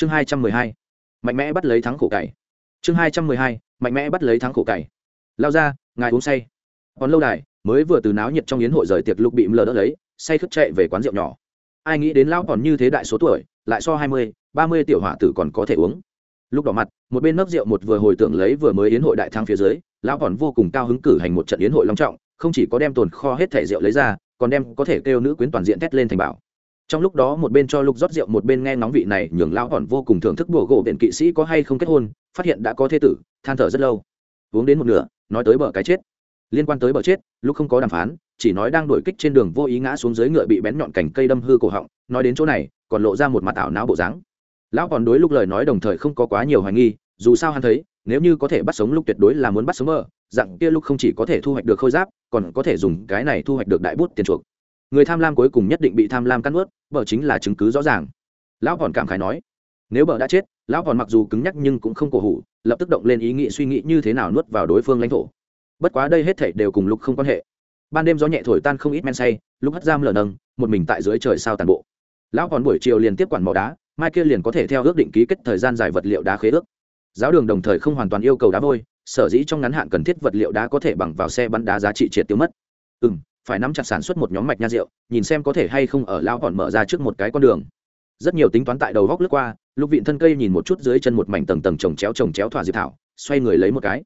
chương hai trăm mười hai. Mạnh mẽ bắt lấy thắng khổ cày chương hai trăm mười hai, mạnh mẽ bắt lấy thắng khổ cày lao ra, ngài uống say. Còn lâu đài, mới vừa từ náo nhiệt trong yến hội rời tiệc lục bị lờ đỡ lấy, say khất chạy về quán rượu nhỏ. Ai nghĩ đến lão còn như thế đại số tuổi, lại so hai mươi, ba mươi tiểu hỏa tử còn có thể uống. Lúc đỏ mặt, một bên nấc rượu một vừa hồi tưởng lấy vừa mới yến hội đại thắng phía dưới, lão còn vô cùng cao hứng cử hành một trận yến hội long trọng, không chỉ có đem tồn kho hết thẻ rượu lấy ra, còn đem có thể kêu nữ quyến toàn diện thét lên thành bảo trong lúc đó một bên cho lục rót rượu, một bên nghe ngóng vị này nhường lão hòn vô cùng thưởng thức bùa gỗ viện kỵ sĩ có hay không kết hôn, phát hiện đã có thế tử, than thở rất lâu. Uống đến một nửa, nói tới bờ cái chết. Liên quan tới bờ chết lúc không có đàm phán, chỉ nói đang đổi kích trên đường vô ý ngã xuống dưới ngựa bị bén nhọn cành cây đâm hư cổ họng, nói đến chỗ này, còn lộ ra một mặt ảo não bộ dáng. Lão còn đối lúc lời nói đồng thời không có quá nhiều hoài nghi, dù sao hắn thấy, nếu như có thể bắt sống lúc tuyệt đối là muốn bắt sống mơ, dạng kia lúc không chỉ có thể thu hoạch được khôi giáp, còn có thể dùng cái này thu hoạch được đại bút tiền chuộc người tham lam cuối cùng nhất định bị tham lam cắt ướt bờ chính là chứng cứ rõ ràng. Lão còn cảm khái nói, nếu bờ đã chết, lão còn mặc dù cứng nhắc nhưng cũng không cổ hủ, lập tức động lên ý nghĩ suy nghĩ như thế nào nuốt vào đối phương lãnh thổ. Bất quá đây hết thảy đều cùng lúc không quan hệ. Ban đêm gió nhẹ thổi tan không ít men say lúc hất giam lờ nâng, một mình tại dưới trời sao tàn bộ. Lão còn buổi chiều liền tiếp quản mỏ đá, mai kia liền có thể theo ước định ký kết thời gian dài vật liệu đá khế ước. Giáo đường đồng thời không hoàn toàn yêu cầu đá vôi, sở dĩ trong ngắn hạn cần thiết vật liệu đá có thể bằng vào xe bắn đá giá trị triệt tiêu mất. Ừ phải nắm chặt sản xuất một nhóm mạch nha rượu, nhìn xem có thể hay không ở lão còn mở ra trước một cái con đường. Rất nhiều tính toán tại đầu góc lướt qua lúc vịn thân cây nhìn một chút dưới chân một mảnh tầng tầng trồng chéo trồng chéo thỏa diệp thảo, xoay người lấy một cái.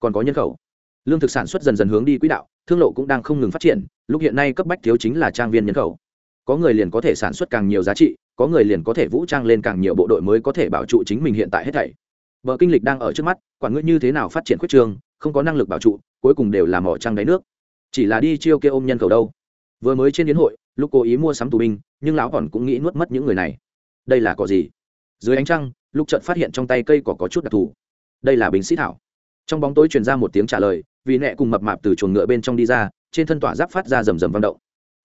Còn có nhân khẩu. Lương thực sản xuất dần dần hướng đi quỹ đạo, thương lộ cũng đang không ngừng phát triển, lúc hiện nay cấp bách thiếu chính là trang viên nhân khẩu. Có người liền có thể sản xuất càng nhiều giá trị, có người liền có thể vũ trang lên càng nhiều bộ đội mới có thể bảo trụ chính mình hiện tại hết thảy. Vợ kinh lịch đang ở trước mắt, quản ngươi như thế nào phát triển khuyết trường, không có năng lực bảo trụ, cuối cùng đều là mỏ trăng đáy nước chỉ là đi chiêu kia ôm nhân khẩu đâu. Vừa mới trên đến hội, lúc cố ý mua sắm tù binh, nhưng lão còn cũng nghĩ nuốt mất những người này. Đây là có gì? Dưới ánh trăng, lúc chợt phát hiện trong tay cây cỏ có chút đặc thù. Đây là bình sĩ thảo. Trong bóng tối truyền ra một tiếng trả lời, vì nẹ cùng mập mạp từ chuồng ngựa bên trong đi ra, trên thân tỏa giáp phát ra rầm rầm vang động.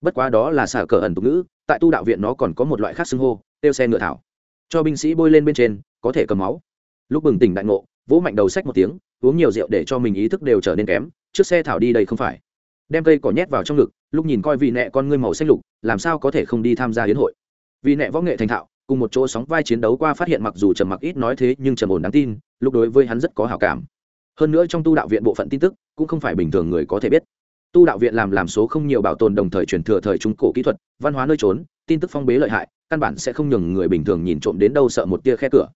Bất quá đó là xả cờ ẩn tục ngữ, tại tu đạo viện nó còn có một loại khác xưng hô têu xe ngựa thảo. Cho binh sĩ bôi lên bên trên, có thể cầm máu. Lúc bừng tỉnh đại ngộ, vỗ mạnh đầu sách một tiếng, uống nhiều rượu để cho mình ý thức đều trở nên kém, trước xe thảo đi đây không phải đem cây cỏ nhét vào trong ngực, lúc nhìn coi vị nẹ con ngươi màu xanh lục, làm sao có thể không đi tham gia hiến hội. Vì nẹ võ nghệ thành thạo, cùng một chỗ sóng vai chiến đấu qua phát hiện mặc dù trầm mặc ít nói thế nhưng trầm ổn đáng tin, lúc đối với hắn rất có hào cảm. Hơn nữa trong tu đạo viện bộ phận tin tức, cũng không phải bình thường người có thể biết. Tu đạo viện làm làm số không nhiều bảo tồn đồng thời truyền thừa thời trung cổ kỹ thuật, văn hóa nơi trốn, tin tức phong bế lợi hại, căn bản sẽ không nhường người bình thường nhìn trộm đến đâu sợ một tia khe cửa.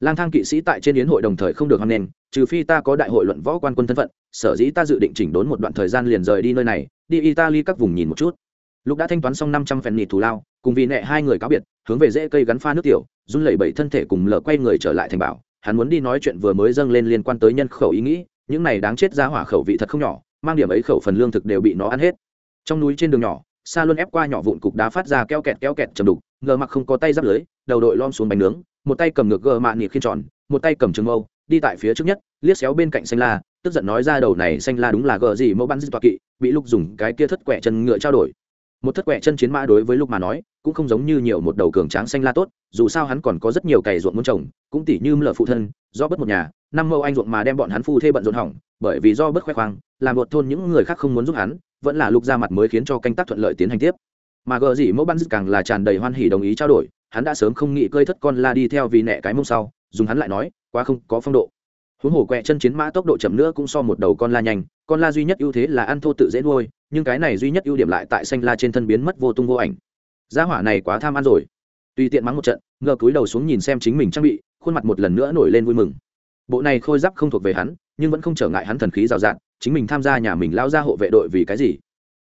Lang thang kỵ sĩ tại trên yến hội đồng thời không được hoan nghênh, trừ phi ta có đại hội luận võ quan quân thân phận sở dĩ ta dự định chỉnh đốn một đoạn thời gian liền rời đi nơi này, đi italy các vùng nhìn một chút. Lúc đã thanh toán xong năm trăm phen nịt thù lao, cùng vì nẹ hai người cáo biệt, hướng về rễ cây gắn pha nước tiểu, run lẩy bẩy thân thể cùng lờ quay người trở lại thành bảo. Hắn muốn đi nói chuyện vừa mới dâng lên liên quan tới nhân khẩu ý nghĩ, những này đáng chết ra hỏa khẩu vị thật không nhỏ, mang điểm ấy khẩu phần lương thực đều bị nó ăn hết. Trong núi trên đường nhỏ xa luôn ép qua nhỏ vụn cục đá phát ra keo kẹt keo kẹt chầm đục, ngờ mặc không có tay giáp lưới, đầu đội lom xuống bánh nướng, một tay cầm ngược gờ mạ nịt khiên tròn, một tay cầm trường mâu đi tại phía trước nhất, liếc xéo bên cạnh xanh la, tức giận nói ra đầu này xanh la đúng là gờ gì mẫu bắn dư toạc kỵ, bị lúc dùng cái kia thất quẹ chân ngựa trao đổi. Một thất quẹ chân chiến mã đối với lúc mà nói, cũng không giống như nhiều một đầu cường tráng xanh la tốt, dù sao hắn còn có rất nhiều cày ruộng muốn trồng, cũng tỉ như lợ phụ thân, do bất một nhà, năm mẫu anh ruộng mà đem bọn hắn phu thê bận rộn hỏng, bởi vì do bất khoe khoang, làm một thôn những người khác không muốn giúp hắn, vẫn là lục ra mặt mới khiến cho canh tác thuận lợi tiến hành tiếp. Mà gờ gì mẫu bắn càng là tràn đầy hoan hỉ đồng ý trao đổi, hắn đã sớm không nghĩ cơi thất con la đi theo vì nẹ cái mông sau dùng hắn lại nói, quá không có phong độ. Huống hồ quẹ chân chiến mã tốc độ chậm nữa cũng so một đầu con la nhanh, con la duy nhất ưu thế là ăn thô tự dễ nuôi, nhưng cái này duy nhất ưu điểm lại tại xanh la trên thân biến mất vô tung vô ảnh. Gia hỏa này quá tham ăn rồi. Tùy tiện mắng một trận, ngờ cúi đầu xuống nhìn xem chính mình trang bị, khuôn mặt một lần nữa nổi lên vui mừng. Bộ này khôi giáp không thuộc về hắn, nhưng vẫn không trở ngại hắn thần khí rào rạt, chính mình tham gia nhà mình lao ra hộ vệ đội vì cái gì?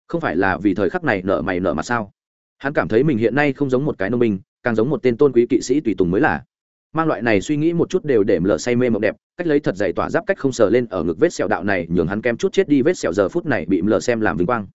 Không phải là vì thời khắc này nợ mày nợ mà sao? Hắn cảm thấy mình hiện nay không giống một cái nông minh càng giống một tên tôn quý kỵ sĩ tùy tùng mới là mang loại này suy nghĩ một chút đều để mở say mê mộng đẹp, cách lấy thật dày tỏa giáp cách không sờ lên ở ngực vết sẹo đạo này, nhường hắn kem chút chết đi vết sẹo giờ phút này bị mở xem làm vinh quang.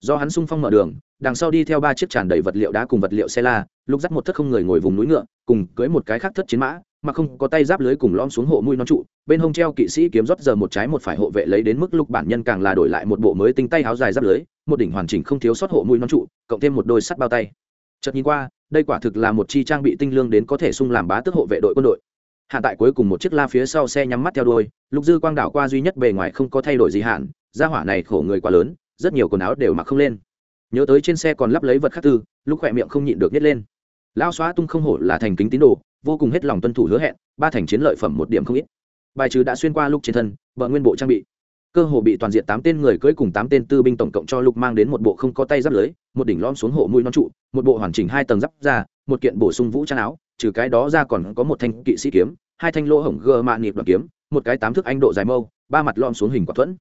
Do hắn sung phong mở đường, đằng sau đi theo ba chiếc tràn đầy vật liệu đá cùng vật liệu xe la lúc dắt một thất không người ngồi vùng núi ngựa, cùng cưới một cái khác thất chiến mã, mà không có tay giáp lưới cùng lom xuống hộ mũi nó trụ, bên hông treo kỵ sĩ kiếm rót giờ một trái một phải hộ vệ lấy đến mức lục bản nhân càng là đổi lại một bộ mới tinh tay áo dài giáp lưới, một đỉnh hoàn chỉnh không thiếu sót hộ mũi nó trụ, cộng thêm một đôi sắt bao tay. Chợt nhìn qua đây quả thực là một chi trang bị tinh lương đến có thể sung làm bá tước hộ vệ đội quân đội. Hạ tại cuối cùng một chiếc la phía sau xe nhắm mắt theo đuôi, lục dư quang đảo qua duy nhất bề ngoài không có thay đổi gì hạn, ra hỏa này khổ người quá lớn, rất nhiều quần áo đều mặc không lên. Nhớ tới trên xe còn lắp lấy vật khắc tư lúc khỏe miệng không nhịn được nhét lên. Lao xóa tung không hổ là thành kính tín đồ, vô cùng hết lòng tuân thủ hứa hẹn, ba thành chiến lợi phẩm một điểm không ít. Bài trừ đã xuyên qua lúc trên thân, vợ nguyên bộ trang bị cơ hồ bị toàn diện tám tên người cưỡi cùng tám tên tư binh tổng cộng cho lục mang đến một bộ không có tay giáp lưới, một đỉnh lom xuống hộ mũi non trụ, một bộ hoàn chỉnh hai tầng giáp ra một kiện bổ sung vũ trang áo, trừ cái đó ra còn có một thanh kỵ sĩ kiếm, hai thanh lỗ hổng gờ mạ nịp đoạn kiếm, một cái tám thước anh độ dài mâu, ba mặt lom xuống hình quả thuẫn.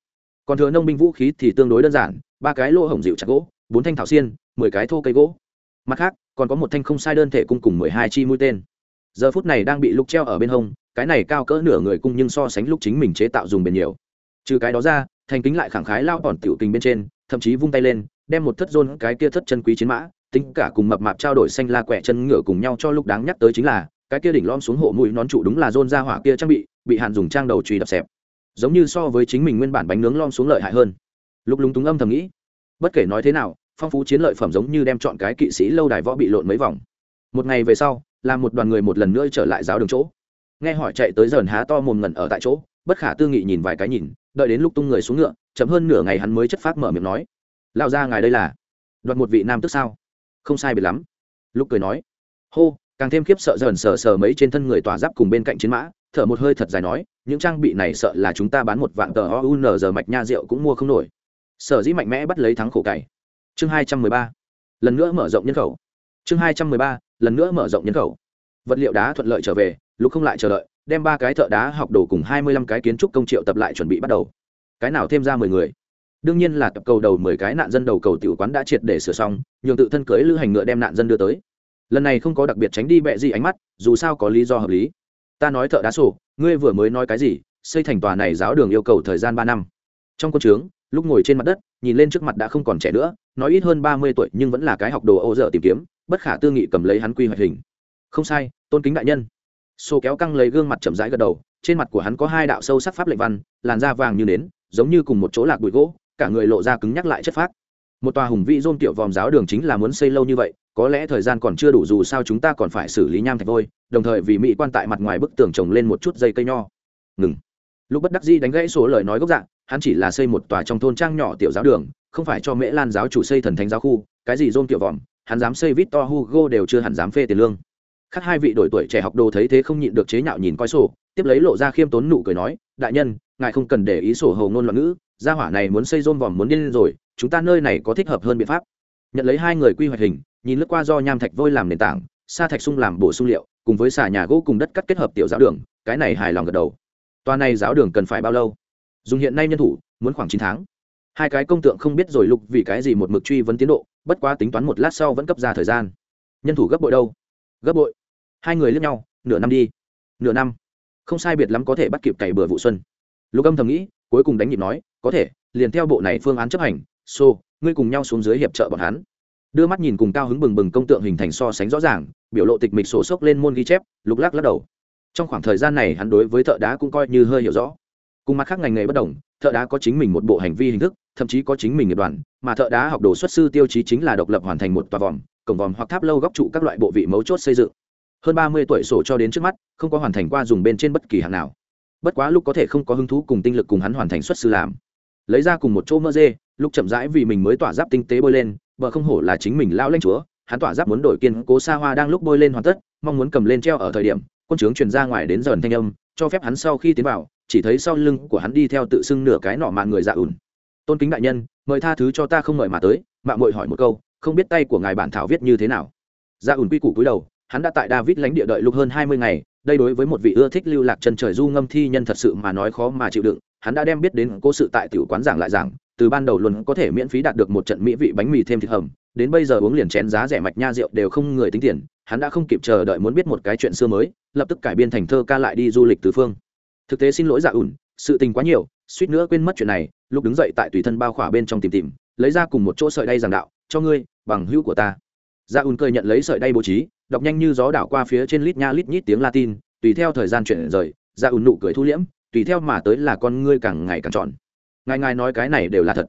Còn thừa nông binh vũ khí thì tương đối đơn giản, ba cái lỗ hổng dịu chặt gỗ, bốn thanh thảo xiên, mười cái thô cây gỗ. Mặt khác, còn có một thanh không sai đơn thể cung cùng mười hai chi mũi tên. Giờ phút này đang bị lục treo ở bên hông, cái này cao cỡ nửa người cung nhưng so sánh lúc chính mình chế tạo dùng bền nhiều trừ cái đó ra, thành kính lại khẳng khái lao còn tiểu tình bên trên, thậm chí vung tay lên, đem một thất rôn cái kia thất chân quý chiến mã, tính cả cùng mập mạp trao đổi xanh la quẹ chân ngựa cùng nhau cho lúc đáng nhắc tới chính là, cái kia đỉnh lom xuống hộ mũi nón trụ đúng là rôn ra hỏa kia trang bị bị hạn dùng trang đầu trùy đập xẹp. Giống như so với chính mình nguyên bản bánh nướng lom xuống lợi hại hơn. Lúc lúng túng âm thầm nghĩ, bất kể nói thế nào, phong phú chiến lợi phẩm giống như đem chọn cái kỵ sĩ lâu đài võ bị lộn mấy vòng. Một ngày về sau là một đoàn người một lần nữa trở lại giáo đường chỗ. Nghe hỏi chạy tới dần há to mồm ngẩn ở tại chỗ bất khả tư nghị nhìn vài cái nhìn, đợi đến lúc tung người xuống ngựa, chậm hơn nửa ngày hắn mới chất phát mở miệng nói lao ra ngài đây là đoạt một vị nam tức sao? Không sai biệt lắm. Lúc cười nói, hô, càng thêm khiếp sợ dần sờ sờ mấy trên thân người tỏa giáp cùng bên cạnh chiến mã, thở một hơi thật dài nói, những trang bị này sợ là chúng ta bán một vạn tờ o u n giờ mạch nha rượu cũng mua không nổi. Sở dĩ mạnh mẽ bắt lấy thắng khổ cày chương hai trăm mười ba, lần nữa mở rộng nhân khẩu. Chương hai trăm mười ba, lần nữa mở rộng nhân khẩu. Vật liệu đá thuận lợi trở về lúc không lại chờ đợi đem ba cái thợ đá học đồ cùng hai mươi lăm cái kiến trúc công triệu tập lại chuẩn bị bắt đầu. Cái nào thêm ra mười người? Đương nhiên là tập cầu đầu mười cái nạn dân đầu cầu tiểu quán đã triệt để sửa xong, nhường tự thân cưới lữ hành ngựa đem nạn dân đưa tới. Lần này không có đặc biệt tránh đi bẹ gì ánh mắt, dù sao có lý do hợp lý. Ta nói thợ đá sổ, ngươi vừa mới nói cái gì? Xây thành tòa này giáo đường yêu cầu thời gian ba năm. Trong quân trướng, lúc ngồi trên mặt đất, nhìn lên trước mặt đã không còn trẻ nữa, nói ít hơn ba mươi tuổi nhưng vẫn là cái học đồ ô dở tìm kiếm, bất khả tư nghị cầm lấy hắn quy hoạch hình. Không sai, tôn kính đại nhân. Sô kéo căng lấy gương mặt chậm rãi gật đầu, trên mặt của hắn có hai đạo sâu sắc pháp lệnh văn, làn da vàng như nến, giống như cùng một chỗ lạc bụi gỗ, cả người lộ ra cứng nhắc lại chất phác. Một tòa hùng vĩ dôn tiểu vòm giáo đường chính là muốn xây lâu như vậy, có lẽ thời gian còn chưa đủ dù sao chúng ta còn phải xử lý nham thạch vôi, đồng thời vì mỹ quan tại mặt ngoài bức tường trồng lên một chút dây cây nho. Ngừng. Lúc bất đắc di đánh gãy số lời nói gốc dạng hắn chỉ là xây một tòa trong thôn trang nhỏ tiểu giáo đường, không phải cho mễ lan giáo chủ xây thần thánh giáo khu, cái gì dôn tiểu vòm, hắn dám xây vít to hugo đều chưa hẳn dám phê tiền lương khác hai vị đổi tuổi trẻ học đồ thấy thế không nhịn được chế nhạo nhìn coi sổ, tiếp lấy lộ ra khiêm tốn nụ cười nói, đại nhân, ngài không cần để ý sổ hầu ngôn loạn ngữ, gia hỏa này muốn xây rôn vòm muốn điên rồi, chúng ta nơi này có thích hợp hơn biện pháp. Nhận lấy hai người quy hoạch hình, nhìn lướt qua do nham thạch vôi làm nền tảng, sa thạch sung làm bổ sung liệu, cùng với xà nhà gỗ cùng đất cắt kết hợp tiểu giáo đường, cái này hài lòng gật đầu. Toa này giáo đường cần phải bao lâu? Dùng hiện nay nhân thủ, muốn khoảng chín tháng. Hai cái công tượng không biết rồi lục vì cái gì một mực truy vấn tiến độ, bất quá tính toán một lát sau vẫn cấp ra thời gian. Nhân thủ gấp bội đâu? Gấp bội hai người lướt nhau, nửa năm đi. Nửa năm. Không sai biệt lắm có thể bắt kịp cày bừa vụ xuân. Lục âm thầm nghĩ, cuối cùng đánh nhịp nói, có thể, liền theo bộ này phương án chấp hành. Xô ngươi cùng nhau xuống dưới hiệp trợ bọn hắn. Đưa mắt nhìn cùng cao hứng bừng bừng công tượng hình thành so sánh rõ ràng, biểu lộ tịch mịch sổ sốc lên môn ghi chép, lục lắc lắc đầu. Trong khoảng thời gian này hắn đối với thợ đá cũng coi như hơi hiểu rõ. Cùng mặt khác ngành nghề bất đồng, thợ đá có chính mình một bộ hành vi hình thức, thậm chí có chính mình nghiệp đoàn, mà thợ đá học đồ xuất sư tiêu chí chính là độc lập hoàn thành một tòa vòm, cổng vòm hoặc tháp lâu góc trụ các loại bộ vị mấu chốt xây dựng hơn ba mươi tuổi sổ cho đến trước mắt, không có hoàn thành qua dùng bên trên bất kỳ hàng nào. Bất quá lúc có thể không có hứng thú cùng tinh lực cùng hắn hoàn thành xuất sư làm. Lấy ra cùng một chỗ mơ dê, lúc chậm rãi vì mình mới tỏa giáp tinh tế bôi lên, bờ không hổ là chính mình lao lanh chúa, hắn tỏa giáp muốn đổi kiên cố xa hoa đang lúc bôi lên hoàn tất, mong muốn cầm lên treo ở thời điểm, quân trướng truyền ra ngoài đến dần thanh âm, cho phép hắn sau khi tiến vào, chỉ thấy sau lưng của hắn đi theo tự xưng nửa cái nọ mạng người dạ ủn tôn kính đại nhân, mời tha thứ cho ta không mời mà tới. Mạng mội hỏi một câu, không biết tay của ngài bản thảo viết như thế nào. Dạ ủn quy củ cúi đầu hắn đã tại david lãnh địa đợi lục hơn hai mươi ngày, đây đối với một vị ưa thích lưu lạc chân trời du ngâm thi nhân thật sự mà nói khó mà chịu đựng. Hắn đã đem biết đến cố sự tại tiểu quán giảng lại giảng, từ ban đầu luôn có thể miễn phí đạt được một trận mỹ vị bánh mì thêm thịt hầm, đến bây giờ uống liền chén giá rẻ mạch nha rượu đều không người tính tiền, hắn đã không kịp chờ đợi muốn biết một cái chuyện xưa mới, lập tức cải biên thành thơ ca lại đi du lịch tứ phương. Thực tế xin lỗi dạ ủn, sự tình quá nhiều, suýt nữa quên mất chuyện này, lúc đứng dậy tại tùy thân bao khỏa bên trong tìm tìm, lấy ra cùng một chỗ sợi đay giảng đạo, cho ngươi, bằng hữu của ta. Dạ ủn cười nhận lấy sợi đay bố trí đọc nhanh như gió đảo qua phía trên lít nha lít nhít tiếng latin, tùy theo thời gian chuyển rời, ra ùn nụ cười thu liễm, tùy theo mà tới là con ngươi càng ngày càng tròn ngài ngài nói cái này đều là thật.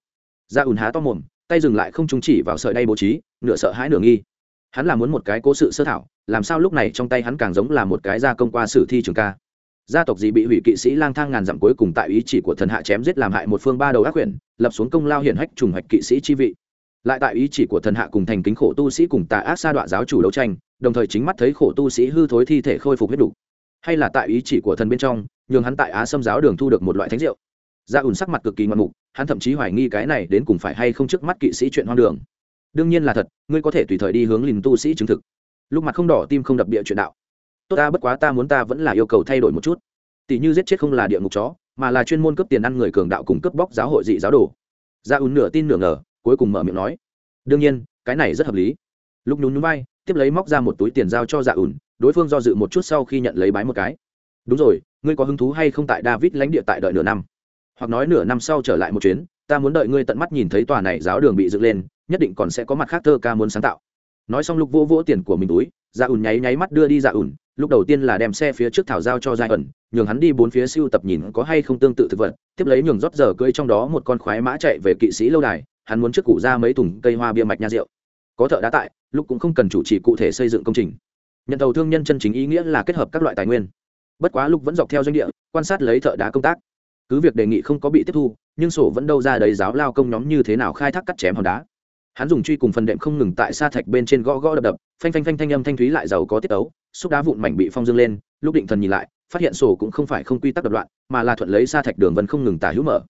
Ra ùn há to mồm, tay dừng lại không trung chỉ vào sợi đay bố trí, nửa sợ hãi nửa nghi. Hắn là muốn một cái cố sự sơ thảo, làm sao lúc này trong tay hắn càng giống là một cái gia công qua sử thi trường ca. Gia tộc gì bị hủy kỵ sĩ lang thang ngàn dặm cuối cùng tại ý chỉ của thần hạ chém giết làm hại một phương ba đầu ác quyển lập xuống công lao hiển hách trùng hoạch kỵ sĩ chi vị lại tại ý chỉ của thần hạ cùng thành kính khổ tu sĩ cùng tà ác sa đọa giáo chủ đấu tranh, đồng thời chính mắt thấy khổ tu sĩ hư thối thi thể khôi phục huyết đủ. Hay là tại ý chỉ của thần bên trong, nhường hắn tại á xâm giáo đường thu được một loại thánh rượu gia dạ ùn sắc mặt cực kỳ ngoạn mục, hắn thậm chí hoài nghi cái này đến cùng phải hay không trước mắt kỵ sĩ chuyện hoang đường. Đương nhiên là thật, ngươi có thể tùy thời đi hướng lìn tu sĩ chứng thực. Lúc mặt không đỏ, tim không đập địa chuyện đạo. Tốt ta, bất quá ta muốn ta vẫn là yêu cầu thay đổi một chút. Tỷ như giết chết không là địa ngục chó, mà là chuyên môn cướp tiền ăn người cường đạo cùng cướp bóc giáo hội dị giáo đồ. Gia ùn nửa tin nửa ngờ cuối cùng mở miệng nói, đương nhiên, cái này rất hợp lý lúc nhún nhún vai, tiếp lấy móc ra một túi tiền giao cho dạ ủn. đối phương do dự một chút sau khi nhận lấy bái một cái đúng rồi, ngươi có hứng thú hay không tại david lãnh địa tại đợi nửa năm hoặc nói nửa năm sau trở lại một chuyến, ta muốn đợi ngươi tận mắt nhìn thấy tòa này giáo đường bị dựng lên, nhất định còn sẽ có mặt khác thơ ca muốn sáng tạo nói xong lúc vô vỗ tiền của mình túi dạ ủn nháy nháy mắt đưa đi dạ ủn. lúc đầu tiên là đem xe phía trước thảo giao cho giai ẩn, nhường hắn đi bốn phía siêu tập nhìn có hay không tương tự thực vật, tiếp lấy nhường rót giờ cưỡi trong đó một con khoái mã chạy về kỵ sĩ lâu đài hắn muốn trước cụ ra mấy thùng cây hoa bia mạch nha rượu. Có thợ đá tại, lúc cũng không cần chủ trì cụ thể xây dựng công trình. Nhận đầu thương nhân chân chính ý nghĩa là kết hợp các loại tài nguyên. Bất quá lúc vẫn dọc theo doanh địa, quan sát lấy thợ đá công tác. Cứ việc đề nghị không có bị tiếp thu, nhưng sổ vẫn đâu ra đầy giáo lao công nhóm như thế nào khai thác cắt chém hòn đá. Hắn dùng truy cùng phần đệm không ngừng tại sa thạch bên trên gõ gõ đập đập, phanh phanh phanh thanh âm thanh thúy lại giàu có tiết ấu xúc đá vụn mảnh bị phong dương lên, lúc định thần nhìn lại, phát hiện sổ cũng không phải không quy tắc đập loạn, mà là thuận lấy sa thạch đường vân không ngừng tả hữu mở.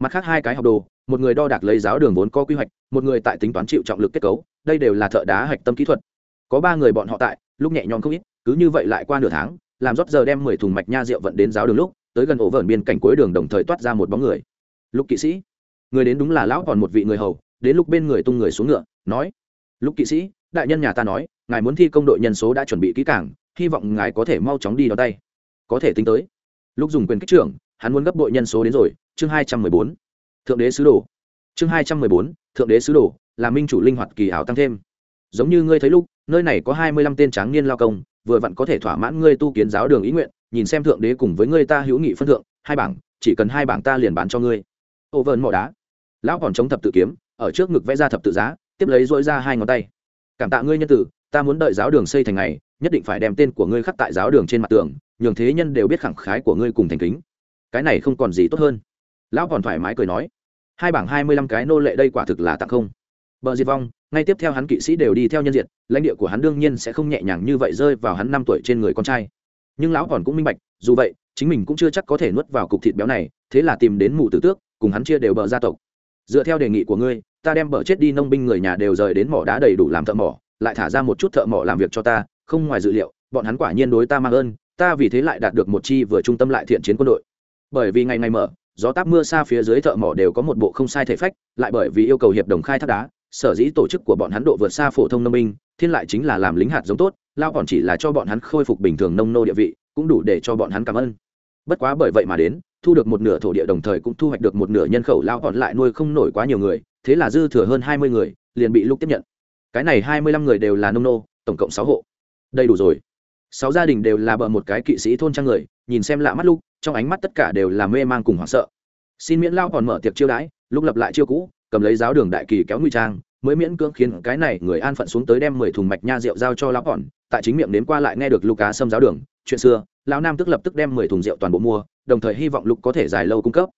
Mặt khác hai cái học đồ một người đo đạc lấy giáo đường vốn có quy hoạch một người tại tính toán chịu trọng lực kết cấu đây đều là thợ đá hạch tâm kỹ thuật. Có ba người bọn họ tại lúc nhẹ nhõm không ít cứ như vậy lại qua nửa tháng làm rót giờ đem mười thùng mạch nha rượu vận đến giáo đường lúc tới gần ổ vợn biên cảnh cuối đường đồng thời toát ra một bóng người. Lúc kỵ sĩ. Người đến đúng là lão còn một vị người hầu đến lúc bên người tung người xuống ngựa nói lúc kỵ sĩ đại nhân nhà ta nói ngài muốn thi công đội nhân số đã chuẩn bị kỹ càng, hy vọng ngài có thể mau chóng đi đón tay. Có thể tính tới. Lúc dùng quyền kích trưởng hắn muốn gấp đội nhân số đến rồi chương hai trăm mười bốn thượng đế sứ đồ. Chương hai trăm mười bốn, thượng đế sứ đồ, là minh chủ linh hoạt kỳ ảo tăng thêm. Giống như ngươi thấy lúc, nơi này có hai mươi lăm tên tráng niên lao công, vừa vặn có thể thỏa mãn ngươi tu kiến giáo đường ý nguyện, nhìn xem thượng đế cùng với ngươi ta hữu nghị phân thượng, hai bảng, chỉ cần hai bảng ta liền bán cho ngươi. Ô vơn mỏ đá. Lão còn chống thập tự kiếm, ở trước ngực vẽ ra thập tự giá, tiếp lấy dỗi ra hai ngón tay. Cảm tạ ngươi nhân tử, ta muốn đợi giáo đường xây thành ngày, nhất định phải đem tên của ngươi khắc tại giáo đường trên mặt tường, nhường thế nhân đều biết khẳng khái của ngươi cùng thành kính. Cái này không còn gì tốt hơn lão còn thoải mái cười nói, hai bảng hai mươi lăm cái nô lệ đây quả thực là tặng không. Bờ diệt vong, ngay tiếp theo hắn kỵ sĩ đều đi theo nhân diện, lãnh địa của hắn đương nhiên sẽ không nhẹ nhàng như vậy rơi vào hắn năm tuổi trên người con trai. Nhưng lão còn cũng minh bạch, dù vậy, chính mình cũng chưa chắc có thể nuốt vào cục thịt béo này, thế là tìm đến mù tử tước, cùng hắn chia đều bờ gia tộc. Dựa theo đề nghị của ngươi, ta đem bờ chết đi nông binh người nhà đều rời đến mỏ đá đầy đủ làm thợ mỏ, lại thả ra một chút thợ mỏ làm việc cho ta, không ngoài dự liệu, bọn hắn quả nhiên đối ta mang ơn, ta vì thế lại đạt được một chi vừa trung tâm lại thiện chiến quân đội. Bởi vì ngày ngày mở gió táp mưa xa phía dưới thợ mỏ đều có một bộ không sai thể phách lại bởi vì yêu cầu hiệp đồng khai thác đá sở dĩ tổ chức của bọn hắn độ vượt xa phổ thông nông minh, thiên lại chính là làm lính hạt giống tốt lao còn chỉ là cho bọn hắn khôi phục bình thường nông nô địa vị cũng đủ để cho bọn hắn cảm ơn. Bất quá bởi vậy mà đến thu được một nửa thổ địa đồng thời cũng thu hoạch được một nửa nhân khẩu lao còn lại nuôi không nổi quá nhiều người thế là dư thừa hơn hai mươi người liền bị lúc tiếp nhận. Cái này hai mươi lăm người đều là nông nô tổng cộng sáu hộ. Đầy đủ rồi sáu gia đình đều là bợ một cái kỵ sĩ thôn trang người, nhìn xem lạ mắt lúc, trong ánh mắt tất cả đều là mê man cùng hoảng sợ. Xin miễn lao còn mở tiệc chiêu đãi, lúc lập lại chiêu cũ, cầm lấy giáo đường đại kỳ kéo nguy trang, mới miễn cưỡng khiến cái này người an phận xuống tới đem mười thùng mạch nha rượu giao cho lão còn, tại chính miệng đến qua lại nghe được lục cá xâm giáo đường, chuyện xưa, lão nam tức lập tức đem mười thùng rượu toàn bộ mua, đồng thời hy vọng lục có thể dài lâu cung cấp.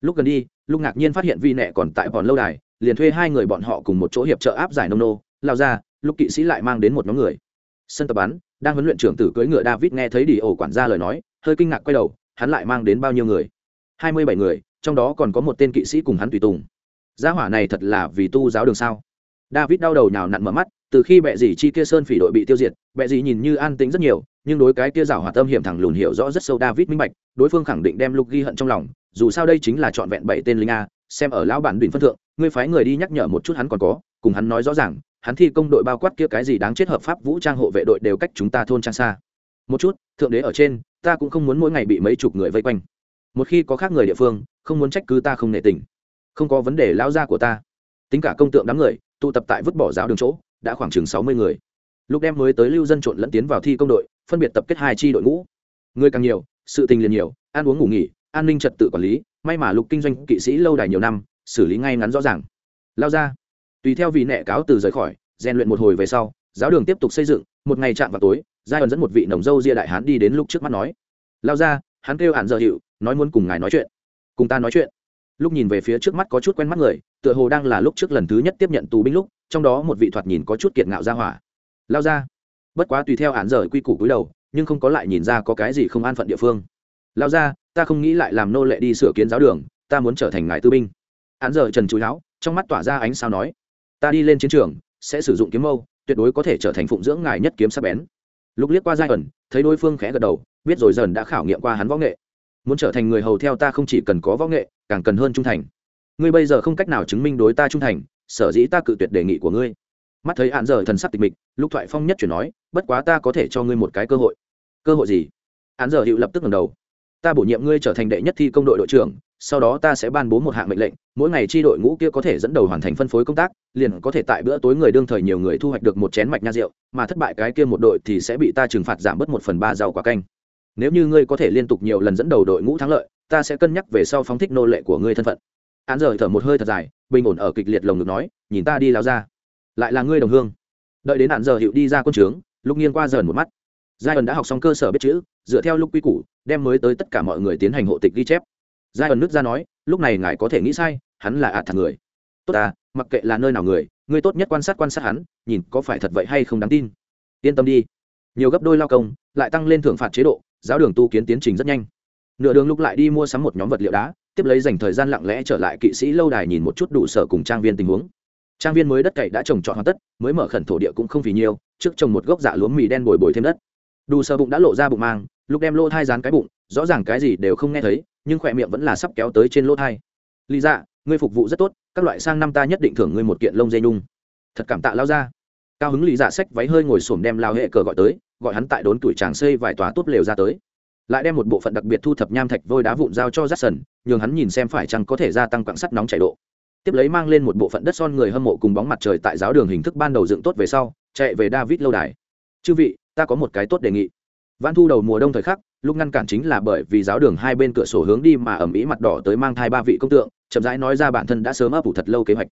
Lúc gần đi lúc ngạc nhiên phát hiện vi nẹ còn tại bọn lâu đài, liền thuê hai người bọn họ cùng một chỗ hiệp trợ áp giải nông nô. Lao ra lúc kỵ sĩ lại mang đến một nhóm người. Sân tập bắn đang huấn luyện trưởng tử cưỡi ngựa david nghe thấy đi ổ quản gia lời nói, hơi kinh ngạc quay đầu, hắn lại mang đến bao nhiêu người? Hai mươi bảy người, trong đó còn có một tên kỵ sĩ cùng hắn tùy tùng. Gia hỏa này thật là vì tu giáo đường sao? David đau đầu nhào nặn mở mắt, từ khi bệ dì chi kia sơn phỉ đội bị tiêu diệt, bệ dì nhìn như an tĩnh rất nhiều, nhưng đối cái kia giảo hòa tâm hiểm thẳng lùn hiểu rõ rất sâu david minh bạch, đối phương khẳng định đem lục ghi hận trong lòng, dù sao đây chính là trọn vẹn bảy tên linh a, xem ở lão bản đỉnh phân thượng, ngươi phái người đi nhắc nhở một chút hắn còn có, cùng hắn nói rõ ràng hắn thi công đội bao quát kia cái gì đáng chết hợp pháp vũ trang hộ vệ đội đều cách chúng ta thôn trang xa. Một chút, thượng đế ở trên, ta cũng không muốn mỗi ngày bị mấy chục người vây quanh. Một khi có khác người địa phương, không muốn trách cứ ta không nể tình. Không có vấn đề lao ra của ta. Tính cả công tượng đám người, tụ tập tại vứt bỏ giáo đường chỗ, đã khoảng chừng sáu mươi người. Lúc đem mới tới lưu dân trộn lẫn tiến vào thi công đội, phân biệt tập kết hai chi đội ngũ. Người càng nhiều, sự tình liền nhiều, ăn uống ngủ nghỉ, an ninh trật tự quản lý, may mà lục kinh doanh kỵ sĩ lâu đài nhiều năm, xử lý ngay ngắn rõ ràng. Lao ra tùy theo vị nệ cáo từ rời khỏi, rèn luyện một hồi về sau, giáo đường tiếp tục xây dựng, một ngày chạm vào tối giai ẩn dẫn một vị nồng dâu ria đại hán đi đến lúc trước mắt nói, lao ra, hắn kêu hẳn giờ hiệu nói muốn cùng ngài nói chuyện, cùng ta nói chuyện. Lúc nhìn về phía trước mắt có chút quen mắt người, tựa hồ đang là lúc trước lần thứ nhất tiếp nhận tù binh lúc, trong đó một vị thoạt nhìn có chút kiệt ngạo ra hỏa. Lao ra. Bất quá tùy theo hạn giờ quy củ cúi đầu, nhưng không có lại nhìn ra có cái gì không an phận địa phương. Lao ra, ta không nghĩ lại làm nô lệ đi sửa kiến giáo đường, ta muốn trở thành ngài tư binh. Hạn giờ trần chú lão trong mắt tỏa ra ánh sao nói ta đi lên chiến trường, sẽ sử dụng kiếm mâu, tuyệt đối có thể trở thành phụng dưỡng ngài nhất kiếm sắc bén. Lúc liếc qua giai ẩn, thấy đối phương khẽ gật đầu, biết rồi dần đã khảo nghiệm qua hắn võ nghệ. Muốn trở thành người hầu theo ta không chỉ cần có võ nghệ, càng cần hơn trung thành. Ngươi bây giờ không cách nào chứng minh đối ta trung thành, sở dĩ ta cự tuyệt đề nghị của ngươi. Mắt thấy hạn giờ thần sắc tịch mịch lúc thoại phong nhất chuyển nói, bất quá ta có thể cho ngươi một cái cơ hội. Cơ hội gì? Hạn giờ hiệu lập tức ngẩng đầu. Ta bổ nhiệm ngươi trở thành đệ nhất thi công đội đội trưởng sau đó ta sẽ ban bố một hạng mệnh lệnh, mỗi ngày tri đội ngũ kia có thể dẫn đầu hoàn thành phân phối công tác, liền có thể tại bữa tối người đương thời nhiều người thu hoạch được một chén mạch nha rượu, mà thất bại cái kia một đội thì sẽ bị ta trừng phạt giảm bớt một phần ba rau quả canh. Nếu như ngươi có thể liên tục nhiều lần dẫn đầu đội ngũ thắng lợi, ta sẽ cân nhắc về sau phóng thích nô lệ của ngươi thân phận. Án rời thở một hơi thật dài, bình ổn ở kịch liệt lồng ngực nói, nhìn ta đi lao ra. Lại là ngươi đồng hương. Đợi đến hạn giờ hiệu đi ra quân trướng lúc nghiêng qua dần một mắt. Giai ẩn đã học xong cơ sở biết chữ, dựa theo lúc quy củ, đem mới tới tất cả mọi người tiến hành hộ tịch ghi chép giai ẩn nước ra nói, lúc này ngài có thể nghĩ sai, hắn là ạt thằng người. Tốt ta, mặc kệ là nơi nào người, ngươi tốt nhất quan sát quan sát hắn, nhìn có phải thật vậy hay không đáng tin. Yên tâm đi. Nhiều gấp đôi lao công, lại tăng lên thưởng phạt chế độ, giáo đường tu kiến tiến trình rất nhanh. Nửa đường lúc lại đi mua sắm một nhóm vật liệu đá, tiếp lấy dành thời gian lặng lẽ trở lại kỵ sĩ lâu đài nhìn một chút đủ sở cùng trang viên tình huống. Trang viên mới đất cày đã trồng trọt hoàn tất, mới mở khẩn thổ địa cũng không vì nhiều, trước trồng một gốc dạ lúa mì đen bồi bồi thêm đất. Đủ sở bụng đã lộ ra bụng mang, lúc đem lỗ thai dán cái bụng, rõ ràng cái gì đều không nghe thấy nhưng khỏe miệng vẫn là sắp kéo tới trên lỗ thai. Lý dạ ngươi phục vụ rất tốt, các loại sang năm ta nhất định thưởng ngươi một kiện lông dây nhung. Thật cảm tạ lao ra cao hứng lý dạ sách váy hơi ngồi xổm đem lao hệ cờ gọi tới, gọi hắn tại đốn tuổi tràng xây vài tòa tốt lều ra tới. Lại đem một bộ phận đặc biệt thu thập nham thạch vôi đá vụn giao cho rát sần nhường hắn nhìn xem phải chăng có thể gia tăng quạng sắt nóng chảy độ. Tiếp lấy mang lên một bộ phận đất son người hâm mộ cùng bóng mặt trời tại giáo đường hình thức ban đầu dựng tốt về sau, chạy về david lâu đài. Chư vị, ta có một cái tốt đề nghị. Văn thu đầu mùa đông thời khắc lúc ngăn cản chính là bởi vì giáo đường hai bên cửa sổ hướng đi mà ẩm ý mặt đỏ tới mang thai ba vị công tượng, chậm rãi nói ra bản thân đã sớm ấp ủ thật lâu kế hoạch.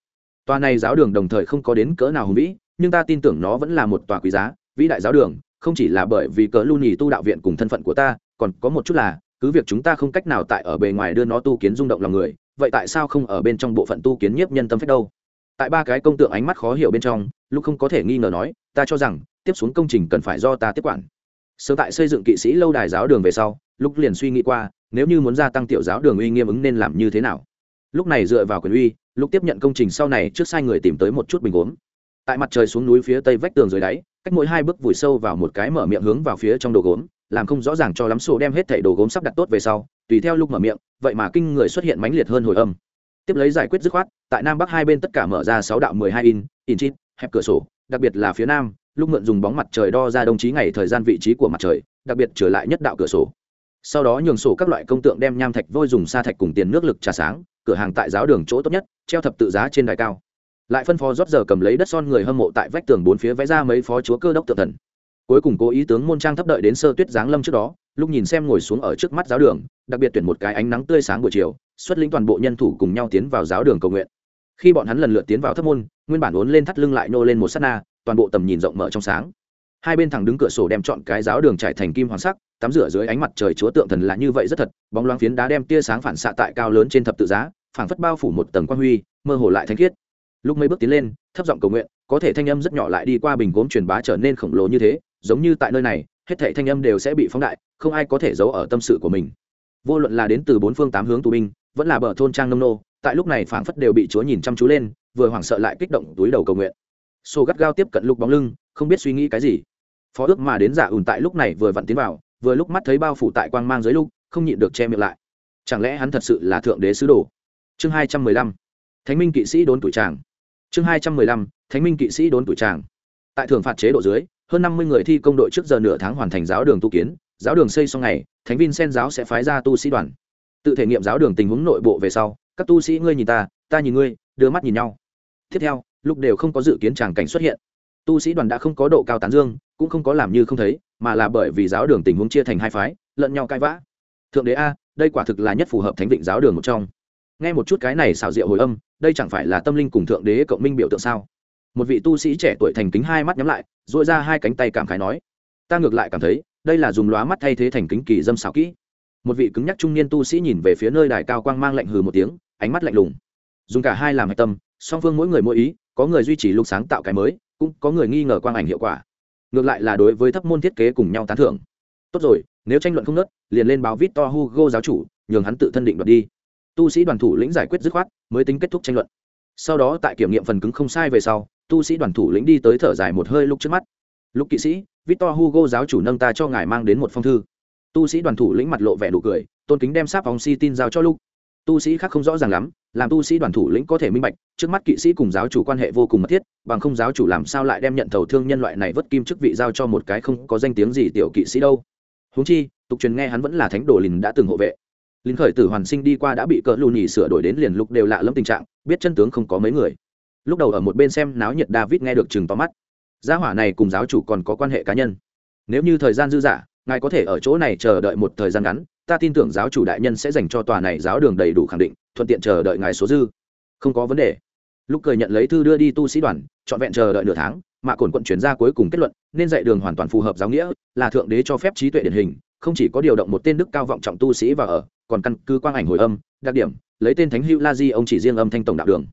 Tòa này giáo đường đồng thời không có đến cỡ nào hùng vĩ, nhưng ta tin tưởng nó vẫn là một tòa quý giá, vĩ đại giáo đường, không chỉ là bởi vì cỡ lưu nhì tu đạo viện cùng thân phận của ta, còn có một chút là, cứ việc chúng ta không cách nào tại ở bề ngoài đưa nó tu kiến rung động lòng người, vậy tại sao không ở bên trong bộ phận tu kiến nhiếp nhân tâm phép đâu? Tại ba cái công tượng ánh mắt khó hiểu bên trong lúc không có thể nghi ngờ nói, ta cho rằng, tiếp xuống công trình cần phải do ta tiếp quản sớm tại xây dựng kỵ sĩ lâu đài giáo đường về sau, lúc liền suy nghĩ qua, nếu như muốn gia tăng tiểu giáo đường uy nghiêm ứng nên làm như thế nào lúc này dựa vào quyền uy, lúc tiếp nhận công trình sau này trước sai người tìm tới một chút bình gốm. tại mặt trời xuống núi phía tây vách tường dưới đáy, cách mỗi hai bước vùi sâu vào một cái mở miệng hướng vào phía trong đồ gốm, làm không rõ ràng cho lắm sổ đem hết thảy đồ gốm sắp đặt tốt về sau, tùy theo lúc mở miệng, vậy mà kinh người xuất hiện mãnh liệt hơn hồi âm tiếp lấy giải quyết dứt khoát, tại nam bắc hai bên tất cả mở ra sáu đạo mười hai in in chít, hẹp cửa sổ, đặc biệt là phía nam lúc mượn dùng bóng mặt trời đo ra đồng chí ngày thời gian vị trí của mặt trời, đặc biệt trở lại nhất đạo cửa sổ. Sau đó nhường sổ các loại công tượng đem nham thạch vôi dùng sa thạch cùng tiền nước lực trà sáng, cửa hàng tại giáo đường chỗ tốt nhất, treo thập tự giá trên đài cao. Lại phân phó rót giờ cầm lấy đất son người hâm mộ tại vách tường bốn phía vẽ ra mấy phó chúa cơ đốc tự thần. Cuối cùng cố ý tướng môn trang thấp đợi đến sơ tuyết giáng lâm trước đó, lúc nhìn xem ngồi xuống ở trước mắt giáo đường, đặc biệt tuyển một cái ánh nắng tươi sáng buổi chiều, xuất lĩnh toàn bộ nhân thủ cùng nhau tiến vào giáo đường cầu nguyện. Khi bọn hắn lần lượt tiến vào thấp môn, nguyên bản uốn lên thắt lưng lại nô lên một s á t na toàn bộ tầm nhìn rộng mở trong sáng. Hai bên thẳng đứng cửa sổ đem chọn cái giáo đường trải thành kim hoàng sắc, tắm rửa dưới ánh mặt trời chúa tượng thần là như vậy rất thật, bóng loáng phiến đá đem tia sáng phản xạ tại cao lớn trên thập tự giá, phảng phất bao phủ một tầng quan huy, mơ hồ lại thanh khiết. Lúc mấy bước tiến lên, thấp giọng cầu nguyện, có thể thanh âm rất nhỏ lại đi qua bình gốm truyền bá trở nên khổng lồ như thế, giống như tại nơi này, hết thảy thanh âm đều sẽ bị phóng đại, không ai có thể giấu ở tâm sự của mình. Vô luận là đến từ bốn phương tám hướng tù binh, vẫn là bờ thôn trang nông nô, tại lúc này phảng phất đều bị chúa nhìn chăm chú lên, vừa hoảng sợ lại kích động túi đầu cầu nguyện sổ gắt gao tiếp cận lục bóng lưng, không biết suy nghĩ cái gì. Phó ước mà đến giả ùn tại lúc này vừa vặn tiến vào, vừa lúc mắt thấy bao phủ tại quang mang dưới lúc không nhịn được che miệng lại. Chẳng lẽ hắn thật sự là thượng đế sứ đồ? Chương hai trăm mười lăm. Thánh minh kỵ sĩ đốn tuổi tràng chương hai trăm mười lăm. Thánh minh kỵ sĩ đốn tuổi tràng tại thường phạt chế độ dưới, hơn năm mươi người thi công đội trước giờ nửa tháng hoàn thành giáo đường tu kiến, giáo đường xây xong ngày, thánh viên sen giáo sẽ phái ra tu sĩ đoàn. Tự thể nghiệm giáo đường tình huống nội bộ về sau, các tu sĩ ngươi nhìn ta ta nhìn ngươi, đưa mắt nhìn nhau. Tiếp theo lúc đều không có dự kiến tràng cảnh xuất hiện. Tu sĩ đoàn đã không có độ cao tán dương, cũng không có làm như không thấy, mà là bởi vì giáo đường tình huống chia thành hai phái, lẫn nhau cãi vã. Thượng đế a, đây quả thực là nhất phù hợp thánh định giáo đường một trong. Nghe một chút cái này xào rượu hồi âm, đây chẳng phải là tâm linh cùng thượng đế cộng minh biểu tượng sao? Một vị tu sĩ trẻ tuổi thành kính hai mắt nhắm lại dội ra hai cánh tay cảm khái nói, ta ngược lại cảm thấy, đây là dùng lóa mắt thay thế thành kính kỳ dâm xảo kỹ. Một vị cứng nhắc trung niên tu sĩ nhìn về phía nơi đài cao quang mang lạnh hừ một tiếng, ánh mắt lạnh lùng. Dùng cả hai làm hạch tâm song phương mỗi người mỗi ý, có người duy trì lúc sáng tạo cái mới, cũng có người nghi ngờ quang ảnh hiệu quả. Ngược lại là đối với thấp môn thiết kế cùng nhau tán thưởng. Tốt rồi, nếu tranh luận không nớt, liền lên báo vít to hugo giáo chủ, nhường hắn tự thân định đoạt đi. Tu sĩ đoàn thủ lĩnh giải quyết dứt khoát, mới tính kết thúc tranh luận. Sau đó tại kiểm nghiệm phần cứng không sai về sau, tu sĩ đoàn thủ lĩnh đi tới thở dài một hơi lúc trước mắt. Lúc kỵ sĩ, victor hugo giáo chủ nâng ta cho ngài mang đến một phong thư. Tu sĩ đoàn thủ lĩnh mặt lộ vẻ nụ cười, tôn kính đem sáp vòng si tin giao cho lúc tu sĩ khác không rõ ràng lắm làm tu sĩ đoàn thủ lĩnh có thể minh bạch, trước mắt kỵ sĩ cùng giáo chủ quan hệ vô cùng mật thiết, bằng không giáo chủ làm sao lại đem nhận thầu thương nhân loại này vất kim chức vị giao cho một cái không có danh tiếng gì tiểu kỵ sĩ đâu. Húng chi, tục truyền nghe hắn vẫn là thánh đồ lìn đã từng hộ vệ. Lính khởi tử hoàn sinh đi qua đã bị cỡ lù nhì sửa đổi đến liền lục đều lạ lẫm tình trạng, biết chân tướng không có mấy người. Lúc đầu ở một bên xem náo nhiệt david nghe được chừng tóm mắt. Gia hỏa này cùng giáo chủ còn có quan hệ cá nhân. Nếu như thời gian dư dả, ngài có thể ở chỗ này chờ đợi một thời gian ngắn, ta tin tưởng giáo chủ đại nhân sẽ dành cho tòa này giáo đường đầy đủ khẳng định thuận tiện chờ đợi ngài số dư. Không có vấn đề. Lúc cười nhận lấy thư đưa đi tu sĩ đoàn, trọn vẹn chờ đợi nửa tháng, mà cổn quận chuyển ra cuối cùng kết luận, nên dạy đường hoàn toàn phù hợp giáo nghĩa, là thượng đế cho phép trí tuệ điển hình, không chỉ có điều động một tên đức cao vọng trọng tu sĩ và ở, còn căn cứ quang ảnh hồi âm, đặc điểm, lấy tên thánh hữu la di, ông chỉ riêng âm thanh tổng đạo đường.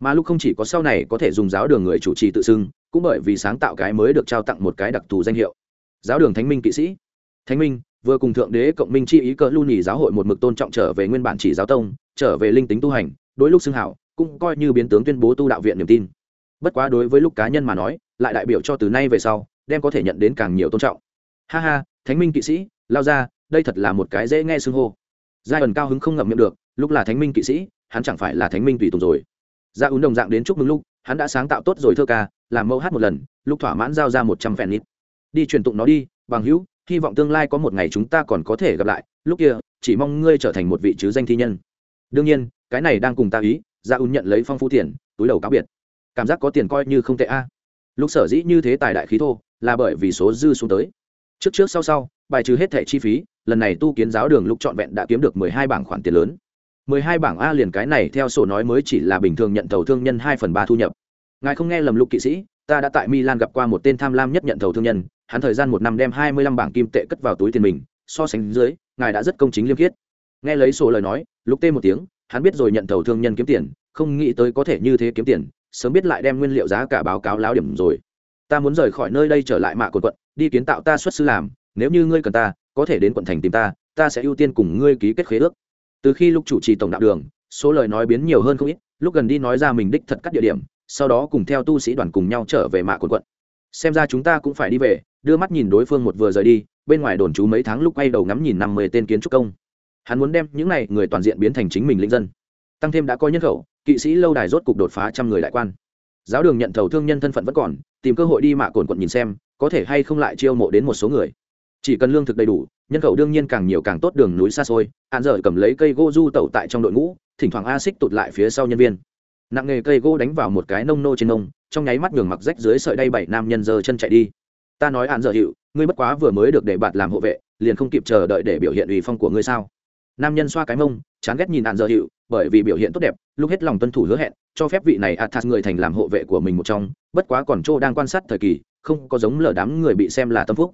Mà lúc không chỉ có sau này có thể dùng giáo đường người chủ trì tự xưng, cũng bởi vì sáng tạo cái mới được trao tặng một cái đặc thù danh hiệu. Giáo đường thánh minh kỵ sĩ. Thánh minh, vừa cùng thượng đế cộng minh chi ý cỡ lưu nhì giáo hội một mực tôn trọng trở về nguyên bản chỉ giáo tông trở về linh tính tu hành, đối lúc xưng hảo, cũng coi như biến tướng tuyên bố tu đạo viện niềm tin. Bất quá đối với lúc cá nhân mà nói, lại đại biểu cho từ nay về sau, đem có thể nhận đến càng nhiều tôn trọng. Ha ha, thánh minh kỵ sĩ, lao ra, đây thật là một cái dễ nghe xưng hô. Giai ẩn cao hứng không ngậm miệng được, lúc là thánh minh kỵ sĩ, hắn chẳng phải là thánh minh tùy tùng rồi. Dạ ra ứng đồng dạng đến chúc mừng lúc, hắn đã sáng tạo tốt rồi thơ ca, làm mẫu hát một lần, lúc thỏa mãn giao ra một trăm vẹn nít. Đi truyền tụng nó đi, bằng hữu, hy vọng tương lai có một ngày chúng ta còn có thể gặp lại, lúc kia, chỉ mong ngươi trở thành một vị chứ danh thi nhân đương nhiên, cái này đang cùng ta ý ra ún nhận lấy phong phú tiền, túi đầu cáo biệt. Cảm giác có tiền coi như không tệ a. Lúc sở dĩ như thế tài đại khí thô, là bởi vì số dư xuống tới. Trước trước sau sau, bài trừ hết thẻ chi phí, lần này tu kiến giáo đường lúc trọn vẹn đã kiếm được mười hai bảng khoản tiền lớn. mười hai bảng a liền cái này theo sổ nói mới chỉ là bình thường nhận thầu thương nhân hai phần ba thu nhập. Ngài không nghe lầm lục kỵ sĩ, ta đã tại milan gặp qua một tên tham lam nhất nhận thầu thương nhân, hắn thời gian một năm đem hai mươi lăm bảng kim tệ cất vào túi tiền mình, so sánh dưới, ngài đã rất công chính liêm khiết nghe lấy sổ lời nói, lục tê một tiếng, hắn biết rồi nhận thầu thương nhân kiếm tiền, không nghĩ tới có thể như thế kiếm tiền, sớm biết lại đem nguyên liệu giá cả báo cáo láo điểm rồi. Ta muốn rời khỏi nơi đây trở lại mạ cột quận, đi kiến tạo ta xuất sư làm, nếu như ngươi cần ta, có thể đến quận thành tìm ta ta sẽ ưu tiên cùng ngươi ký kết khế ước. Từ khi lúc chủ trì tổng đạo đường, số lời nói biến nhiều hơn không ít, lúc gần đi nói ra mình đích thật cắt địa điểm, sau đó cùng theo tu sĩ đoàn cùng nhau trở về mạ cột quận. Xem ra chúng ta cũng phải đi về, đưa mắt nhìn đối phương một vừa rời đi, bên ngoài đồn trú mấy tháng lúc quay đầu ngắm nhìn năm mươi tên kiến trúc công hắn muốn đem những này người toàn diện biến thành chính mình linh dân. Tăng thêm đã coi nhân khẩu, kỵ sĩ lâu đài rốt cục đột phá trăm người đại quan. Giáo đường nhận thầu thương nhân thân phận vẫn còn, tìm cơ hội đi mạ cồn quận nhìn xem, có thể hay không lại chiêu mộ đến một số người. Chỉ cần lương thực đầy đủ, nhân khẩu đương nhiên càng nhiều càng tốt đường núi xa xôi hạn dở cầm lấy cây gỗ du tẩu tại trong đội ngũ, thỉnh thoảng a xích tụt lại phía sau nhân viên. Nặng nghề cây gỗ đánh vào một cái nông nô trên nông, trong nháy mắt nhường mặc rách dưới sợi đay bảy nam nhân giờ chân chạy đi. Ta nói hạn dở hiệu ngươi bất quá vừa mới được để bạn làm hộ vệ, liền không kịp chờ đợi để biểu hiện ủy phong của ngươi sao? Nam nhân xoa cái mông, chán ghét nhìn ạn dở hiệu bởi vì biểu hiện tốt đẹp, lúc hết lòng tuân thủ hứa hẹn, cho phép vị này athas người thành làm hộ vệ của mình một trong, bất quá còn châu đang quan sát thời kỳ, không có giống lờ đám người bị xem là tâm phúc.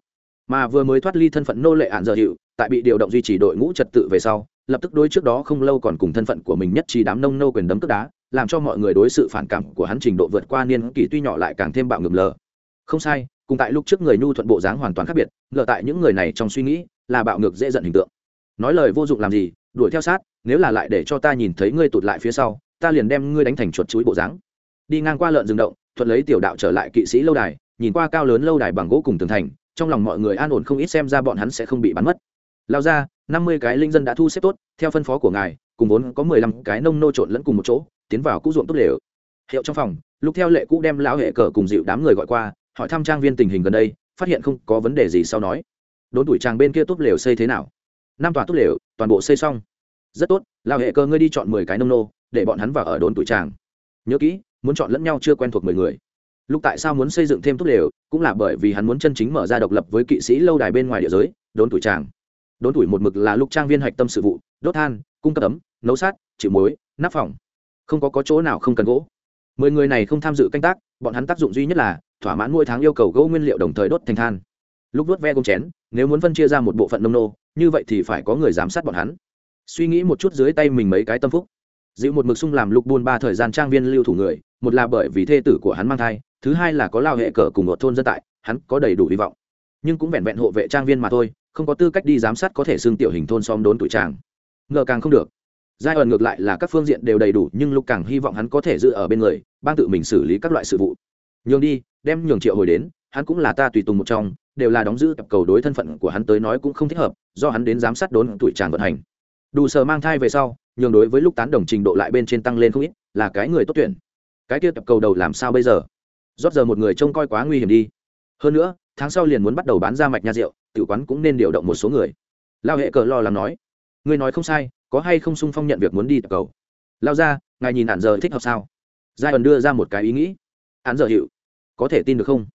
Mà vừa mới thoát ly thân phận nô lệ ạn giờ hiệu tại bị điều động duy trì đội ngũ trật tự về sau, lập tức đối trước đó không lâu còn cùng thân phận của mình nhất trí đám nông nô quyền đấm cướp đá, làm cho mọi người đối sự phản cảm của hắn trình độ vượt qua niên kỳ tuy nhỏ lại càng thêm bạo ngược lờ. Không sai, cùng tại lúc trước người nhu thuận bộ dáng hoàn toàn khác biệt, lờ tại những người này trong suy nghĩ là bạo ngược dễ giận hình tượng nói lời vô dụng làm gì, đuổi theo sát, nếu là lại để cho ta nhìn thấy ngươi tụt lại phía sau, ta liền đem ngươi đánh thành chuột chuối bộ dáng. Đi ngang qua lợn rừng động, thuận lấy tiểu đạo trở lại kỵ sĩ lâu đài, nhìn qua cao lớn lâu đài bằng gỗ cùng tường thành, trong lòng mọi người an ổn không ít xem ra bọn hắn sẽ không bị bắn mất. Lao ra, năm mươi cái linh dân đã thu xếp tốt, theo phân phó của ngài, cùng vốn có mười lăm cái nông nô trộn lẫn cùng một chỗ, tiến vào cũ ruộng tốt lều. Hiệu trong phòng lúc theo lệ cũ đem lão hệ cờ cùng dịu đám người gọi qua, hỏi thăm trang viên tình hình gần đây, phát hiện không có vấn đề gì sau nói. Đốn tuổi trang bên kia tốt lều xây thế nào? Năm tòa tốt lều toàn bộ xây xong. Rất tốt Lao hệ cơ ngươi đi chọn mười cái nông nô để bọn hắn vào ở đốn tuổi tràng nhớ kỹ muốn chọn lẫn nhau chưa quen thuộc mười người. Lúc tại sao muốn xây dựng thêm tốt lều cũng là bởi vì hắn muốn chân chính mở ra độc lập với kỵ sĩ lâu đài bên ngoài địa giới đốn tuổi tràng đốn tuổi một mực là lúc trang viên hạch tâm sự vụ đốt than cung cấp ấm nấu sát chịu muối nắp phòng. Không có, có chỗ nào không cần gỗ. Mười người này không tham dự canh tác bọn hắn tác dụng duy nhất là thỏa mãn mỗi tháng yêu cầu gỗ nguyên liệu đồng thời đốt thành than. Lúc đốt ve công chén nếu muốn phân chia ra một bộ phận nông nô như vậy thì phải có người giám sát bọn hắn. Suy nghĩ một chút dưới tay mình mấy cái tâm phúc. Dịu một mực sung làm lục buôn ba thời gian trang viên lưu thủ người, một là bởi vì thê tử của hắn mang thai, thứ hai là có lao hệ cờ cùng một thôn dân tại, hắn có đầy đủ hy vọng. Nhưng cũng vẹn vẹn hộ vệ trang viên mà thôi, không có tư cách đi giám sát có thể xưng tiểu hình thôn xóm đốn tuổi tràng ngờ càng không được. Giai ẩn ngược lại là các phương diện đều đầy đủ, nhưng lục càng hy vọng hắn có thể giữ ở bên người ban tự mình xử lý các loại sự vụ. Nhường đi, đem nhường triệu hồi đến, hắn cũng là ta tùy tùng một trong đều là đóng giữ tập cầu đối thân phận của hắn tới nói cũng không thích hợp, do hắn đến giám sát đốn tuổi tràng vận hành. Đủ sở mang thai về sau, nhường đối với lúc tán đồng trình độ lại bên trên tăng lên không ít, là cái người tốt tuyển. Cái kia tập cầu đầu làm sao bây giờ? Rót giờ một người trông coi quá nguy hiểm đi. Hơn nữa, tháng sau liền muốn bắt đầu bán ra mạch nha rượu tự quán cũng nên điều động một số người. Lao hệ cờ lo làm nói, ngươi nói không sai, có hay không sung phong nhận việc muốn đi tập cầu? Lao ra, ngài nhìn ạn giờ thích hợp sao? Giai ẩn đưa ra một cái ý nghĩ. Án giờ hiệu, có thể tin được không?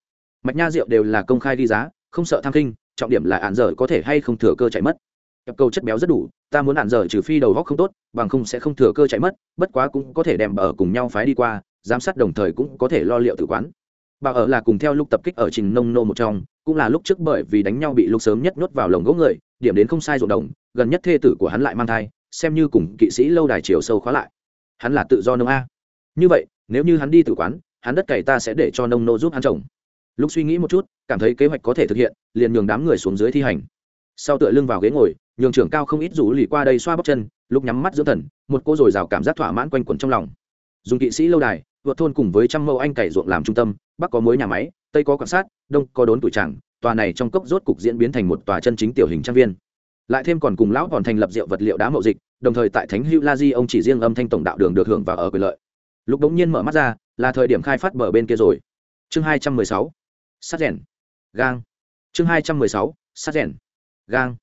Mạch nha rượu đều là công khai đi giá, không sợ tham kinh trọng điểm là ạn dở có thể hay không thừa cơ chạy mất. Tập cầu chất béo rất đủ, ta muốn ạn dở trừ phi đầu góc không tốt, bằng không sẽ không thừa cơ chạy mất, bất quá cũng có thể đem bờ cùng nhau phái đi qua, giám sát đồng thời cũng có thể lo liệu tự quán. Bà ở là cùng theo lúc tập kích ở trình nông nô một trong, cũng là lúc trước bởi vì đánh nhau bị lúc sớm nhất nhốt vào lồng gỗ người, điểm đến không sai ruộng đồng, gần nhất thê tử của hắn lại mang thai, xem như cùng kỵ sĩ lâu đài chiều sâu khóa lại. Hắn là tự do nông a. Như vậy, nếu như hắn đi tử quán, hắn đất cày ta sẽ để cho nông nô giúp hắn trồng lúc suy nghĩ một chút, cảm thấy kế hoạch có thể thực hiện, liền nhường đám người xuống dưới thi hành. Sau tựa lưng vào ghế ngồi, nhường trưởng cao không ít rủ lì qua đây xoa bóc chân, lúc nhắm mắt dưỡng thần, một cô rồi rào cảm giác thỏa mãn quanh quẩn trong lòng. Dùng kỵ sĩ lâu đài, vượt thôn cùng với trăm mẫu anh cày ruộng làm trung tâm, bắc có mối nhà máy, tây có quan sát, đông có đốn tuổi tràng, tòa này trong cốc rốt cục diễn biến thành một tòa chân chính tiểu hình trang viên. Lại thêm còn cùng lão còn thành lập rượu vật liệu đá mậu dịch, đồng thời tại thánh hữu la di ông chỉ riêng âm thanh tổng đạo đường được hưởng và ở quyền lợi. Lúc đống nhiên mở mắt ra, là thời điểm khai phát bờ bên kia rồi. Chương hai trăm mười sáu. Sát rèn. Gang. Chương hai trăm mười sáu, sát rèn. Gang.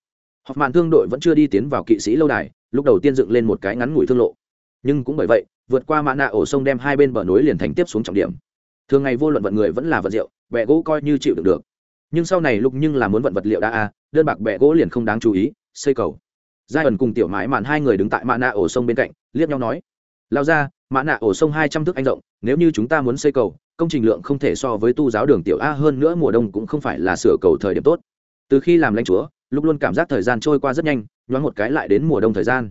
Họp mạn thương đội vẫn chưa đi tiến vào kỵ sĩ lâu đài, lúc đầu tiên dựng lên một cái ngắn ngủi thương lộ. Nhưng cũng bởi vậy, vượt qua mã nạ ổ sông đem hai bên bờ núi liền thành tiếp xuống trọng điểm. Thường ngày vô luận vận người vẫn là vật rượu bẹ gỗ coi như chịu được được. Nhưng sau này lúc nhưng là muốn vận vật liệu đa a, đơn bạc bẹ gỗ liền không đáng chú ý, xây cầu. Giai ẩn cùng tiểu mãi mạn hai người đứng tại mã nạ ổ sông bên cạnh, liếc nhau nói lao ra mã nạ ổ sông hai trăm thước anh rộng, nếu như chúng ta muốn xây cầu công trình lượng không thể so với tu giáo đường tiểu a hơn nữa mùa đông cũng không phải là sửa cầu thời điểm tốt. Từ khi làm lãnh chúa lúc luôn cảm giác thời gian trôi qua rất nhanh, nhoáng một cái lại đến mùa đông thời gian.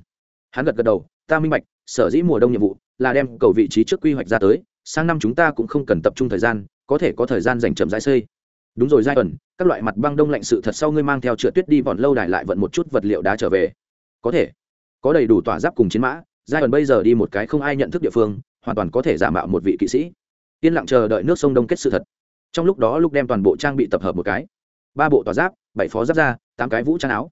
Hắn gật gật đầu, ta minh bạch, sở dĩ mùa đông nhiệm vụ là đem cầu vị trí trước quy hoạch ra tới, sang năm chúng ta cũng không cần tập trung thời gian, có thể có thời gian dành chậm rãi xây. Đúng rồi, giai ẩn, các loại mặt băng đông lạnh sự thật sau ngươi mang theo trượt tuyết đi bọn lâu đài lại vận một chút vật liệu đá trở về. Có thể. Có đầy đủ tỏa giáp cùng chiến mã, giai ẩn bây giờ đi một cái không ai nhận thức địa phương, hoàn toàn có thể giả mạo một vị kỵ sĩ yên lặng chờ đợi nước sông đông kết sự thật. Trong lúc đó lúc đem toàn bộ trang bị tập hợp một cái. Ba bộ tỏa giáp, bảy phó giáp ra tám cái vũ trang áo.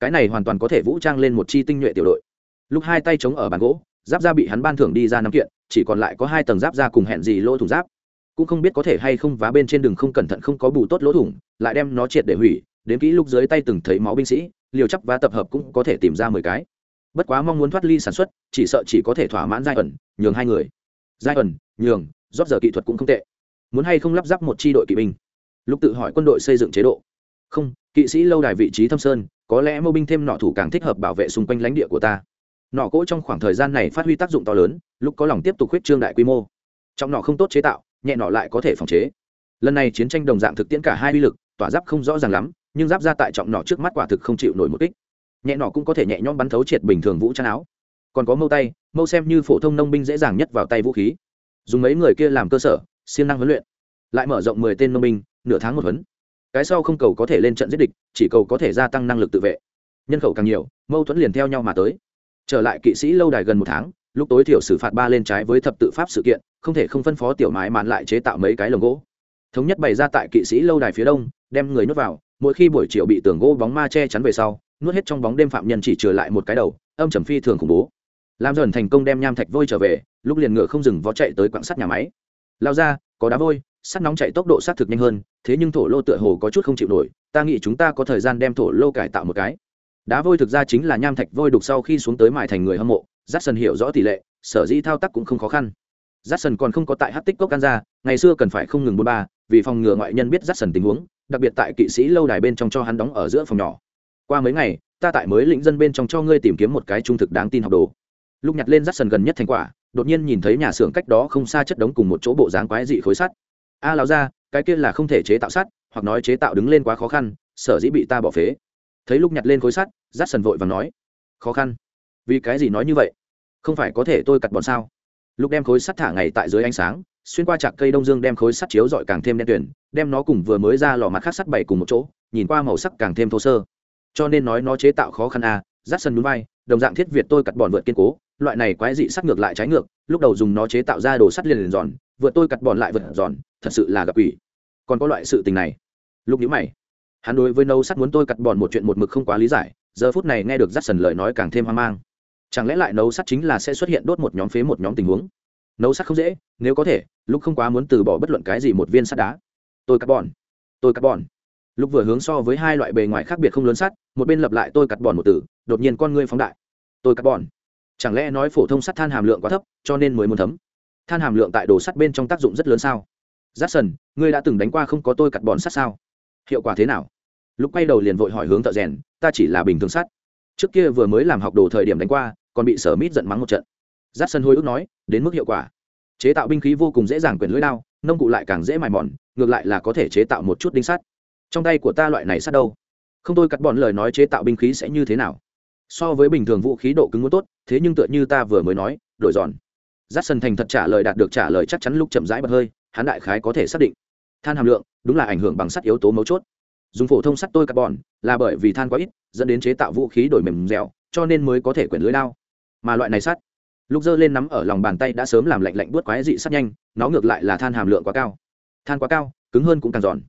Cái này hoàn toàn có thể vũ trang lên một chi tinh nhuệ tiểu đội. Lúc hai tay chống ở bàn gỗ, giáp da bị hắn ban thưởng đi ra năm kiện, chỉ còn lại có hai tầng giáp da cùng hẹn gì lỗ thủng giáp. Cũng không biết có thể hay không vá bên trên đường không cẩn thận không có bù tốt lỗ thủng, lại đem nó triệt để hủy, đến kỹ lúc dưới tay từng thấy máu binh sĩ, liều chấp và tập hợp cũng có thể tìm ra mười cái. Bất quá mong muốn thoát ly sản xuất, chỉ sợ chỉ có thể thỏa mãn giai ẩn, nhường hai người. Giai ẩn, nhường rót giờ kỹ thuật cũng không tệ. Muốn hay không lắp ráp một chi đội kỵ binh? Lúc tự hỏi quân đội xây dựng chế độ. Không, kỵ sĩ lâu đài vị trí thâm sơn, có lẽ mô binh thêm nọ thủ càng thích hợp bảo vệ xung quanh lãnh địa của ta. Nọ cỗ trong khoảng thời gian này phát huy tác dụng to lớn lúc có lòng tiếp tục huyết trương đại quy mô. Trong nọ không tốt chế tạo, nhẹ nọ lại có thể phòng chế. Lần này chiến tranh đồng dạng thực tiễn cả hai uy lực, tỏa giáp không rõ ràng lắm, nhưng giáp ra tại trọng nọ trước mắt quả thực không chịu nổi một kích. Nhẹ nọ cũng có thể nhẹ nhõm bắn thấu triệt bình thường vũ trang áo. Còn có mâu tay, mâu xem như phổ thông nông binh dễ dàng nhất vào tay vũ khí dùng mấy người kia làm cơ sở, siêng năng huấn luyện. Lại mở rộng mười tên nông binh, nửa tháng một huấn. Cái sau không cầu có thể lên trận giết địch, chỉ cầu có thể gia tăng năng lực tự vệ. Nhân khẩu càng nhiều, mâu thuẫn liền theo nhau mà tới. Trở lại kỵ sĩ lâu đài gần một tháng, lúc tối thiểu xử phạt ba lên trái với thập tự pháp sự kiện, không thể không phân phó tiểu mái mạn lại chế tạo mấy cái lồng gỗ. Thống nhất bày ra tại kỵ sĩ lâu đài phía đông, đem người nuốt vào, mỗi khi buổi chiều bị tường gỗ bóng ma che chắn về sau, nuốt hết trong bóng đêm phạm nhân chỉ trừ lại một cái đầu, âm trầm phi thường khủng bố làm dần thành công đem nham thạch vôi trở về, lúc liền ngựa không dừng vó chạy tới quạng sắt nhà máy. Lao ra, có đá vôi, sắt nóng chạy tốc độ sát thực nhanh hơn, thế nhưng thổ lô tựa hồ có chút không chịu nổi, ta nghĩ chúng ta có thời gian đem thổ lô cải tạo một cái. Đá vôi thực ra chính là nham thạch vôi đục sau khi xuống tới mại thành người hâm mộ j a hiểu rõ tỷ lệ, sở dĩ thao tác cũng không khó khăn. J còn còn không có tại hát tích cốc can ra, ngày xưa cần phải không ngừng bôn ba, vì phòng ngừa ngoại nhân biết j tình huống, đặc biệt tại kỵ sĩ lâu đài bên trong cho hắn đóng ở giữa phòng nhỏ. Qua mấy ngày, ta tại mới lĩnh dân bên trong cho ngươi tìm kiếm một cái trung thực đáng tin học đồ lúc nhặt lên j gần nhất thành quả đột nhiên nhìn thấy nhà xưởng cách đó không xa chất đống cùng một chỗ bộ dáng quái dị khối sắt. A à, ra cái kia là không thể chế tạo sắt hoặc nói chế tạo đứng lên quá khó khăn sở dĩ bị ta bỏ phế. Thấy lúc nhặt lên khối sắt rắt sần vội và nói khó khăn? Vì cái gì nói như vậy? Không phải có thể tôi cặt bọn sao? Lúc đem khối sắt thả ngày tại dưới ánh sáng xuyên qua chạc cây đông dương đem khối sắt chiếu dọi càng thêm đen tuyển đem nó cùng vừa mới ra lò mặt khác sắt bày cùng một chỗ nhìn qua màu sắc càng thêm thô sơ. Cho nên nói nó chế tạo khó khăn à rát sân núi bay, đồng dạng thiết việt tôi cặt bọn vượt kiên cố loại này quái dị sắt ngược lại trái ngược, lúc đầu dùng nó chế tạo ra đồ sắt liền liền giòn vượt tôi cặt bòn lại vượt giòn, thật sự là gặp ủy còn có loại sự tình này. Lúc nhữ mày. Hắn đối với nấu sắt muốn tôi cặt bòn một chuyện một mực không quá lý giải, giờ phút này nghe được rát sần lời nói càng thêm hoang mang. Chẳng lẽ lại nấu sắt chính là sẽ xuất hiện đốt một nhóm phế một nhóm tình huống? Nấu sắt không dễ, nếu có thể lúc không quá muốn từ bỏ bất luận cái gì một viên sắt đá. Tôi cắt bòn, tôi cắt bòn. Lúc vừa hướng so với hai loại bề ngoài khác biệt không lớn sắt, một bên lập lại tôi cắt bòn một từ, đột nhiên con ngươi phóng đại. Tôi cắt bòn chẳng lẽ nói phổ thông sắt than hàm lượng quá thấp, cho nên mới muốn thấm? Than hàm lượng tại đồ sắt bên trong tác dụng rất lớn sao? Giáp sần ngươi đã từng đánh qua không có tôi cắt bòn sắt sao? Hiệu quả thế nào? Lúc quay đầu liền vội hỏi hướng thợ rèn, ta chỉ là bình thường sắt. Trước kia vừa mới làm học đồ thời điểm đánh qua, còn bị sở mít giận mắng một trận. Giáp sân hôi ước nói, đến mức hiệu quả. Chế tạo binh khí vô cùng dễ dàng quyền lưỡi lao nông cụ lại càng dễ mài mòn, ngược lại là có thể chế tạo một chút đinh sắt. Trong tay của ta loại này sắt đâu? Không tôi cắt bọn lời nói chế tạo binh khí sẽ như thế nào? So với bình thường vũ khí độ cứng muốn tốt, thế nhưng tựa như ta vừa mới nói, đổi giòn. Giắt sân thành thật trả lời đạt được trả lời chắc chắn lúc chậm rãi bật hơi, hắn đại khái có thể xác định. Than hàm lượng, đúng là ảnh hưởng bằng sắt yếu tố mấu chốt. Dùng phổ thông sắt tôi carbon là bởi vì than quá ít, dẫn đến chế tạo vũ khí đổi mềm dẻo, cho nên mới có thể quyển lưới lao mà loại này sắt, lúc giơ lên nắm ở lòng bàn tay đã sớm làm lạnh lạnh buốt quái dị sắt nhanh, nó ngược lại là than hàm lượng quá cao. Than quá cao, cứng hơn cũng càng giòn.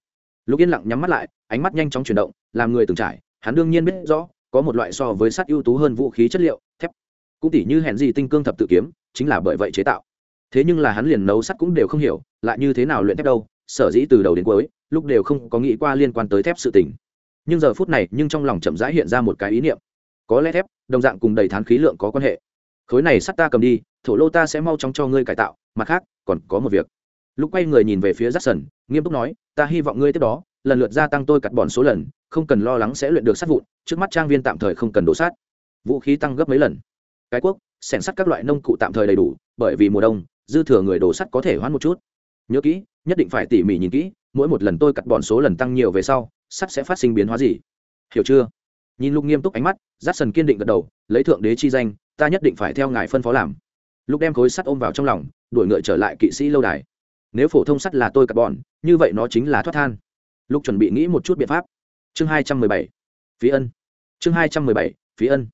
Lúc yên lặng nhắm mắt lại, ánh mắt nhanh chóng chuyển động, làm người từng trải, hắn đương nhiên biết rõ có một loại so với sắt ưu tú hơn vũ khí chất liệu, thép. Cũng tỉ như hẹn gì tinh cương thập tự kiếm, chính là bởi vậy chế tạo. Thế nhưng là hắn liền nấu sắt cũng đều không hiểu, lại như thế nào luyện thép đâu, sở dĩ từ đầu đến cuối, lúc đều không có nghĩ qua liên quan tới thép sự tình. Nhưng giờ phút này, nhưng trong lòng chậm rãi hiện ra một cái ý niệm. Có lẽ thép, đồng dạng cùng đầy thán khí lượng có quan hệ. Khối này sắt ta cầm đi, thổ lô ta sẽ mau chóng cho ngươi cải tạo, mặt khác, còn có một việc. Lúc quay người nhìn về phía rắt sần nghiêm túc nói, ta hy vọng ngươi tiếp đó, lần lượt gia tăng tôi cắt bọn số lần không cần lo lắng sẽ luyện được sắt vụn, trước mắt trang viên tạm thời không cần đổ sát. Vũ khí tăng gấp mấy lần. Cái quốc sẻn sắt các loại nông cụ tạm thời đầy đủ, bởi vì mùa đông, dư thừa người đổ sắt có thể hoãn một chút. Nhớ kỹ, nhất định phải tỉ mỉ nhìn kỹ, mỗi một lần tôi cắt bọn số lần tăng nhiều về sau, sắt sẽ phát sinh biến hóa gì. Hiểu chưa? Nhìn lục nghiêm túc ánh mắt giắt sần kiên định gật đầu, lấy thượng đế chi danh, ta nhất định phải theo ngài phân phó làm. Lúc đem khối sắt ôm vào trong lòng, đuổi ngựa trở lại kỵ sĩ lâu đài. Nếu phổ thông sắt là tôi cắt bọn, như vậy nó chính là thoát than. Lúc chuẩn bị nghĩ một chút biện pháp chương hai trăm mười bảy, phí ân. Chương hai trăm mười bảy, phí ân.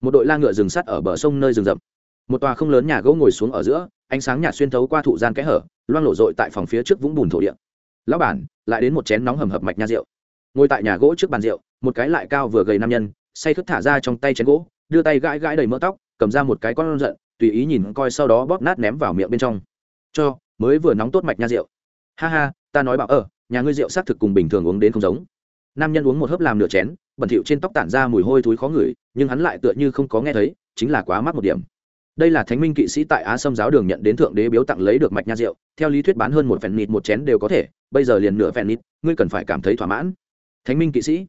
Một đội la ngựa rừng sắt ở bờ sông nơi rừng rậm. Một tòa không lớn nhà gỗ ngồi xuống ở giữa, ánh sáng nhạt xuyên thấu qua thụ gian kẽ hở, loang lổ dội tại phòng phía trước vũng bùn thổ địa. Lão bản, lại đến một chén nóng hầm hập mạch nha rượu. Ngồi tại nhà gỗ trước bàn rượu, một cái lại cao vừa gầy nam nhân, say khướt thả ra trong tay chén gỗ, đưa tay gãi gãi đầy mỡ tóc, cầm ra một cái con giận, tùy ý nhìn coi sau đó bóp nát ném vào miệng bên trong. Cho, mới vừa nóng tốt mạch nha rượu. Ha ha, ta nói bảo ở nhà ngươi rượu xác thực cùng bình thường uống đến không giống nam nhân uống một hớp làm nửa chén, bẩn thỉu trên tóc tản ra mùi hôi thối khó ngửi, nhưng hắn lại tựa như không có nghe thấy, chính là quá mắc một điểm. Đây là thánh minh kỵ sĩ tại á sâm giáo đường nhận đến thượng đế biếu tặng lấy được mạch nha rượu, theo lý thuyết bán hơn một phèn nịt một chén đều có thể, bây giờ liền nửa phèn nịt, ngươi cần phải cảm thấy thỏa mãn. Thánh minh kỵ sĩ,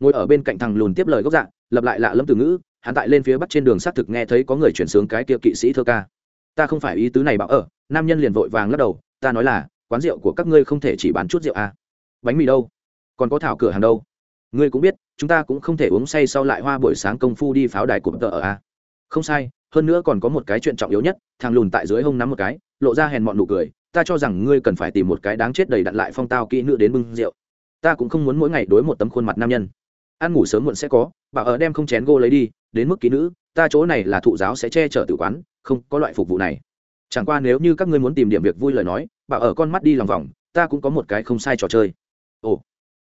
ngồi ở bên cạnh thằng lùn tiếp lời gốc dạng lập lại lạ lâm từ ngữ, hắn tại lên phía bắc trên đường xác thực nghe thấy có người chuyển sướng cái kia kỵ sĩ thơ ca. Ta không phải ý tứ này bảo ở, nam nhân liền vội vàng lắc đầu, ta nói là, quán rượu của các ngươi không thể chỉ bán chút rượu à. bánh mì đâu? Còn có thảo cửa hàng đâu? Ngươi cũng biết, chúng ta cũng không thể uống say sau lại hoa buổi sáng công phu đi pháo đài của tờ ở a. À. không sai, hơn nữa còn có một cái chuyện trọng yếu nhất, thằng lùn tại dưới hông nắm một cái, lộ ra hèn mọn nụ cười, ta cho rằng ngươi cần phải tìm một cái đáng chết đầy đặn lại phong tao kỹ nữ đến bưng rượu. Ta cũng không muốn mỗi ngày đối một tấm khuôn mặt nam nhân. Ăn ngủ sớm muộn sẽ có, bà ở đem không chén gô lấy đi, đến mức kỹ nữ, ta chỗ này là thụ giáo sẽ che chở tự quán, không có loại phục vụ này. Chẳng qua nếu như các ngươi muốn tìm điểm việc vui lời nói, bà ở con mắt đi lòng vòng, ta cũng có một cái không sai trò chơi. Ồ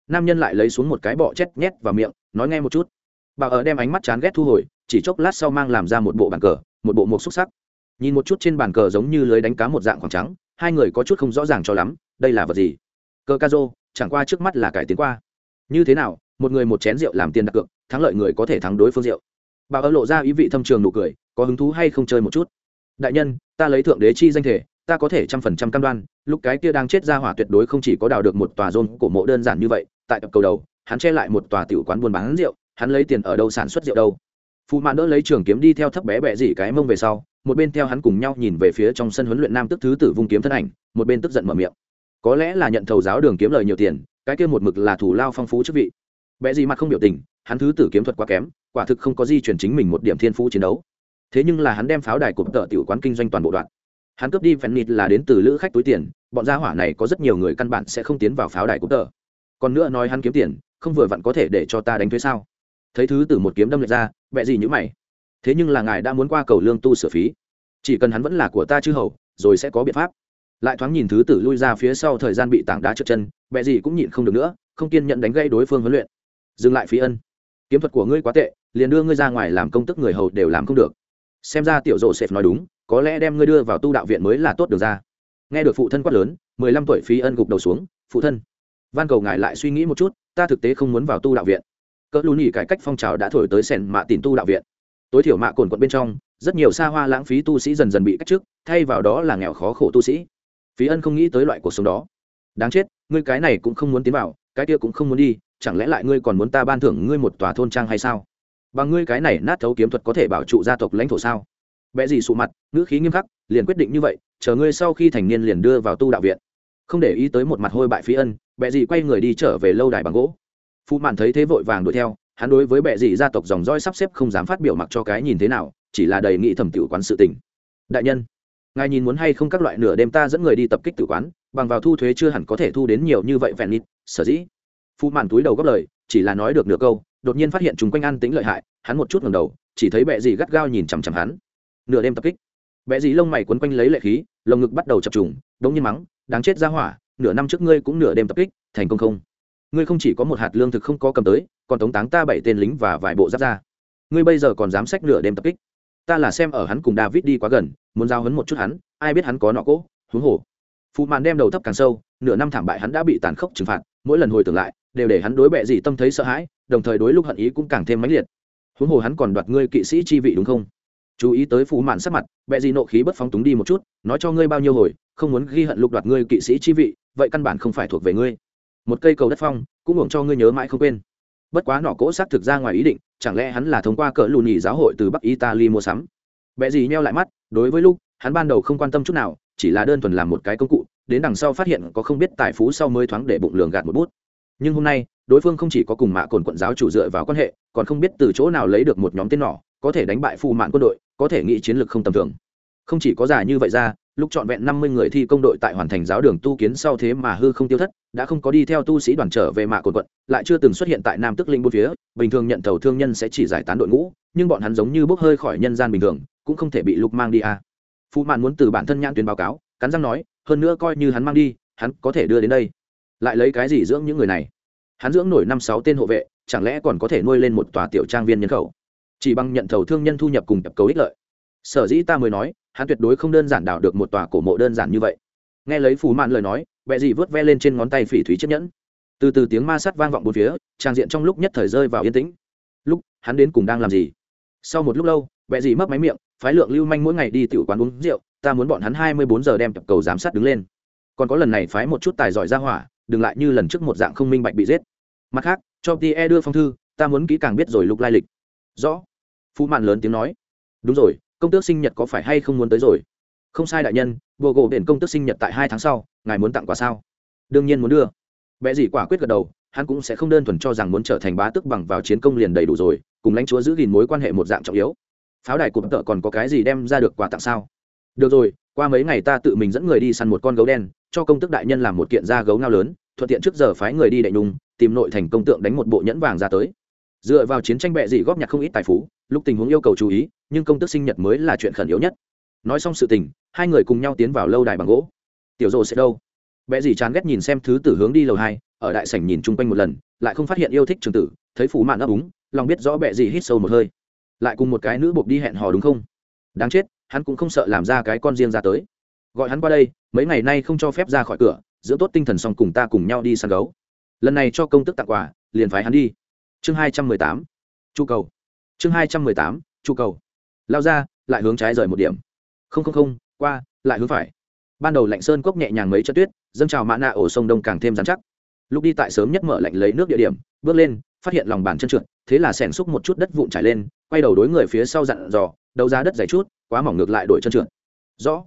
nam nhân lại lấy xuống một cái bọ chết nhét vào miệng, nói nghe một chút. Bảo ở đem ánh mắt chán ghét thu hồi, chỉ chốc lát sau mang làm ra một bộ bàn cờ, một bộ mộc xúc sắc. Nhìn một chút trên bàn cờ giống như lưới đánh cá một dạng khoảng trắng, hai người có chút không rõ ràng cho lắm, đây là vật gì? Cờ ca rô, chẳng qua trước mắt là cải tiến qua. Như thế nào, một người một chén rượu làm tiền đặt cược, thắng lợi người có thể thắng đối phương rượu. Bà ở lộ ra ý vị thâm trường nụ cười, có hứng thú hay không chơi một chút? Đại nhân, ta lấy thượng đế chi danh thể, ta có thể trăm phần trăm cam đoan lúc cái kia đang chết ra hỏa tuyệt đối không chỉ có đào được một tòa rôn cổ mộ đơn giản như vậy, tại tập cầu đầu, hắn che lại một tòa tiểu quán buôn bán rượu, hắn lấy tiền ở đâu sản xuất rượu đâu. Phụ mạn đỡ lấy trường kiếm đi theo thấp bé bẹ dỉ cái mông về sau, một bên theo hắn cùng nhau nhìn về phía trong sân huấn luyện nam tức thứ tử vung kiếm thân ảnh, một bên tức giận mở miệng. Có lẽ là nhận thầu giáo đường kiếm lời nhiều tiền, cái kia một mực là thủ lao phong phú chức vị. Bẹ dỉ mặt không biểu tình, hắn thứ tử kiếm thuật quá kém, quả thực không có di chuyển chính mình một điểm thiên phú chiến đấu. Thế nhưng là hắn đem pháo đài cụm tợ tiểu quán kinh doanh toàn bộ đoạn hắn cướp đi phen nịt là đến từ lữ khách túi tiền, bọn gia hỏa này có rất nhiều người căn bản sẽ không tiến vào pháo đài cụm tờ. Còn nữa nói hắn kiếm tiền, không vừa vặn có thể để cho ta đánh thuế sao? Thấy thứ từ một kiếm đâm lệch ra bẹ gì nhữ mày? Thế nhưng là ngài đã muốn qua cầu lương tu sửa phí. Chỉ cần hắn vẫn là của ta chứ hầu, rồi sẽ có biện pháp. Lại thoáng nhìn thứ tử lui ra phía sau thời gian bị tảng đá trượt chân bẹ gì cũng nhịn không được nữa, không kiên nhận đánh gây đối phương huấn luyện. Dừng lại phí ân. Kiếm thuật của ngươi quá tệ, liền đưa ngươi ra ngoài làm công tức người hầu đều làm không được. Xem ra tiểu rộ sệt nói đúng có lẽ đem ngươi đưa vào tu đạo viện mới là tốt được ra. Nghe được phụ thân quát lớn, mười lăm tuổi phí ân gục đầu xuống, phụ thân, van cầu ngài lại suy nghĩ một chút, ta thực tế không muốn vào tu đạo viện. Cỡ lù nhì cải cách phong trào đã thổi tới sẻn mạ tìm tu đạo viện. Tối thiểu mạ cồn quận bên trong, rất nhiều xa hoa lãng phí tu sĩ dần dần bị cách chức, thay vào đó là nghèo khó khổ tu sĩ. Phí ân không nghĩ tới loại cuộc sống đó. Đáng chết, ngươi cái này cũng không muốn tiến vào, cái kia cũng không muốn đi, chẳng lẽ lại ngươi còn muốn ta ban thưởng ngươi một tòa thôn trang hay sao? Bằng ngươi cái này nát thấu kiếm thuật có thể bảo trụ gia tộc lãnh thổ sao? Bé gì sụ mặt, ngữ khí nghiêm khắc, liền quyết định như vậy, chờ ngươi sau khi thành niên liền đưa vào tu đạo viện. Không để ý tới một mặt hôi bại phí ân bệ dị quay người đi trở về lâu đài bằng gỗ. Phụ mạn thấy thế vội vàng đuổi theo, hắn đối với bệ dị gia tộc dòng roi sắp xếp không dám phát biểu mặc cho cái nhìn thế nào, chỉ là đầy nghị thẩm tiểu quán sự tình. Đại nhân, ngài nhìn muốn hay không các loại nửa đêm ta dẫn người đi tập kích tử quán, bằng vào thu thuế chưa hẳn có thể thu đến nhiều như vậy vẹn nít sở dĩ. Phụ mạn túi đầu góp lời, chỉ là nói được nửa câu, đột nhiên phát hiện chúng quanh ăn tính lợi hại, hắn một chút ngầm đầu, chỉ thấy bệ dị gắt gao nhìn chằm chằm hắn nửa đêm tập kích. Bệ dì lông mày quấn quanh lấy lệ khí, lồng ngực bắt đầu chập trùng, đống nhiên mắng, đáng chết ra hỏa, nửa năm trước ngươi cũng nửa đêm tập kích, thành công không? Ngươi không chỉ có một hạt lương thực không có cầm tới, còn tống táng ta bảy tên lính và vài bộ giáp ra. Ngươi bây giờ còn dám sách nửa đêm tập kích? Ta là xem ở hắn cùng david đi quá gần, muốn giao hấn một chút hắn, ai biết hắn có nọ cỗ, huống hồ. Phụ màn đem đầu thấp càng sâu, nửa năm thảm bại hắn đã bị tàn khốc trừng phạt, mỗi lần hồi tưởng lại, đều để hắn đối bệ gì tâm thấy sợ hãi, đồng thời đối lúc hận ý cũng càng thêm mãnh liệt. Huống hồ hắn còn đoạt ngươi kỵ sĩ chi vị đúng không? Chú ý tới phụ mạn sắc mặt, bệ gì nộ khí bất phóng túng đi một chút, nói cho ngươi bao nhiêu hồi, không muốn ghi hận lục đoạt ngươi kỵ sĩ chi vị, vậy căn bản không phải thuộc về ngươi. Một cây cầu đất phong, cũng hưởng cho ngươi nhớ mãi không quên. Bất quá nọ cỗ xác thực ra ngoài ý định, chẳng lẽ hắn là thông qua cỡ lù nhì giáo hội từ bắc italy mua sắm? Bệ gì nheo lại mắt, đối với lúc, hắn ban đầu không quan tâm chút nào, chỉ là đơn thuần làm một cái công cụ, đến đằng sau phát hiện có không biết tài phú sau mới thoáng để bụng lường gạt một bút. Nhưng hôm nay, đối phương không chỉ có cùng mạ cồn quận giáo chủ dựa vào quan hệ, còn không biết từ chỗ nào lấy được một nhóm tên nỏ có thể đánh bại phù mạn quân đội, có thể nghĩ chiến lược không tầm thường. Không chỉ có giả như vậy ra, lúc trọn vẹn năm mươi người thi công đội tại hoàn thành giáo đường tu kiến sau thế mà hư không tiêu thất, đã không có đi theo tu sĩ đoàn trở về mạ cột quận, lại chưa từng xuất hiện tại nam tức linh bốn phía, bình thường nhận thầu thương nhân sẽ chỉ giải tán đội ngũ, nhưng bọn hắn giống như bốc hơi khỏi nhân gian bình thường, cũng không thể bị lục mang đi à. phụ mạn muốn từ bản thân nhãn tuyến báo cáo, cắn răng nói, hơn nữa coi như hắn mang đi, hắn có thể đưa đến đây. Lại lấy cái gì dưỡng những người này? Hắn dưỡng nổi năm sáu tên hộ vệ, chẳng lẽ còn có thể nuôi lên một tòa tiểu trang viên nhân khẩu? Chỉ bằng nhận thầu thương nhân thu nhập cùng tập cấu ích lợi. Sở dĩ ta mới nói, hắn tuyệt đối không đơn giản đào được một tòa cổ mộ đơn giản như vậy. Nghe lấy phù mạn lời nói vẹ dị vớt ve lên trên ngón tay phỉ thúy chiếc nhẫn. Từ từ tiếng ma sát vang vọng bốn phía, trang diện trong lúc nhất thời rơi vào yên tĩnh. Lúc, hắn đến cùng đang làm gì? Sau một lúc lâu vẹ dị mất máy miệng, phái lượng lưu manh mỗi ngày đi tiểu quán uống rượu, ta muốn bọn hắn hai mươi bốn giờ đem tập cầu giám sát đứng lên. Còn có lần này phái một chút tài giỏi ra hỏa, đừng lại như lần trước một dạng không minh bạch bị giết. Mặt khác, cho tie đưa phong thư, ta muốn kỹ càng biết rồi lục lai lịch rõ. Phụ mạn lớn tiếng nói. Đúng rồi, công tước sinh nhật có phải hay không muốn tới rồi? Không sai đại nhân vô gỗ đền công tước sinh nhật tại hai tháng sau, ngài muốn tặng quà sao? Đương nhiên muốn đưa. Vẽ gì quả quyết gật đầu, hắn cũng sẽ không đơn thuần cho rằng muốn trở thành bá tước bằng vào chiến công liền đầy đủ rồi, cùng lãnh chúa giữ gìn mối quan hệ một dạng trọng yếu. Pháo đài cụm tợ còn có cái gì đem ra được quà tặng sao? Được rồi, qua mấy ngày ta tự mình dẫn người đi săn một con gấu đen, cho công tức đại nhân làm một kiện da gấu ngao lớn, thuận tiện trước giờ phái người đi đại nung tìm nội thành công tượng đánh một bộ nhẫn vàng ra tới dựa vào chiến tranh bệ dị góp nhặt không ít tài phú, lúc tình huống yêu cầu chú ý, nhưng công tức sinh nhật mới là chuyện khẩn yếu nhất. Nói xong sự tình, hai người cùng nhau tiến vào lâu đài bằng gỗ. Tiểu rồ sẽ đâu? Bệ dị chán ghét nhìn xem thứ tử hướng đi lầu hai, ở đại sảnh nhìn chung quanh một lần, lại không phát hiện yêu thích trường tử, thấy phủ mạn ấp úng, lòng biết rõ bệ dị hít sâu một hơi. Lại cùng một cái nữ buộc đi hẹn hò đúng không? Đáng chết, hắn cũng không sợ làm ra cái con riêng ra tới. Gọi hắn qua đây, mấy ngày nay không cho phép ra khỏi cửa, giữ tốt tinh thần xong cùng ta cùng nhau đi săn gấu. Lần này cho công tức tặng quà, liền phái hắn đi chương hai trăm mười tám chu cầu. Chương hai trăm mười tám chu cầu. Lao ra, lại hướng trái rời một điểm. Không không không, qua, lại hướng phải. Ban đầu lạnh sơn cốc nhẹ nhàng mấy chân tuyết, dâng trào mã nạ ổ sông đông càng thêm dán chắc. Lúc đi tại sớm nhất mở lạnh lấy nước địa điểm, bước lên, phát hiện lòng bàn chân trượt, thế là xẻn xúc một chút đất vụn trải lên, quay đầu đối người phía sau dặn dò đầu ra đất dày chút, quá mỏng ngược lại đổi chân trượt. Rõ.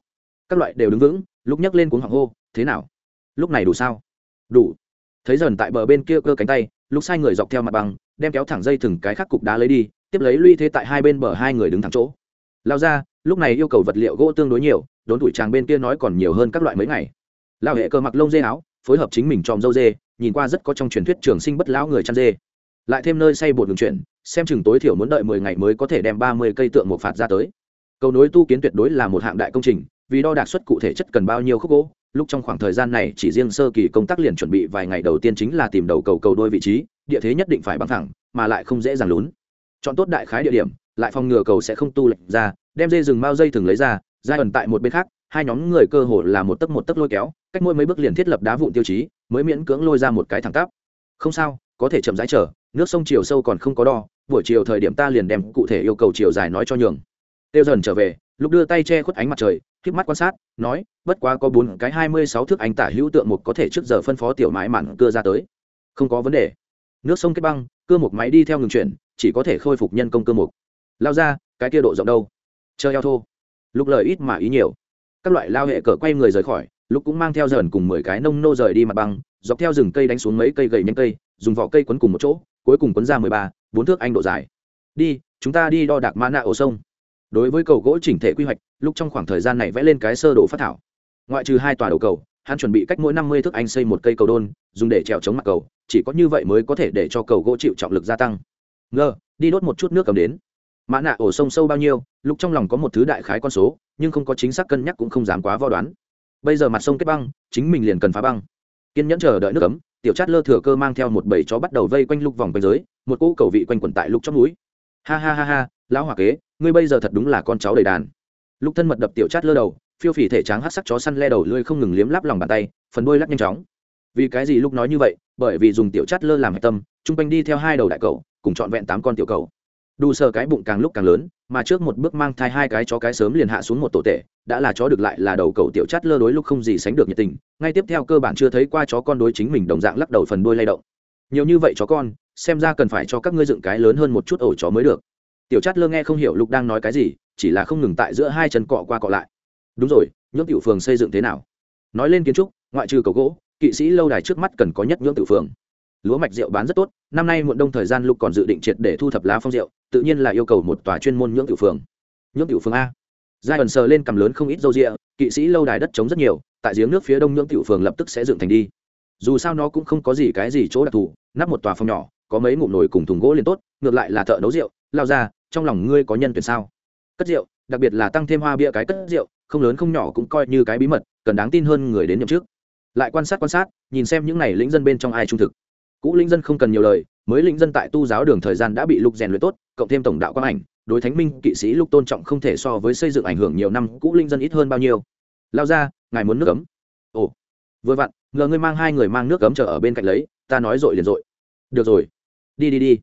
Các loại đều đứng vững, lúc nhấc lên cuống hoàng hô, thế nào? Lúc này đủ sao? Đủ. Thấy dần tại bờ bên kia cơ cánh tay, lúc sai người dọc theo mặt bằng đem kéo thẳng dây thừng cái khắc cục đá lấy đi, tiếp lấy luy thế tại hai bên bờ hai người đứng thẳng chỗ. Lao ra, lúc này yêu cầu vật liệu gỗ tương đối nhiều, đốn tuổi chàng bên kia nói còn nhiều hơn các loại mấy ngày. Lao hệ cơ mặc lông dê áo, phối hợp chính mình tròm dâu dê, nhìn qua rất có trong truyền thuyết trường sinh bất lão người chăn dê. Lại thêm nơi xây bột đường chuyển, xem chừng tối thiểu muốn đợi mười ngày mới có thể đem ba mươi cây tượng một phạt ra tới. Cầu nối tu kiến tuyệt đối là một hạng đại công trình, vì đo đạc suất cụ thể chất cần bao nhiêu khúc gỗ, lúc trong khoảng thời gian này chỉ riêng sơ kỳ công tác liền chuẩn bị vài ngày đầu tiên chính là tìm đầu cầu cầu đôi vị trí địa thế nhất định phải băng thẳng, mà lại không dễ dàng lún. Chọn tốt đại khái địa điểm, lại phòng ngừa cầu sẽ không tu lệch ra, đem dây rừng mao dây thừng lấy ra, giai ẩn tại một bên khác, hai nhóm người cơ hồ là một tấc một tấc lôi kéo, cách mỗi mấy bước liền thiết lập đá vụn tiêu chí, mới miễn cưỡng lôi ra một cái thẳng tắp. Không sao, có thể chậm rãi trở nước sông chiều sâu còn không có đo, buổi chiều thời điểm ta liền đem cụ thể yêu cầu chiều dài nói cho nhường. Tiêu dần trở về, lúc đưa tay che khuất ánh mặt trời k mắt quan sát, nói, bất quá có bốn cái hai mươi sáu thước anh tả hữu tượng một có thể trước giờ phân phó tiểu mái mặn cưa ra tới. Không có vấn đề nước sông kết băng cưa một máy đi theo ngừng chuyển, chỉ có thể khôi phục nhân công cưa mục. lao ra, cái kia độ rộng đâu? Chơi eo thô. Lúc lời ít mà ý nhiều. Các loại lao hệ cờ quay người rời khỏi lúc cũng mang theo dởn cùng mười cái nông nô rời đi mặt băng, dọc theo rừng cây đánh xuống mấy cây gậy nhanh cây, dùng vỏ cây quấn cùng một chỗ, cuối cùng quấn ra mười ba, bốn thước anh độ dài. Đi, chúng ta đi đo đạc mã nạ ổ sông. Đối với cầu gỗ chỉnh thể quy hoạch lúc trong khoảng thời gian này vẽ lên cái sơ đồ phát thảo. Ngoại trừ hai tòa đầu cầu hắn chuẩn bị cách mỗi năm mươi thước anh xây một cây cầu đôn, dùng để trèo chống mặt cầu, chỉ có như vậy mới có thể để cho cầu gỗ chịu trọng lực gia tăng. Ngơ đi đốt một chút nước cầm đến. Mã nạ ổ sông sâu bao nhiêu, lúc trong lòng có một thứ đại khái con số, nhưng không có chính xác cân nhắc cũng không dám quá vo đoán. Bây giờ mặt sông kết băng, chính mình liền cần phá băng. Kiên nhẫn chờ đợi nước cấm tiểu chát lơ thừa cơ mang theo một bầy chó bắt đầu vây quanh lục vòng quanh giới, một cỗ cầu vị quanh quẩn tại lục trong núi. Ha ha ha ha, lão hỏa kế, ngươi bây giờ thật đúng là con cháu đầy đàn. Lục thân mật đập tiểu chát lơ đầu phiêu phỉ thể tráng hát sắc chó săn le đầu lưỡi không ngừng liếm lắp lòng bàn tay, phần đôi lắc nhanh chóng. Vì cái gì lúc nói như vậy? Bởi vì dùng tiểu chát lơ làm hạch tâm, chung quanh đi theo hai đầu đại cầu cùng trọn vẹn tám con tiểu cầu đủ sờ cái bụng càng lúc càng lớn, mà trước một bước mang thai hai cái chó cái sớm liền hạ xuống một tổ tệ đã là chó được lại là đầu cầu tiểu chát lơ đối lúc không gì sánh được nhiệt tình, ngay tiếp theo cơ bản chưa thấy qua chó con đối chính mình đồng dạng lắc đầu phần đuôi lay động. Nhiều như vậy chó con, xem ra cần phải cho các ngươi dựng cái lớn hơn một chút ổ chó mới được. Tiểu chát lơ nghe không hiểu lúc đang nói cái gì, chỉ là không ngừng tại giữa hai chân cọ qua cọ lại đúng rồi, nhưỡng tiểu phường xây dựng thế nào? Nói lên kiến trúc, ngoại trừ cầu gỗ, kỵ sĩ lâu đài trước mắt cần có nhất nhưỡng tiểu phường. Lúa mạch rượu bán rất tốt, năm nay muộn đông thời gian lục còn dự định triệt để thu thập lá phong rượu, tự nhiên là yêu cầu một tòa chuyên môn nhưỡng tiểu phường. Nhưỡng tiểu phường a. Giai ẩn sờ lên cầm lớn không ít dâu rịa, kỵ sĩ lâu đài đất trống rất nhiều, tại giếng nước phía đông nhưỡng tiểu phường lập tức sẽ dựng thành đi. Dù sao nó cũng không có gì cái gì chỗ đặc thù, nắp một tòa phòng nhỏ, có mấy ngụm nồi cùng thùng gỗ liền tốt, ngược lại là thợ nấu rượu. Lao ra, trong lòng ngươi có nhân tuyển sao? Cất rượu đặc biệt là tăng thêm hoa bia cái cất rượu, không lớn không nhỏ cũng coi như cái bí mật, cần đáng tin hơn người đến nhậm trước lại quan sát quan sát, nhìn xem những này lĩnh dân bên trong ai trung thực. Cũ lĩnh dân không cần nhiều lời, mới lĩnh dân tại tu giáo đường thời gian đã bị lục rèn luyện tốt, cộng thêm tổng đạo quang ảnh, đối thánh minh kỵ sĩ lúc tôn trọng không thể so với xây dựng ảnh hưởng nhiều năm, cũ linh dân ít hơn bao nhiêu. Lao ra, ngài muốn nước cấm ồ, vừa vặn, ngờ ngươi mang hai người mang nước cấm chờ ở bên cạnh lấy, ta nói dội liền dội được rồi. Đi đi đi.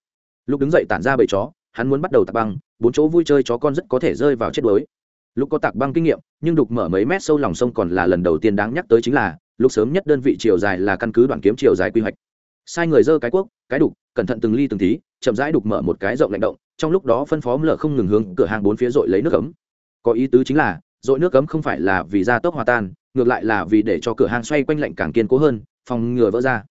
Lúc đứng dậy tản ra bầy chó hắn muốn bắt đầu tạc băng, bốn chỗ vui chơi chó con rất có thể rơi vào chết đuối. Lúc có tạc băng kinh nghiệm, nhưng đục mở mấy mét sâu lòng sông còn là lần đầu tiên đáng nhắc tới chính là lúc sớm nhất đơn vị chiều dài là căn cứ đoàn kiếm chiều dài quy hoạch. Sai người dơ cái cuốc, cái đục, cẩn thận từng ly từng tí, chậm rãi đục mở một cái rộng lạnh động, trong lúc đó phân phó lở không ngừng hướng cửa hàng bốn phía dội lấy nước cấm có ý tứ chính là, dội nước cấm không phải là vì da tốc hòa tan, ngược lại là vì để cho cửa hàng xoay quanh lạnh càng kiên cố hơn, phòng ngừa vỡ ra.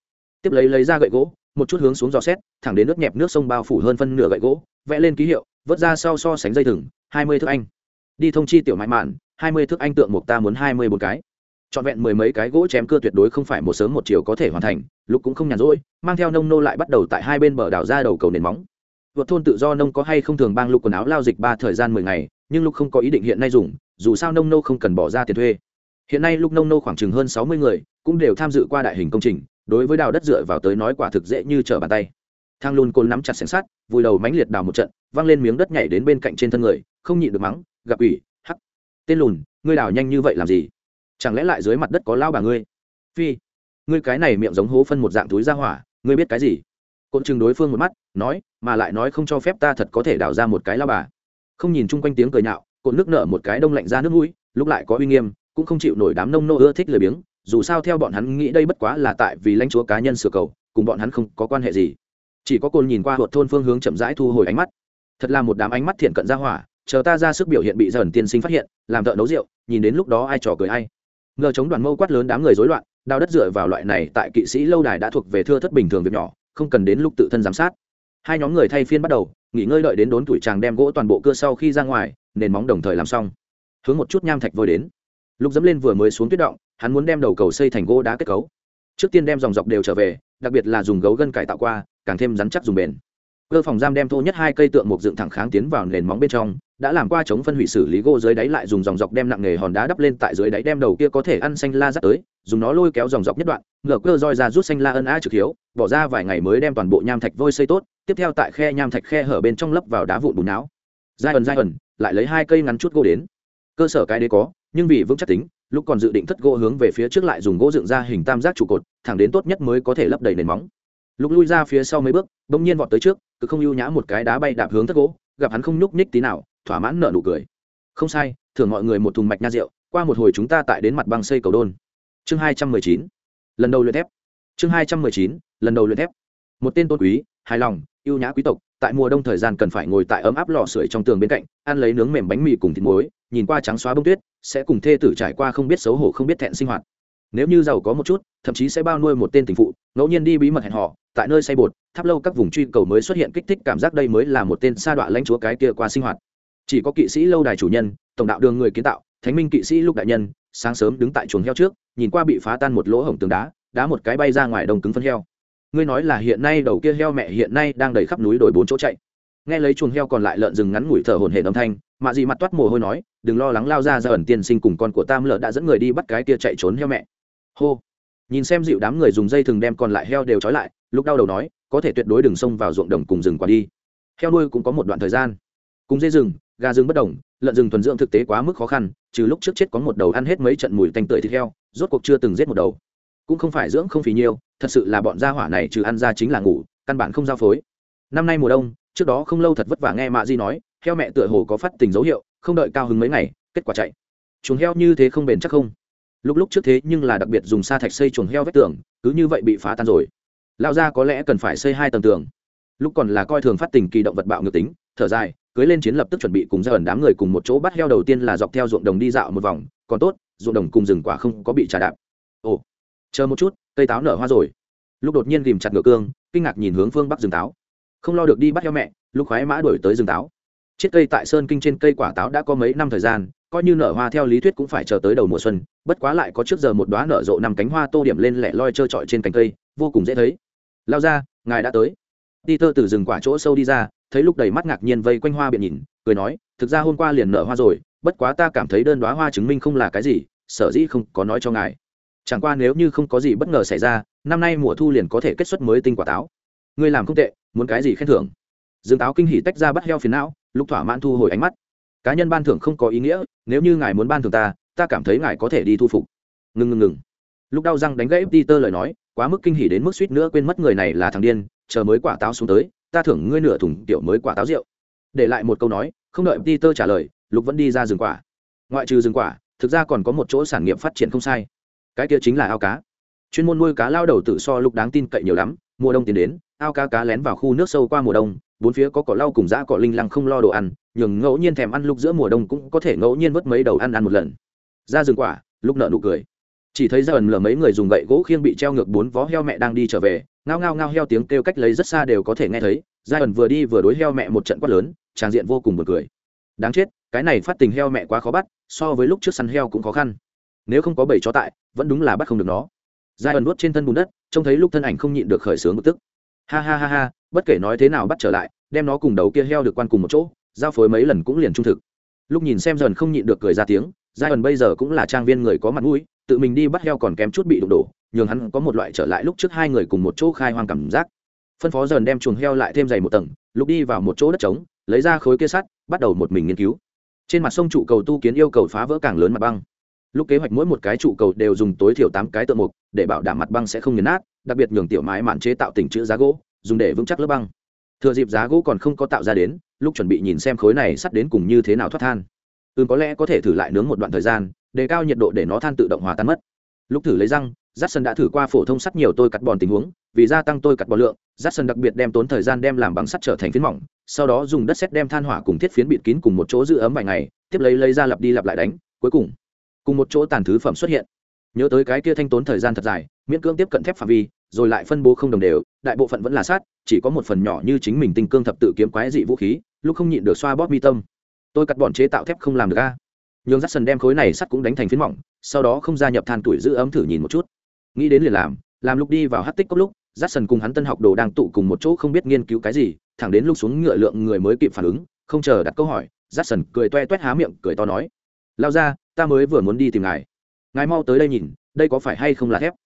Tiếp lấy lấy ra gậy gỗ một chút hướng xuống dò xét, thẳng đến nước nhẹp nước sông bao phủ hơn phân nửa gậy gỗ, vẽ lên ký hiệu, vớt ra sau so sánh dây thừng, hai mươi thước anh. Đi thông chi tiểu mãi mạn, hai mươi thước anh tượng mục ta muốn hai mươi bốn cái. Trọn vẹn mười mấy cái gỗ chém cưa tuyệt đối không phải một sớm một chiều có thể hoàn thành lục cũng không nhàn rỗi, mang theo nông nô lại bắt đầu tại hai bên bờ đảo ra đầu cầu nền móng. Vượt thôn tự do nông có hay không thường bang lục quần áo lao dịch ba thời gian mười ngày, nhưng lục không có ý định hiện nay dùng, dù sao nông nô không cần bỏ ra tiền thuê. Hiện nay lục nông nô khoảng chừng hơn sáu mươi người, cũng đều tham dự qua đại hình công trình đối với đào đất dựa vào tới nói quả thực dễ như trở bàn tay. Thang lùn côn nắm chặt xẻng sát vùi đầu mánh liệt đào một trận văng lên miếng đất nhảy đến bên cạnh trên thân người, không nhịn được mắng, gặp ủy, hắc. Tên lùn, ngươi đào nhanh như vậy làm gì? Chẳng lẽ lại dưới mặt đất có lao bà ngươi? Phi, ngươi cái này miệng giống hố phân một dạng túi ra hỏa, ngươi biết cái gì? Côn chừng đối phương một mắt, nói, mà lại nói không cho phép ta thật có thể đào ra một cái lao bà. Không nhìn chung quanh tiếng cười nhạo côn nước nở một cái đông lạnh ra nước mũi, lúc lại có uy nghiêm, cũng không chịu nổi đám nông nô ưa thích lười biếng dù sao theo bọn hắn nghĩ đây bất quá là tại vì lãnh chúa cá nhân sửa cầu, cùng bọn hắn không có quan hệ gì. Chỉ có côn nhìn qua hột thôn phương hướng chậm rãi thu hồi ánh mắt. Thật là một đám ánh mắt thiện cận ra hỏa, chờ ta ra sức biểu hiện bị dần tiên sinh phát hiện, làm thợ nấu rượu, nhìn đến lúc đó ai trò cười ai. Ngờ chống đoàn mâu quát lớn đám người rối loạn, đào đất dựa vào loại này tại kỵ sĩ lâu đài đã thuộc về thưa thất bình thường việc nhỏ, không cần đến lúc tự thân giám sát. Hai nhóm người thay phiên bắt đầu, nghỉ ngơi đợi đến đốn tuổi chàng đem gỗ toàn bộ cưa sau khi ra ngoài, nền móng đồng thời làm xong. Hướng một chút nham thạch vôi đến. Lúc dẫm lên vừa mới xuống tuyết động hắn muốn đem đầu cầu xây thành gỗ đá kết cấu. Trước tiên đem dòng dọc đều trở về, đặc biệt là dùng gấu gân cải tạo qua, càng thêm rắn chắc dùng bền. Cơ phòng giam đem thô nhất hai cây tượng mục dựng thẳng kháng tiến vào nền móng bên trong, đã làm qua chống phân hủy xử lý gỗ dưới đáy lại dùng dòng dọc đem nặng nghề hòn đá đắp lên tại dưới đáy đem đầu kia có thể ăn xanh la dắt tới, dùng nó lôi kéo dòng dọc nhất đoạn ngờ cơ roi ra rút xanh la ân a trực hiếu, bỏ ra vài ngày mới đem toàn bộ nham thạch vôi xây tốt, tiếp theo tại khe nham thạch khe hở bên trong lấp vào đá vụn bùn não. Giai ẩn giai ẩn, lại lấy hai cây ngắn chút gỗ đến. Cơ sở cái đấy có, nhưng vì vững chắc tính lúc còn dự định thất gỗ hướng về phía trước lại dùng gỗ dựng ra hình tam giác trụ cột, thẳng đến tốt nhất mới có thể lấp đầy nền móng. Lúc lui ra phía sau mấy bước, bỗng nhiên vọt tới trước, cứ không ưu nhã một cái đá bay đạp hướng thất gỗ, gặp hắn không nhúc nhích tí nào, thỏa mãn nợ nụ cười. Không sai, thưởng mọi người một thùng mạch nha rượu, qua một hồi chúng ta tại đến mặt băng xây cầu đôn. Chương hai trăm mười chín, lần đầu luyện thép. Chương hai trăm mười chín, lần đầu luyện thép. Một tên tôn quý, hài lòng, ưu nhã quý tộc, tại mùa đông thời gian cần phải ngồi tại ấm áp lò sưởi trong tường bên cạnh, ăn lấy nướng mềm bánh mì cùng thịt muối nhìn qua trắng xóa bông tuyết, sẽ cùng thê tử trải qua không biết xấu hổ không biết thẹn sinh hoạt. Nếu như giàu có một chút, thậm chí sẽ bao nuôi một tên tình phụ, ngẫu nhiên đi bí mật hẹn họ tại nơi say bột, tháp lâu các vùng truy cầu mới xuất hiện kích thích cảm giác đây mới là một tên sa đọa lãnh chúa cái kia qua sinh hoạt. Chỉ có kỵ sĩ lâu đài chủ nhân, tổng đạo đường người kiến tạo, thánh minh kỵ sĩ lúc đại nhân, sáng sớm đứng tại chuồng heo trước, nhìn qua bị phá tan một lỗ hổng tường đá đá một cái bay ra ngoài đồng cứng phân heo. Ngươi nói là hiện nay đầu kia heo mẹ hiện nay đang đầy khắp núi đồi bốn chỗ chạy. Nghe lấy chuồng heo còn lại lợn rừng ngắn ngủi thở hổn hển âm thanh mạ gì mặt toát mồ hôi nói đừng lo lắng lao ra ra ẩn tiên sinh cùng con của tam lợ đã dẫn người đi bắt cái kia chạy trốn heo mẹ. Hô. Nhìn xem dịu đám người dùng dây thừng đem còn lại heo đều trói lại lúc đau đầu nói có thể tuyệt đối đừng xông vào ruộng đồng cùng rừng quả đi. Heo nuôi cũng có một đoạn thời gian. Cùng dây rừng gà rừng bất đồng lợn rừng thuần dưỡng thực tế quá mức khó khăn trừ lúc trước chết có một đầu ăn hết mấy trận mùi tanh tưởi thịt heo rốt cuộc chưa từng giết một đầu. Cũng không phải dưỡng không phí nhiều, thật sự là bọn gia hỏa này trừ ăn ra chính là ngủ căn bản không giao phối. Năm nay mùa đông trước đó không lâu thật vất vả nghe mạ di nói, heo mẹ tựa hồ có phát tình dấu hiệu, không đợi cao hứng mấy ngày, kết quả chạy. Chuồng heo như thế không bền chắc không? Lúc lúc trước thế nhưng là đặc biệt dùng sa thạch xây chuồng heo vách tường, cứ như vậy bị phá tan rồi. Lão gia có lẽ cần phải xây hai tầng tường. Lúc còn là coi thường phát tình kỳ động vật bạo ngược tính, thở dài, cưới lên chiến lập tức chuẩn bị cùng ra ẩn đám người cùng một chỗ bắt heo đầu tiên là dọc theo ruộng đồng đi dạo một vòng, còn tốt, ruộng đồng cùng rừng quả không có bị trà đạp. Ồ, chờ một chút, cây táo nở hoa rồi. Lúc đột nhiên ghìm chặt ngựa cương, kinh ngạc nhìn hướng phương bắc rừng táo không lo được đi bắt heo mẹ lúc khoái mã đuổi tới rừng táo. Chiếc cây tại sơn kinh trên cây quả táo đã có mấy năm thời gian, coi như nở hoa theo lý thuyết cũng phải chờ tới đầu mùa xuân, bất quá lại có trước giờ một đoá nở rộ nằm cánh hoa tô điểm lên lẻ loi trơ trọi trên cành cây, vô cùng dễ thấy. Lao ra, ngài đã tới. Đi tơ từ rừng quả chỗ sâu đi ra, thấy lúc đầy mắt ngạc nhiên vây quanh hoa biện nhìn, cười nói, thực ra hôm qua liền nở hoa rồi, bất quá ta cảm thấy đơn đoá hoa chứng minh không là cái gì, sở dĩ không có nói cho ngài. Chẳng qua nếu như không có gì bất ngờ xảy ra, năm nay mùa thu liền có thể kết xuất mới tinh quả táo. Ngươi làm không tệ muốn cái gì khen thưởng? Dương táo kinh hỉ tách ra bắt heo phiền não lúc thỏa mãn thu hồi ánh mắt. Cá nhân ban thưởng không có ý nghĩa, nếu như ngài muốn ban thưởng ta ta cảm thấy ngài có thể đi thu phục. Ngừng ngừng ngừng. Lúc đau răng đánh gãy peter lời nói, quá mức kinh hỉ đến mức suýt nữa quên mất người này là thằng điên, chờ mới quả táo xuống tới, ta thưởng ngươi nửa thùng tiểu mới quả táo rượu. Để lại một câu nói, không đợi peter trả lời, lục vẫn đi ra rừng quả. Ngoại trừ rừng quả, thực ra còn có một chỗ sản nghiệp phát triển không sai. Cái kia chính là ao cá. Chuyên môn nuôi cá lao đầu tự so lục đáng tin cậy nhiều lắm, mùa đông tiến đến ao cá cá lén vào khu nước sâu qua mùa đông, bốn phía có cỏ lau cùng dã cỏ linh lăng không lo đồ ăn, nhường ngẫu nhiên thèm ăn lúc giữa mùa đông cũng có thể ngẫu nhiên vớt mấy đầu ăn ăn một lần. Ra rừng quả, lúc nợ nụ cười. Chỉ thấy ra ẩn lờ mấy người dùng gậy gỗ khiêng bị treo ngược bốn vó heo mẹ đang đi trở về, ngao ngao ngao heo tiếng kêu cách lấy rất xa đều có thể nghe thấy giai ẩn vừa đi vừa đối heo mẹ một trận quát lớn, tràng diện vô cùng buồn cười. Đáng chết, cái này phát tình heo mẹ quá khó bắt, so với lúc trước săn heo cũng khó khăn. Nếu không có bảy chó tại, vẫn đúng là bắt không được nó. Giai ẩn nuốt trên thân bùn đất, trông thấy lúc thân ảnh không nhịn được khởi sướng bực tức ha ha ha ha, bất kể nói thế nào bắt trở lại, đem nó cùng đầu kia heo được quan cùng một chỗ, giao phối mấy lần cũng liền trung thực. Lúc nhìn xem dần không nhịn được cười ra tiếng giai ẩn bây giờ cũng là trang viên người có mặt mũi, tự mình đi bắt heo còn kém chút bị đụng đổ, nhường hắn có một loại trở lại lúc trước hai người cùng một chỗ khai hoang cảm giác. Phân phó dần đem chuồng heo lại thêm dày một tầng lúc đi vào một chỗ đất trống, lấy ra khối kia sắt, bắt đầu một mình nghiên cứu. Trên mặt sông trụ cầu tu kiến yêu cầu phá vỡ càng lớn mặt băng. Lúc kế hoạch mỗi một cái trụ cầu đều dùng tối thiểu tám cái tượng mục, để bảo đảm mặt băng sẽ không nghiền nát đặc biệt nhường tiểu mái mạn chế tạo tình chữ giá gỗ, dùng để vững chắc lớp băng. Thừa dịp giá gỗ còn không có tạo ra đến, lúc chuẩn bị nhìn xem khối này sắt đến cùng như thế nào thoát than. Ừm có lẽ có thể thử lại nướng một đoạn thời gian đề cao nhiệt độ để nó than tự động hòa tan mất. Lúc thử lấy răng rát sân đã thử qua phổ thông sắt nhiều tôi cắt bòn tình huống, vì gia tăng tôi cắt bòn lượng rát sân đặc biệt đem tốn thời gian đem làm bằng sắt trở thành phiến mỏng, sau đó dùng đất xét đem than hỏa cùng thiết phiến bịt kín cùng một chỗ giữ ấm vài ngày, tiếp lấy lấy ra lặp đi lặp lại đánh, cuối cùng cùng một chỗ tàn thứ phẩm xuất hiện. Nhớ tới cái kia thanh tốn thời gian thật dài, miễn cưỡng tiếp cận thép phạm vi rồi lại phân bố không đồng đều, đại bộ phận vẫn là sát, chỉ có một phần nhỏ như chính mình tinh cương thập tự kiếm quái dị vũ khí, lúc không nhịn được xoa bóp mi tâm. Tôi cắt bọn chế tạo thép không làm được a. Nhường rắt sần đem khối này sắt cũng đánh thành phiến mỏng, sau đó không gia nhập than tuổi giữ ấm thử nhìn một chút. Nghĩ đến liền làm làm lúc đi vào hát tích cốc lúc rắt sần cùng hắn tân học đồ đang tụ cùng một chỗ không biết nghiên cứu cái gì, thẳng đến lúc xuống ngựa lượng người mới kịp phản ứng, không chờ đặt câu hỏi rắt sần cười toe toét há miệng, cười to nói, lao ra, ta mới vừa muốn đi tìm ngài. Ngài mau tới đây nhìn, đây có phải hay không là thép thép?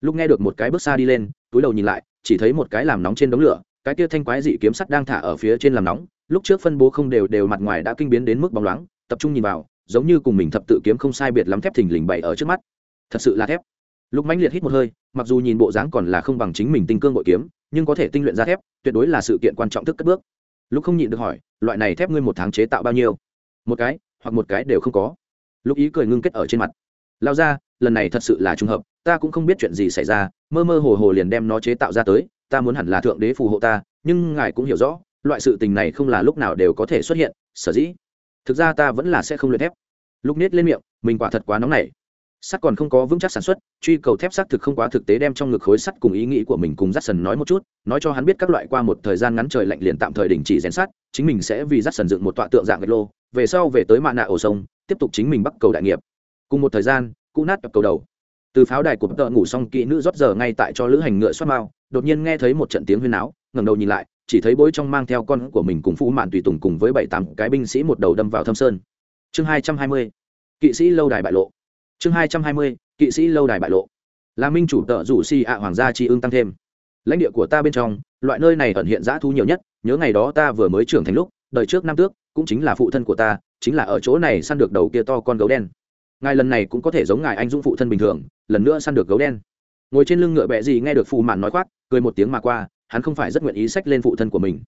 Lúc nghe được một cái bước xa đi lên, túi đầu nhìn lại, chỉ thấy một cái làm nóng trên đống lửa, cái kia thanh quái dị kiếm sắt đang thả ở phía trên làm nóng, lúc trước phân bố không đều đều mặt ngoài đã kinh biến đến mức bóng loáng, tập trung nhìn vào, giống như cùng mình thập tự kiếm không sai biệt lắm thép thình lình bày ở trước mắt. Thật sự là thép. Lúc mãnh liệt hít một hơi, mặc dù nhìn bộ dáng còn là không bằng chính mình tinh cương bội kiếm, nhưng có thể tinh luyện ra thép, tuyệt đối là sự kiện quan trọng thức cất bước. Lúc không nhịn được hỏi, loại này thép ngươi một tháng chế tạo bao nhiêu? Một cái, hoặc một cái đều không có. Lúc ý cười ngưng kết ở trên mặt lao ra, lần này thật sự là trùng hợp, ta cũng không biết chuyện gì xảy ra, mơ mơ hồ hồ liền đem nó chế tạo ra tới, ta muốn hẳn là thượng đế phù hộ ta, nhưng ngài cũng hiểu rõ, loại sự tình này không là lúc nào đều có thể xuất hiện, sở dĩ. Thực ra ta vẫn là sẽ không luyện thép. Lúc nết lên miệng, mình quả thật quá nóng nảy. Sắt còn không có vững chắc sản xuất, truy cầu thép sắt thực không quá thực tế đem trong ngực khối sắt cùng ý nghĩ của mình cùng dắt sần nói một chút, nói cho hắn biết các loại qua một thời gian ngắn trời lạnh liền tạm thời đình chỉ rèn sắt, chính mình sẽ vì dắt sần dựng một tọa tượng dạng gạch lô, về sau về tới mạ nạ ổ sông, tiếp tục chính mình bắt cầu đại nghiệp cùng một thời gian cụ nát cặp cầu đầu. Từ pháo đài của tợ ngủ xong, kỹ nữ rót giờ ngay tại cho lữ hành ngựa xoát mao đột nhiên nghe thấy một trận tiếng huyên áo ngẩng đầu nhìn lại, chỉ thấy bối trong mang theo con của mình cùng phụ mạn tùy tùng cùng với bảy tám cái binh sĩ một đầu đâm vào thâm sơn. Chương hai trăm hai mươi, kỵ sĩ lâu đài bại lộ. Chương hai trăm hai mươi, kỵ sĩ lâu đài bại lộ. Là minh chủ tợ rủ si ạ hoàng gia tri ương tăng thêm. Lãnh địa của ta bên trong, loại nơi này ẩn hiện dã thu nhiều nhất, nhớ ngày đó ta vừa mới trưởng thành lúc, đời trước năm tước, cũng chính là phụ thân của ta, chính là ở chỗ này săn được đầu kia to con gấu đen ngài lần này cũng có thể giống ngài anh dũng phụ thân bình thường, lần nữa săn được gấu đen. Ngồi trên lưng ngựa bẹ gì nghe được phù mạn nói khoác, cười một tiếng mà qua, hắn không phải rất nguyện ý sách lên phụ thân của mình.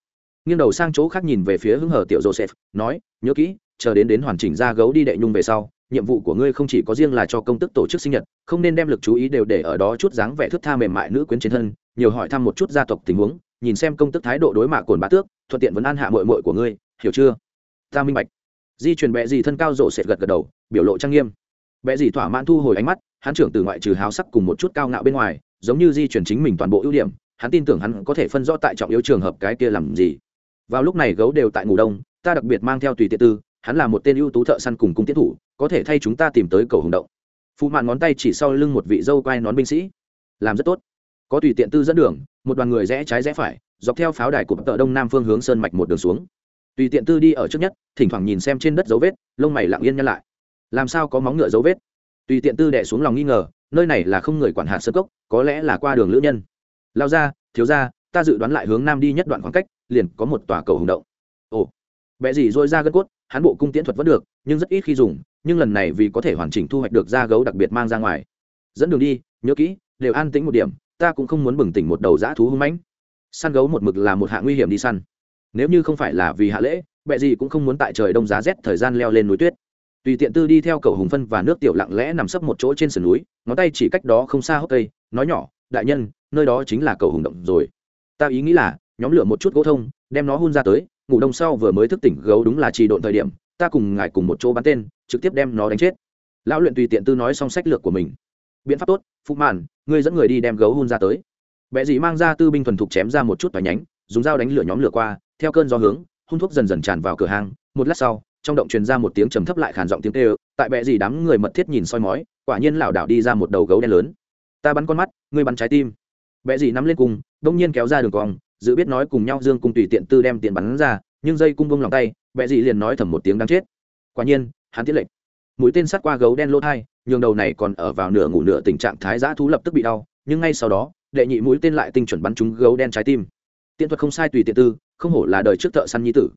Nghiêng đầu sang chỗ khác nhìn về phía hưng hở tiểu joseph, nói, nhớ kỹ, chờ đến đến hoàn chỉnh ra gấu đi đệ nhung về sau, nhiệm vụ của ngươi không chỉ có riêng là cho công tức tổ chức sinh nhật, không nên đem lực chú ý đều để ở đó chút dáng vẻ thức tha mềm mại nữ quyến trên thân, nhiều hỏi thăm một chút gia tộc tình huống, nhìn xem công tức thái độ đối mạ cồn bá tước, thuận tiện vấn an hạ mội mội của ngươi, hiểu chưa? Ta minh bạch. Di chuyển bệ gì thân cao rộ sệt gật gật đầu, biểu lộ trang nghiêm bé dì thỏa mãn thu hồi ánh mắt, hắn trưởng từ ngoại trừ háo sắc cùng một chút cao ngạo bên ngoài, giống như di chuyển chính mình toàn bộ ưu điểm, hắn tin tưởng hắn có thể phân rõ tại trọng yếu trường hợp cái kia làm gì. Vào lúc này gấu đều tại ngủ đông, ta đặc biệt mang theo tùy tiện tư, hắn là một tên ưu tú thợ săn cùng cung tiến thủ, có thể thay chúng ta tìm tới cầu hùng động. Phụ mạn ngón tay chỉ sau lưng một vị dâu quai nón binh sĩ. Làm rất tốt. Có tùy tiện tư dẫn đường, một đoàn người rẽ trái rẽ phải, dọc theo pháo đài của tợ đông nam phương hướng sơn mạch một đường xuống. Tùy tiện tư đi ở trước nhất, thỉnh thoảng nhìn xem trên đất dấu vết, lông mày lặng yên nhăn lại làm sao có móng ngựa dấu vết? Tùy tiện tư đẻ xuống lòng nghi ngờ, nơi này là không người quản hạt sơ cốc, có lẽ là qua đường lữ nhân. Lao ra, thiếu ra, ta dự đoán lại hướng nam đi nhất đoạn khoảng cách, liền có một tòa cầu hùng động. Ồ bẽ gì dôi ra gân cốt, hắn bộ cung tiễn thuật vẫn được, nhưng rất ít khi dùng, nhưng lần này vì có thể hoàn chỉnh thu hoạch được da gấu đặc biệt mang ra ngoài. Dẫn đường đi, nhớ kỹ, đều an tĩnh một điểm, ta cũng không muốn bừng tỉnh một đầu dã thú hung mãnh. Săn gấu một mực là một hạng nguy hiểm đi săn. Nếu như không phải là vì hạ lễ bệ gì cũng không muốn tại trời đông giá rét thời gian leo lên núi tuyết tùy tiện tư đi theo cầu hùng phân và nước tiểu lặng lẽ nằm sấp một chỗ trên sườn núi, ngón tay chỉ cách đó không xa hốc cây, nói nhỏ, đại nhân, nơi đó chính là cầu hùng động rồi. Ta ý nghĩ là, nhóm lửa một chút gỗ thông, đem nó hun ra tới, ngủ đông sau vừa mới thức tỉnh gấu đúng là trì độn thời điểm, ta cùng ngài cùng một chỗ bắn tên, trực tiếp đem nó đánh chết. Lão luyện tùy tiện tư nói xong sách lược của mình. Biện pháp tốt phụ màn ngươi dẫn người đi đem gấu hun ra tới. Bệ dị mang ra tư binh thuần thục chém ra một chút tòa nhánh, dùng dao đánh lửa nhóm lửa qua, theo cơn gió hướng, hun thuốc dần dần tràn vào cửa hàng một lát sau trong động truyền ra một tiếng trầm thấp lại khàn giọng tiếng kêu tại bệ gì đám người mật thiết nhìn soi mói quả nhiên lão đảo đi ra một đầu gấu đen lớn. Ta bắn con mắt ngươi bắn trái tim. Bệ gì nắm lên cung đông nhiên kéo ra đường cong dự biết nói cùng nhau dương cung tùy tiện tư đem tiền bắn ra nhưng dây cung bông lòng tay bệ gì liền nói thầm một tiếng đáng chết. Quả nhiên hắn tiết lệnh. Mũi tên sát qua gấu đen lỗ hai, nhường đầu này còn ở vào nửa ngủ nửa tình trạng thái giã thú lập tức bị đau nhưng ngay sau đó đệ nhị mũi tên lại tinh chuẩn bắn trúng gấu đen trái tim. Tiện thuật không sai tùy tiện tư không hổ là đời trước thợ săn nhi tử.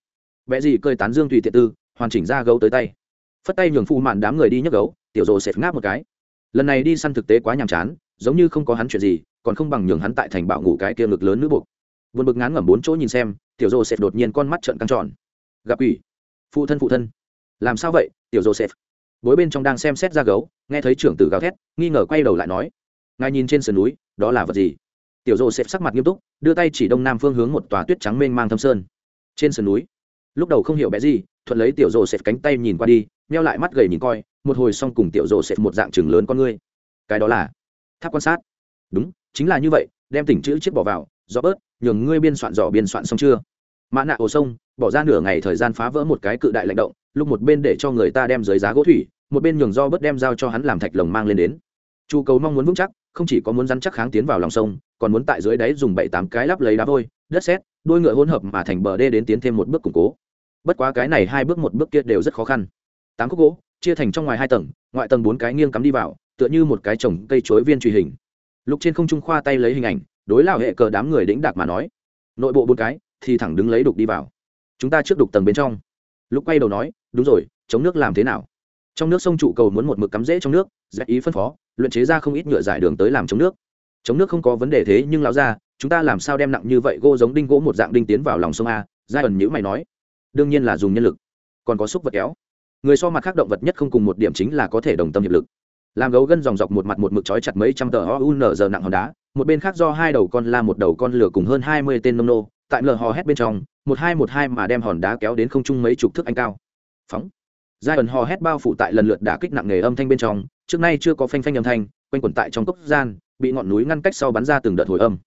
Bệ gì cơi tán dương tùy tiện tư hoàn chỉnh ra gấu tới tay. Phất tay nhường phụ mạn đám người đi nhấc gấu, tiểu rồ sẽ ngáp một cái. Lần này đi săn thực tế quá nhàm chán, giống như không có hắn chuyện gì, còn không bằng nhường hắn tại thành bảo ngủ cái kia ngực lớn nữ buộc. Vượt bực ngán ngẩm bốn chỗ nhìn xem, tiểu rồ sẽ đột nhiên con mắt trợn căng tròn. Gặp ủy phụ thân phụ thân. Làm sao vậy, tiểu joseph bối bên trong đang xem xét ra gấu, nghe thấy trưởng tử gào thét, nghi ngờ quay đầu lại nói. Ngài nhìn trên sườn núi, đó là vật gì? Tiểu joseph sắc mặt nghiêm túc, đưa tay chỉ đông nam phương hướng một tòa tuyết trắng mênh mang thâm sơn. Trên sườn núi, lúc đầu không hiểu bé gì thuận lấy tiểu rồ sệt cánh tay nhìn qua đi neo lại mắt gầy nhìn coi, một hồi xong cùng tiểu rồ sệt một dạng chừng lớn con ngươi. Cái đó là tháp quan sát. Đúng, chính là như vậy, đem tỉnh chữ chiếc bỏ vào do bớt, nhường ngươi biên soạn dò biên soạn xong chưa? Mã nạ ổ sông, bỏ ra nửa ngày thời gian phá vỡ một cái cự đại lạnh động, lúc một bên để cho người ta đem dưới giá gỗ thủy, một bên nhường do bớt đem giao cho hắn làm thạch lồng mang lên đến. Chu cầu mong muốn vững chắc, không chỉ có muốn rắn chắc kháng tiến vào lòng sông, còn muốn tại dưới đáy dùng bảy tám cái lắp lấy đá vôi, đất sét đôi ngựa hỗn hợp mà thành bờ đê đến tiến thêm một bước củng cố bất quá cái này hai bước một bước kia đều rất khó khăn. Tám khúc gỗ, chia thành trong ngoài hai tầng, ngoại tầng bốn cái nghiêng cắm đi vào, tựa như một cái trồng cây chuối viên truy hình. Lục trên không trung khoa tay lấy hình ảnh, đối lao hệ cờ đám người đĩnh đạc mà nói, nội bộ bốn cái, thì thẳng đứng lấy đục đi vào. Chúng ta trước đục tầng bên trong. Lúc quay đầu nói, đúng rồi, chống nước làm thế nào? Trong nước sông trụ cầu muốn một mực cắm rễ trong nước, dễ ý phân phó, luyện chế ra không ít nhựa giải đường tới làm chống nước. Chống nước không có vấn đề thế nhưng lão ra chúng ta làm sao đem nặng như vậy gỗ giống đinh gỗ một dạng đinh tiến vào lòng sông a? Giai ẩn nhữ mày nói đương nhiên là dùng nhân lực. Còn có xúc vật kéo. Người so mặt khác động vật nhất không cùng một điểm chính là có thể đồng tâm hiệp lực. Làm gấu gân dòng dọc một mặt một mực trói chặt mấy trăm tờ oun giờ nặng hòn đá, một bên khác do hai đầu con la một đầu con lửa cùng hơn hai mươi tên nông nô, tại lờ hò hét bên trong, một hai một hai mà đem hòn đá kéo đến không trung mấy chục thước anh cao. Phóng. Giai ẩn hò hét bao phủ tại lần lượt đả kích nặng nghề âm thanh bên trong, trước nay chưa có phanh phanh âm thanh, quanh quẩn tại trong cốc gian, bị ngọn núi ngăn cách sau bắn ra từng đợt hồi âm.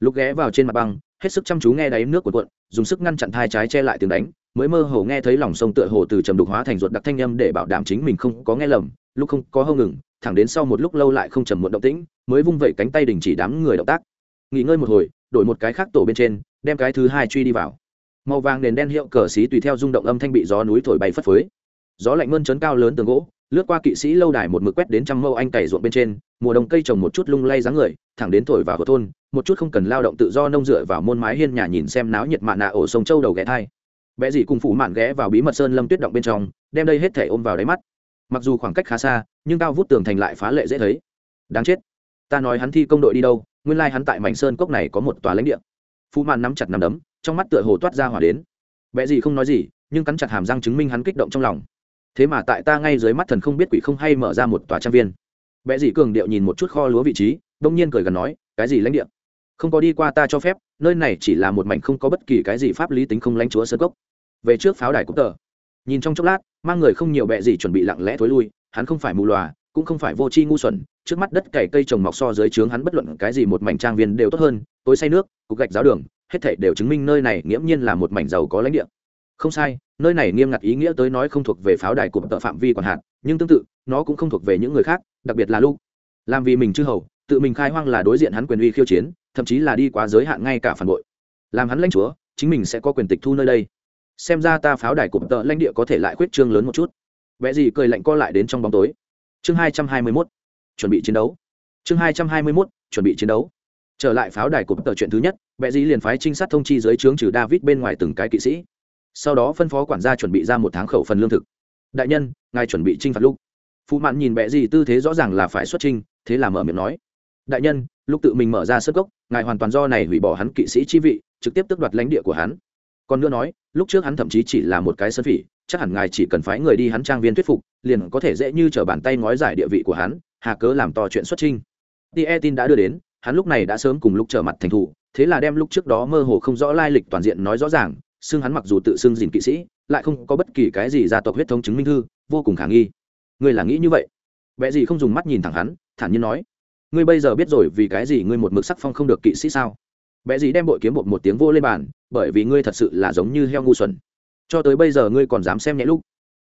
Lúc ghé vào trên mặt băng, hết sức chăm chú nghe đáy nước của cuộn, dùng sức ngăn chặn thai trái che lại tiếng đánh mới mơ hồ nghe thấy lòng sông tựa hồ từ trầm đục hóa thành ruột đặc thanh âm để bảo đảm chính mình không có nghe lầm, lúc không có hâu ngừng, thẳng đến sau một lúc lâu lại không trầm muộn động tĩnh, mới vung vẩy cánh tay đình chỉ đám người động tác. Nghỉ ngơi một hồi, đổi một cái khác tổ bên trên, đem cái thứ hai truy đi vào. Màu vàng nền đen hiệu cờ xí tùy theo rung động âm thanh bị gió núi thổi bay phất phới. Gió lạnh mơn trấn cao lớn tường gỗ, lướt qua kỵ sĩ lâu đài một mực quét đến trăm mâu anh cày ruộng bên trên, mùa đông cây trồng một chút lung lay dáng người, thẳng đến thổi vào thôn, một chút không cần lao động tự do nông dựa vào môn mái hiên nhà nhìn xem náo nhiệt mạn nạ ổ sông châu đầu ghé thai vẽ gì cùng phủ mạn ghé vào bí mật sơn lâm tuyết động bên trong, đem đây hết thể ôm vào đáy mắt. Mặc dù khoảng cách khá xa, nhưng cao vút tường thành lại phá lệ dễ thấy. Đáng chết. Ta nói hắn thi công đội đi đâu, nguyên lai hắn tại mảnh sơn cốc này có một tòa lãnh địa. Phụ mạn nắm chặt nắm đấm, trong mắt tựa hồ toát ra hỏa đến. Vẽ gì không nói gì, nhưng cắn chặt hàm răng chứng minh hắn kích động trong lòng. Thế mà tại ta ngay dưới mắt thần không biết quỷ không hay mở ra một tòa trang viên. Vẽ gì cường điệu nhìn một chút kho lúa vị trí, đông nhiên cười gần nói, cái gì lãnh địa? Không có đi qua ta cho phép nơi này chỉ là một mảnh không có bất kỳ cái gì pháp lý tính không lãnh chúa sơ cốc. Về trước pháo đài cúc tờ, nhìn trong chốc lát, mang người không nhiều bẹ gì chuẩn bị lặng lẽ thối lui, hắn không phải mù lòa cũng không phải vô tri ngu xuẩn, trước mắt đất cày cây trồng mọc so dưới trướng hắn bất luận cái gì một mảnh trang viên đều tốt hơn, tối say nước, cục gạch giáo đường, hết thảy đều chứng minh nơi này nghiễm nhiên là một mảnh giàu có lãnh địa. Không sai, nơi này nghiêm ngặt ý nghĩa tới nói không thuộc về pháo đài cụm tợ phạm vi còn hạn, nhưng tương tự, nó cũng không thuộc về những người khác, đặc biệt là lu làm vì mình chư hầu, tự mình khai hoang là đối diện hắn quyền uy khiêu chiến thậm chí là đi quá giới hạn ngay cả phản bội. Làm hắn lãnh chúa, chính mình sẽ có quyền tịch thu nơi đây. Xem ra ta pháo đài cụm tợ lãnh địa có thể lại khuyết trương lớn một chút. Vẽ gì cười lạnh co lại đến trong bóng tối. Chương hai trăm hai mươi mốt, chuẩn bị chiến đấu. Chương hai trăm hai mươi mốt, chuẩn bị chiến đấu. Trở lại pháo đài cụm tợ chuyện thứ nhất vẽ gì liền phái trinh sát thông chi dưới trướng trừ david bên ngoài từng cái kỵ sĩ. Sau đó phân phó quản gia chuẩn bị ra một tháng khẩu phần lương thực. Đại nhân, ngài chuẩn bị trinh phạt lúc. Phụ mạn nhìn bệ gì tư thế rõ ràng là phải xuất trinh thế là mở miệng nói. Đại nhân, lúc tự mình mở ra sơ gốc ngài hoàn toàn do này hủy bỏ hắn kỵ sĩ chi vị, trực tiếp tước đoạt lãnh địa của hắn. Còn nữa nói, lúc trước hắn thậm chí chỉ là một cái sân phỉ, chắc hẳn ngài chỉ cần phái người đi hắn trang viên thuyết phục, liền có thể dễ như t r ở bàn tay ngói giải địa vị của hắn, hà cớ làm to chuyện xuất trinh tie tin đã đưa đến, hắn lúc này đã sớm cùng lúc trở mặt thành thủ thế là đem lúc trước đó mơ hồ không rõ lai lịch toàn diện nói rõ ràng, xưng hắn mặc dù tự xưng dìn kỵ sĩ, lại không có bất kỳ cái gì gia tộc huyết thống chứng minh thư, vô cùng khả nghi. Người là nghĩ như vậy? Vẽ gì không dùng mắt nhìn thẳng hắn, thản nhiên nói ngươi bây giờ biết rồi vì cái gì ngươi một mực sắc phong không được kỵ sĩ sao? Bé gì đem bội kiếm bột một tiếng vô lên bàn, bởi vì ngươi thật sự là giống như heo ngu xuẩn. Cho tới bây giờ ngươi còn dám xem nhẹ lúc.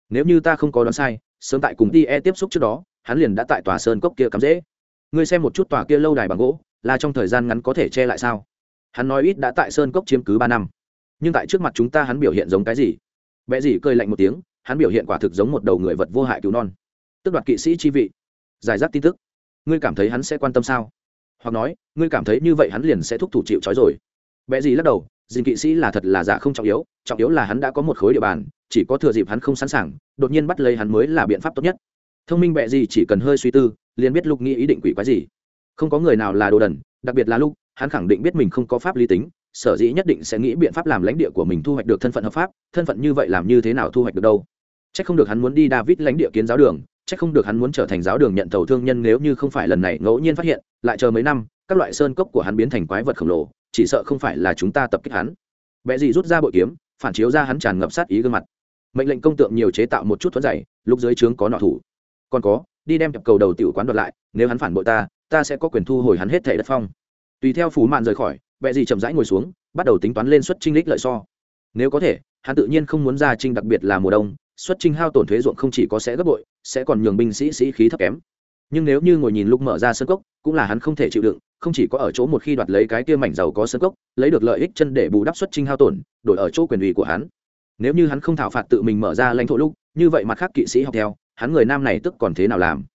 Nếu như ta không có đoán sai, sớm tại cùng ti e tiếp xúc trước đó, hắn liền đã tại tòa sơn cốc kia cắm dễ ngươi xem một chút tòa kia lâu đài bằng gỗ, là trong thời gian ngắn có thể che lại sao? Hắn nói ít đã tại sơn cốc chiếm cứ ba năm. Nhưng tại trước mặt chúng ta hắn biểu hiện giống cái gì? Bé gì cười lạnh một tiếng, hắn biểu hiện quả thực giống một đầu người vật vô hại cứu non. Tức đoạt kỵ sĩ chi vị. Giải rác tin tức ngươi cảm thấy hắn sẽ quan tâm sao? Hoặc nói, ngươi cảm thấy như vậy hắn liền sẽ thúc thủ chịu trói rồi. Bé gì lắc đầu dình kỵ sĩ là thật là giả không trọng yếu trọng yếu là hắn đã có một khối địa bàn, chỉ có thừa dịp hắn không sẵn sàng, đột nhiên bắt lấy hắn mới là biện pháp tốt nhất. Thông minh bẹ gì chỉ cần hơi suy tư, liền biết lục nghĩ ý định quỷ quái gì. Không có người nào là đồ đần, đặc biệt là lúc hắn khẳng định biết mình không có pháp lý tính, sở dĩ nhất định sẽ nghĩ biện pháp làm lãnh địa của mình thu hoạch được thân phận hợp pháp, thân phận như vậy làm như thế nào thu hoạch được đâu? C h ắ c không được hắn muốn đi david lãnh địa kiến giáo đường Chắc không được hắn muốn trở thành giáo đường nhận tàu thương nhân nếu như không phải lần này ngẫu nhiên phát hiện, lại chờ mấy năm, các loại sơn cốc của hắn biến thành quái vật khổng lồ, chỉ sợ không phải là chúng ta tập kích hắn. Vẽ gì rút ra bội kiếm, phản chiếu ra hắn tràn ngập sát ý gương mặt. Mệnh lệnh công tượng nhiều chế tạo một chút thuẫn dày, lúc dưới trướng có nọ thủ. Còn có, đi đem cầu đầu tiểu quán đoạt lại, nếu hắn phản bội ta ta sẽ có quyền thu hồi hắn hết thể đất phong. Tùy theo phủ mạn rời khỏi vẽ gì chậm rãi ngồi xuống, bắt đầu tính toán lên suất trinh lích lợi so. Nếu có thể, hắn tự nhiên không muốn ra trinh đặc biệt là mùa đông, xuất trinh hao tổn thuế ruộng không chỉ có sẽ gấp bội sẽ còn nhường binh sĩ sĩ khí thấp kém. Nhưng nếu như ngồi nhìn lúc mở ra sân cốc, cũng là hắn không thể chịu đựng, không chỉ có ở chỗ một khi đoạt lấy cái kia mảnh giàu có sân cốc, lấy được lợi ích chân để bù đắp xuất trinh hao tổn, đổi ở chỗ quyền ủy của hắn. Nếu như hắn không thảo phạt tự mình mở ra lãnh thổ lúc, như vậy mặt khác kỵ sĩ học theo, hắn người nam này tức còn thế nào làm?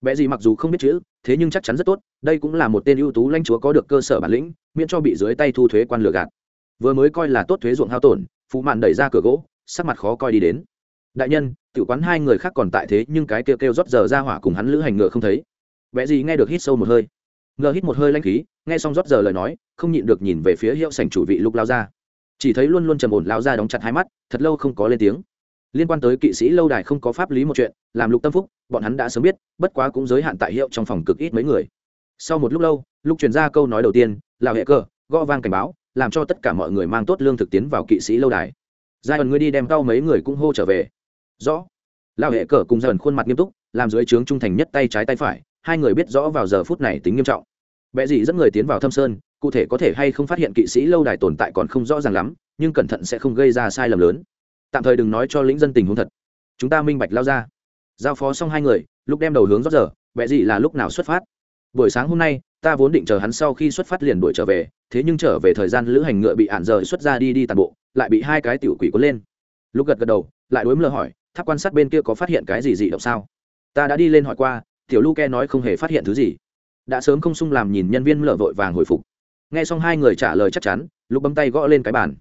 Vẽ gì mặc dù không biết chữ, thế nhưng chắc chắn rất tốt, đây cũng là một tên ưu tú lãnh chúa có được cơ sở bản lĩnh, miễn cho bị dưới tay thu thuế quan lừa gạt. Vừa mới coi là tốt thuế ruộng hao tổn phụ mạn đẩy ra cửa gỗ, sắc mặt khó coi đi đến. Đại nhân tự quán hai người khác còn tại thế nhưng cái kêu kêu rót giờ ra hỏa cùng hắn lữ hành ngựa không thấy. Vẽ gì nghe được hít sâu một hơi. Ngờ hít một hơi lanh khí, nghe xong rót giờ lời nói, không nhịn được nhìn về phía hiệu sảnh chủ vị lục lao ra chỉ thấy luôn luôn trầm ổn lao ra đóng chặt hai mắt, thật lâu không có lên tiếng. Liên quan tới kỵ sĩ lâu đài không có pháp lý một chuyện, làm lục tâm phúc, bọn hắn đã sớm biết, bất quá cũng giới hạn tại hiệu trong phòng cực ít mấy người. Sau một lúc lâu lúc truyền ra câu nói đầu tiên là hệ cơ, gõ vang cảnh báo, làm cho tất cả mọi người mang tốt lương thực tiến vào kỵ sĩ lâu đài. Giai đoạn ngươi đi đem cao mấy người cũng hô trở về rõ. Lao hệ cờ cùng dần khuôn mặt nghiêm túc, làm dưới trướng trung thành nhất tay trái tay phải, hai người biết rõ vào giờ phút này tính nghiêm trọng. Bệ dị dẫn người tiến vào thâm sơn, cụ thể có thể hay không phát hiện kỵ sĩ lâu đài tồn tại còn không rõ ràng lắm, nhưng cẩn thận sẽ không gây ra sai lầm lớn. Tạm thời đừng nói cho lĩnh dân tình huống thật. Chúng ta minh bạch lao ra. Giao phó xong hai người, lúc đem đầu hướng rót giờ, bệ dị là lúc nào xuất phát? Buổi sáng hôm nay, ta vốn định chờ hắn sau khi xuất phát liền đuổi trở về, thế nhưng trở về thời gian lữ hành ngựa bị ạn rời xuất ra đi đi tàn bộ, lại bị hai cái tiểu quỷ cuốn lên. Lúc gật gật đầu, lại đối mờ hỏi tháp quan sát bên kia có phát hiện cái gì dị động sao? Ta đã đi lên hỏi qua, tiểu luke nói không hề phát hiện thứ gì. Đã sớm không sung làm nhìn nhân viên lở vội vàng hồi phục. Nghe xong hai người trả lời chắc chắn lúc bấm tay gõ lên cái bàn.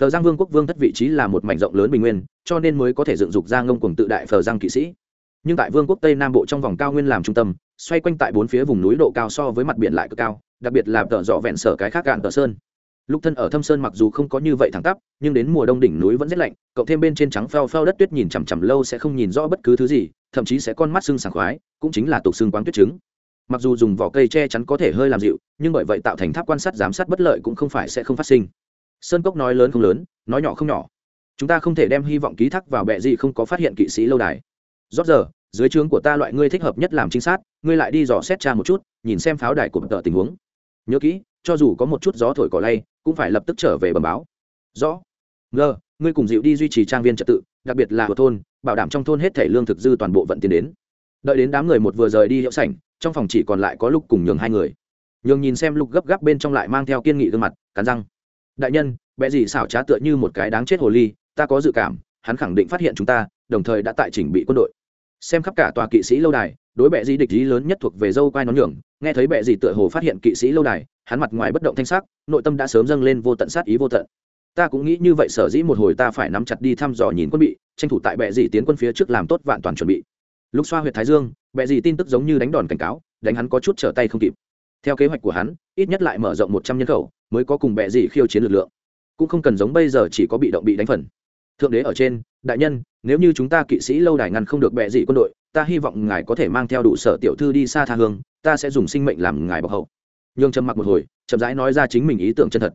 Phờ giang vương quốc vương thất vị trí là một mảnh rộng lớn bình nguyên, cho nên mới có thể dựng dục ra ngông cùng tự đại phờ giang kỵ sĩ. Nhưng tại vương quốc tây nam bộ trong vòng cao nguyên làm trung tâm, xoay quanh tại bốn phía vùng núi độ cao so với mặt biển lại cực cao, đặc biệt là tợ dọ vẹn sở cái khác cạn tờ sơn lúc thân ở thâm sơn mặc dù không có như vậy thẳng tắp, nhưng đến mùa đông đỉnh núi vẫn rất lạnh, cộng thêm bên trên trắng phao phao đất tuyết nhìn chằm chằm lâu sẽ không nhìn rõ bất cứ thứ gì, thậm chí sẽ con mắt sưng sảng khoái, cũng chính là tục xương quáng tuyết trứng. Mặc dù dùng vỏ cây che chắn có thể hơi làm dịu, nhưng bởi vậy tạo thành tháp quan sát giám sát bất lợi cũng không phải sẽ không phát sinh. Sơn cốc nói lớn không lớn, nói nhỏ không nhỏ. Chúng ta không thể đem hy vọng ký thác vào bệ gì không có phát hiện kỵ sĩ lâu đài. Rót giờ, dưới trướng của ta loại ngươi thích hợp nhất làm trinh sát, ngươi lại đi dò xét tra một chút, nhìn xem pháo đài của tờ tình huống. Nhớ kỹ, cho dù có một chút gió thổi cỏ lay cũng phải lập tức trở về bẩm báo. Rõ. Ngơ ngươi cùng dịu đi duy trì trang viên trật tự, đặc biệt là của thôn, bảo đảm trong thôn hết thể lương thực dư toàn bộ vận tiền đến. Đợi đến đám người một vừa rời đi hiệu sảnh, trong phòng chỉ còn lại có lục cùng nhường hai người. Nhường nhìn xem lục gấp gáp bên trong lại mang theo kiên nghị gương mặt, cắn răng. Đại nhân bẽ gì xảo trá tựa như một cái đáng chết hồ ly, ta có dự cảm, hắn khẳng định phát hiện chúng ta, đồng thời đã tại chỉnh bị quân đội. Xem khắp cả tòa kỵ sĩ lâu đài đối bệ gì địch ý lớn nhất thuộc về dâu quai nón nhường. Nghe thấy bệ gì tựa hồ phát hiện kỵ sĩ lâu đài, hắn mặt ngoài bất động thanh sắc, nội tâm đã sớm dâng lên vô tận sát ý vô tận. Ta cũng nghĩ như vậy, sở dĩ một hồi ta phải nắm chặt đi thăm dò nhìn quân bị, tranh thủ tại bệ gì tiến quân phía trước làm tốt vạn toàn chuẩn bị. Lúc xoa huyệt thái dương, bệ gì tin tức giống như đánh đòn cảnh cáo, đánh hắn có chút trở tay không kịp. Theo kế hoạch của hắn, ít nhất lại mở rộng một trăm nhân khẩu, mới có cùng bệ gì khiêu chiến lực lượng. Cũng không cần giống bây giờ chỉ có bị động bị đánh phần. Thượng đế ở trên, đại nhân, nếu như chúng ta kỵ sĩ lâu đài ngăn không được bệ dị quân đội ta hy vọng ngài có thể mang theo đủ sở tiểu thư đi xa tha hương, ta sẽ dùng sinh mệnh làm ngài bọc hậu. Nhường trầm mặc một hồi, chậm rãi nói ra chính mình ý tưởng chân thật.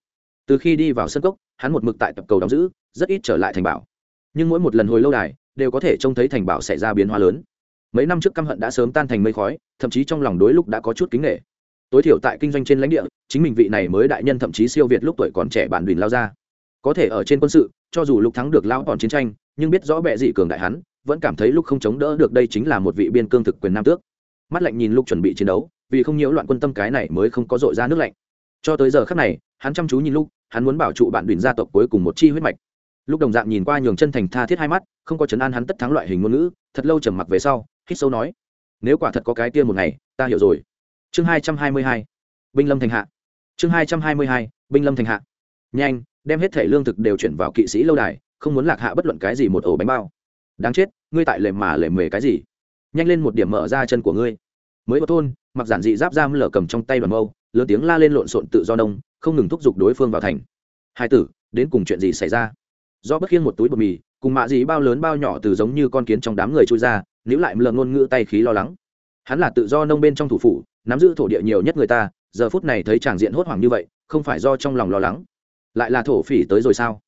Từ khi đi vào sân cốc, hắn một mực tại tập cầu đóng giữ, rất ít trở lại thành bảo. Nhưng mỗi một lần hồi lâu đài, đều có thể trông thấy thành bảo xảy ra biến hóa lớn. Mấy năm trước căm hận đã sớm tan thành mây khói, thậm chí trong lòng đối lúc đã có chút kính nghệ tối thiểu tại kinh doanh trên lãnh địa, chính mình vị này mới đại nhân thậm chí siêu việt lúc tuổi còn trẻ bản đùn lao ra. Có thể ở trên quân sự, cho dù lục thắng được lao còn chiến tranh, nhưng biết rõ bệ dị cường đại hắn vẫn cảm thấy lúc không chống đỡ được đây chính là một vị biên cương thực quyền nam tước. Mắt lạnh nhìn lúc chuẩn bị chiến đấu, vì không nhiễu loạn quân tâm cái này mới không có dội ra nước lạnh. Cho tới giờ khắc này, hắn chăm chú nhìn lúc hắn muốn bảo trụ bạn đùn gia tộc cuối cùng một chi huyết mạch. Lúc đồng dạng nhìn qua nhường chân thành tha thiết hai mắt, không có chấn an hắn tất thắng loại hình ngôn ngữ, thật lâu trầm mặc về sau, hít sâu nói, nếu quả thật có cái tiên một ngày, ta hiểu rồi. Chương hai trăm hai mươi hai, binh lâm thành hạ. Chương hai trăm hai mươi hai, binh lâm thành hạ. Nhanh, đem hết thể lương thực đều chuyển vào kỵ sĩ lâu đài, không muốn lạc hạ bất luận cái gì một ổ bánh bao đáng chết, ngươi tại lề mà lề mề cái gì? Nhanh lên một điểm mở ra chân của ngươi. Mới vào thôn, mặc giản dị giáp giam lở cầm trong tay đoàn mâu, lớn tiếng la lên lộn xộn tự do đông không ngừng thúc giục đối phương vào thành. Hai tử, đến cùng chuyện gì xảy ra? Do bất khiêng một túi bột mì, cùng mạ dị bao lớn bao nhỏ từ giống như con kiến trong đám người trôi ra, níu lại lợn ngôn ngữ tay khí lo lắng. Hắn là tự do nông bên trong thủ phủ, nắm giữ thổ địa nhiều nhất người ta, giờ phút này thấy tràng diện hốt hoảng như vậy, không phải do trong lòng lo lắng. Lại là thổ phỉ tới rồi sao?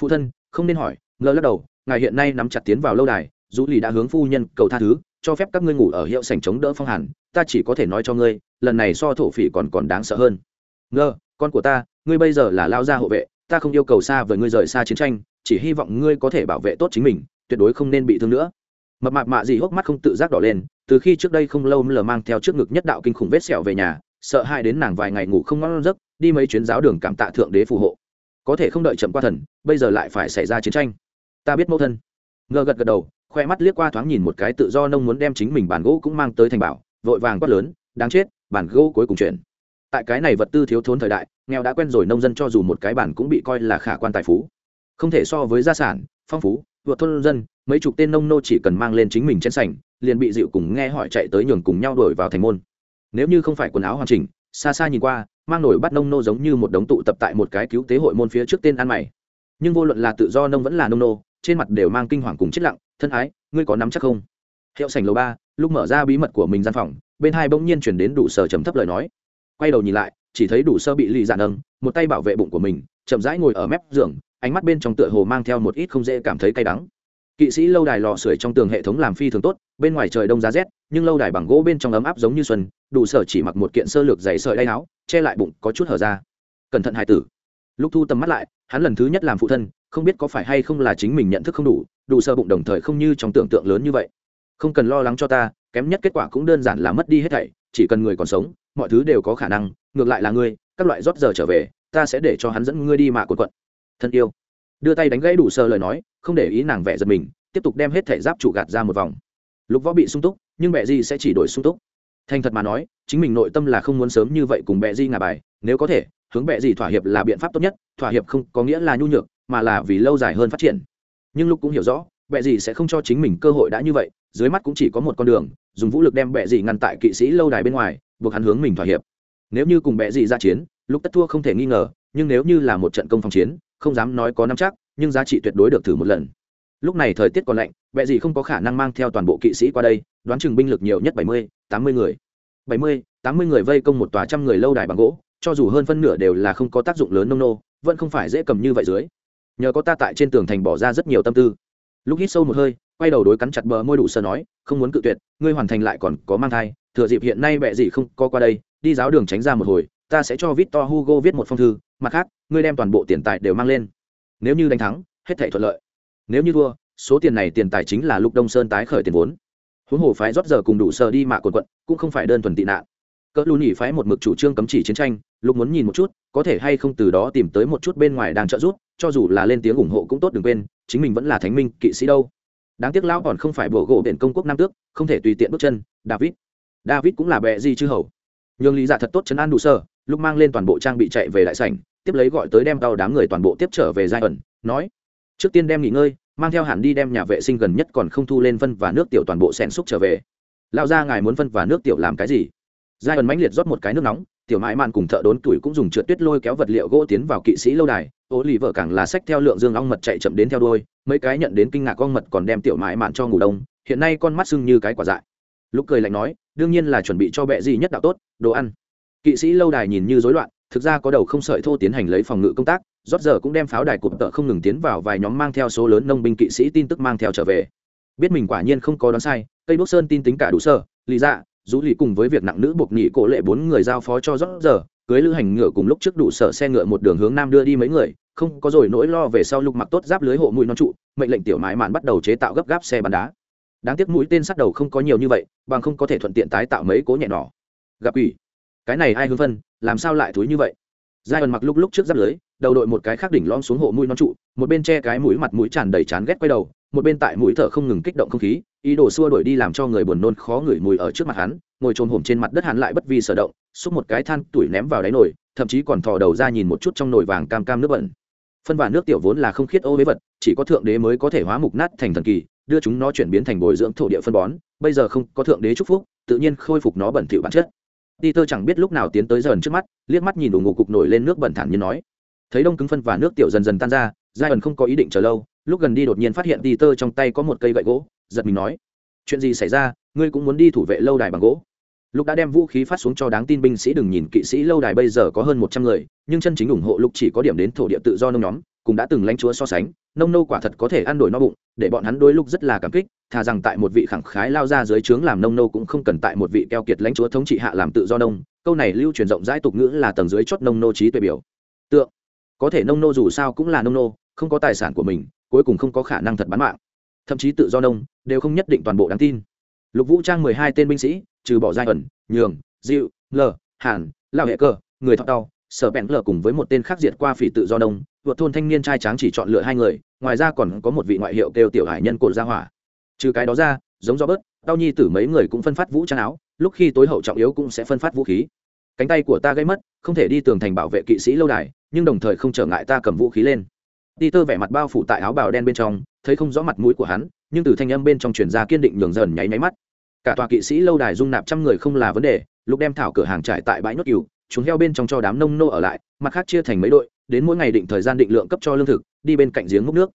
Phụ thân, không nên hỏi ngơ lắc đầu ngài hiện nay nắm chặt tiến vào lâu đài, dù lì đã hướng phu nhân cầu tha thứ, cho phép các ngươi ngủ ở hiệu sảnh chống đỡ phong hàn, ta chỉ có thể nói cho ngươi, lần này so thổ phỉ còn còn đáng sợ hơn. Ngơ con của ta, ngươi bây giờ là lao gia hộ vệ, ta không yêu cầu xa với ngươi rời xa chiến tranh, chỉ hy vọng ngươi có thể bảo vệ tốt chính mình, tuyệt đối không nên bị thương nữa. Mập mạp mạ gì hốc mắt không tự giác đỏ lên, từ khi trước đây không lâu lờ mang theo trước ngực nhất đạo kinh khủng vết sẹo về nhà, sợ hãi đến nàng vài ngày ngủ không ngon giấc, đi mấy chuyến giáo đường cảm tạ thượng đế phù hộ. Có thể không đợi chậm qua thần, bây giờ lại phải xảy ra chiến tranh ta biết mẫu thân. Ngờ gật gật đầu, khoe mắt liếc qua thoáng nhìn một cái tự do nông muốn đem chính mình bản gỗ cũng mang tới thành bảo, vội vàng quát lớn, đáng chết, bản gỗ cuối cùng chuyển tại cái này vật tư thiếu thốn thời đại, nghèo đã quen rồi nông dân cho dù một cái bản cũng bị coi là khả quan tài phú. Không thể so với gia sản, phong phú vượt thôn dân, mấy chục tên nông nô chỉ cần mang lên chính mình trên sảnh, liền bị dịu cùng nghe hỏi chạy tới nhường cùng nhau đổi vào thành môn. Nếu như không phải quần áo hoàn chỉnh, xa xa nhìn qua, mang nổi bắt nông nô giống như một đống tụ tập tại một cái cứu tế hội môn phía trước tên ăn mày. Nhưng vô luận là tự do nông vẫn là nông nô trên mặt đều mang kinh hoàng cùng chết lặng, thân ái, ngươi có nắm chắc không? Hiệu sảnh lầu ba, lúc mở ra bí mật của mình gian phòng, bên hai bỗng nhiên chuyển đến đủ sở trầm thấp lời nói. Quay đầu nhìn lại, chỉ thấy đủ sơ bị lì dạn nâng, một tay bảo vệ bụng của mình, chậm rãi ngồi ở mép giường, ánh mắt bên trong tựa hồ mang theo một ít không dễ cảm thấy cay đắng. Kỵ sĩ lâu đài lò sưởi trong tường hệ thống làm phi thường tốt, bên ngoài trời đông giá rét, nhưng lâu đài bằng gỗ bên trong ấm áp giống như xuân, đủ sở chỉ mặc một kiện sơ lược dày sợi đay áo, che lại bụng có chút hở ra. Cẩn thận hài tử. Lúc thu tầm mắt lại, hắn lần thứ nhất làm phụ thân không biết có phải hay không là chính mình nhận thức không đủ đủ sơ bụng đồng thời không như trong tưởng tượng lớn như vậy. Không cần lo lắng cho ta, kém nhất kết quả cũng đơn giản là mất đi hết thảy, chỉ cần người còn sống, mọi thứ đều có khả năng, ngược lại là ngươi, các loại rót giờ trở về, ta sẽ để cho hắn dẫn ngươi đi mạ quần quận thân yêu. Đưa tay đánh gãy đủ sơ lời nói, không để ý nàng vẻ giật mình, tiếp tục đem hết thảy giáp trụ gạt ra một vòng. Lục võ bị sung túc, nhưng mẹ di sẽ chỉ đổi sung túc. Thành thật mà nói, chính mình nội tâm là không muốn sớm như vậy cùng mẹ di ngả bài, nếu có thể, hướng mẹ di thỏa hiệp là biện pháp tốt nhất, thỏa hiệp không có nghĩa là nhu nhược mà là vì lâu dài hơn phát triển. Nhưng lúc cũng hiểu rõ, bệ gì sẽ không cho chính mình cơ hội đã như vậy, dưới mắt cũng chỉ có một con đường, dùng vũ lực đem bệ gì ngăn tại kỵ sĩ lâu đài bên ngoài, buộc hắn hướng mình thỏa hiệp. Nếu như cùng bệ gì ra chiến lúc tất thua không thể nghi ngờ, nhưng nếu như là một trận công phòng chiến, không dám nói có nắm chắc, nhưng giá trị tuyệt đối được thử một lần. Lúc này thời tiết còn lạnh, bệ gì không có khả năng mang theo toàn bộ kỵ sĩ qua đây, đoán chừng binh lực nhiều nhất bảy mươi, tám mươi người. Bảy mươi, tám mươi người vây công một tòa trăm người lâu đài bằng gỗ, cho dù hơn phân nửa đều là không có tác dụng lớn nông nô, vẫn không phải dễ cầm như vậy dưới nhờ có ta tại trên tường thành bỏ ra rất nhiều tâm tư. Lúc hít sâu một hơi, quay đầu đối cắn chặt bờ môi đủ sơ nói, không muốn cự tuyệt, ngươi hoàn thành lại còn có mang thai, thừa dịp hiện nay bệ gì không có qua đây, đi giáo đường tránh ra một hồi, ta sẽ cho victor hugo viết một phong thư, mặt khác, ngươi đem toàn bộ tiền tài đều mang lên. Nếu như đánh thắng, hết thể thuận lợi. Nếu như thua, số tiền này tiền tài chính là lúc đông sơn tái khởi tiền vốn. Huống hồ phái rót giờ cùng đủ sơ đi mạ quần quận, cũng không phải đơn thuần tị nạn. Cỡ lù nhỉ phái một mực chủ trương cấm chỉ chiến tranh lúc muốn nhìn một chút có thể hay không từ đó tìm tới một chút bên ngoài đang trợ giúp, cho dù là lên tiếng ủng hộ cũng tốt đừng quên, chính mình vẫn là thánh minh, kỵ sĩ đâu. Đáng tiếc lão còn không phải bổ gỗ biển công quốc nam tước, không thể tùy tiện bước chân, david. David cũng là bệ gì chư hầu? Nhường lý giả thật tốt chấn an đủ sơ, lúc mang lên toàn bộ trang bị chạy về đại sảnh, tiếp lấy gọi tới đem tàu đám người toàn bộ tiếp trở về giai ẩn, nói, trước tiên đem nghỉ ngơi, mang theo hẳn đi đem nhà vệ sinh gần nhất còn không thu lên phân và nước tiểu toàn bộ xén xúc trở về. Lão ra ngài muốn phân và nước tiểu làm cái gì? Giai ẩn mãnh liệt rót một cái nước nóng tiểu mãi mạn cùng thợ đốn tuổi cũng dùng trượt tuyết lôi kéo vật liệu gỗ tiến vào kỵ sĩ lâu đài. Ô lì vợ càng là sách theo lượng dương ong mật chạy chậm đến theo đôi mấy cái nhận đến kinh ngạc con mật còn đem tiểu mãi mạn cho ngủ đông, hiện nay con mắt sưng như cái quả dại. Lúc cười lạnh nói, đương nhiên là chuẩn bị cho bệ gì nhất đạo tốt, đồ ăn. Kỵ sĩ lâu đài nhìn như rối loạn, thực ra có đầu không sợi thô tiến hành lấy phòng ngự công tác, rót giờ cũng đem pháo đài cụp tợ không ngừng tiến vào vài nhóm mang theo số lớn nông binh kỵ sĩ tin tức mang theo trở về. Biết mình quả nhiên không có đoán sai, cây đốt sơn tin tính cả đủ sơ lý dạ dù lì cùng với việc nặng nữ buộc nhị cổ lệ bốn người giao phó cho rót giờ, cưới lữ hành ngựa cùng lúc trước đủ sở xe ngựa một đường hướng nam đưa đi mấy người, không có rồi nỗi lo về sau lục mặc tốt giáp lưới hộ mũi non trụ, mệnh lệnh tiểu mái mạn bắt đầu chế tạo gấp gáp xe bắn đá. Đáng tiếc mũi tên sắt đầu không có nhiều như vậy, bằng không có thể thuận tiện tái tạo mấy cố nhẹ nỏ. Gặp ủy cái này ai hướng phân, làm sao lại thúi như vậy? Giai ẩn mặc lúc lúc trước giáp lưới, đầu đội một cái khác đỉnh lom xuống hộ mũi non trụ, một bên che cái mũi mặt mũi tràn đầy chán ghét quay đầu, một bên tại mũi thở không ngừng kích động không khí ý đồ xua đuổi đi làm cho người buồn nôn khó ngửi mùi ở trước mặt hắn ngồi trồm hổm trên mặt đất hắn lại bất vi sở động xúc một cái than tuổi ném vào đáy nồi thậm chí còn thò đầu ra nhìn một chút trong nồi vàng cam cam nước bẩn phân và nước tiểu vốn là không khiết ô với vật chỉ có thượng đế mới có thể hóa mục nát thành thần kỳ đưa chúng nó chuyển biến thành bồi dưỡng thổ địa phân bón bây giờ không có thượng đế chúc phúc tự nhiên khôi phục nó bẩn thỉu bản chất Peter chẳng biết lúc nào tiến tới dần trước mắt, liếc mắt nhìn đủ ngủ cục nổi lên nước bẩn thản như nói. Thấy đông cứng phân và nước tiểu dần dần tan ra, Giai không có ý định chờ lâu, lúc gần đi đột nhiên phát hiện Peter trong tay có một cây gậy gỗ, giật mình nói: "Chuyện gì xảy ra, ngươi cũng muốn đi thủ vệ lâu đài bằng gỗ?" Lúc đã đem vũ khí phát xuống cho đáng tin binh sĩ đừng nhìn kỵ sĩ lâu đài bây giờ có hơn một trăm người, nhưng chân chính ủng hộ lúc chỉ có điểm đến thổ địa tự do nông nhóm, cũng đã từng lãnh chúa so sánh, nông nô quả thật có thể ăn đổi no bụng, để bọn hắn đối lúc rất là cảm kích, thà rằng tại một vị khẳng khái lao ra dưới trướng làm nông nô cũng không cần tại một vị keo kiệt lãnh chúa thống trị hạ làm tự do nông câu này lưu truyền rộng rãi tục ngữ là tầng dưới chót nông nô trí tuệ biểu tượng có thể nông nô dù sao cũng là nông nô không có tài sản của mình cuối cùng không có khả năng thật bán mạng. Thậm chí tự do nông đều không nhất định toàn bộ đáng tin. Lục vũ trang mười hai tên binh sĩ, trừ bỏ giai ẩn, nhường dịu lờ hàn lao hệ cơ, người thọ đau sở bẹn lờ cùng với một tên khác diệt qua phỉ tự do đông vượt thôn thanh niên trai tráng chỉ chọn lựa hai người, ngoài ra còn có một vị ngoại hiệu kêu tiểu hải nhân cột ra hỏa. Trừ cái đó ra, giống do bớt đau nhi tử mấy người cũng phân phát vũ trang áo, lúc khi tối hậu trọng yếu cũng sẽ phân phát vũ khí. Cánh tay của ta gây mất, không thể đi tường thành bảo vệ kỵ sĩ lâu đài, nhưng đồng thời không trở ngại ta cầm vũ khí lên đi tơ vẻ mặt bao phủ tại áo bào đen bên trong, thấy không rõ mặt mũi của hắn, nhưng từ thanh âm bên trong truyền ra kiên định nhường dần nháy nháy mắt. Cả tòa kỵ sĩ lâu đài dung nạp trăm người không là vấn đề, lúc đem thảo cửa hàng trải tại bãi nhốt cừu, chúng heo bên trong cho đám nông nô ở lại, mặt khác chia thành mấy đội, đến mỗi ngày định thời gian định lượng cấp cho lương thực, đi bên cạnh giếng múc nước.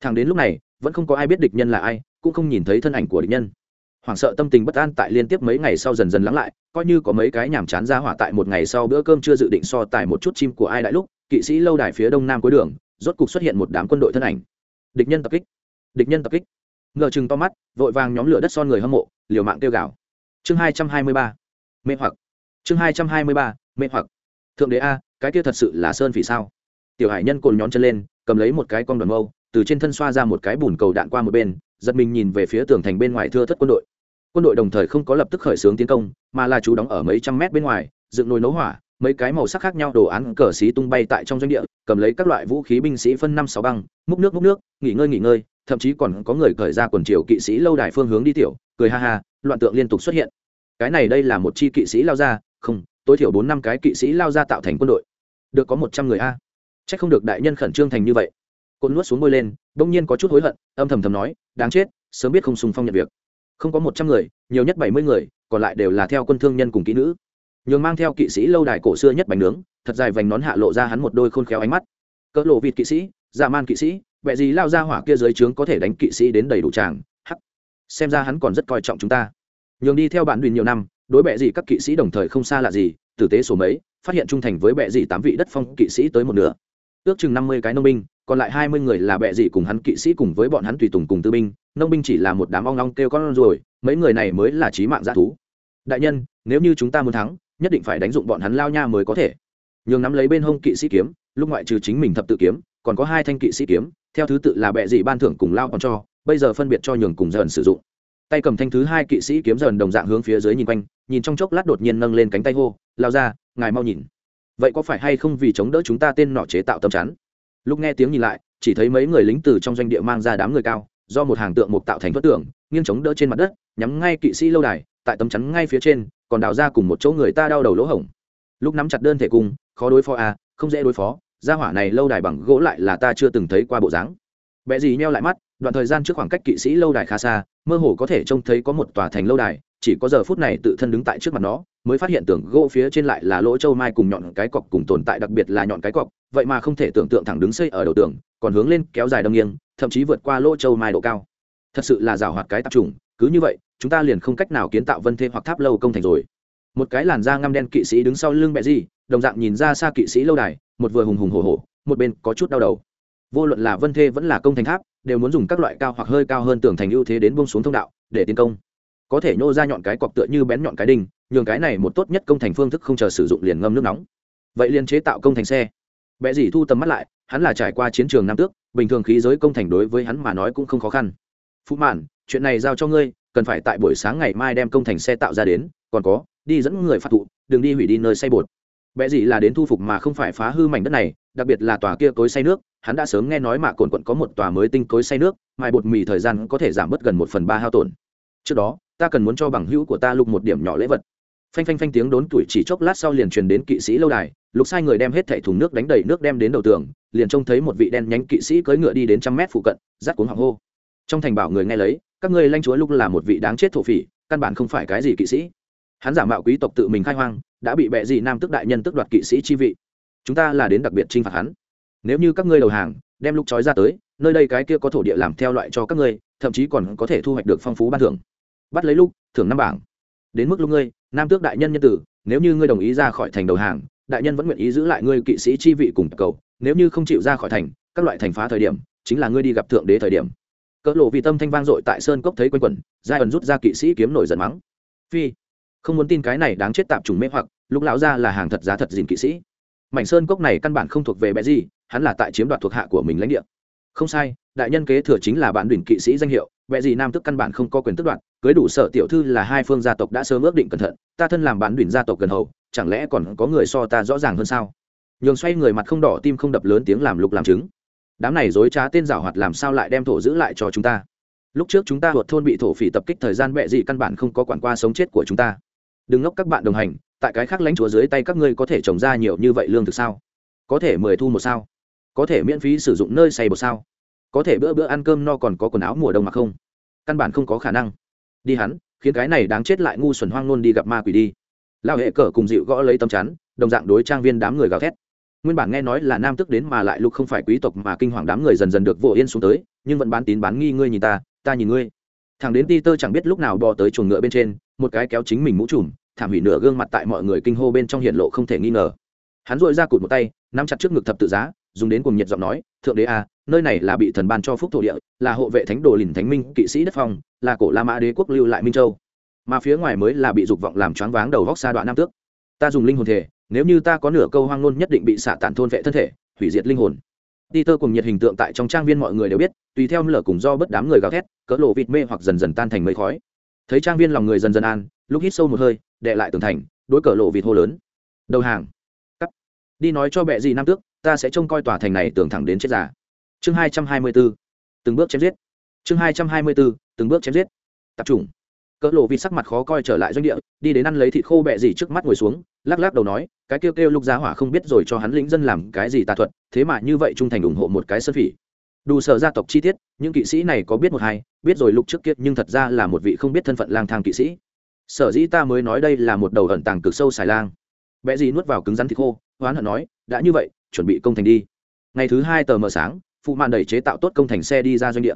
Thẳng đến lúc này, vẫn không có ai biết địch nhân là ai, cũng không nhìn thấy thân ảnh của địch nhân. Hoảng sợ tâm tình bất an tại liên tiếp mấy ngày sau dần dần lắng lại, coi như có mấy cái nhàm chán ra hỏa tại một ngày sau bữa cơm chưa dự định so tài một chút chim của ai đại lúc, kỵ sĩ lâu đài phía đông nam cuối đường rốt cục xuất hiện một đám quân đội thân ảnh. Địch nhân tập kích. Địch nhân tập kích. Ngờ chừng to mắt, vội vàng nhóm lửa đất son người hâm mộ, liều mạng kêu gào. Chương hai trăm hai mươi ba. Mê hoặc. Chương hai trăm hai mươi ba. Mê hoặc. Thượng đế a, cái kia thật sự là sơn vì sao? Tiểu hải nhân cồn nhón chân lên, cầm lấy một cái con đoàn mâu, từ trên thân xoa ra một cái bùn cầu đạn qua một bên, giật mình nhìn về phía tường thành bên ngoài thưa thất quân đội. Quân đội đồng thời không có lập tức khởi xướng tiến công, mà là chú đóng ở mấy trăm mét bên ngoài, dựng nồi nấu hỏa, mấy cái màu sắc khác nhau đồ án cờ xí tung bay tại trong doanh địa cầm lấy các loại vũ khí binh sĩ phân năm sáu băng, múc nước múc nước, nghỉ ngơi nghỉ ngơi, thậm chí còn có người cởi ra quần triều kỵ sĩ lâu đài phương hướng đi tiểu, cười ha ha, loạn tượng liên tục xuất hiện. Cái này đây là một chi kỵ sĩ lao ra, không, tối thiểu bốn năm cái kỵ sĩ lao ra tạo thành quân đội. Được có một trăm người a. C h ắ c không được đại nhân khẩn trương thành như vậy. Côn nuốt xuống môi lên đ ỗ n g nhiên có chút hối hận, âm thầm thầm nói, đáng chết, sớm biết không sùng phong nhận việc. Không có một trăm người, nhiều nhất bảy mươi người, còn lại đều là theo quân thương nhân cùng kỹ nữ. Nhường mang theo kỵ sĩ lâu đài cổ xưa nhất bánh nướng thật dài vành nón hạ lộ ra hắn một đôi khôn khéo ánh mắt. Cỡ lộ vịt kỵ sĩ dạ man kỵ sĩ vẹ gì lao ra hỏa kia dưới trướng có thể đánh kỵ sĩ đến đầy đủ tràng, hắc. Xem ra hắn còn rất coi trọng chúng ta. Nhường đi theo bản đùi nhiều năm, đối bệ gì các kỵ sĩ đồng thời không xa lạ gì, tử tế số mấy, phát hiện trung thành với bệ gì tám vị đất phong kỵ sĩ tới một nửa. Ước chừng năm mươi cái nông binh, còn lại hai mươi người là bệ gì cùng hắn kỵ sĩ cùng với bọn hắn tùy tùng cùng tư binh, nông binh chỉ là một đám ong ong kêu con rồi, mấy người này mới là trí mạng g thú. Đại nhân, nếu như chúng ta muốn thắng, nhất định phải đánh dụng bọn hắn lao nha mới có thể nhường nắm lấy bên hông kỵ sĩ kiếm, lúc ngoại trừ chính mình thập tự kiếm, còn có hai thanh kỵ sĩ kiếm, theo thứ tự là bệ dị ban thưởng cùng lao còn cho, bây giờ phân biệt cho nhường cùng dần sử dụng. Tay cầm thanh thứ hai kỵ sĩ kiếm dần đồng dạng hướng phía dưới nhìn quanh, nhìn trong chốc lát đột nhiên nâng lên cánh tay hô, lao ra, ngài mau nhìn. Vậy có phải hay không vì chống đỡ chúng ta tên nọ chế tạo tâm chắn? Lúc nghe tiếng nhìn lại, chỉ thấy mấy người lính từ trong doanh địa mang ra đám người cao, do một hàng tượng mục tạo thành thoát tưởng nghiêng chống đỡ trên mặt đất, nhắm ngay kỵ sĩ lâu đài, tại tấm chắn ngay phía trên, còn đào ra cùng một chỗ người ta đau đầu lỗ hổng lúc nắm chặt đơn thể cung khó đối phó à không dễ đối phó, gia hỏa này lâu đài bằng gỗ lại là ta chưa từng thấy qua bộ dáng. Bẽ gì nheo lại mắt, đoạn thời gian trước khoảng cách kỵ sĩ lâu đài khá xa, mơ hồ có thể trông thấy có một tòa thành lâu đài, chỉ có giờ phút này tự thân đứng tại trước mặt nó, mới phát hiện tưởng gỗ phía trên lại là lỗ châu mai cùng nhọn cái cọc cùng tồn tại đặc biệt là nhọn cái cọc, vậy mà không thể tưởng tượng thẳng đứng xây ở đầu tường, còn hướng lên kéo dài đâm nghiêng, thậm chí vượt qua lỗ châu mai độ cao. Thật sự là rào hoạt cái tạp trùng cứ như vậy, chúng ta liền không cách nào kiến tạo vân thêm hoặc tháp lâu công thành rồi một cái làn da ngăm đen kỵ sĩ đứng sau lưng bẹ gì, đồng dạng nhìn ra xa kỵ sĩ lâu đài, một vừa hùng hùng hổ hổ, một bên có chút đau đầu. Vô luận là vân thê vẫn là công thành tháp, đều muốn dùng các loại cao hoặc hơi cao hơn tường thành ưu thế đến buông xuống thông đạo, để tiến công. Có thể nhô ra nhọn cái cọc tựa như bén nhọn cái đinh, nhường cái này một tốt nhất công thành phương thức không chờ sử dụng liền ngâm nước nóng. Vậy liền chế tạo công thành xe. Bẹ dì thu tầm mắt lại, hắn là trải qua chiến trường nam tước, bình thường khí giới công thành đối với hắn mà nói cũng không khó khăn. Phụ mạn, chuyện này giao cho ngươi, cần phải tại buổi sáng ngày mai đem công thành xe tạo ra đến, còn có đi dẫn người phạt thụ, đừng đi hủy đi nơi xây bột. Bệ gì là đến thu phục mà không phải phá hư mảnh đất này, đặc biệt là tòa kia cối xay nước, hắn đã sớm nghe nói mạ cồn quận có một tòa mới tinh cối xay nước, mài bột mì thời gian có thể giảm bớt gần một phần ba hao tổn. Trước đó, ta cần muốn cho bằng hữu của ta lục một điểm nhỏ lễ vật. Phanh phanh phanh tiếng đốn tuổi chỉ chốc lát sau liền truyền đến kỵ sĩ lâu đài, lục sai người đem hết thẻ thùng nước đánh đầy nước đem đến đầu tường, liền trông thấy một vị đen nhánh kỵ sĩ cưỡi ngựa đi đến trăm mét phụ cận rát cuốn hoàng hô. Trong thành bảo người nghe lấy, các ngươi lanh chúa lục là một vị đáng chết thổ phỉ, căn bản không phải cái gì kỵ sĩ hắn giả mạo quý tộc tự mình khai hoang, đã bị bệ dị nam tức đại nhân tức đoạt kỵ sĩ chi vị. Chúng ta là đến đặc biệt t r i n h phạt hắn. Nếu như các ngươi đầu hàng, đem lúc trói ra tới, nơi đây cái kia có thổ địa làm theo loại cho các ngươi, thậm chí còn có thể thu hoạch được phong phú ban thưởng. Bắt lấy lúc thưởng năm bảng. Đến mức lúc ngươi, nam tước đại nhân nhân tử, nếu như ngươi đồng ý ra khỏi thành đầu hàng, đại nhân vẫn nguyện ý giữ lại ngươi kỵ sĩ chi vị cùng cầu. Nếu như không chịu ra khỏi thành, các loại thành phá thời điểm, chính là ngươi đi gặp thượng đế thời điểm. Cỡ lộ vì tâm thanh vang dội tại sơn cốc thấy quanh quẩn, giai ẩn rút ra kỵ sĩ kiếm nổi giận mắng. Phi không muốn tin cái này đáng chết tạp trùng mê hoặc lúc lão ra là hàng thật giá thật dìn kỵ sĩ. Mảnh sơn cốc này căn bản không thuộc về bé gì hắn là tại chiếm đoạt thuộc hạ của mình lãnh địa. Không sai, đại nhân kế thừa chính là bản đỉnh kỵ sĩ danh hiệu bé gì nam tức căn bản không có quyền tước đoạt, cưới đủ sở tiểu thư là hai phương gia tộc đã sớm ước định cẩn thận, ta thân làm bản đỉnh gia tộc gần hầu, chẳng lẽ còn có người so ta rõ ràng hơn sao? Nhường xoay người mặt không đỏ tim không đập lớn tiếng làm lục làm chứng. Đám này dối trá tên giảo hoạt làm sao lại đem thổ giữ lại cho chúng ta? Lúc trước chúng ta thuộc thôn bị thổ phỉ tập kích thời gian bệ gì căn bản không có quản qua sống chết của chúng ta đừng ngốc các bạn đồng hành, tại cái khác lãnh chúa dưới tay các ngươi có thể trồng ra nhiều như vậy lương thực sao? Có thể mười thu một sao? Có thể miễn phí sử dụng nơi xây một sao? Có thể bữa bữa ăn cơm no còn có quần áo mùa đông mà không? Căn bản không có khả năng. Đi hắn, khiến cái này đáng chết lại ngu xuẩn hoang nôn đi gặp ma quỷ đi. Lao hệ cờ cùng dịu gõ lấy tấm chắn, đồng dạng đối trang viên đám người gào thét. Nguyên bản nghe nói là nam tức đến mà lại lục không phải quý tộc mà kinh hoàng đám người dần dần được vỗ yên xuống tới, nhưng vẫn bán tín bán nghi ngươi nhìn ta ta nhìn ngươi. Thằng đến ti tơ chẳng biết lúc nào bò tới chuồng ngựa bên trên một cái kéo chính mình mũ trùm thảm hủy nửa gương mặt tại mọi người kinh hô bên trong hiện lộ không thể nghi ngờ. Hắn dội ra cụt một tay nắm chặt trước ngực thập tự giá dùng đến cùng nhiệt giọng nói thượng đế a à, nơi này là bị thần ban cho phúc thổ địa là hộ vệ thánh đồ lìn thánh minh kỵ sĩ đất phong là cổ la mã đế quốc lưu lại minh châu. Mà phía ngoài mới là bị dục vọng làm choáng váng đầu góc xa đoạn nam tước. Ta dùng linh hồn thể nếu như ta có nửa câu hoang ngôn nhất định bị xạ tản thôn vệ thân thể hủy diệt linh hồn. Đi tơ cùng nhiệt hình tượng tại trong trang viên mọi người đều biết tùy theo lở cùng do bất đám người gào thét cỡ lộ vịt mê hoặc dần dần tan thành mây khói thấy trang viên lòng người dần dần an, lúc hít sâu một hơi đệ lại tường thành đối cỡ lộ vịt hô lớn. Đầu hàng. Cắt. Đi nói cho bệ gì nam tước, ta sẽ trông coi tòa thành này tường thẳng đến chết giả chương hai trăm hai mươi b ố từng bước chém giết. Chương hai trăm hai mươi b ố từng bước chém giết. Tập trung. Cỡ lộ vịt sắc mặt khó coi trở lại doanh địa, đi đến ăn lấy thịt khô bẹ gì trước mắt ngồi xuống, lắc lắc đầu nói, cái kêu kêu lục giá hỏa không biết rồi cho hắn lĩnh dân làm cái gì tà thuật, thế mà như vậy trung thành ủng hộ một cái sơn phỉ đủ sở gia tộc chi tiết, những kỵ sĩ này có biết một hai, biết rồi lúc trước kia, nhưng thật ra là một vị không biết thân phận lang thang kỵ sĩ. Sở dĩ ta mới nói đây là một đầu ẩn tàng cực sâu xài lang. Bẽ gì nuốt vào cứng rắn thịt khô hoán hận nói, đã như vậy, chuẩn bị công thành đi. Ngày thứ hai tờ mờ sáng, phụ mạn đẩy chế tạo tốt công thành xe đi ra doanh địa.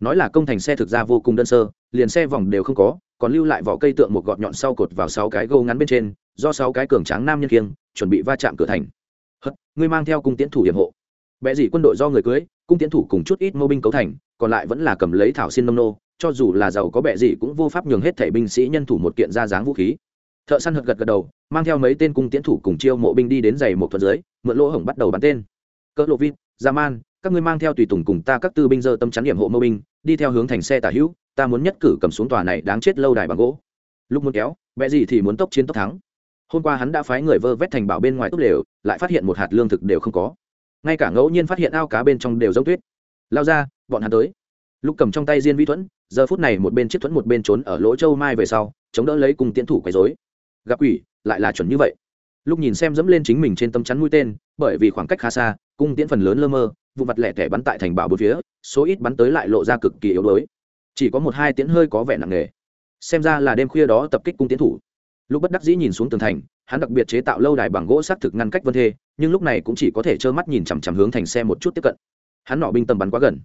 Nói là công thành xe thực ra vô cùng đơn sơ, liền xe vòng đều không có, còn lưu lại vỏ cây tượng một gọt nhọn sau cột vào sáu cái gâu ngắn bên trên, do sáu cái cường tráng nam nhân kiêng, chuẩn bị va chạm cửa thành. Hất ngươi mang theo cung tiến thủ hiểm hộ bệ dị quân đội do người cưới, cung tiến thủ cùng chút ít mô binh cấu thành, còn lại vẫn là cầm lấy thảo xin nông nô, cho dù là giàu có bệ dị cũng vô pháp nhường hết thể binh sĩ nhân thủ một kiện ra dáng vũ khí. Thợ săn hật gật gật đầu, mang theo mấy tên cung tiến thủ cùng chiêu mộ binh đi đến giày một thuận dưới, mượn lỗ hổng bắt đầu bắn tên. Cỡ lộ vít ra man, các ngươi mang theo tùy tùng cùng ta các tư binh dơ tâm chắn điểm hộ mô binh, đi theo hướng thành xe tả hữu, ta muốn nhất cử cầm xuống tòa này đáng chết lâu đài bằng gỗ. Lúc muốn kéo vẽ gì thì muốn tốc chiến tốc thắng. Hôm qua hắn đã phái người vơ vét thành bảo bên ngoài tốt đều lại phát hiện một hạt lương thực đều không có ngay cả ngẫu nhiên phát hiện ao cá bên trong đều giống tuyết. Lao ra, bọn hắn tới. Lúc cầm trong tay diên vi thuẫn, giờ phút này một bên chiếc thuẫn một bên trốn ở lỗ châu mai về sau, chống đỡ lấy cùng tiến thủ quấy dối gặp quỷ, lại là chuẩn như vậy. Lúc nhìn xem dẫm lên chính mình trên tấm chắn mũi tên, bởi vì khoảng cách khá xa, cung tiễn phần lớn lơ mơ, vụ mặt lẻ tẻ bắn tại thành bảo bốn phía, số ít bắn tới lại lộ ra cực kỳ yếu đuối. Chỉ có một hai tiễn hơi có vẻ nặng nề. Xem ra là đêm khuya đó tập kích cung tiến thủ. Lúc bất đắc dĩ nhìn xuống tường thành, hắn đặc biệt chế tạo lâu đài bằng gỗ xác thực ngăn cách vân thê nhưng lúc này cũng chỉ có thể trơ mắt nhìn chằm chằm hướng thành xe một chút tiếp cận. Hắn nọ binh tầm bắn quá gần,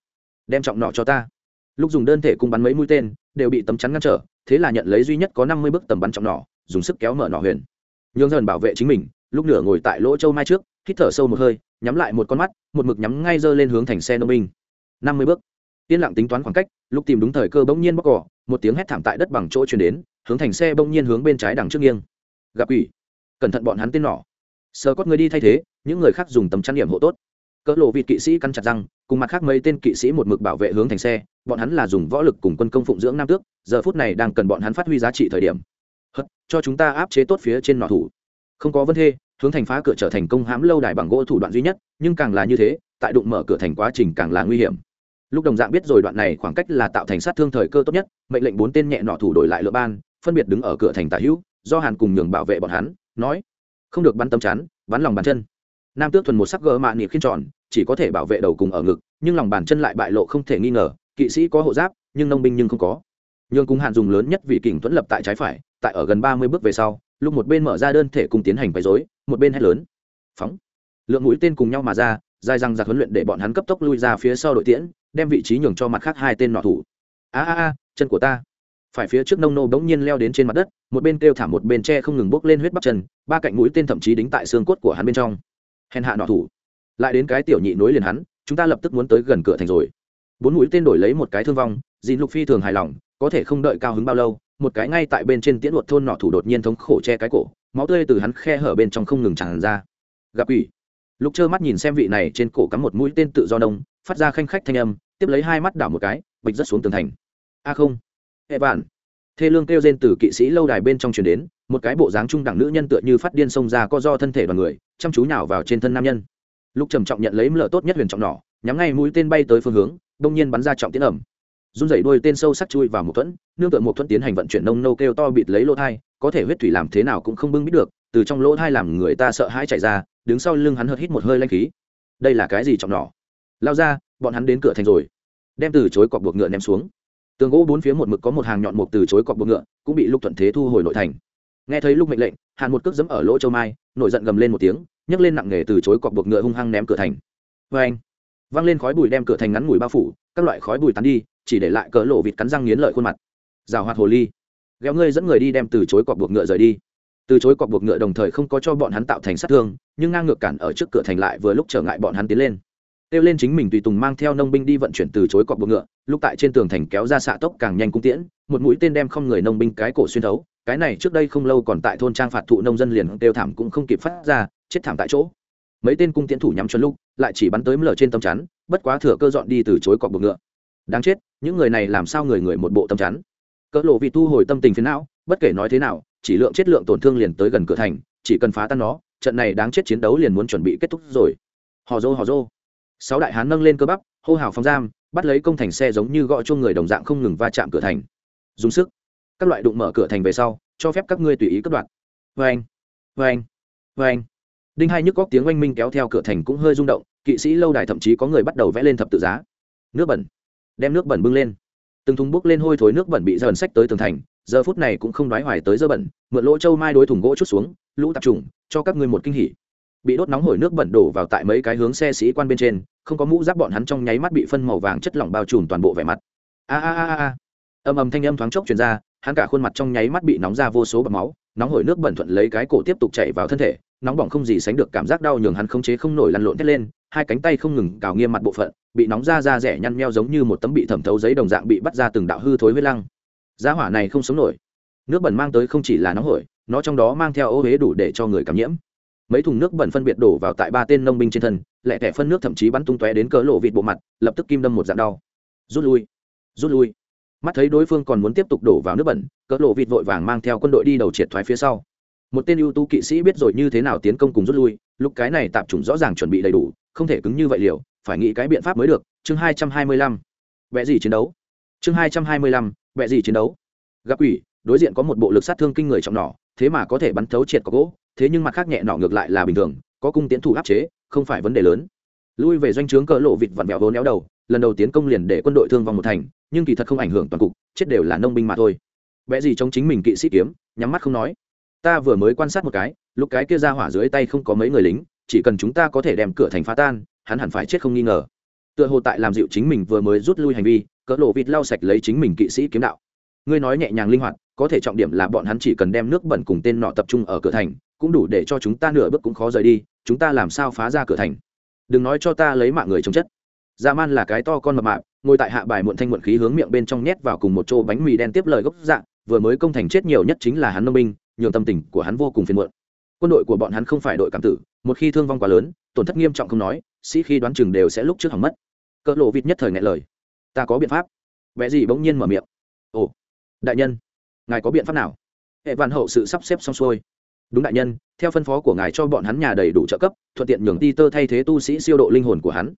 đem trọng nọ cho ta. Lúc dùng đơn thể cung bắn mấy mũi tên, đều bị tấm chắn ngăn trở, thế là nhận lấy duy nhất có năm mươi bước tầm bắn trọng nọ, dùng sức kéo mở nọ huyền. Nhường dần bảo vệ chính mình, lúc nửa ngồi tại lỗ châu mai trước, hít thở sâu một hơi, nhắm lại một con mắt, một mực nhắm ngay dơ lên hướng thành xe nông binh. năm mươi bước. Yên lặng tính toán khoảng cách, lúc tìm đúng thời cơ bỗng nhiên bóc cỏ, một tiếng hét thảm tại đất bằng chỗ chuyển đến, hướng thành xe bỗng nhiên hướng bên trái đằng trước nghiêng. Gặp ủy cẩn thận bọn hắn tên nỏ sờ cót người đi thay thế, những người khác dùng tấm chăn điểm hộ tốt. Cỡ lộ vịt kỵ sĩ căn chặt răng, cùng mặt khác mấy tên kỵ sĩ một mực bảo vệ hướng thành xe, bọn hắn là dùng võ lực cùng quân công phụng dưỡng nam tước, giờ phút này đang cần bọn hắn phát huy giá trị thời điểm. Hất cho chúng ta áp chế tốt phía trên nọ thủ. Không có vấn thê hướng thành phá cửa trở thành công hãm lâu đài bằng gỗ thủ đoạn duy nhất, nhưng càng là như thế, tại đụng mở cửa thành quá trình càng là nguy hiểm. Lúc đồng dạng biết rồi đoạn này khoảng cách là tạo thành sát thương thời cơ tốt nhất, mệnh lệnh bốn tên nhẹ nọ thủ đổi lại lựa ban, phân biệt đứng ở cửa thành tả hữu, do hàn cùng nhường bảo vệ bọn hắn, nói không được bắn tấm chắn, bắn lòng bàn chân. Nam tước thuần một sắc gỡ mạ nịp khiên tròn, chỉ có thể bảo vệ đầu cùng ở ngực, nhưng lòng bàn chân lại bại lộ không thể nghi ngờ, kỵ sĩ có hộ giáp, nhưng nông binh nhưng không có. Nhường cung hạn dùng lớn nhất vì kình thuẫn lập tại trái phải, tại ở gần ba mươi bước về sau, lúc một bên mở ra đơn thể cùng tiến hành quấy dối một bên hét lớn. Phóng. Lượng mũi tên cùng nhau mà ra, dài răng giặc huấn luyện để bọn hắn cấp tốc lui ra phía sau đội tiễn, đem vị trí nhường cho mặt khác hai tên nọ thủ. A a a, chân của ta phải phía trước nông nô bỗng nhiên leo đến trên mặt đất một bên kêu thảm một bên tre không ngừng bốc lên huyết bắp chân ba cạnh mũi tên thậm chí đính tại xương cốt của hắn bên trong. Hèn hạ nọ thủ. Lại đến cái tiểu nhị nối liền hắn chúng ta lập tức muốn tới gần cửa thành rồi. Bốn mũi tên đổi lấy một cái thương vong dìn lục phi thường hài lòng có thể không đợi cao hứng bao lâu một cái ngay tại bên trên tiễn luật thôn nọ thủ đột nhiên thống khổ che cái cổ máu tươi từ hắn khe hở bên trong không ngừng tràn ra. Gặp ủy lúc trơ mắt nhìn xem vị này trên cổ cắm một mũi tên tự do đông, phát ra khanh khách thanh âm tiếp lấy hai mắt đảo một cái bịch rất xuống tường thành. A không hệ bạn thê lương kêu rên từ kỵ sĩ lâu đài bên trong truyền đến, một cái bộ dáng trung đẳng nữ nhân tựa như phát điên xông ra co do thân thể đoàn người, chăm chú nhào vào trên thân nam nhân. Lúc trầm trọng nhận lấy mlợ tốt nhất huyền trọng nỏ, nhắm ngay mũi tên bay tới phương hướng, đông nhiên bắn ra trọng tiến ẩm. Run dậy đuôi tên sâu sắc chui vào một thuẫn, nương tựa một thuẫn tiến hành vận chuyển nông nâu kêu to bịt lấy lỗ thai, có thể huyết thủy làm thế nào cũng không bưng biết được, từ trong lỗ thai làm người ta sợ hãi chạy ra, đứng sau lưng hắn hớt hít một hơi lanh khí. Đây là cái gì trọng nỏ? Lao ra, bọn hắn đến cửa thành rồi. Đem từ chối cọc buộc ngựa ném xuống tường gỗ bốn phía một mực có một hàng nhọn mục từ chối cọc buộc ngựa, cũng bị lục thuận thế thu hồi nội thành. Nghe thấy lúc mệnh lệnh, hàn một cước dẫm ở lỗ châu mai, nổi giận gầm lên một tiếng, nhấc lên nặng nghề từ chối cọc buộc ngựa hung hăng ném cửa thành. Vê anh, văng lên khói bụi đem cửa thành ngắn mùi bao phủ, các loại khói bụi tắn đi, chỉ để lại cỡ lộ vịt cắn răng nghiến lợi khuôn mặt. Rào hoạt hồ ly. Ghéo ngươi dẫn người đi đem từ chối cọc buộc ngựa rời đi. Từ chối cọc buộc ngựa đồng thời không có cho bọn hắn tạo thành sát thương, nhưng ngang ngược cản ở trước cửa thành lại vừa lúc trở ngại bọn hắn tiến lên kêu lên chính mình tùy tùng mang theo nông binh đi vận chuyển từ chối cọc buộc ngựa, lúc tại trên tường thành kéo ra xạ tốc càng nhanh cung tiễn, một mũi tên đem không người nông binh cái cổ xuyên thấu, cái này trước đây không lâu còn tại thôn trang phạt thụ nông dân liền kêu thảm cũng không kịp phát ra, chết thảm tại chỗ. Mấy tên cung tiễn thủ nhắm chuẩn lúc, lại chỉ bắn tới mở trên tâm chắn, bất quá thừa cơ dọn đi từ chối cọc buộc ngựa. Đáng chết, những người này làm sao người người một bộ tâm chắn? Cỡ lộ vị thu hồi tâm tình phiến não, bất kể nói thế nào, chỉ lượng chất lượng tổn thương liền tới gần cửa thành, chỉ cần phá tan nó, trận này đáng chết chiến đấu liền muốn chuẩn bị kết thúc rồi. Hò dô hò dô sáu đại hán nâng lên cơ bắp, hô hào phong giam, bắt lấy công thành xe giống như gõ chuông người đồng dạng không ngừng va chạm cửa thành. Dùng sức. Các loại đụng mở cửa thành về sau, cho phép các ngươi tùy ý cất đoạn. Vê anh vê anh vê anh đinh hai nhức góc tiếng oanh minh kéo theo cửa thành cũng hơi rung động, kỵ sĩ lâu đài thậm chí có người bắt đầu vẽ lên thập tự giá. Nước bẩn. Đem nước bẩn bưng lên. Từng thùng bốc lên hôi thối nước bẩn bị dần sách tới tường thành, giờ phút này cũng không đoái hoài tới dơ bẩn, mượn lỗ châu mai đối thùng gỗ chút xuống, lũ tạp trùng, cho các ngươi một kinh hỉ. Bị đốt nóng hổi nước bẩn đổ vào tại mấy cái hướng xe sĩ quan bên trên không có mũ giáp bọn hắn trong nháy mắt bị phân màu vàng chất lỏng bao trùm toàn bộ vẻ mặt. A a a a âm âm thanh âm thoáng chốc truyền ra, hắn cả khuôn mặt trong nháy mắt bị nóng ra vô số bọt máu, nóng hổi nước bẩn thuận lấy cái cổ tiếp tục chảy vào thân thể, nóng bỏng không gì sánh được cảm giác đau nhường hắn không chế không nổi lăn lộn thét lên, hai cánh tay không ngừng cào nghiêm mặt bộ phận, bị nóng ra da rẻ nhăn nheo giống như một tấm bị thẩm thấu giấy đồng dạng bị bắt ra từng đạo hư thối huyết lăng. Giá hỏa này không sống nổi. Nước bẩn mang tới không chỉ là nóng hổi, nó trong đó mang theo ô huế đủ để cho người cảm nhiễm mấy thùng nước bẩn phân biệt đổ vào tại ba tên nông binh trên thân, lẹ tẻ phân nước thậm chí bắn tung tóe đến cỡ lộ vịt bộ mặt, lập tức kim đâm một dạng đau. Rút lui rút lui. Mắt thấy đối phương còn muốn tiếp tục đổ vào nước bẩn, cỡ lộ vịt vội vàng mang theo quân đội đi đầu triệt thoái phía sau. Một tên ưu tú kỵ sĩ biết rồi như thế nào tiến công cùng rút lui, lúc cái này tạp chủng rõ ràng chuẩn bị đầy đủ, không thể cứng như vậy liều, phải nghĩ cái biện pháp mới được. Chương hai trăm hai mươi lăm vẽ gì chiến đấu? Chương hai trăm hai mươi lăm vẽ gì chiến đấu? Gặp ủy đối diện có một bộ lực sát thương kinh người trọng nỏ, thế mà có thể bắn thấu triệt có gỗ thế nhưng mặt khác nhẹ nọ ngược lại là bình thường, có cung tiến thủ áp chế, không phải vấn đề lớn. Lui về doanh trướng cỡ lộ vịt vặn vẹo vốn éo đầu, lần đầu tiến công liền để quân đội thương vong một thành, nhưng kỳ thật không ảnh hưởng toàn cục, chết đều là nông binh mà thôi. Vẽ gì trong chính mình kỵ sĩ kiếm, nhắm mắt không nói. Ta vừa mới quan sát một cái, lúc cái kia ra hỏa dưới tay không có mấy người lính, chỉ cần chúng ta có thể đem cửa thành phá tan, hắn hẳn phải chết không nghi ngờ. Tựa hồ tại làm dịu chính mình vừa mới rút lui hành vi, cỡ lộ vịt lau sạch lấy chính mình kỵ sĩ kiếm đạo ngươi nói nhẹ nhàng linh hoạt, có thể trọng điểm là bọn hắn chỉ cần đem nước bẩn cùng tên nọ tập trung ở cửa thành, cũng đủ để cho chúng ta nửa bước cũng khó rời đi, chúng ta làm sao phá ra cửa thành? Đừng nói cho ta lấy mạng người chống chất. Dạ man là cái to con mập mạp, ngồi tại hạ bài muộn thanh muộn khí hướng miệng bên trong nhét vào cùng một chỗ bánh mì đen tiếp lời gốc dạng vừa mới công thành chết nhiều nhất chính là hắn nông binh, nhường tâm tình của hắn vô cùng phiền muộn. Quân đội của bọn hắn không phải đội cảm tử, một khi thương vong quá lớn, tổn thất nghiêm trọng không nói, sĩ khi đoán chừng đều sẽ lúc trước hỏng mất. Cỡ lộ vịt nhất thời ngại lời. Ta có biện pháp. Vẽ gì bỗng nhiên mở miệng. Ồ đại nhân, ngài có biện pháp nào? Hệ vạn hậu sự sắp xếp xong xuôi. Đúng đại nhân, theo phân phó của ngài cho bọn hắn nhà đầy đủ trợ cấp, thuận tiện nhường ti tơ thay thế tu sĩ siêu độ linh hồn của hắn.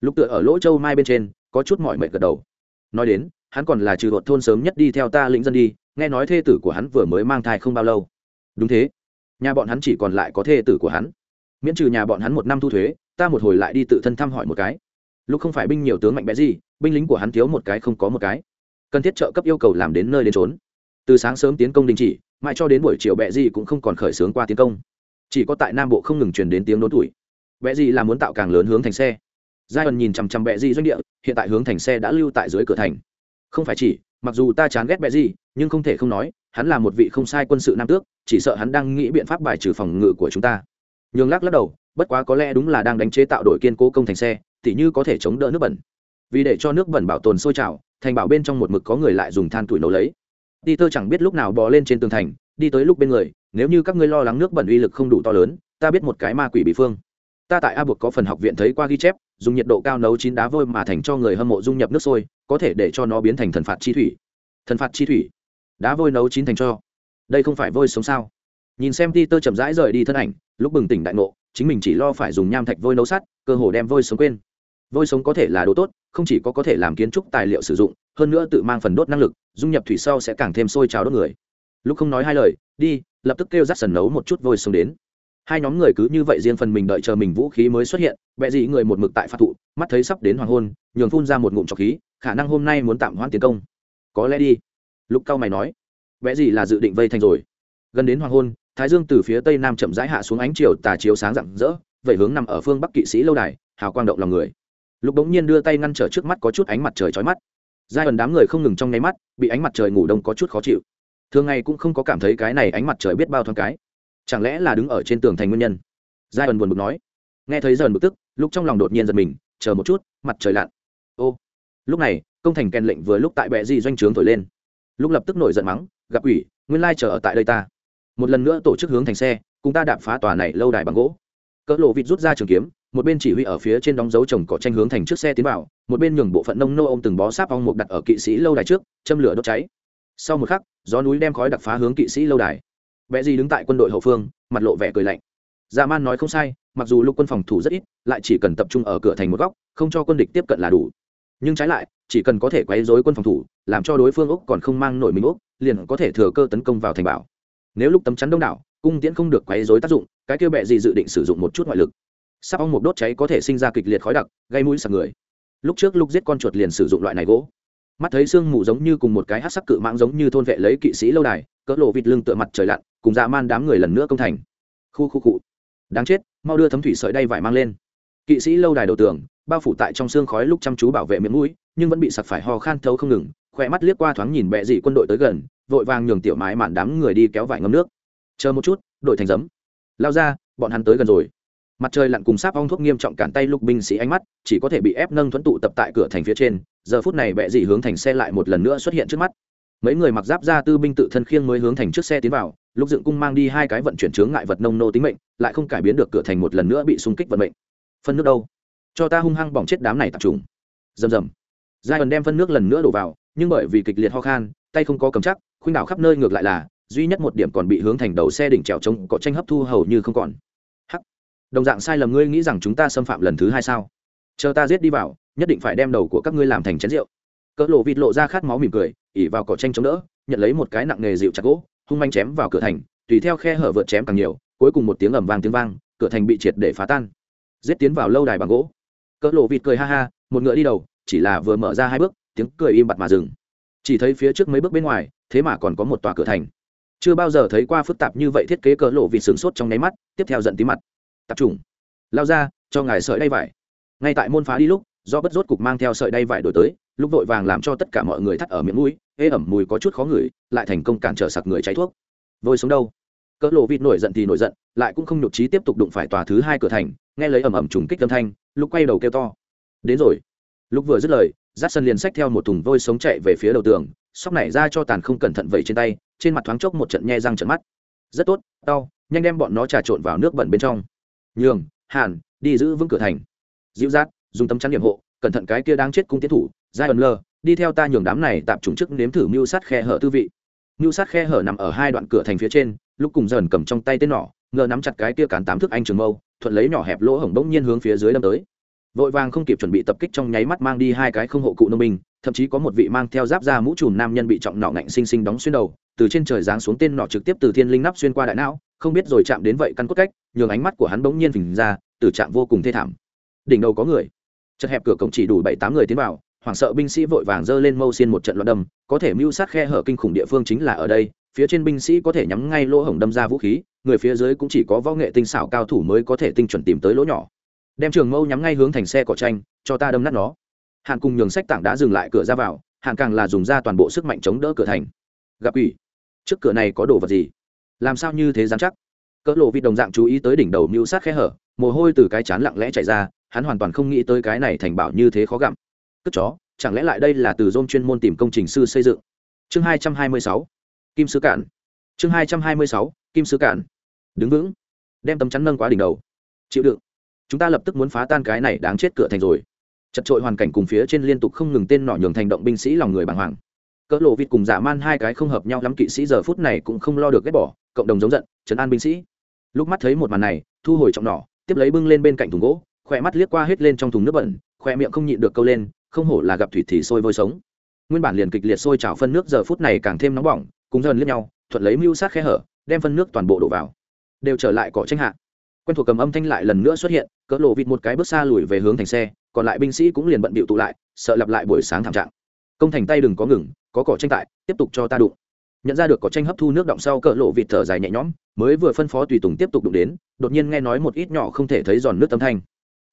Lục tựa ở lỗ châu mai bên trên, có chút mỏi mệt gật đầu. Nói đến, hắn còn là trừ đột thôn sớm nhất đi theo ta lĩnh dân đi, nghe nói thê tử của hắn vừa mới mang thai không bao lâu. Đúng thế. Nhà bọn hắn chỉ còn lại có thê tử của hắn. Miễn trừ nhà bọn hắn một năm thu thuế, ta một hồi lại đi tự thân thăm hỏi một cái. Lúc không phải binh nhiều tướng mạnh mẽ gì, binh lính của hắn thiếu một cái không có một cái cần thiết trợ cấp yêu cầu làm đến nơi đến trốn. Từ sáng sớm tiến công đình chỉ, mãi cho đến buổi chiều bẹ gì cũng không còn khởi xướng qua tiến công. Chỉ có tại nam bộ không ngừng truyền đến tiếng đốn tuổi bẹ gì là muốn tạo càng lớn hướng thành xe. Giai ẩn nhìn chằm chằm bẹ gì doanh địa, hiện tại hướng thành xe đã lưu tại dưới cửa thành. Không phải chỉ, mặc dù ta chán ghét bẹ gì nhưng không thể không nói, hắn là một vị không sai quân sự nam tước, chỉ sợ hắn đang nghĩ biện pháp bài trừ phòng ngự của chúng ta. Nhường lắc lắc đầu, bất quá có lẽ đúng là đang đánh chế tạo đổi kiên cố công thành xe, tỉ như có thể chống đỡ nước bẩn vì để cho nước bẩn bảo tồn sôi trào, thành bảo bên trong một mực có người lại dùng than tuổi nấu lấy. Ti tơ chẳng biết lúc nào bò lên trên tường thành, đi tới lúc bên người, nếu như các ngươi lo lắng nước bẩn uy lực không đủ to lớn, ta biết một cái ma quỷ bị phương. Ta tại a buộc có phần học viện thấy qua ghi chép, dùng nhiệt độ cao nấu chín đá vôi mà thành cho người hâm mộ dung nhập nước sôi, có thể để cho nó biến thành thần phạt chi thủy. Thần phạt chi thủy. Đá vôi nấu chín thành cho. Đây không phải vôi sống sao? Nhìn xem ti tơ chậm rãi rời đi thân ảnh, lúc bừng tỉnh đại ngộ, chính mình chỉ lo phải dùng nham thạch vôi nấu sắt, cơ hồ đem vôi sống quên vôi sống có thể là đồ tốt, không chỉ có có thể làm kiến trúc tài liệu sử dụng, hơn nữa tự mang phần đốt năng lực, dung nhập thủy sau sẽ càng thêm sôi trào đốt người. Lúc không nói hai lời, đi, lập tức kêu rắt sần nấu một chút vôi sống đến. Hai nhóm người cứ như vậy riêng phần mình đợi chờ mình vũ khí mới xuất hiện, bệ dị người một mực tại phát thụ, mắt thấy sắp đến hoàng hôn, nhường phun ra một ngụm trọc khí, khả năng hôm nay muốn tạm hoãn tiến công. Có lẽ đi. Lúc cao mày nói. Vẽ dị là dự định vây thành rồi. Gần đến hoàng hôn, thái dương từ phía tây nam chậm rãi hạ xuống ánh chiều tà chiếu sáng rạng rỡ, vậy hướng nằm ở phương bắc kỵ sĩ lâu đài, hào quang động lòng người lục bỗng nhiên đưa tay ngăn trở trước mắt có chút ánh mặt trời chói mắt. Giai ẩn đám người không ngừng trong nháy mắt, bị ánh mặt trời ngủ đông có chút khó chịu. Thường ngày cũng không có cảm thấy cái này ánh mặt trời biết bao thoáng cái. Chẳng lẽ là đứng ở trên tường thành nguyên nhân? Giai ẩn buồn bực nói. Nghe thấy dần bực tức lúc trong lòng đột nhiên giật mình, chờ một chút, mặt trời lặn. Ô. Lúc này, công thành kèn lệnh vừa lúc tại bệ di doanh trướng thổi lên. Lúc lập tức nổi giận mắng, gặp ủy, nguyên lai chờ ở tại đây ta. Một lần nữa tổ chức hướng thành xe, cùng ta đạp phá tòa này lâu đài bằng gỗ. Cỡ lộ vịt rút ra trường kiếm một bên chỉ huy ở phía trên đóng dấu trồng cỏ tranh hướng thành trước xe tiến vào, một bên nhường bộ phận nông nô ô m từng bó sáp ong mục đặt ở kỵ sĩ lâu đài trước, châm lửa đốt cháy. Sau một khắc, gió núi đem khói đặc phá hướng kỵ sĩ lâu đài. Vẽ gì đứng tại quân đội hậu phương, mặt lộ vẻ cười lạnh. Dạ man nói không sai, mặc dù lục quân phòng thủ rất ít, lại chỉ cần tập trung ở cửa thành một góc, không cho quân địch tiếp cận là đủ. Nhưng trái lại, chỉ cần có thể quấy dối quân phòng thủ, làm cho đối phương úc còn không mang nổi mình úc, liền có thể thừa cơ tấn công vào thành bảo. Nếu lúc tấm chắn đông đảo, cung tiễn không được quấy dối tác dụng, cái kia Bệ gì dự định sử dụng một chút ngoại lực sắp ong mục đốt cháy có thể sinh ra kịch liệt khói đặc, gây mũi sặc người. Lúc trước lúc giết con chuột liền sử dụng loại này gỗ. Mắt thấy sương mù giống như cùng một cái hát sắc cự mãng giống như thôn vệ lấy kỵ sĩ lâu đài, cỡ lộ vịt lưng tựa mặt trời lặn, cùng dạ man đám người lần nữa công thành. Khu khu cụ đáng chết, mau đưa thấm thủy sợi đay vải mang lên. Kỵ sĩ lâu đài đầu tường, bao phủ tại trong xương khói lúc chăm chú bảo vệ miệng mũi, nhưng vẫn bị sặc phải ho khan thấu không ngừng khỏe mắt liếc qua thoáng nhìn bẹ dị quân đội tới gần, vội vàng nhường tiểu mái mạn đám người đi kéo vải ngâm nước. Chờ một chút đội thành giấm. Lao ra, bọn hắn tới gần rồi mặt trời lặn cùng sáp ong thuốc nghiêm trọng cản tay lục binh sĩ ánh mắt, chỉ có thể bị ép nâng thuẫn tụ tập tại cửa thành phía trên. Giờ phút này bẹ dị hướng thành xe lại một lần nữa xuất hiện trước mắt. Mấy người mặc giáp ra tư binh tự thân khiêng mới hướng thành trước xe tiến vào lúc dựng cung mang đi hai cái vận chuyển chướng ngại vật nông nô tính mệnh, lại không cải biến được cửa thành một lần nữa bị xung kích vận mệnh. Phân nước đâu? Cho ta hung hăng bỏng chết đám này tập trung rầm rầm. Giai ẩn đem phân nước lần nữa đổ vào, nhưng bởi vì kịch liệt ho khan, tay không có cầm chắc, khuynh đảo khắp nơi ngược lại là, duy nhất một điểm còn bị hướng thành đầu xe đỉnh trèo trống, có tranh hấp thu hầu như không còn đồng dạng sai lầm ngươi nghĩ rằng chúng ta xâm phạm lần thứ hai sao? Chờ ta giết đi vào, nhất định phải đem đầu của các ngươi làm thành chén rượu. Cỡ lộ vịt lộ ra khát máu mỉm cười, ỉ vào cỏ tranh chống đỡ, nhận lấy một cái nặng nghề dịu chặt gỗ, hung manh chém vào cửa thành, tùy theo khe hở vượt chém càng nhiều, cuối cùng một tiếng ầm vang tiếng vang, cửa thành bị triệt để phá tan. Giết tiến vào lâu đài bằng gỗ. Cỡ lộ vịt cười ha ha, một ngựa đi đầu, chỉ là vừa mở ra hai bước, tiếng cười im bặt mà dừng. Chỉ thấy phía trước mấy bước bên ngoài, thế mà còn có một tòa cửa thành. Chưa bao giờ thấy qua phức tạp như vậy thiết kế cỡ lộ vịt sửng sốt trong nháy mắt, tiếp theo giận tí mặt tập trung lao ra, cho ngài sợi đay vải. Ngay tại môn phá đi lúc, do bất rốt cục mang theo sợi đay vải đổi tới, lúc vội vàng làm cho tất cả mọi người thắt ở miệng mũi, ê ẩm mùi có chút khó ngửi, lại thành công cản trở sặc người cháy thuốc. Vôi sống đâu? Cỡ lộ vịt nổi giận thì nổi giận, lại cũng không nhục trí tiếp tục đụng phải tòa thứ hai cửa thành, nghe lấy ẩm ẩm trùng kích âm thanh, lúc quay đầu kêu to. Đến rồi. Lúc vừa dứt lời dắt sân liền xách theo một thùng vôi sống chạy về phía đầu tường, sóc nảy ra cho tàn không cẩn thận vẩy trên tay, trên mặt thoáng chốc một trận nhe răng trận mắt. Rất tốt đau nhanh đem bọn nó trà trộn vào nước bẩn bên trong nhường, hàn, đi giữ vững cửa thành. Dịu dắt, dùng tấm chắn điểm hộ, cẩn thận cái kia đang chết cung tiến thủ giai ẩn lơ, đi theo ta nhường đám này tạm trùng chức nếm thử mưu sát khe hở tư vị. Mưu sát khe hở nằm ở hai đoạn cửa thành phía trên, lúc cùng dần cầm trong tay tên nỏ, ngờ nắm chặt cái kia cán tám thước anh trường mâu, thuận lấy nhỏ hẹp lỗ hổng bỗng nhiên hướng phía dưới đâm tới. Vội vàng không kịp chuẩn bị tập kích trong nháy mắt mang đi hai cái không hộ cụ nông binh, thậm chí có một vị mang theo giáp da mũ trùm nam nhân bị trọng nọ ngạnh xinh xinh đóng xuyên đầu từ trên trời giáng xuống tên nọ trực tiếp từ thiên linh nắp xuyên qua đại não, không biết rồi chạm đến vậy căn cốt cách, nhường ánh mắt của hắn bỗng nhiên phình ra, từ chạm vô cùng thê thảm. Đỉnh đầu có người. Chật hẹp cửa cổng chỉ đủ bảy tám người tiến vào, hoảng sợ binh sĩ vội vàng giơ lên mâu xiên một trận loạn đâm, có thể mưu sát khe hở kinh khủng địa phương chính là ở đây, phía trên binh sĩ có thể nhắm ngay lỗ hổng đâm ra vũ khí, người phía dưới cũng chỉ có võ nghệ tinh xảo cao thủ mới có thể tinh chuẩn tìm tới lỗ nhỏ. Đem trường mâu nhắm ngay hướng thành xe cỏ tranh, cho ta đâm nát nó. Hàn cùng nhường sách tảng đã dừng lại cửa ra vào, Hàn càng là dùng ra toàn bộ sức mạnh chống đỡ cửa thành. Gặp ủy trước cửa này có đồ vật gì? Làm sao như thế dám chắc? Cỡ lộ vịt đồng dạng chú ý tới đỉnh đầu mưu sát khe hở, mồ hôi từ cái chán lặng lẽ chạy ra, hắn hoàn toàn không nghĩ tới cái này thành bảo như thế khó gặm. Cất chó, chẳng lẽ lại đây là từ dôm chuyên môn tìm công trình sư xây dựng? Chương hai trăm hai mươi sáu, kim sứ cản. Chương hai trăm hai mươi sáu, kim sứ cản. Đứng vững. Đem tấm chắn nâng quá đỉnh đầu. Chịu đựng. Chúng ta lập tức muốn phá tan cái này đáng chết cửa thành rồi. Chật trội hoàn cảnh cùng phía trên liên tục không ngừng tên nọ nhường thành động binh sĩ lòng người bàng hoàng cỡ lộ vịt cùng giả man hai cái không hợp nhau lắm, kỵ sĩ giờ phút này cũng không lo được ghét bỏ, cộng đồng giống giận, trấn an binh sĩ. Lúc mắt thấy một màn này, thu hồi trọng nỏ, tiếp lấy bưng lên bên cạnh thùng gỗ, khỏe mắt liếc qua hết lên trong thùng nước bẩn khoe miệng không nhịn được câu lên, không hổ là gặp thủy thì sôi vôi sống. Nguyên bản liền kịch liệt sôi trào phân nước giờ phút này càng thêm nóng bỏng, cùng dần liếc nhau, thuận lấy mưu sát khe hở, đem phân nước toàn bộ đổ vào. Đều trở lại cỏ tranh hạ. Quen thuộc cầm âm thanh lại lần nữa xuất hiện, cỡ lộ vịt một cái bước xa lùi về hướng thành xe, còn lại binh sĩ cũng liền bận bịu tụ lại, sợ lặp lại buổi sáng thảm trạng. Công thành tay đừng có ngừng có cỏ tranh tại, tiếp tục cho ta đụng. Nhận ra được cỏ tranh hấp thu nước động sau cỡ lộ vịt thở dài nhẹ nhõm, mới vừa phân phó tùy tùng tiếp tục đụng đến, đột nhiên nghe nói một ít nhỏ không thể thấy giòn nước tâm thanh.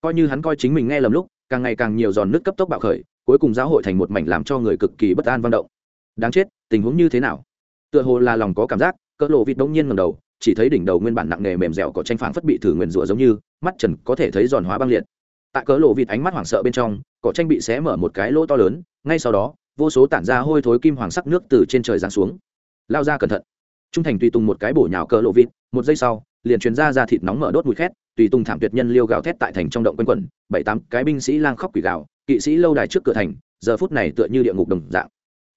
Coi như hắn coi chính mình nghe lầm lúc, càng ngày càng nhiều giòn nước cấp tốc bạo khởi, cuối cùng giáo hội thành một mảnh làm cho người cực kỳ bất an văn động. Đáng chết, tình huống như thế nào? Tựa hồ là lòng có cảm giác, cỡ lộ vịt đông nhiên ngầm đầu, chỉ thấy đỉnh đầu nguyên bản nặng nề mềm dẻo có tranh phản phất bị thử nguyền rủa giống như, mắt trần có thể thấy giòn hóa băng liệt. Tại cỡ lộ vịt ánh mắt hoảng sợ bên trong, cỏ tranh bị xé mở một cái lỗ to lớn, ngay sau đó vô số tản ra hôi thối kim hoàng sắc nước từ trên trời giáng xuống. Lao ra cẩn thận. Trung thành tùy tùng một cái bổ nhào cờ lộ vịt, một giây sau, liền truyền ra ra thịt nóng mở đốt mùi khét, tùy tùng thảm tuyệt nhân liêu gào thét tại thành trong động quanh quẩn, bảy tám cái binh sĩ lang khóc quỷ gào, kỵ sĩ lâu đài trước cửa thành, giờ phút này tựa như địa ngục đồng dạng.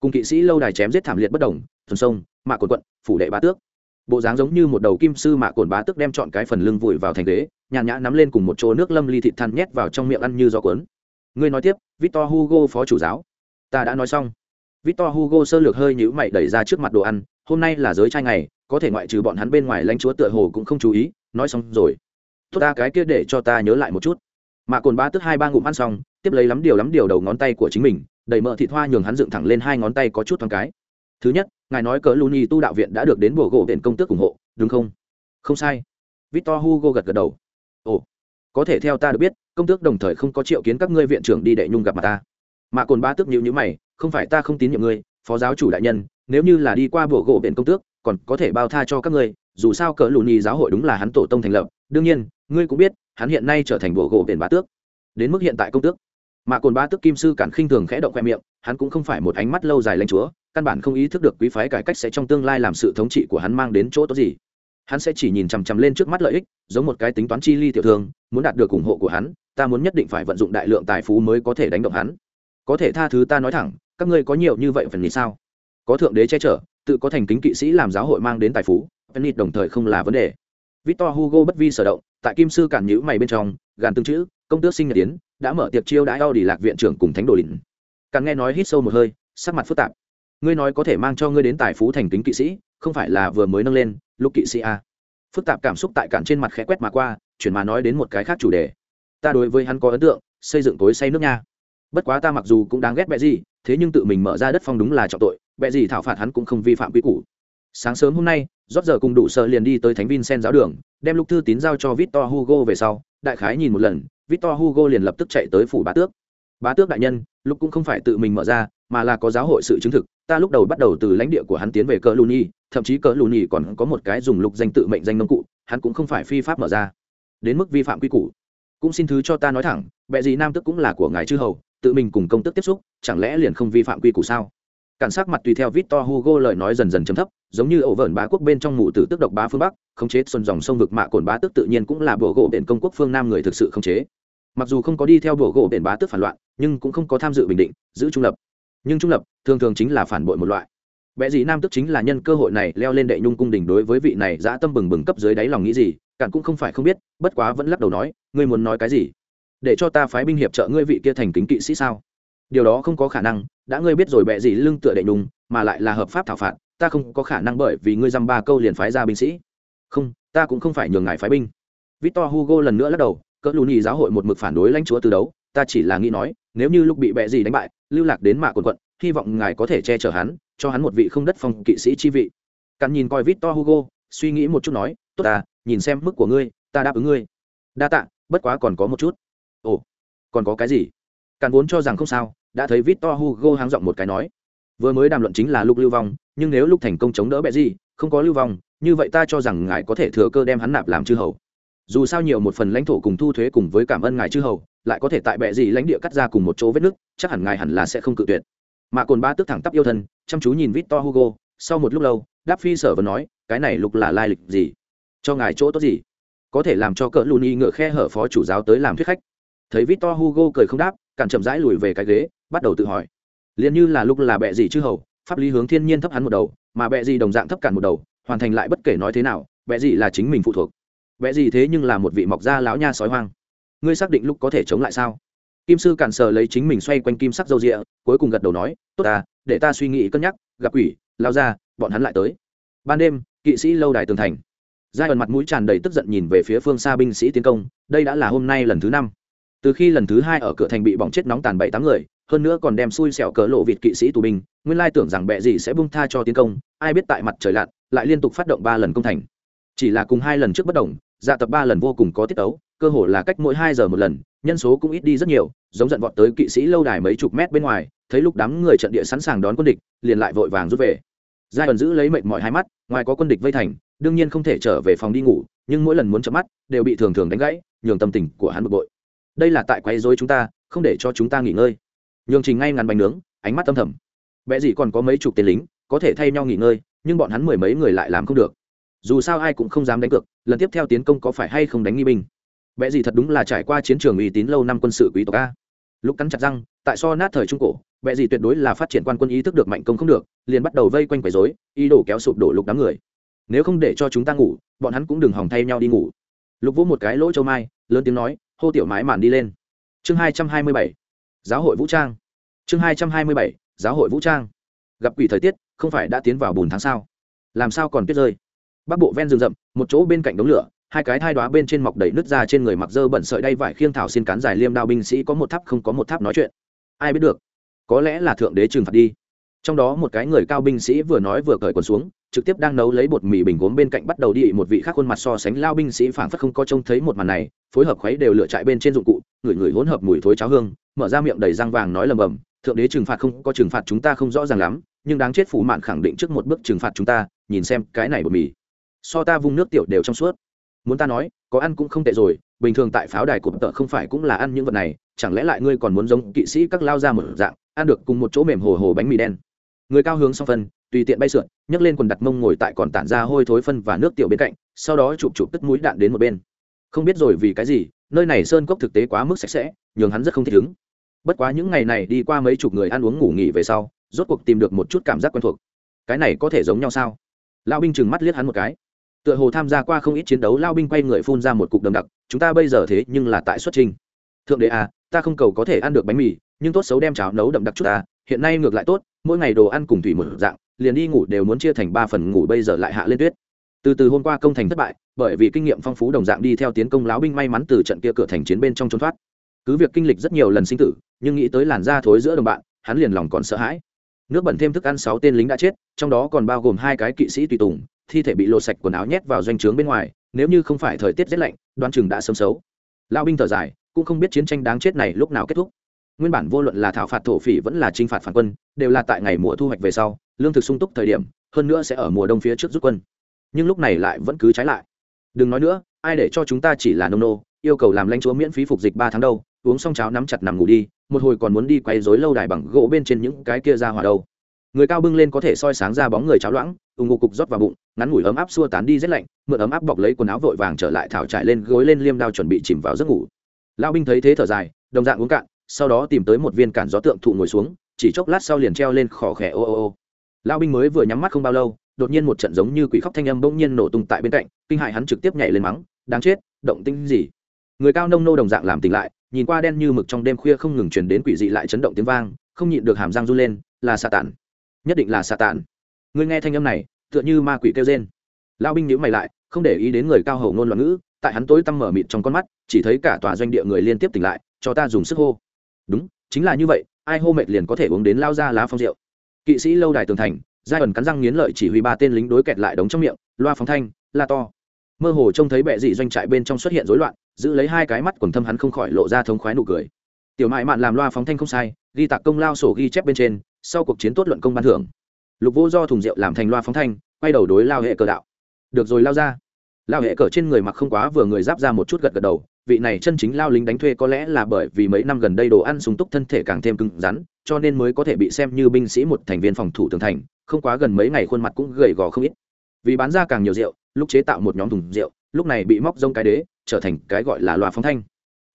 Cùng kỵ sĩ lâu đài chém giết thảm liệt bất đồng, thuần sông, mạ cồn quận, phủ đệ bá tước. Bộ dáng giống như một đầu kim sư mạ cồn bá tước đem chọn cái phần lưng vùi vào thành ghế, nhàn nhã nắm lên cùng một chỗ nước lâm ly thịt than nhét vào trong miệng ăn như gió cuốn. Ngươi nói tiếp, victor hugo phó chủ giáo ta đã nói xong. Victor hugo sơ lược hơi nhữ mày đẩy ra trước mặt đồ ăn, hôm nay là giới trai ngày, có thể ngoại trừ bọn hắn bên ngoài lãnh chúa tựa hồ cũng không chú ý, nói xong rồi. Tốt ta, cái kia để cho ta nhớ lại một chút. Mà cồn Ba tức hai ba ngụm ăn xong, tiếp lấy lắm điều lắm điều đầu ngón tay của chính mình, đầy mỡ thịt hoa nhường hắn dựng thẳng lên hai ngón tay có chút thoáng cái. Thứ nhất, ngài nói cỡ luni tu đạo viện đã được đến bồ gỗ viện công tước ủng hộ, đúng không? Không sai. Victor hugo gật gật đầu. Ồ, có thể theo ta được biết, công tước đồng thời không có triệu kiến các ngươi viện trưởng đi đệ nhung gặp mặt ta mạ cồn ba tức nhữ nhữ mày, không phải ta không tín nhiệm ngươi, phó giáo chủ đại nhân, nếu như là đi qua bộ gỗ biển công tước, còn có thể bao tha cho các ngươi, dù sao cỡ lù nhì giáo hội đúng là hắn tổ tông thành lập, đương nhiên, ngươi cũng biết, hắn hiện nay trở thành bộ gỗ biển bá tước. Đến mức hiện tại công tước. Mà cồn bá tước kim sư cản khinh thường khẽ động khoe miệng, hắn cũng không phải một ánh mắt lâu dài lãnh chúa, căn bản không ý thức được quý phái cải cách sẽ trong tương lai làm sự thống trị của hắn mang đến chỗ tốt gì. Hắn sẽ chỉ nhìn chằm chằm lên trước mắt lợi ích, giống một cái tính toán chi ly tiểu thương, muốn đạt được ủng hộ của hắn, ta muốn nhất định phải vận dụng đại lượng tài phú mới có thể đánh động hắn có thể tha thứ ta nói thẳng, các ngươi có nhiều như vậy phần nghĩ sao? Có thượng đế che chở, tự có thành kính kỵ sĩ làm giáo hội mang đến tài phú penny đồng thời không là vấn đề. Victor hugo bất vi sở động, tại kim sư cản nhữ mày bên trong, gàn tương chữ, công tước sinh nhật tiến, đã mở tiệc chiêu đãi đau đi lạc viện trưởng cùng thánh đồ lĩnh càng nghe nói hít sâu một hơi, sắc mặt phức tạp. Ngươi nói có thể mang cho ngươi đến tài phú thành kính kỵ sĩ, không phải là vừa mới nâng lên lúc kỵ sĩ a. Phức tạp cảm xúc tại cản trên mặt khẽ quét mà qua, chuyển mà nói đến một cái khác chủ đề. Ta đối với hắn có ấn tượng, xây dựng tối say nước nha bất quá ta mặc dù cũng đáng ghét bẹ gì thế nhưng tự mình mở ra đất phong đúng là trọng tội, bẹ gì thảo phạt hắn cũng không vi phạm quy củ. Sáng sớm hôm nay, rót giờ cùng đủ sợ liền đi tới thánh vincent giáo đường, đem lục thư tín giao cho victor hugo về sau, đại khái nhìn một lần, victor hugo liền lập tức chạy tới phủ bá tước. Bá tước đại nhân, lục cũng không phải tự mình mở ra, mà là có giáo hội sự chứng thực, ta lúc đầu bắt đầu từ lãnh địa của hắn tiến về cỡ luni thậm chí cỡ luni còn có một cái dùng lục danh tự mệnh danh nông cụ, hắn cũng không phải phi pháp mở ra. Đến mức vi phạm quy củ. Cũng xin thứ cho ta nói thẳng bệ gì nam tức cũng là của ngài chư hầu tự mình cùng công tức tiếp xúc, chẳng lẽ liền không vi phạm quy củ sao? Cản sát mặt tùy theo victor hugo lời nói dần dần chấm thấp, giống như ổ vẩn bá quốc bên trong mụ tử tức độc bá phương bắc, khống chế xuân dòng sông vực mạ cồn bá tức tự nhiên cũng là bộ gỗ biển công quốc phương nam người thực sự khống chế. Mặc dù không có đi theo bộ gỗ biển bá tức phản loạn, nhưng cũng không có tham dự bình định, giữ trung lập. Nhưng trung lập, thường thường chính là phản bội một loại. Bẽ gì nam tức chính là nhân cơ hội này leo lên đệ nhung cung đình đối với vị này dã tâm bừng bừng cấp dưới đáy lòng nghĩ gì, cản cũng không phải không biết, bất quá vẫn lắc đầu nói, ngươi muốn nói cái gì? Để cho ta phái binh hiệp trợ ngươi vị kia thành kính kỵ sĩ sao? Điều đó không có khả năng, đã ngươi biết rồi bệ gì lưng tựa đệ nhung, mà lại là hợp pháp thảo phạt, ta không có khả năng bởi vì ngươi dăm ba câu liền phái ra binh sĩ. Không, ta cũng không phải nhường ngài phái binh. Victor hugo lần nữa lắc đầu, cỡ lù nhì giáo hội một mực phản đối lãnh chúa từ đấu, ta chỉ là nghĩ nói, nếu như lúc bị bệ gì đánh bại, lưu lạc đến mạ quần quận, hy vọng ngài có thể che chở hắn, cho hắn một vị không đất phong kỵ sĩ chi vị. Cắn nhìn coi victor hugo, suy nghĩ một chút nói, tốt ta, nhìn xem mức của ngươi, ta đáp ứng ngươi. Đa tạ, bất quá còn có một chút ồ, còn có cái gì? Càn vốn cho rằng không sao, đã thấy victor hugo háng giọng một cái nói. Vừa mới đàm luận chính là lúc lưu vong, nhưng nếu lúc thành công chống đỡ bẹ gì, không có lưu vong, như vậy ta cho rằng ngài có thể thừa cơ đem hắn nạp làm chư hầu. Dù sao nhiều một phần lãnh thổ cùng thu thuế cùng với cảm ơn ngài chư hầu, lại có thể tại bệ gì lãnh địa cắt ra cùng một chỗ vết nước chắc hẳn ngài hẳn là sẽ không cự tuyệt. Mà cồn ba tức thẳng tắp yêu thân, chăm chú nhìn victor hugo, sau một lúc lâu, đáp phi sở vừa nói, cái này lục là lai lịch gì? Cho ngài chỗ tốt gì? Có thể làm cho cỡ lùn y ngựa khe hở phó chủ giáo tới làm thuyết khách thấy victor hugo cười không đáp cản chậm rãi lùi về cái ghế, bắt đầu tự hỏi. Liền như là lúc là bệ gì chứ hầu, pháp lý hướng thiên nhiên thấp hắn một đầu, mà bệ gì đồng dạng thấp cản một đầu, hoàn thành lại bất kể nói thế nào bệ gì là chính mình phụ thuộc. Bệ gì thế nhưng là một vị mọc da lão nha sói hoang. Ngươi xác định lúc có thể chống lại sao? Kim sư cản sờ lấy chính mình xoay quanh kim sắc dâu rịa, cuối cùng gật đầu nói, tốt ta, để ta suy nghĩ cân nhắc, gặp quỷ, lao ra, bọn hắn lại tới. Ban đêm, kỵ sĩ lâu đài tường thành. Giai ẩn mặt mũi tràn đầy tức giận nhìn về phía phương xa binh sĩ tiến công, đây đã là hôm nay lần thứ năm từ khi lần thứ hai ở cửa thành bị bỏng chết nóng tàn bảy tám người, hơn nữa còn đem xui xẻo cỡ lộ vịt kỵ sĩ tù binh, nguyên lai tưởng rằng bệ gì sẽ bung tha cho tiến công, ai biết tại mặt trời lặn, lại liên tục phát động ba lần công thành. Chỉ là cùng hai lần trước bất đồng dạ tập ba lần vô cùng có tiết tấu, cơ hồ là cách mỗi hai giờ một lần, nhân số cũng ít đi rất nhiều, giống giận vọt tới kỵ sĩ lâu đài mấy chục mét bên ngoài, thấy lúc đám người trận địa sẵn sàng đón quân địch, liền lại vội vàng rút về. Giai ẩn giữ lấy mệnh mọi hai mắt, ngoài có quân địch vây thành, đương nhiên không thể trở về phòng đi ngủ, nhưng mỗi lần muốn chợp mắt, đều bị thường thường đánh gãy, nhường tâm tình của hắn bực bội đây là tại quấy rối chúng ta, không để cho chúng ta nghỉ ngơi. Nhường trình ngay ngắn bánh nướng, ánh mắt tâm thầm. Vẽ gì còn có mấy chục tên lính, có thể thay nhau nghỉ ngơi, nhưng bọn hắn mười mấy người lại làm không được. Dù sao ai cũng không dám đánh cược, lần tiếp theo tiến công có phải hay không đánh nghi binh? Vẽ gì thật đúng là trải qua chiến trường uy tín lâu năm quân sự quý tộc a. Lúc cắn chặt răng, tại so nát thời trung cổ vẽ gì tuyệt đối là phát triển quan quân ý thức được mạnh công không được, liền bắt đầu vây quanh quấy rối, ý đồ kéo sụp đổ lục đám người. Nếu không để cho chúng ta ngủ, bọn hắn cũng đừng hỏng thay nhau đi ngủ. Lục vỗ một cái lỗ châu mai, lớn tiếng nói hô tiểu mái màn đi lên. Chương hai trăm hai mươi bảy, giáo hội vũ trang. Chương hai trăm hai mươi bảy, giáo hội vũ trang. Gặp quỷ thời tiết, không phải đã tiến vào bùn tháng sao? Làm sao còn tuyết rơi? Bắc bộ ven rừng rậm, một chỗ bên cạnh đống lửa, hai cái thai đoá bên trên mọc đầy nứt ra trên người mặc dơ bẩn sợi đay vải khiêng thảo xin cán dài liêm đao binh sĩ có một tháp không có một tháp nói chuyện. Ai biết được, có lẽ là thượng đế trừng phạt đi trong đó một cái người cao binh sĩ vừa nói vừa cởi quần xuống, trực tiếp đang nấu lấy bột mì bình gốm bên cạnh bắt đầu đi một vị khác khuôn mặt so sánh lao binh sĩ phảng phất không có trông thấy một màn này, phối hợp khuấy đều lựa chạy bên trên dụng cụ, người người hỗn hợp mùi thối cháo hương, mở ra miệng đầy răng vàng nói lầm bầm, thượng đế trừng phạt không có trừng phạt chúng ta không rõ ràng lắm, nhưng đáng chết phủ mạn khẳng định trước một bước trừng phạt chúng ta, nhìn xem cái này bột mì. So ta vung nước tiểu đều trong suốt. Muốn ta nói, có ăn cũng không tệ rồi, bình thường tại pháo đài của tợ không phải cũng là ăn những vật này, chẳng lẽ lại ngươi còn muốn giống kỵ sĩ các lao ra một dạng, ăn được cùng một chỗ mềm hồ hồ bánh mì đen? Người cao hướng song phân, tùy tiện bay sượn, nhấc lên quần đặt mông ngồi tại còn tản ra hôi thối phân và nước tiểu bên cạnh, sau đó chụp chụp tức mũi đạn đến một bên. Không biết rồi vì cái gì, nơi này sơn cốc thực tế quá mức sạch sẽ, nhường hắn rất không thích ứng. Bất quá những ngày này đi qua mấy chục người ăn uống ngủ nghỉ về sau, rốt cuộc tìm được một chút cảm giác quen thuộc. Cái này có thể giống nhau sao? Lao binh chừng mắt liếc hắn một cái. Tựa hồ tham gia qua không ít chiến đấu lao binh quay người phun ra một cục đầm đặc, chúng ta bây giờ thế nhưng là tại xuất trình. Thượng đế à ta không cầu có thể ăn được bánh mì, nhưng tốt xấu đem cháo nấu đậm đặc chút ta hiện nay ngược lại tốt mỗi ngày đồ ăn cùng thủy một dạng, liền đi ngủ đều muốn chia thành ba phần ngủ bây giờ lại hạ lên tuyết. Từ từ hôm qua công thành thất bại, bởi vì kinh nghiệm phong phú đồng dạng đi theo tiến công lão binh may mắn từ trận kia cửa thành chiến bên trong trốn thoát. Cứ việc kinh lịch rất nhiều lần sinh tử, nhưng nghĩ tới làn da thối giữa đồng bạn, hắn liền lòng còn sợ hãi. Nước bẩn thêm thức ăn sáu tên lính đã chết, trong đó còn bao gồm hai cái kỵ sĩ tùy tùng, thi thể bị lộ sạch quần áo nhét vào doanh trướng bên ngoài, nếu như không phải thời tiết rét lạnh đoan chừng đã sớm xấu. Lão binh thở dài, cũng không biết chiến tranh đáng chết này lúc nào kết thúc nguyên bản vô luận là thảo phạt thổ phỉ vẫn là chinh phạt phản quân, đều là tại ngày mùa thu hoạch về sau, lương thực sung túc thời điểm, hơn nữa sẽ ở mùa đông phía trước rút quân. Nhưng lúc này lại vẫn cứ trái lại. Đừng nói nữa, ai để cho chúng ta chỉ là nông nô, yêu cầu làm lãnh chúa miễn phí phục dịch ba tháng đâu, uống xong cháo nắm chặt nằm ngủ đi, một hồi còn muốn đi quay dối lâu đài bằng gỗ bên trên những cái kia ra hỏa đâu. Người cao bưng lên có thể soi sáng ra bóng người cháo loãng ủng ngục cục rót vào bụng, ngắn ngủi ấm áp xua tán đi rét lạnh, mượn ấm áp bọc lấy quần áo vội vàng trở lại thảo trải lên gối lên liêm đao chuẩn bị chìm vào giấc ngủ. Lao binh thấy thế thở dài, đồng dạng uống cạn sau đó tìm tới một viên cản gió tượng thụ ngồi xuống, chỉ chốc lát sau liền treo lên khỏ khẽ ô ô ô. Lao binh mới vừa nhắm mắt không bao lâu, đột nhiên một trận giống như quỷ khóc thanh âm bỗng nhiên nổ tung tại bên cạnh, kinh hại hắn trực tiếp nhảy lên mắng, đáng chết, động tinh gì? Người cao nông nô đồng dạng làm tỉnh lại, nhìn qua đen như mực trong đêm khuya không ngừng truyền đến quỷ dị lại chấn động tiếng vang, không nhịn được hàm răng run lên, là xà tản. Nhất định là xà tản. Người nghe thanh âm này, tựa như ma quỷ kêu rên. Lao binh nhíu mày lại, không để ý đến người cao hầu ngôn loạn ngữ, tại hắn tối tăm mở mịt trong con mắt, chỉ thấy cả tòa doanh địa người liên tiếp tỉnh lại, cho ta dùng sức hô đúng, chính là như vậy, ai hô mệt liền có thể uống đến lao ra lá phong rượu. Kỵ sĩ lâu đài tường thành, giai ẩn cắn răng nghiến lợi chỉ huy ba tên lính đối kẹt lại đống trong miệng, loa phóng thanh, la to. Mơ hồ trông thấy bệ dị doanh trại bên trong xuất hiện rối loạn, giữ lấy hai cái mắt quần thâm hắn không khỏi lộ ra thống khoái nụ cười. Tiểu mại mạn làm loa phóng thanh không sai, ghi tạc công lao sổ ghi chép bên trên, sau cuộc chiến tốt luận công ban thưởng. Lục vô do thùng rượu làm thành loa phóng thanh, quay đầu đối lao hệ cờ đạo. Được rồi, lao ra lao hệ cờ trên người mặc không quá vừa người giáp ra một chút gật gật đầu, vị này chân chính lao lính đánh thuê có lẽ là bởi vì mấy năm gần đây đồ ăn sung túc thân thể càng thêm cứng rắn, cho nên mới có thể bị xem như binh sĩ một thành viên phòng thủ tường thành, không quá gần mấy ngày khuôn mặt cũng gầy gò không ít. Vì bán ra càng nhiều rượu, lúc chế tạo một nhóm thùng rượu, lúc này bị móc rông cái đế, trở thành cái gọi là loa phóng thanh.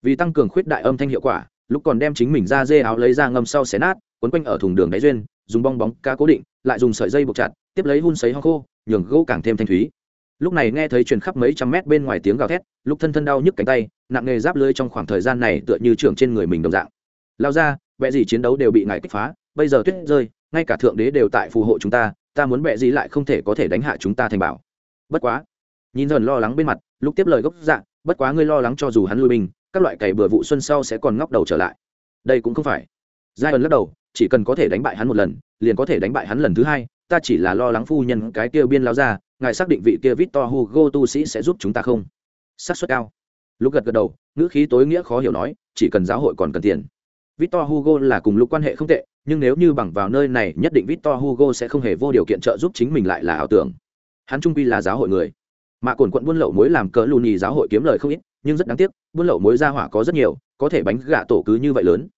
Vì tăng cường khuyết đại âm thanh hiệu quả, lúc còn đem chính mình ra dê áo lấy ra ngâm sau xé nát, quấn quanh ở thùng đường đáy duyên, dùng bong bóng cá cố định, lại dùng sợi dây buộc chặt, tiếp lấy hun sấy ho khô, nhường gỗ càng thêm thanh thúy lúc này nghe thấy truyền khắp mấy trăm mét bên ngoài tiếng gào thét lúc thân thân đau nhức cánh tay nặng nghề giáp lưới trong khoảng thời gian này tựa như trưởng trên người mình đồng dạng. Lao ra vẽ gì chiến đấu đều bị ngài kích phá bây giờ tuyết rơi ngay cả thượng đế đều tại phù hộ chúng ta ta muốn bệ gì lại không thể có thể đánh hạ chúng ta thành bảo. Bất quá nhìn dần lo lắng bên mặt lúc tiếp lời gốc dạng bất quá ngươi lo lắng cho dù hắn lui mình, các loại cày bừa vụ xuân sau sẽ còn ngóc đầu trở lại. Đây cũng không phải. Giai ẩn lắc đầu chỉ cần có thể đánh bại hắn một lần liền có thể đánh bại hắn lần thứ hai ta chỉ là lo lắng phu nhân cái tiêu biên lao ra ngài xác định vị kia victor hugo tu sĩ sẽ giúp chúng ta không? Xác suất cao. Lúc gật gật đầu, ngữ khí tối nghĩa khó hiểu nói, chỉ cần giáo hội còn cần tiền. Victor hugo là cùng lúc quan hệ không tệ, nhưng nếu như bằng vào nơi này, nhất định victor hugo sẽ không hề vô điều kiện trợ giúp chính mình lại là ảo tưởng. Hắn trung quy là giáo hội người. Mà cồn quận buôn lậu mối làm cỡ lù nhì giáo hội kiếm lời không ít, nhưng rất đáng tiếc, buôn lậu mối ra hỏa có rất nhiều, có thể bánh gạ tổ cứ như vậy lớn.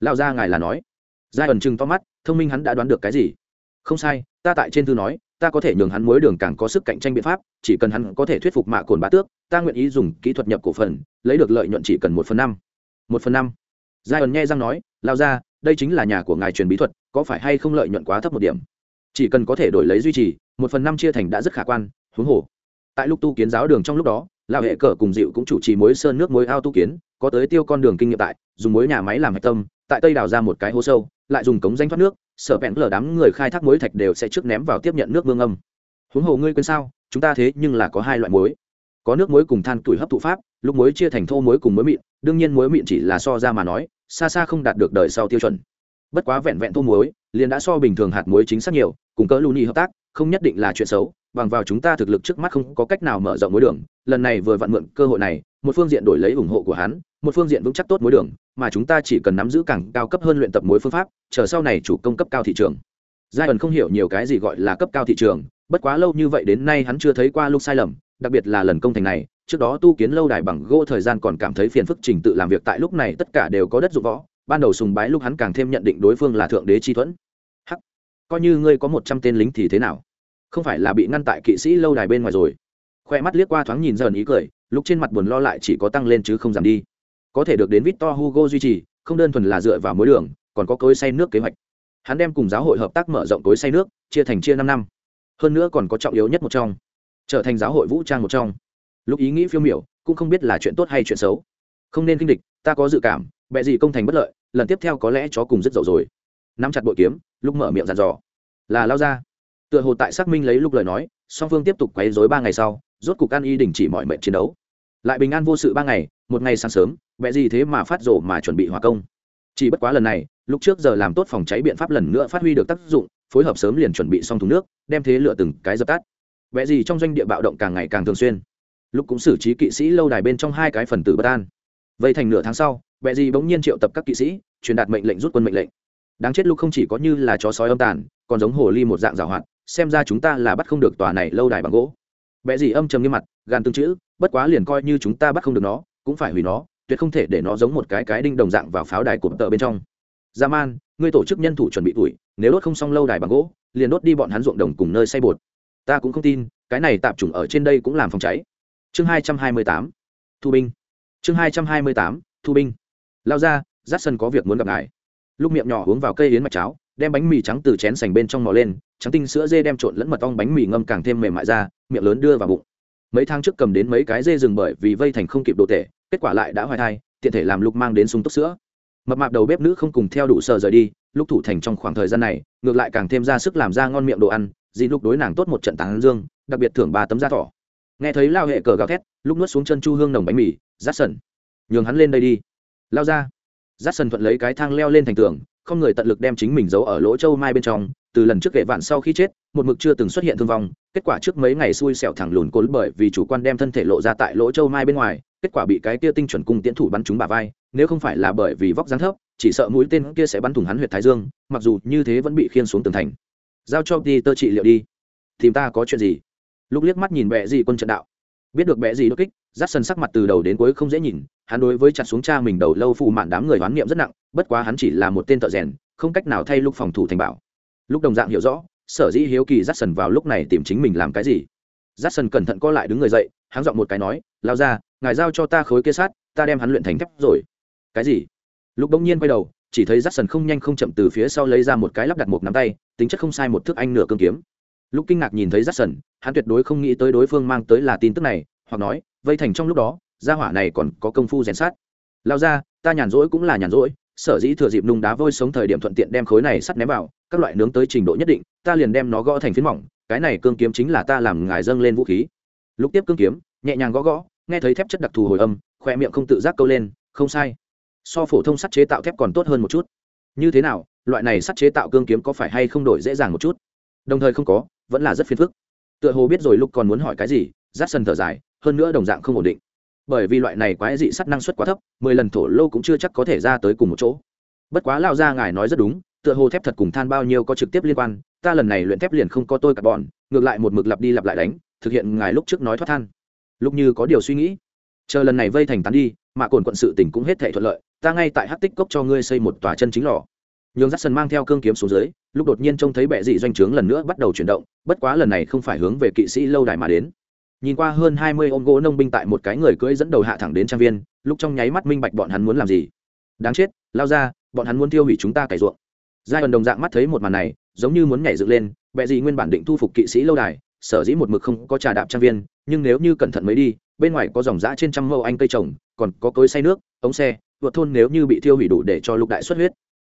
Lao ra ngài là nói. Giai ẩn trừng to mắt, thông minh hắn đã đoán được cái gì? Không sai, ta tại trên thư nói ta có thể nhường hắn mối đường càng có sức cạnh tranh biện pháp, chỉ cần hắn có thể thuyết phục mạ cồn bá tước, ta nguyện ý dùng kỹ thuật nhập cổ phần, lấy được lợi nhuận chỉ cần một phần năm. Một phần năm. Giai ẩn nghe răng nói, lao ra, đây chính là nhà của ngài truyền bí thuật, có phải hay không lợi nhuận quá thấp một điểm? Chỉ cần có thể đổi lấy duy trì, một phần năm chia thành đã rất khả quan, huống hồ. Tại lúc tu kiến giáo đường trong lúc đó, lão hệ cờ cùng dịu cũng chủ trì mối sơn nước mối ao tu kiến có tới tiêu con đường kinh nghiệm tại, dùng mối nhà máy làm hạch tâm, tại tây đào ra một cái hố sâu, lại dùng cống danh thoát nước, sở bẹn lở đám người khai thác mối thạch đều sẽ trước ném vào tiếp nhận nước mương âm. Huống hồ ngươi quên sao, chúng ta thế nhưng là có hai loại muối. Có nước muối cùng than tuổi hấp thụ pháp, lúc muối chia thành thô muối cùng muối mịn, đương nhiên muối mịn chỉ là so ra mà nói, xa xa không đạt được đời sau tiêu chuẩn. Bất quá vẹn vẹn thô muối, liền đã so bình thường hạt muối chính xác nhiều, cùng cỡ luni hợp tác, không nhất định là chuyện xấu, bằng vào chúng ta thực lực trước mắt không có cách nào mở rộng mối đường, lần này vừa vặn mượn cơ hội này, một phương diện đổi lấy ủng hộ của hắn một phương diện vững chắc tốt mối đường, mà chúng ta chỉ cần nắm giữ càng cao cấp hơn luyện tập mối phương pháp, chờ sau này chủ công cấp cao thị trường. Giai ẩn không hiểu nhiều cái gì gọi là cấp cao thị trường, bất quá lâu như vậy đến nay hắn chưa thấy qua lúc sai lầm, đặc biệt là lần công thành này, trước đó tu kiến lâu đài bằng gỗ thời gian còn cảm thấy phiền phức trình tự làm việc tại lúc này tất cả đều có đất dụng võ, ban đầu sùng bái lúc hắn càng thêm nhận định đối phương là thượng đế chi thuẫn. Hắc, coi như ngươi có một trăm tên lính thì thế nào? Không phải là bị ngăn tại kỵ sĩ lâu đài bên ngoài rồi. Khoe mắt liếc qua thoáng nhìn dần ý cười, lúc trên mặt buồn lo lại chỉ có tăng lên chứ không giảm đi có thể được đến victor hugo duy trì, không đơn thuần là dựa vào mối đường, còn có cối say nước kế hoạch. Hắn đem cùng giáo hội hợp tác mở rộng cối say nước, chia thành chia năm năm. Hơn nữa còn có trọng yếu nhất một trong, trở thành giáo hội vũ trang một trong. Lúc ý nghĩ phiêu miểu, cũng không biết là chuyện tốt hay chuyện xấu. Không nên kinh địch, ta có dự cảm, bệ gì công thành bất lợi, lần tiếp theo có lẽ chó cùng rất dậu rồi. Nắm chặt bội kiếm, lúc mở miệng dàn dò. Là lao ra. Tựa hồ tại xác minh lấy lúc lời nói, song phương tiếp tục quấy dối ba ngày sau, rốt cục an y đình chỉ mọi mệnh chiến đấu lại bình an vô sự ba ngày, một ngày sáng sớm vẽ gì thế mà phát rổ mà chuẩn bị hòa công. Chỉ bất quá lần này, lúc trước giờ làm tốt phòng cháy biện pháp lần nữa phát huy được tác dụng, phối hợp sớm liền chuẩn bị xong thùng nước, đem thế lựa từng cái dập tắt. Vẽ gì trong doanh địa bạo động càng ngày càng thường xuyên. Lúc cũng xử trí kỵ sĩ lâu đài bên trong hai cái phần tử bất an. Vậy thành nửa tháng sau vẽ gì bỗng nhiên triệu tập các kỵ sĩ, truyền đạt mệnh lệnh rút quân mệnh lệnh. Đáng chết lúc không chỉ có như là chó sói âm tàn, còn giống hồ ly một dạng rào hoạt, xem ra chúng ta là bắt không được tòa này lâu đài bằng gỗ bẽ gì âm trầm nghiêm mặt gan tương chữ, bất quá liền coi như chúng ta bắt không được nó, cũng phải hủy nó, tuyệt không thể để nó giống một cái cái đinh đồng dạng vào pháo đài của tợ bên trong. Gia man, ngươi tổ chức nhân thủ chuẩn bị tuổi, nếu đốt không xong lâu đài bằng gỗ, liền đốt đi bọn hắn ruộng đồng cùng nơi xây bột. Ta cũng không tin, cái này tạp chủng ở trên đây cũng làm phòng cháy. Chương hai trăm hai mươi tám, thu binh. Chương hai trăm hai mươi tám, thu binh. Lao ra Dát sân có việc muốn gặp ngài. Lúc miệng nhỏ uống vào cây yến mạch cháo đem bánh mì trắng từ chén sành bên trong mò lên, trắng tinh sữa dê đem trộn lẫn mật ong bánh mì ngâm càng thêm mềm mại ra, miệng lớn đưa vào bụng. Mấy tháng trước cầm đến mấy cái dê rừng bởi vì vây thành không kịp đồ tể, kết quả lại đã hoài thai, tiện thể làm lục mang đến sung túc sữa. Mập mạp đầu bếp nữ không cùng theo đủ sờ rời đi, lúc thủ thành trong khoảng thời gian này, ngược lại càng thêm ra sức làm ra ngon miệng đồ ăn, dì lúc đối nàng tốt một trận tán dương, đặc biệt thưởng ba tấm da thỏ. Nghe thấy lao hệ cờ gào thét, lúc nuốt xuống chân chu hương nồng bánh mì rát sần nhường hắn lên đây đi. Lao ra. Rát sần thuận lấy cái thang leo lên thành tường không người tận lực đem chính mình giấu ở lỗ châu mai bên trong, từ lần trước kệ vạn sau khi chết, một mực chưa từng xuất hiện thương vong, kết quả trước mấy ngày xui xẻo thẳng lùn cốn bởi vì chủ quan đem thân thể lộ ra tại lỗ châu mai bên ngoài, kết quả bị cái kia tinh chuẩn cung tiến thủ bắn trúng bả vai, nếu không phải là bởi vì vóc dáng thấp, chỉ sợ mũi tên kia sẽ bắn thủng hắn huyệt thái dương, mặc dù như thế vẫn bị khiên xuống tường thành. Giao cho đi tơ trị liệu đi. Tìm ta có chuyện gì? Lúc liếc mắt nhìn bệ gì quân trận đạo biết được bẽ gì đột kích rát sân sắc mặt từ đầu đến cuối không dễ nhìn, hắn đối với chặt xuống cha mình đầu lâu phụ mạn đám người hoán niệm rất nặng, bất quá hắn chỉ là một tên thợ rèn, không cách nào thay lúc phòng thủ thành bảo. Lúc đồng dạng hiểu rõ, sở dĩ hiếu kỳ rát sân vào lúc này tìm chính mình làm cái gì. Rát sân cẩn thận co lại đứng người dậy, hắn giọng một cái nói, lao ra, ngài giao cho ta khối kia sát, ta đem hắn luyện thành thép rồi. Cái gì? Lúc bỗng nhiên quay đầu, chỉ thấy rát sần không nhanh không chậm từ phía sau lấy ra một cái lắp đặt một nắm tay, tính chất không sai một thước anh nửa cương kiếm. Lúc kinh ngạc nhìn thấy rát sần hắn tuyệt đối không nghĩ tới đối phương mang tới là tin tức này, hoặc nói, vây thành trong lúc đó, gia hỏa này còn có công phu rèn sát lao ra, ta nhàn rỗi cũng là nhàn rỗi, sở dĩ thừa dịp nung đá vôi sống thời điểm thuận tiện đem khối này sắt ném vào, các loại nướng tới trình độ nhất định, ta liền đem nó gõ thành phiến mỏng, cái này cương kiếm chính là ta làm ngài dâng lên vũ khí. Lúc tiếp cương kiếm, nhẹ nhàng gõ gõ, nghe thấy thép chất đặc thù hồi âm khoe miệng không tự giác câu lên, không sai. So phổ thông sắt chế tạo thép còn tốt hơn một chút. Như thế nào, loại này sắt chế tạo cương kiếm có phải hay không đổi dễ dàng một chút? Đồng thời không có, vẫn là rất phiền phức tựa hồ biết rồi lúc còn muốn hỏi cái gì, rát sân thở dài, hơn nữa đồng dạng không ổn định. Bởi vì loại này quái dị sắt năng suất quá thấp, mười lần thổ lô cũng chưa chắc có thể ra tới cùng một chỗ. Bất quá lao ra ngài nói rất đúng, tựa hồ thép thật cùng than bao nhiêu có trực tiếp liên quan, ta lần này luyện thép liền không có tôi cả bọn, ngược lại một mực lặp đi lặp lại đánh, thực hiện ngài lúc trước nói thoát than. Lúc như có điều suy nghĩ. Chờ lần này vây thành tán đi mà cồn quận sự tỉnh cũng hết thể thuận lợi, ta ngay tại hát tích cốc cho ngươi xây một tòa chân chính lò nhường dắt sân mang theo cương kiếm xuống dưới, lúc đột nhiên trông thấy bệ dị doanh trướng lần nữa bắt đầu chuyển động, bất quá lần này không phải hướng về kỵ sĩ lâu đài mà đến. Nhìn qua hơn hai mươi ôm gỗ nông binh tại một cái người cưỡi dẫn đầu hạ thẳng đến trang viên, lúc trong nháy mắt minh bạch bọn hắn muốn làm gì. Đáng chết, lao ra, bọn hắn muốn tiêu hủy chúng ta cải ruộng. Giai ẩn đồng dạng mắt thấy một màn này, giống như muốn nhảy dựng lên bệ dị nguyên bản định thu phục kỵ sĩ lâu đài, sở dĩ một mực không có trà đạp trang viên, nhưng nếu như cẩn thận mới đi, bên ngoài có dòng dã trên trăm mẫu anh cây trồng, còn có cối say nước, ống xe vượt thôn nếu như bị tiêu hủy đủ để cho lục đại xuất huyết.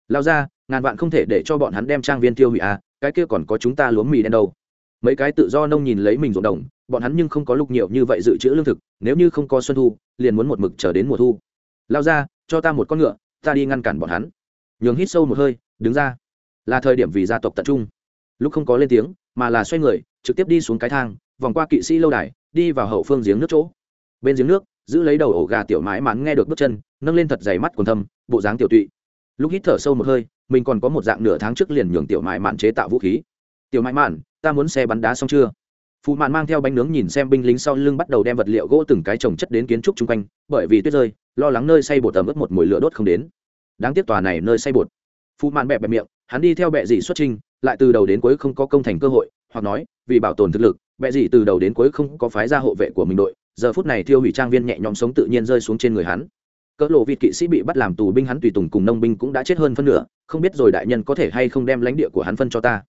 Lao ra ngàn vạn không thể để cho bọn hắn đem trang viên tiêu hủy à cái kia còn có chúng ta lúa mì đen đâu. Mấy cái tự do nông nhìn lấy mình ruộng đồng, bọn hắn nhưng không có lúc nhiều như vậy dự trữ lương thực, nếu như không có xuân thu, liền muốn một mực chờ đến mùa thu. Lao ra, cho ta một con ngựa, ta đi ngăn cản bọn hắn. Nhường hít sâu một hơi, đứng ra. Là thời điểm vì gia tộc tập trung. Lúc không có lên tiếng, mà là xoay người, trực tiếp đi xuống cái thang, vòng qua kỵ sĩ lâu đài, đi vào hậu phương giếng nước chỗ. Bên giếng nước, giữ lấy đầu ổ gà tiểu mãi mắn nghe được bước chân, nâng lên thật dày mắt còn thâm, bộ dáng tiểu tụy. Lúc hít thở sâu một hơi mình còn có một dạng nửa tháng trước liền nhường tiểu mãi mạn chế tạo vũ khí. Tiểu mãi mạn, ta muốn xe bắn đá xong chưa? Phụ mạn mang theo bánh nướng nhìn xem binh lính sau lưng bắt đầu đem vật liệu gỗ từng cái trồng chất đến kiến trúc chung quanh, bởi vì tuyết rơi, lo lắng nơi xây bột tầm ướt một mùi lửa đốt không đến. Đáng tiếc tòa này nơi xây bột. Phụ mạn bẹp bẹp miệng, hắn đi theo bệ dị xuất trình, lại từ đầu đến cuối không có công thành cơ hội, hoặc nói, vì bảo tồn thực lực bệ dị từ đầu đến cuối không có phái ra hộ vệ của mình đội, giờ phút này thiêu hủy trang viên nhẹ nhõm sống tự nhiên rơi xuống trên người hắn cỡ lộ vịt kỵ sĩ bị bắt làm tù binh hắn tùy tùng cùng nông binh cũng đã chết hơn phân nửa, không biết rồi đại nhân có thể hay không đem lãnh địa của hắn phân cho ta.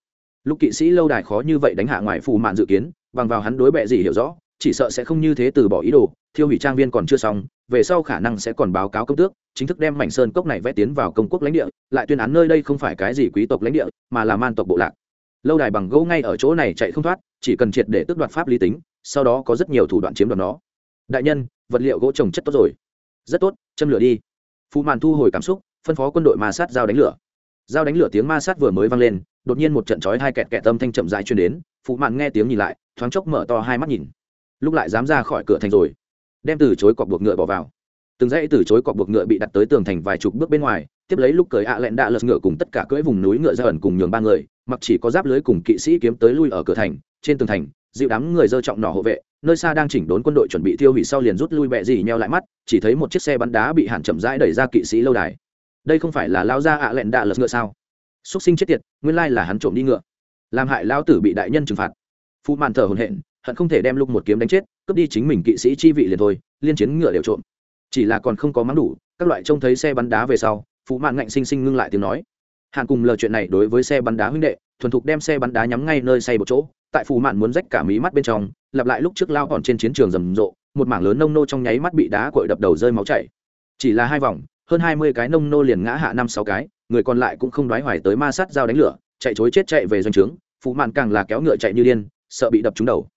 Lúc kỵ sĩ lâu đài khó như vậy đánh hạ ngoại phù mạn dự kiến, bằng vào hắn đối bệ gì hiểu rõ, chỉ sợ sẽ không như thế từ bỏ ý đồ, thiêu hủy trang viên còn chưa xong, về sau khả năng sẽ còn báo cáo công tước, chính thức đem mảnh sơn cốc này vẽ tiến vào công quốc lãnh địa, lại tuyên án nơi đây không phải cái gì quý tộc lãnh địa, mà là man tộc bộ lạc. Lâu đài bằng gỗ ngay ở chỗ này chạy không thoát, chỉ cần triệt để tước đoạt pháp lý tính, sau đó có rất nhiều thủ đoạn chiếm đoạt nó. Đại nhân, vật liệu gỗ trồng chất tốt rồi rất tốt, châm lửa đi. Phụ màn thu hồi cảm xúc, phân phó quân đội ma sát giao đánh lửa. Giao đánh lửa tiếng ma sát vừa mới vang lên, đột nhiên một trận chói hai kẹt kẹt âm thanh chậm dài truyền đến phụ màn nghe tiếng nhìn lại, thoáng chốc mở to hai mắt nhìn. Lúc lại dám ra khỏi cửa thành rồi. Đem từ chối cọc buộc ngựa bỏ vào. Từng dãy từ chối cọc buộc ngựa bị đặt tới tường thành vài chục bước bên ngoài, tiếp lấy lúc cởi ạ lẹn đạ lật ngựa cùng tất cả cưỡi vùng núi ngựa ra ẩn cùng nhường ba người, mặc chỉ có giáp lưới cùng kỵ sĩ kiếm tới lui ở cửa thành, trên tường thành, dịu đám người dơ trọng nỏ hộ vệ nơi xa đang chỉnh đốn quân đội chuẩn bị tiêu hủy sau liền rút lui bẹ gì nheo lại mắt, chỉ thấy một chiếc xe bắn đá bị hạn chậm rãi đẩy ra kỵ sĩ lâu đài. Đây không phải là lao ra ạ lẹn đạ lật ngựa sao? Xúc sinh chết tiệt, nguyên lai là hắn trộm đi ngựa. Làm hại lao tử bị đại nhân trừng phạt. Phụ màn thở hồn hện hận không thể đem lúc một kiếm đánh chết, cướp đi chính mình kỵ sĩ chi vị liền thôi, liên chiến ngựa đều trộm. Chỉ là còn không có mắng đủ, các loại trông thấy xe bắn đá về sau phụ mạn ngạnh sinh sinh ngưng lại tiếng nói. Hạn cùng lờ chuyện này đối với xe bắn đá huynh đệ, thuần thục đem xe bắn đá nhắm ngay nơi xây một chỗ, tại phù mạn muốn rách cả mí mắt bên trong lặp lại lúc trước lao còn trên chiến trường rầm rộ, một mảng lớn nông nô trong nháy mắt bị đá cội đập đầu rơi máu chảy. Chỉ là hai vòng, hơn hai mươi cái nông nô liền ngã hạ năm sáu cái, người còn lại cũng không đoái hoài tới ma sát dao đánh lửa, chạy chối chết chạy về doanh trướng phụ mạn càng là kéo ngựa chạy như điên, sợ bị đập trúng đầu.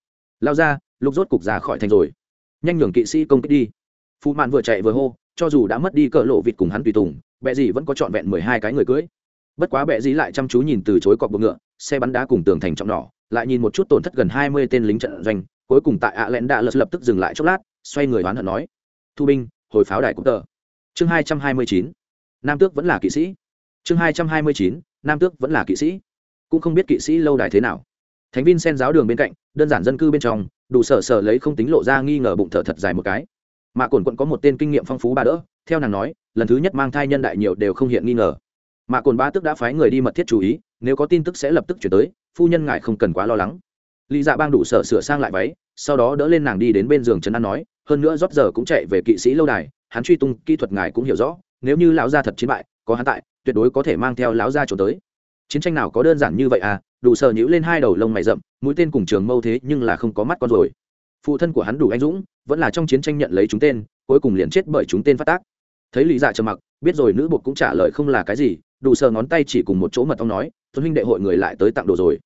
Lao ra lúc rốt cục ra khỏi thành rồi. Nhanh nhường kỵ sĩ công kích đi. Phụ mạn vừa chạy vừa hô, cho dù đã mất đi cỡ lộ vịt cùng hắn tùy tùng, bệ gì vẫn có trọn vẹn mười hai cái người cưới. Bất quá bệ gì lại chăm chú nhìn từ chối cọc bụng ngựa, xe bắn đá cùng tường thành trọng nỏ lại nhìn một chút tổn thất gần hai mươi tên lính trận doanh, cuối cùng tại ạ lẽn đạ lật lập tức dừng lại chốc lát, xoay người oán hận nói, thu binh, hồi pháo đài cũng tờ. Chương hai trăm hai mươi chín, nam tước vẫn là kỵ sĩ. Chương hai trăm hai mươi chín, nam tước vẫn là kỵ sĩ. Cũng không biết kỵ sĩ lâu đài thế nào. Thánh viên sen giáo đường bên cạnh, đơn giản dân cư bên trong, đủ sở sở lấy không tính lộ ra nghi ngờ bụng thở thật dài một cái. Mà cổn quận có một tên kinh nghiệm phong phú bà đỡ, theo nàng nói, lần thứ nhất mang thai nhân đại nhiều đều không hiện nghi ngờ mà cồn ba tức đã phái người đi mật thiết chú ý, nếu có tin tức sẽ lập tức chuyển tới, phu nhân ngài không cần quá lo lắng. Lý dạ bang đủ sở sửa sang lại váy, sau đó đỡ lên nàng đi đến bên giường trấn an nói, hơn nữa rót giờ cũng chạy về kỵ sĩ lâu đài, hắn truy tung kỹ thuật ngài cũng hiểu rõ, nếu như lão gia thật chiến bại, có hắn tại, tuyệt đối có thể mang theo lão gia trốn tới. Chiến tranh nào có đơn giản như vậy à đủ sở nhữ lên hai đầu lông mày rậm, mũi tên cùng trường mâu thế nhưng là không có mắt con rồi. Phụ thân của hắn đủ anh dũng, vẫn là trong chiến tranh nhận lấy chúng tên, cuối cùng liền chết bởi chúng tên phát tác. Thấy lý dạ trầm mặc, biết rồi nữ bột cũng trả lời không là cái gì đủ sờ ngón tay chỉ cùng một chỗ mật ong nói, tuấn huynh đệ hội người lại tới tặng đồ rồi.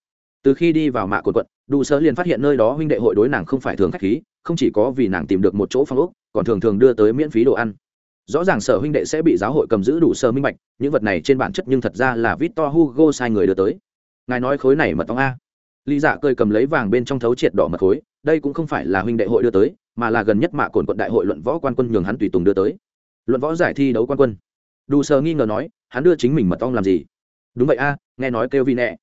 Từ khi đi vào mạ cột quận, đủ sờ liền phát hiện nơi đó huynh đệ hội đối nàng không phải thường khách khí, không chỉ có vì nàng tìm được một chỗ phong ốc, còn thường thường đưa tới miễn phí đồ ăn. Rõ ràng sở huynh đệ sẽ bị giáo hội cầm giữ đủ sơ minh bạch, những vật này trên bản chất nhưng thật ra là victor hugo sai người đưa tới. Ngài nói khối này mật ong a. Lý dạ cười cầm lấy vàng bên trong thấu triệt đỏ mật khối, đây cũng không phải là huynh đệ hội đưa tới, mà là gần nhất mạ cồn quận đại hội luận võ quan quân nhường hắn tùy tùng đưa tới. Luận võ giải thi đấu quan quân. Đủ sờ nghi ngờ nói hắn đưa chính mình mật ong làm gì? Đúng vậy a, nghe nói kêu vì nẹ.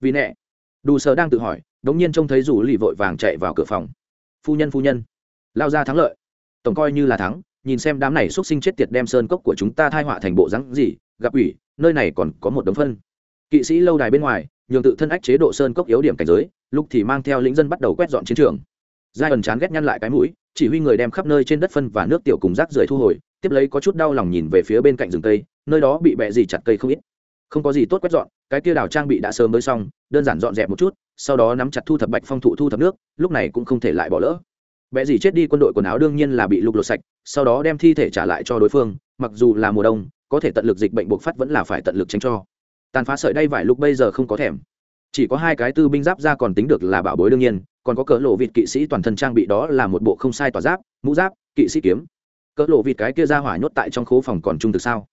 Vì nẹ. Đủ sờ đang tự hỏi đống nhiên trông thấy rủ lì vội vàng chạy vào cửa phòng. Phu nhân phu nhân. Lao ra thắng lợi. Tổng coi như là thắng, nhìn xem đám này x sinh chết tiệt đem sơn cốc của chúng ta thai họa thành bộ rắn gì, gặp ủy, nơi này còn có một đống phân. Kỵ sĩ lâu đài bên ngoài, nhường tự thân ách chế độ sơn cốc yếu điểm cảnh giới, lúc thì mang theo lĩnh dân bắt đầu quét dọn chiến trường. Giai ẩn chán ghét nhăn lại cái mũi, chỉ huy người đem khắp nơi trên đất phân và nước tiểu cùng rác rưởi thu hồi, tiếp lấy có chút đau lòng nhìn về phía bên cạnh rừng tây nơi đó bị bẹ gì chặt cây không ít. Không có gì tốt quét dọn, cái kia đào trang bị đã sớm mới xong, đơn giản dọn dẹp một chút, sau đó nắm chặt thu thập bạch phong thụ thu thập nước, lúc này cũng không thể lại bỏ lỡ. Bẹ gì chết đi quân đội quần áo đương nhiên là bị lục lột sạch, sau đó đem thi thể trả lại cho đối phương, mặc dù là mùa đông, có thể tận lực dịch bệnh buộc phát vẫn là phải tận lực tránh cho. Tàn phá sợi đay vải lúc bây giờ không có thèm. Chỉ có hai cái tư binh giáp ra còn tính được là bảo bối đương nhiên, còn có cỡ lộ vịt kỵ sĩ toàn thân trang bị đó là một bộ không sai tỏa giáp, mũ giáp, kỵ sĩ kiếm. Cỡ lộ vịt cái kia ra hỏa nhốt tại trong khố phòng còn trung thực sao?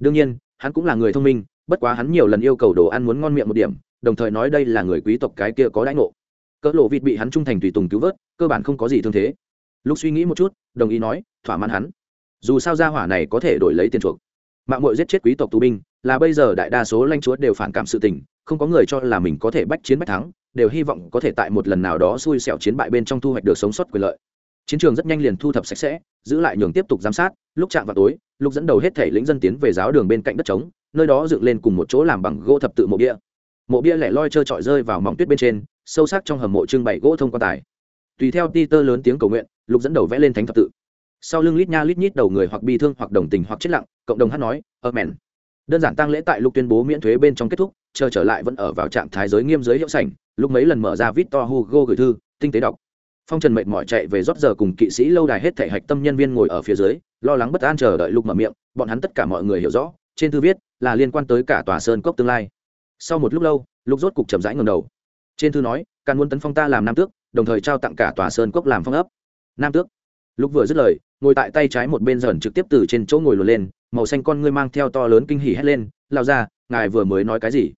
Đương nhiên, hắn cũng là người thông minh, bất quá hắn nhiều lần yêu cầu đồ ăn muốn ngon miệng một điểm, đồng thời nói đây là người quý tộc cái kia có đãi ngộ. Cỡ lộ vịt bị hắn trung thành tùy tùng cứu vớt, cơ bản không có gì thương thế. Lúc suy nghĩ một chút, đồng ý nói, thỏa mãn hắn. Dù sao gia hỏa này có thể đổi lấy tiền chuộc. Mạng mội giết chết quý tộc tù binh, là bây giờ đại đa số lãnh chúa đều phản cảm sự tình, không có người cho là mình có thể bách chiến bách thắng, đều hy vọng có thể tại một lần nào đó xui xẻo chiến bại bên trong thu hoạch được sống sót quyền lợi chiến trường rất nhanh liền thu thập sạch sẽ, giữ lại nhường tiếp tục giám sát, lúc chạm vào tối lúc dẫn đầu hết thể lĩnh dân tiến về giáo đường bên cạnh đất trống, nơi đó dựng lên cùng một chỗ làm bằng gỗ thập tự mộ bia. Mộ bia lẻ loi trơ trọi rơi vào mỏng tuyết bên trên, sâu sắc trong hầm mộ trưng bày gỗ thông quan tài. Tùy theo ti tơ lớn tiếng cầu nguyện, lục dẫn đầu vẽ lên thánh thập tự. Sau lưng lít nha lít nhít đầu người hoặc bi thương hoặc đồng tình hoặc chết lặng, cộng đồng hát nói ơ mèn đơn giản tăng lễ tại lục tuyên bố miễn thuế bên trong kết thúc, chờ trở lại vẫn ở vào trạng thái giới nghiêm giới hiệu sảnh, lúc mấy lần mở ra victor hugo gửi thư, tinh tế đọc phong trần mệt mỏi chạy về rót giờ cùng kỵ sĩ lâu đài hết thể hạch tâm nhân viên ngồi ở phía dưới, lo lắng bất an chờ đợi lục mở miệng, bọn hắn tất cả mọi người hiểu rõ, trên thư viết là liên quan tới cả tòa sơn cốc tương lai. Sau một lúc lâu, lục rốt cục chậm rãi ngầm đầu. Trên thư nói càng muốn tấn phong ta làm nam tước, đồng thời trao tặng cả tòa sơn cốc làm phong ấp. Nam tước? Lúc vừa dứt lời, ngồi tại tay trái một bên dần trực tiếp từ trên chỗ ngồi lùa lên, màu xanh con ngươi mang theo to lớn kinh hỉ hét lên lao ra ngài vừa mới nói cái gì?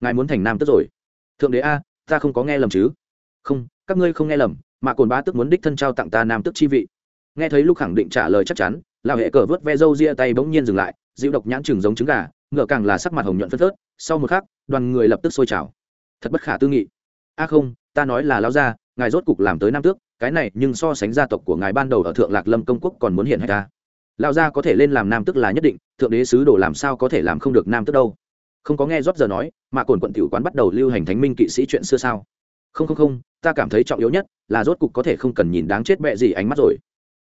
Ngài muốn thành nam tước rồi. Thượng đế a, ta không có nghe lầm chứ. Không, các ngươi không nghe lầm mà cồn ba tức muốn đích thân trao tặng ta nam tước chi vị. Nghe thấy lúc khẳng định trả lời chắc chắn, lão hệ cờ vớt ve râu ria tay bỗng nhiên dừng lại, dịu độc nhãn chừng giống trứng gà, ngựa càng là sắc mặt hồng nhuận phất phớt, sau một khắc, đoàn người lập tức sôi trào. Thật bất khả tư nghị. A không, ta nói là lão gia, ngài rốt cục làm tới nam tước, cái này nhưng so sánh gia tộc của ngài ban đầu ở thượng lạc lâm công quốc còn muốn hiện hay ta. Lão gia có thể lên làm nam tước là nhất định, thượng đế sứ đồ làm sao có thể làm không được nam tước đâu. Không có nghe rót giờ nói, mà cồn quận tiểu quán bắt đầu lưu hành thánh minh kỵ sĩ chuyện xưa sao? Không không không, ta cảm thấy trọng yếu nhất là rốt cục có thể không cần nhìn đáng chết bẹ gì ánh mắt rồi.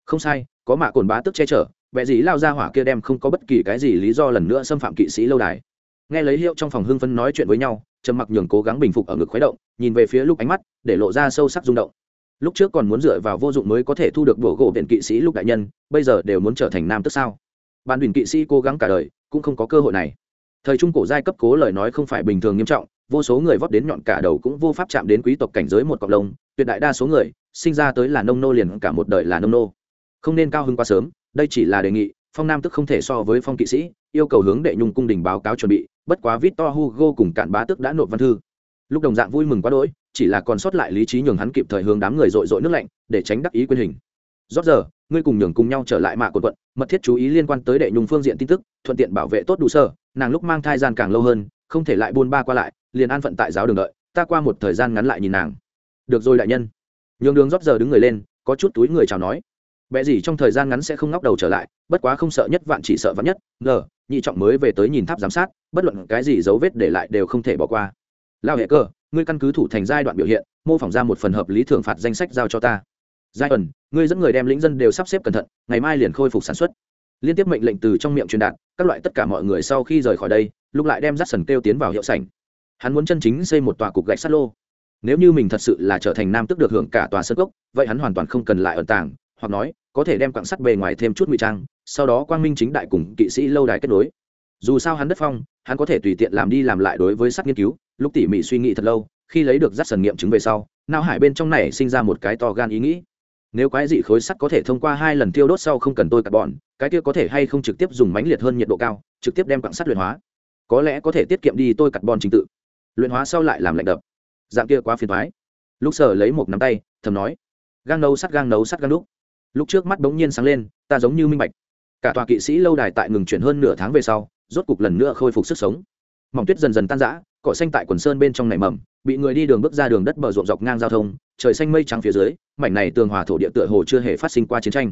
Không sai, có mạ cồn bá tức che chở, bẹ gì lao ra hỏa kia đem không có bất kỳ cái gì lý do lần nữa xâm phạm kỵ sĩ lâu đài. Nghe lấy hiệu trong phòng hưng phân nói chuyện với nhau, trầm mặc nhường cố gắng bình phục ở ngực khuấy động, nhìn về phía lúc ánh mắt, để lộ ra sâu sắc rung động. Lúc trước còn muốn dựa vào vô dụng mới có thể thu được bổ gỗ viện kỵ sĩ lúc đại nhân, bây giờ đều muốn trở thành nam tức sao? Ban bình kỵ sĩ cố gắng cả đời, cũng không có cơ hội này thời trung cổ giai cấp cố lời nói không phải bình thường nghiêm trọng, vô số người vót đến nhọn cả đầu cũng vô pháp chạm đến quý tộc cảnh giới một cộng đồng tuyệt đại đa số người sinh ra tới là nông nô liền cả một đời là nông nô. Không nên cao hơn quá sớm, đây chỉ là đề nghị, phong nam tức không thể so với phong kỵ sĩ, yêu cầu hướng đệ nhung cung đình báo cáo chuẩn bị, bất quá victor hugo cùng cạn bá tức đã nộp văn thư. Lúc đồng dạng vui mừng quá đỗi, chỉ là còn sót lại lý trí nhường hắn kịp thời hướng đám người dội dội nước lạnh, để tránh đắc ý quyền hình rót giờ ngươi cùng nhường cùng nhau trở lại mạ quần quận mật thiết chú ý liên quan tới đệ nhung phương diện tin tức thuận tiện bảo vệ tốt đủ sơ nàng lúc mang thai gian càng lâu hơn không thể lại buôn ba qua lại liền an phận tại giáo đường đợi ta qua một thời gian ngắn lại nhìn nàng. Được rồi đại nhân. Nhường đường rót giờ đứng người lên có chút túi người chào nói. Bẽ gì trong thời gian ngắn sẽ không ngóc đầu trở lại, bất quá không sợ nhất vạn chỉ sợ vạn nhất, ngờ, nhị trọng mới về tới nhìn tháp giám sát, bất luận cái gì dấu vết để lại đều không thể bỏ qua. Lao hệ cơ, ngươi căn cứ thủ thành giai đoạn biểu hiện mô phỏng ra một phần hợp lý thưởng phạt danh sách giao cho ta giai ẩn, ngươi dẫn người đem lĩnh dân đều sắp xếp cẩn thận, ngày mai liền khôi phục sản xuất. Liên tiếp mệnh lệnh từ trong miệng truyền đạt, các loại tất cả mọi người sau khi rời khỏi đây, lúc lại đem rắt sần kêu tiến vào hiệu sảnh. Hắn muốn chân chính xây một tòa cục gạch sắt lô. Nếu như mình thật sự là trở thành nam tức được hưởng cả tòa sân gốc vậy hắn hoàn toàn không cần lại ẩn tàng, hoặc nói, có thể đem quạng sắt bề ngoài thêm chút ngụy trang, sau đó quang minh chính đại cùng kỵ sĩ lâu đài kết nối. Dù sao hắn đất phong, hắn có thể tùy tiện làm đi làm lại đối với sắt nghiên cứu, lúc tỉ mỉ suy nghĩ thật lâu, khi lấy được rắt sần nghiệm chứng về sau nao hải bên trong này sinh ra một cái to gan ý nghĩ nếu quái dị khối sắt có thể thông qua hai lần tiêu đốt sau không cần tôi carbon cái kia có thể hay không trực tiếp dùng mãnh liệt hơn nhiệt độ cao, trực tiếp đem quặng sắt luyện hóa. Có lẽ có thể tiết kiệm đi tôi carbon trình tự. Luyện hóa sau lại làm lạnh đập. Dạng kia quá phiền thoái lúc sở lấy một nắm tay, thầm nói, gang nấu sắt, gang nấu sắt, gang đúc. Lúc trước mắt bỗng nhiên sáng lên, ta giống như minh bạch. Cả tòa kỵ sĩ lâu đài tại ngừng chuyển hơn nửa tháng về sau, rốt cục lần nữa khôi phục sức sống. Mỏng tuyết dần dần tan rã cỏ xanh tại quần sơn bên trong nảy mầm, bị người đi đường bước ra đường đất bờ ruộng dọc ngang giao thông, trời xanh mây trắng phía dưới, mảnh này tường hòa thổ địa tựa hồ chưa hề phát sinh qua chiến tranh.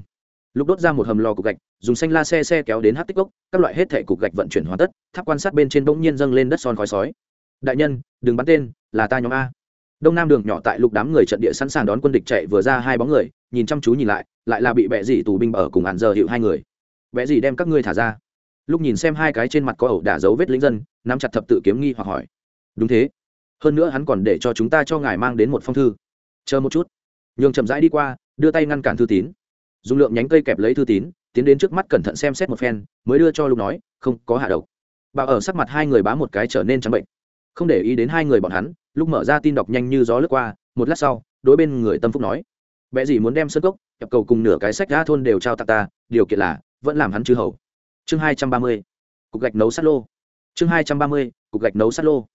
Lúc đốt ra một hầm lò cục gạch, dùng xanh la xe xe kéo đến hát tích gốc, các loại hết thể cục gạch vận chuyển hoàn tất, tháp quan sát bên trên bỗng nhiên dâng lên đất son khói sói. Đại nhân, đừng bắn tên, là ta nhóm a. Đông nam đường nhỏ tại lục đám người trận địa sẵn sàng đón quân địch chạy vừa ra hai bóng người, nhìn chăm chú nhìn lại lại là bị bẹ dị tù binh ở cùng hạn giờ hiệu hai người. Bẹ dị đem các ngươi thả ra. Lúc nhìn xem hai cái trên mặt có ẩu đả dấu vết lính dân, nắm chặt thập tự kiếm nghi hoặc hỏi đúng thế. Hơn nữa hắn còn để cho chúng ta cho ngài mang đến một phong thư. Chờ một chút. Nhường chậm rãi đi qua, đưa tay ngăn cản thư tín. Dùng lượng nhánh cây kẹp lấy thư tín, tiến đến trước mắt cẩn thận xem xét một phen, mới đưa cho lúc nói, không, có hạ độc. Bà ở sắc mặt hai người bá một cái trở nên trắng bệnh. Không để ý đến hai người bọn hắn lúc mở ra tin đọc nhanh như gió lướt qua, một lát sau, đối bên người tâm phúc nói vẽ gì muốn đem sân cốc nhập cầu cùng nửa cái sách ra thôn đều trao tặng ta, điều kiện là, vẫn làm hắn chư hầu. Chương hai trăm ba mươi, cục gạch nấu sắt lô. Chương hai trăm ba mươi, cục gạch nấu sắt lô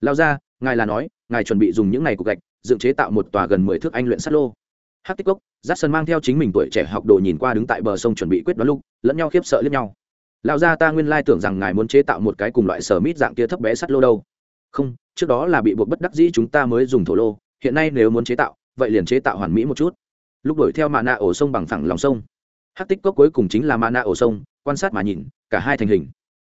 lao ra, ngài là nói, ngài chuẩn bị dùng những này cục gạch, dựng chế tạo một tòa gần mười thước anh luyện sắt lô. Hát tích cốc giắt sân mang theo chính mình tuổi trẻ học đồ nhìn qua đứng tại bờ sông chuẩn bị quyết đoán lúc lẫn nhau khiếp sợ lẫn nhau. Lao ra ta nguyên lai tưởng rằng ngài muốn chế tạo một cái cùng loại sở mít dạng kia thấp bé sắt lô đâu. Không, trước đó là bị buộc bất đắc dĩ chúng ta mới dùng thổ lô, hiện nay nếu muốn chế tạo, vậy liền chế tạo hoàn mỹ một chút. Lúc đuổi theo mạ nạ ổ sông bằng phẳng lòng sông. Hát tích cốc cuối cùng chính là mạ nạ ổ sông, quan sát mà nhìn, cả hai thành hình.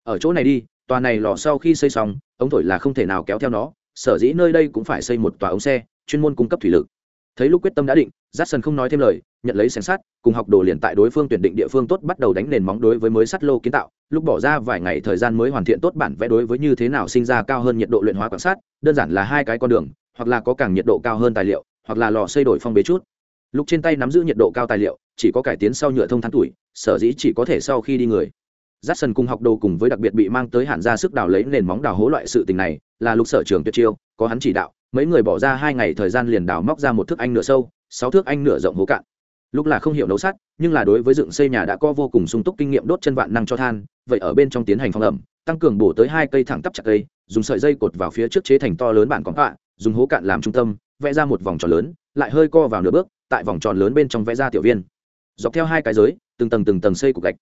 Ở chỗ này đi tòa này lò sau khi xây xong, ống thổi là không thể nào kéo theo nó, sở dĩ nơi đây cũng phải xây một tòa ống xe, chuyên môn cung cấp thủy lực. Thấy lúc quyết tâm đã định j a không nói thêm lời, nhận lấy sáng sát cùng học đồ liền tại đối phương tuyển định địa phương tốt bắt đầu đánh nền móng đối với mới sắt lô kiến tạo, lúc bỏ ra vài ngày thời gian mới hoàn thiện tốt bản vẽ đối với như thế nào sinh ra cao hơn nhiệt độ luyện hóa quan sát, đơn giản là hai cái con đường, hoặc là có càng nhiệt độ cao hơn tài liệu, hoặc là lò xây đổi phong bế chút. Lúc trên tay nắm giữ nhiệt độ cao tài liệu, chỉ có cải tiến sau nhựa thông thắn tuổi, sở dĩ chỉ có thể sau khi đi người j sân cùng học đồ cùng với đặc biệt bị mang tới hạn ra sức đào lấy nền móng đào hố loại sự tình này là lục sở trường tuyệt chiêu có hắn chỉ đạo mấy người bỏ ra hai ngày thời gian liền đào móc ra một thước anh nửa sâu sáu thước anh nửa rộng hố cạn. Lúc là không hiểu nấu sắt nhưng là đối với dựng xây nhà đã có vô cùng sung túc kinh nghiệm đốt chân vạn năng cho than vậy ở bên trong tiến hành phong ẩm tăng cường bổ tới hai cây thẳng tắp chặt cây dùng sợi dây cột vào phía trước chế thành to lớn bản cóng tọa, dùng hố cạn làm trung tâm vẽ ra một vòng tròn lớn lại hơi co vào nửa bước tại vòng tròn lớn bên trong vẽ ra tiểu viên. Dọc theo hai cái giới từng tầng từng tầng xây cục gạch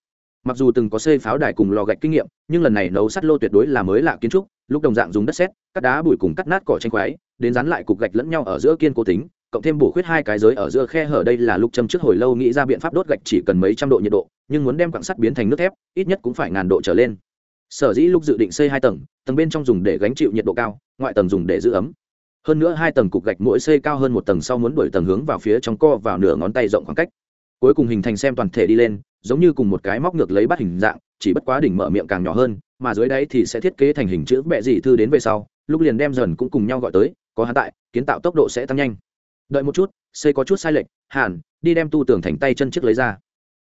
mặc dù từng có xây pháo đài cùng lò gạch kinh nghiệm, nhưng lần này nấu sắt lô tuyệt đối là mới lạ kiến trúc, lúc đồng dạng dùng đất sét, cắt đá bụi cùng cắt nát cỏ tranh khoái, đến dán lại cục gạch lẫn nhau ở giữa kiên cố tính, cộng thêm bổ khuyết hai cái giới ở giữa khe hở đây là lúc châm trước hồi lâu nghĩ ra biện pháp đốt gạch chỉ cần mấy trăm độ nhiệt độ, nhưng muốn đem quặng sắt biến thành nước thép, ít nhất cũng phải ngàn độ trở lên. Sở dĩ lúc dự định xây hai tầng tầng bên trong dùng để gánh chịu nhiệt độ cao, ngoại tầng dùng để giữ ấm. Hơn nữa hai tầng cục gạch mỗi xây cao hơn một tầng sau muốn đổi tầng hướng vào phía trong co vào nửa ngón tay rộng khoảng cách. Cuối cùng hình thành xem toàn thể đi lên giống như cùng một cái móc ngược lấy bắt hình dạng, chỉ bất quá đỉnh mở miệng càng nhỏ hơn, mà dưới đáy thì sẽ thiết kế thành hình chữ bẹ dị thư đến về sau, lúc liền đem dần cũng cùng nhau gọi tới, có hắn tại, kiến tạo tốc độ sẽ tăng nhanh. Đợi một chút, xây có chút sai lệch hàn đi đem tu tường thành tay chân trước lấy ra.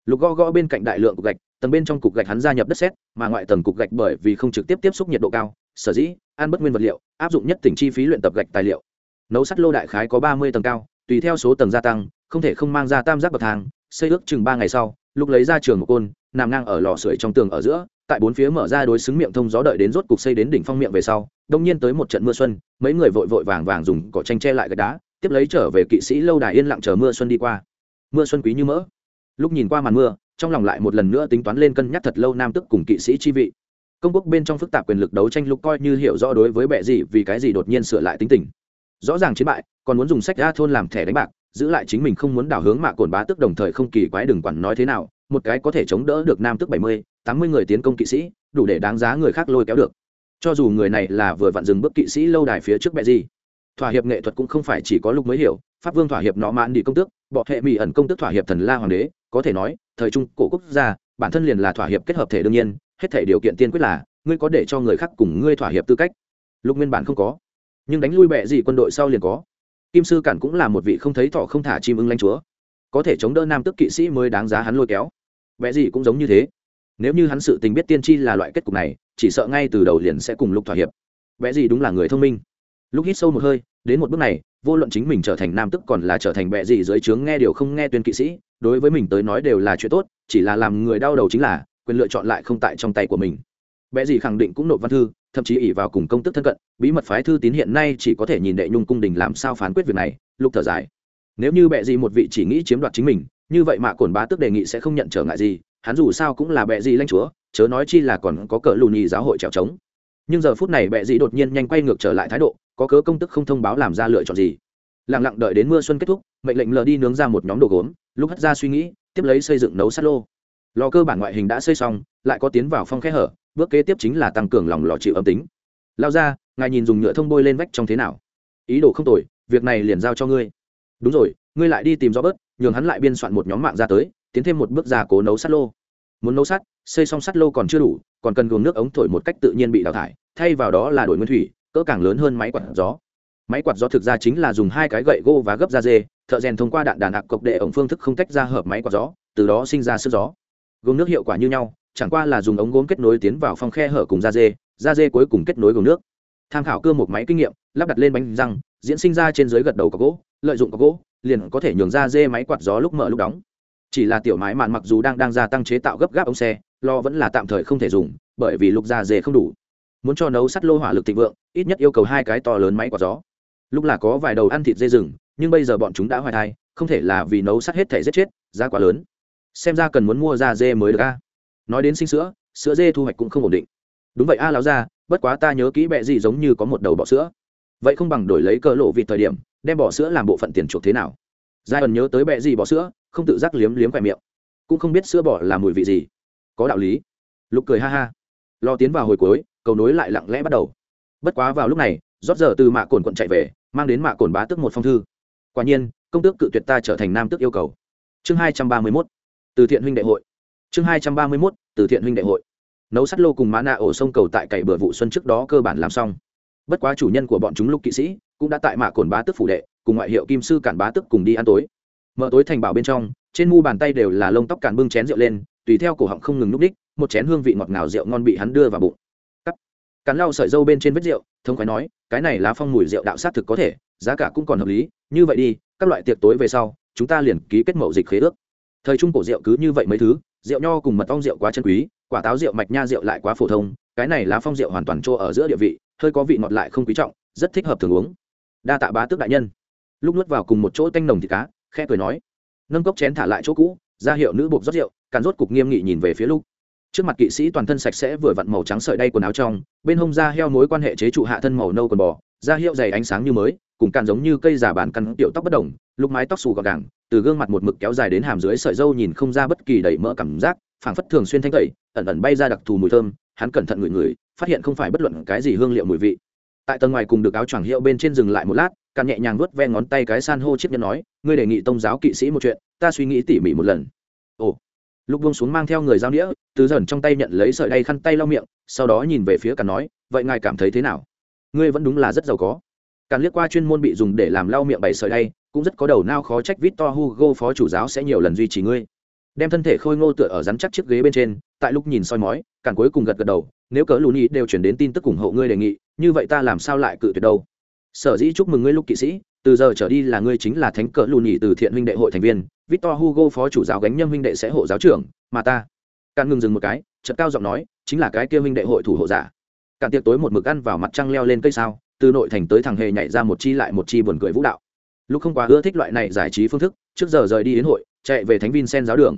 Lục gõ gõ bên cạnh đại lượng cục gạch, tầng bên trong cục gạch hắn gia nhập đất sét, mà ngoại tầng cục gạch bởi vì không trực tiếp tiếp xúc nhiệt độ cao, sở dĩ, ăn bất nguyên vật liệu, áp dụng nhất tỉnh chi phí luyện tập gạch tài liệu. Nấu sắt lô đại khái có ba mươi tầng cao, tùy theo số tầng gia tăng, không thể không mang ra tam giác bậc thang, xây ước chừng ba ngày sau lúc lấy ra trường một côn, nằm ngang ở lò sưởi trong tường ở giữa, tại bốn phía mở ra đối xứng miệng thông gió đợi đến rốt cục xây đến đỉnh phong miệng về sau, đông nhiên tới một trận mưa xuân, mấy người vội vội vàng vàng dùng cỏ tranh che lại gạch đá, tiếp lấy trở về kỵ sĩ lâu đài yên lặng chờ mưa xuân đi qua. Mưa xuân quý như mỡ. Lúc nhìn qua màn mưa, trong lòng lại một lần nữa tính toán lên cân nhắc thật lâu nam tức cùng kỵ sĩ chi vị. Công quốc bên trong phức tạp quyền lực đấu tranh lúc coi như hiểu rõ đối với bệ gì vì cái gì đột nhiên sửa lại tính tình. Rõ ràng chiến bại, còn muốn dùng sách ra thôn làm thẻ đánh bạc giữ lại chính mình không muốn đảo hướng mạ cồn bá tức đồng thời không kỳ quái đừng quản nói thế nào, một cái có thể chống đỡ được nam tức bảy mươi, tám mươi người tiến công kỵ sĩ, đủ để đáng giá người khác lôi kéo được. Cho dù người này là vừa vặn dừng bước kỵ sĩ lâu đài phía trước bệ gì, thỏa hiệp nghệ thuật cũng không phải chỉ có lúc mới hiểu, pháp vương thỏa hiệp nó mãn đi công tước, bọ hệ mỹ ẩn công tước thỏa hiệp thần la hoàng đế, có thể nói, thời trung cổ quốc gia, bản thân liền là thỏa hiệp kết hợp thể đương nhiên, hết thể điều kiện tiên quyết là, ngươi có để cho người khác cùng ngươi thỏa hiệp tư cách. Lúc nguyên bản không có, nhưng đánh lui bệ gì quân đội sau liền có kim sư cản cũng là một vị không thấy thọ không thả chim ưng lanh chúa. Có thể chống đỡ nam tức kỵ sĩ mới đáng giá hắn lôi kéo. Bệ gì cũng giống như thế. Nếu như hắn sự tình biết tiên tri là loại kết cục này, chỉ sợ ngay từ đầu liền sẽ cùng lục thỏa hiệp. Bệ gì đúng là người thông minh. Lúc hít sâu một hơi, đến một bước này, vô luận chính mình trở thành nam tức còn là trở thành bệ gì dưới trướng nghe điều không nghe tuyên kỵ sĩ, đối với mình tới nói đều là chuyện tốt, chỉ là làm người đau đầu chính là, quyền lựa chọn lại không tại trong tay của mình. Bệ gì khẳng định cũng nộp văn thư thậm chí ỉ vào cùng công tức thân cận, bí mật phái thư tín hiện nay chỉ có thể nhìn đệ nhung cung đình làm sao phán quyết việc này, lục thở dài. Nếu như bệ gì một vị chỉ nghĩ chiếm đoạt chính mình, như vậy mà cổn bá tức đề nghị sẽ không nhận trở ngại gì, hắn dù sao cũng là bệ gì lãnh chúa, chớ nói chi là còn có cỡ lùn nhì giáo hội trèo trống. Nhưng giờ phút này bệ dị đột nhiên nhanh quay ngược trở lại thái độ, có cớ công tức không thông báo làm ra lựa chọn gì. Lặng lặng đợi đến mưa xuân kết thúc, mệnh lệnh lờ đi nướng ra một nhóm đồ gốm, lúc hất ra suy nghĩ, tiếp lấy xây dựng nấu sát lô. Lò cơ bản ngoại hình đã xây xong, lại có tiến vào phong khe hở bước kế tiếp chính là tăng cường lòng lò chịu âm tính. Lao ra, ngài nhìn dùng nhựa thông bôi lên vách trong thế nào? Ý đồ không tồi, việc này liền giao cho ngươi. Đúng rồi, ngươi lại đi tìm gió bớt, nhường hắn lại biên soạn một nhóm mạng ra tới, tiến thêm một bước ra cố nấu sắt lô. Muốn nấu sắt, xây xong sắt lô còn chưa đủ, còn cần gồm nước ống thổi một cách tự nhiên bị đào thải, thay vào đó là đổi nguyên thủy, cỡ càng lớn hơn máy quạt gió. Máy quạt gió thực ra chính là dùng hai cái gậy gỗ và gấp da dê, thợ rèn thông qua đạn đàn hạc cộc đệ ống phương thức không tách ra hợp máy quạt gió, từ đó sinh ra sức gió. Gồm nước hiệu quả như nhau chẳng qua là dùng ống gốm kết nối tiến vào phong khe hở cùng da dê da dê cuối cùng kết nối gồm nước. Tham khảo cưa một máy kinh nghiệm, lắp đặt lên bánh răng, diễn sinh ra trên dưới gật đầu có gỗ, lợi dụng có gỗ, liền có thể nhường ra dê máy quạt gió lúc mở lúc đóng. Chỉ là tiểu mái mạn mặc dù đang đang gia tăng chế tạo gấp gáp ống xe, lo vẫn là tạm thời không thể dùng, bởi vì lục da dê không đủ. Muốn cho nấu sắt lô hỏa lực thịnh vượng, ít nhất yêu cầu hai cái to lớn máy quạt gió. Lúc là có vài đầu ăn thịt dê rừng, nhưng bây giờ bọn chúng đã hoài thai, không thể là vì nấu sắt hết thể giết chết, giá quá lớn. Xem ra cần muốn mua da dê mới được a nói đến sinh sữa sữa dê thu hoạch cũng không ổn định. Đúng vậy a à, láo ra bất quá ta nhớ kỹ bẹ gì giống như có một đầu bọ sữa. Vậy không bằng đổi lấy cơ lộ vịt thời điểm đem bọ sữa làm bộ phận tiền chuộc thế nào? Giai ẩn nhớ tới bẹ gì bọ sữa không tự giác liếm liếm vải miệng. Cũng không biết sữa bọ là mùi vị gì. Có đạo lý. Lục cười ha ha. Lo tiến vào hồi cuối cầu nối lại lặng lẽ bắt đầu. Bất quá vào lúc này rót giờ từ mạ cồn quận chạy về mang đến mạ cồn bá tước một phong thư. Quả nhiên công tước cự tuyệt ta trở thành nam tước yêu cầu. Chương hai trăm ba mươi mốt. Từ thiện huynh đại hội chương hai trăm ba mươi mốt, từ thiện huynh đại hội. Nấu sắt lô cùng mã nạ ổ sông cầu tại cậy bờ vụ xuân trước đó cơ bản làm xong. Bất quá chủ nhân của bọn chúng lúc kỵ sĩ cũng đã tại mạ cồn bá tức phủ đệ, cùng ngoại hiệu kim sư cản bá tức cùng đi ăn tối. Mở tối thành bảo bên trong, trên mu bàn tay đều là lông tóc cản bưng chén rượu lên, tùy theo cổ họng không ngừng núp đích, một chén hương vị ngọt ngào rượu ngon bị hắn đưa vào bụng. Cắt. Cắn lau sợi dâu bên trên vết rượu thông khoái nói, cái này lá phong mùi rượu đạo sát thực có thể, giá cả cũng còn hợp lý, như vậy đi, các loại tiệc tối về sau, chúng ta liền ký kết mậu dịch khế ước. Thời trung cổ rượu cứ như vậy mấy thứ rượu nho cùng mật ong rượu quá chân quý, quả táo rượu mạch nha rượu lại quá phổ thông, cái này lá phong rượu hoàn toàn trô ở giữa địa vị, hơi có vị ngọt lại không quý trọng, rất thích hợp thường uống. Đa tạ bá tước đại nhân. Lúc nuốt vào cùng một chỗ tanh nồng thịt cá khe cười nói, nâng cốc chén thả lại chỗ cũ, ra hiệu nữ buộc rót rượu, càn rốt cục nghiêm nghị nhìn về phía lúc trước mặt kỵ sĩ toàn thân sạch sẽ vừa vặn màu trắng sợi đay quần áo trong, bên hông da heo mối quan hệ chế trụ hạ thân màu nâu quần bò, da hiệu dày ánh sáng như mới, cùng càn giống như cây giả bàn căn tiểu tóc bất đồng lúc mái tóc xù gọn gàng từ gương mặt một mực kéo dài đến hàm dưới sợi dâu nhìn không ra bất kỳ đầy mỡ cảm giác, phảng phất thường xuyên thanh tẩy, ẩn ẩn bay ra đặc thù mùi thơm, hắn cẩn thận ngửi ngửi, phát hiện không phải bất luận cái gì hương liệu mùi vị. Tại tầng ngoài cùng được áo choàng hiệu bên trên dừng lại một lát càn nhẹ nhàng vuốt ve ngón tay cái san hô chiếc nhân nói, ngươi đề nghị tông giáo kỵ sĩ một chuyện, ta suy nghĩ tỉ mỉ một lần. Ồ. Lúc buông xuống mang theo người giao đĩa từ dần trong tay nhận lấy sợi đay khăn tay lau miệng, sau đó nhìn về phía càn nói, vậy ngài cảm thấy thế nào? Ngươi vẫn đúng là rất giàu có. Càn liếc qua chuyên môn bị dùng để làm lau miệng bảy sợi đay cũng rất có đầu nao khó trách Victor Hugo phó chủ giáo sẽ nhiều lần duy trì ngươi. Đem thân thể khôi ngô tựa ở rắn chắc chiếc ghế bên trên, tại lúc nhìn soi mói, cản cuối cùng gật gật đầu, nếu cỡ Luni đều chuyển đến tin tức ủng hộ ngươi đề nghị, như vậy ta làm sao lại cự tuyệt đâu? Sở dĩ chúc mừng ngươi lúc kỵ sĩ, từ giờ trở đi là ngươi chính là thánh cỡ Luni từ thiện huynh đệ hội thành viên, Victor Hugo phó chủ giáo gánh nhâm huynh đệ sẽ hộ giáo trưởng, mà ta. Cản ngừng dừng một cái, chợt cao giọng nói, chính là cái kia huynh đệ hội thủ hộ giả. Cản tiệc tối một mực ăn vào mặt trăng leo lên cây sao, từ nội thành tới thằng hề nhảy ra một chi lại một chi buồn cười vũ đạo lúc không quá ưa thích loại này giải trí phương thức, trước giờ rời đi đến hội, chạy về thánh vincent giáo đường.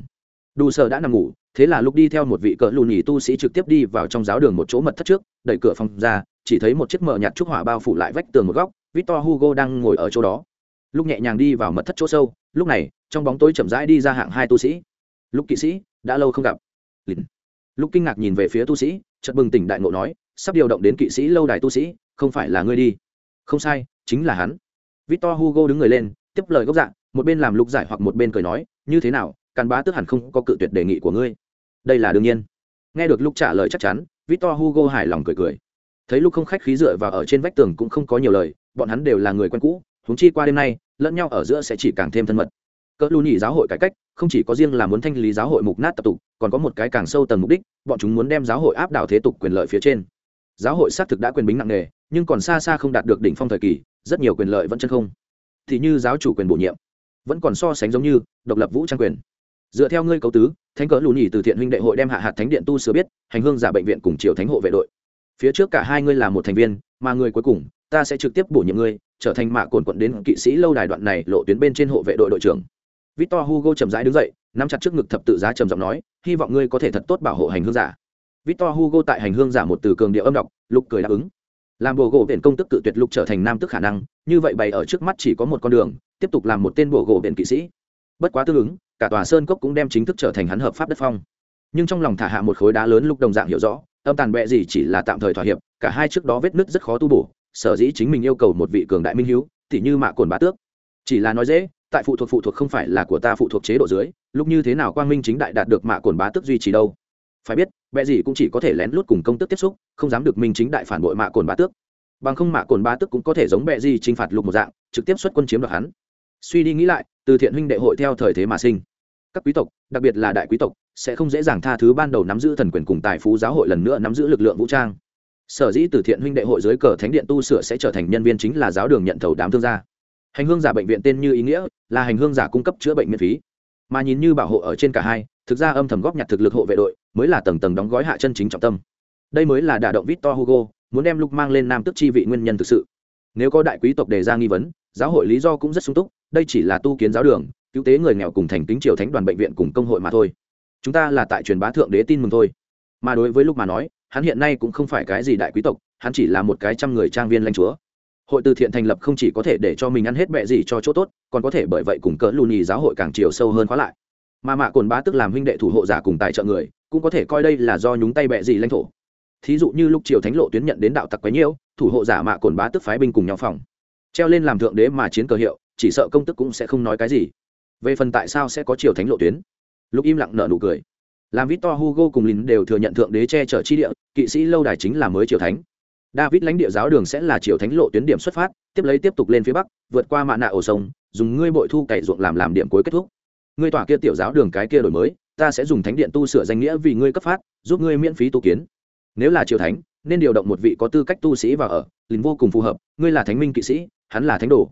Đủ sở đã nằm ngủ, thế là lúc đi theo một vị cỡ lùn nhì tu sĩ trực tiếp đi vào trong giáo đường một chỗ mật thất trước, đẩy cửa phòng ra, chỉ thấy một chiếc mở nhạt trúc hỏa bao phủ lại vách tường một góc, victor hugo đang ngồi ở chỗ đó. Lúc nhẹ nhàng đi vào mật thất chỗ sâu, lúc này, trong bóng tối chậm rãi đi ra hạng hai tu sĩ. Lúc kỵ sĩ, đã lâu không gặp. Lìn. lúc kinh ngạc nhìn về phía tu sĩ, chợt bừng tỉnh đại ngộ nói, sắp điều động đến kỵ sĩ lâu đài tu sĩ, không phải là ngươi đi. Không sai, chính là hắn victor hugo đứng người lên, tiếp lời gốc dạng một bên làm lục giải hoặc một bên cười nói, như thế nào, càn bá tức hẳn không có cự tuyệt đề nghị của ngươi. Đây là đương nhiên. Nghe được lúc trả lời chắc chắn, victor hugo hài lòng cười cười. Thấy lúc không khách khí dựa vào ở trên vách tường cũng không có nhiều lời, bọn hắn đều là người quen cũ, huống chi qua đêm nay, lẫn nhau ở giữa sẽ chỉ càng thêm thân mật. Cỡ lưu nhị giáo hội cải cách, không chỉ có riêng là muốn thanh lý giáo hội mục nát tập tục, còn có một cái càng sâu tầng mục đích, bọn chúng muốn đem giáo hội áp đảo thế tục quyền lợi phía trên. Giáo hội xác thực đã quyền bính nặng nề, nhưng còn xa xa không đạt được đỉnh phong thời kỳ rất nhiều quyền lợi vẫn chân không. Thì như giáo chủ quyền bổ nhiệm, vẫn còn so sánh giống như độc lập vũ trang quyền. Dựa theo ngươi cấu tứ, thánh cỡ lù nhì từ thiện huynh đệ hội đem hạ hạt thánh điện tu sửa biết, hành hương giả bệnh viện cùng triều thánh hộ vệ đội. Phía trước cả hai ngươi là một thành viên, mà người cuối cùng, ta sẽ trực tiếp bổ nhiệm ngươi, trở thành mạ cồn quận đến kỵ sĩ lâu đài đoạn này lộ tuyến bên trên hộ vệ đội đội trưởng. Victor hugo chậm rãi đứng dậy, nắm chặt trước ngực thập tự giá trầm giọng nói, hy vọng ngươi có thể thật tốt bảo hộ hành hương giả. Victor hugo tại hành hương giả một từ cường địa âm đọc, lục cười đáp ứng làm bồ gỗ biển công tức cự tuyệt lục trở thành nam tức khả năng, như vậy bày ở trước mắt chỉ có một con đường, tiếp tục làm một tên bồ gỗ biển kỵ sĩ. Bất quá tương ứng, cả tòa sơn cốc cũng đem chính thức trở thành hắn hợp pháp đất phong. Nhưng trong lòng thả hạ một khối đá lớn lúc đồng dạng hiểu rõ, âm tàn bẹ gì chỉ là tạm thời thỏa hiệp, cả hai trước đó vết nứt rất khó tu bổ, sở dĩ chính mình yêu cầu một vị cường đại minh hiếu thì như mạ cồn bá tước. Chỉ là nói dễ, tại phụ thuộc phụ thuộc không phải là của ta phụ thuộc chế độ dưới, lúc như thế nào quang minh chính đại đạt được mạ cồn bá tước duy trì đâu? Phải biết, bệ gì cũng chỉ có thể lén lút cùng công tức tiếp xúc, không dám được minh chính đại phản bội mạ cồn bá tước. Bằng không mạ cồn bá tước cũng có thể giống bệ gì t phạt lục một dạng, trực tiếp xuất quân chiếm đoạt hắn. Suy đi nghĩ lại, từ thiện huynh đệ hội theo thời thế mà sinh. Các quý tộc, đặc biệt là đại quý tộc, sẽ không dễ dàng tha thứ ban đầu nắm giữ thần quyền cùng tài phú giáo hội lần nữa nắm giữ lực lượng vũ trang. Sở dĩ từ thiện huynh đệ hội dưới cờ thánh điện tu sửa sẽ trở thành nhân viên chính là giáo đường nhận thầu đám thương gia. Hành hương giả bệnh viện tên như ý nghĩa, là hành hương giả cung cấp chữa bệnh miễn phí. Mà nhìn như bảo hộ ở trên cả hai thực ra âm thầm góp nhặt thực lực hộ vệ đội mới là tầng tầng đóng gói hạ chân chính trọng tâm. Đây mới là đả động victor hugo, muốn đem lục mang lên nam tức chi vị nguyên nhân thực sự. Nếu có đại quý tộc đề ra nghi vấn, giáo hội lý do cũng rất sung túc, đây chỉ là tu kiến giáo đường, cứu tế người nghèo cùng thành kính triều thánh đoàn bệnh viện cùng công hội mà thôi. Chúng ta là tại truyền bá thượng đế tin mừng thôi. Mà đối với lúc mà nói, hắn hiện nay cũng không phải cái gì đại quý tộc, hắn chỉ là một cái trăm người trang viên lãnh chúa. Hội từ thiện thành lập không chỉ có thể để cho mình ăn hết bẹ gì cho chỗ tốt, còn có thể bởi vậy cùng cỡ lù nhì giáo hội càng chiều sâu hơn khóa lại mà mạ cồn bá tức làm huynh đệ thủ hộ giả cùng tài trợ người, cũng có thể coi đây là do nhúng tay bẹ gì lãnh thổ. Thí dụ như lúc triều thánh lộ tuyến nhận đến đạo tặc quấy nhiễu, thủ hộ giả mạ cồn bá tức phái binh cùng nhau phòng. Treo lên làm thượng đế mà chiến cờ hiệu, chỉ sợ công tức cũng sẽ không nói cái gì. Về phần tại sao sẽ có triều thánh lộ tuyến? Lúc im lặng nở nụ cười. Làm victor hugo cùng lính đều thừa nhận thượng đế che chở chi địa, kỵ sĩ lâu đài chính là mới triều thánh. David lãnh địa giáo đường sẽ là triều thánh lộ tuyến điểm xuất phát, tiếp lấy tiếp tục lên phía bắc, vượt qua mạ nạ ổ sông, dùng ngươi bội thu cày ruộng làm làm điểm cuối kết thúc ngươi tỏa kia tiểu giáo đường cái kia đổi mới, ta sẽ dùng thánh điện tu sửa danh nghĩa vì ngươi cấp phát, giúp ngươi miễn phí tu kiến. Nếu là triều thánh, nên điều động một vị có tư cách tu sĩ vào ở lính vô cùng phù hợp, ngươi là thánh minh kỵ sĩ, hắn là thánh đồ.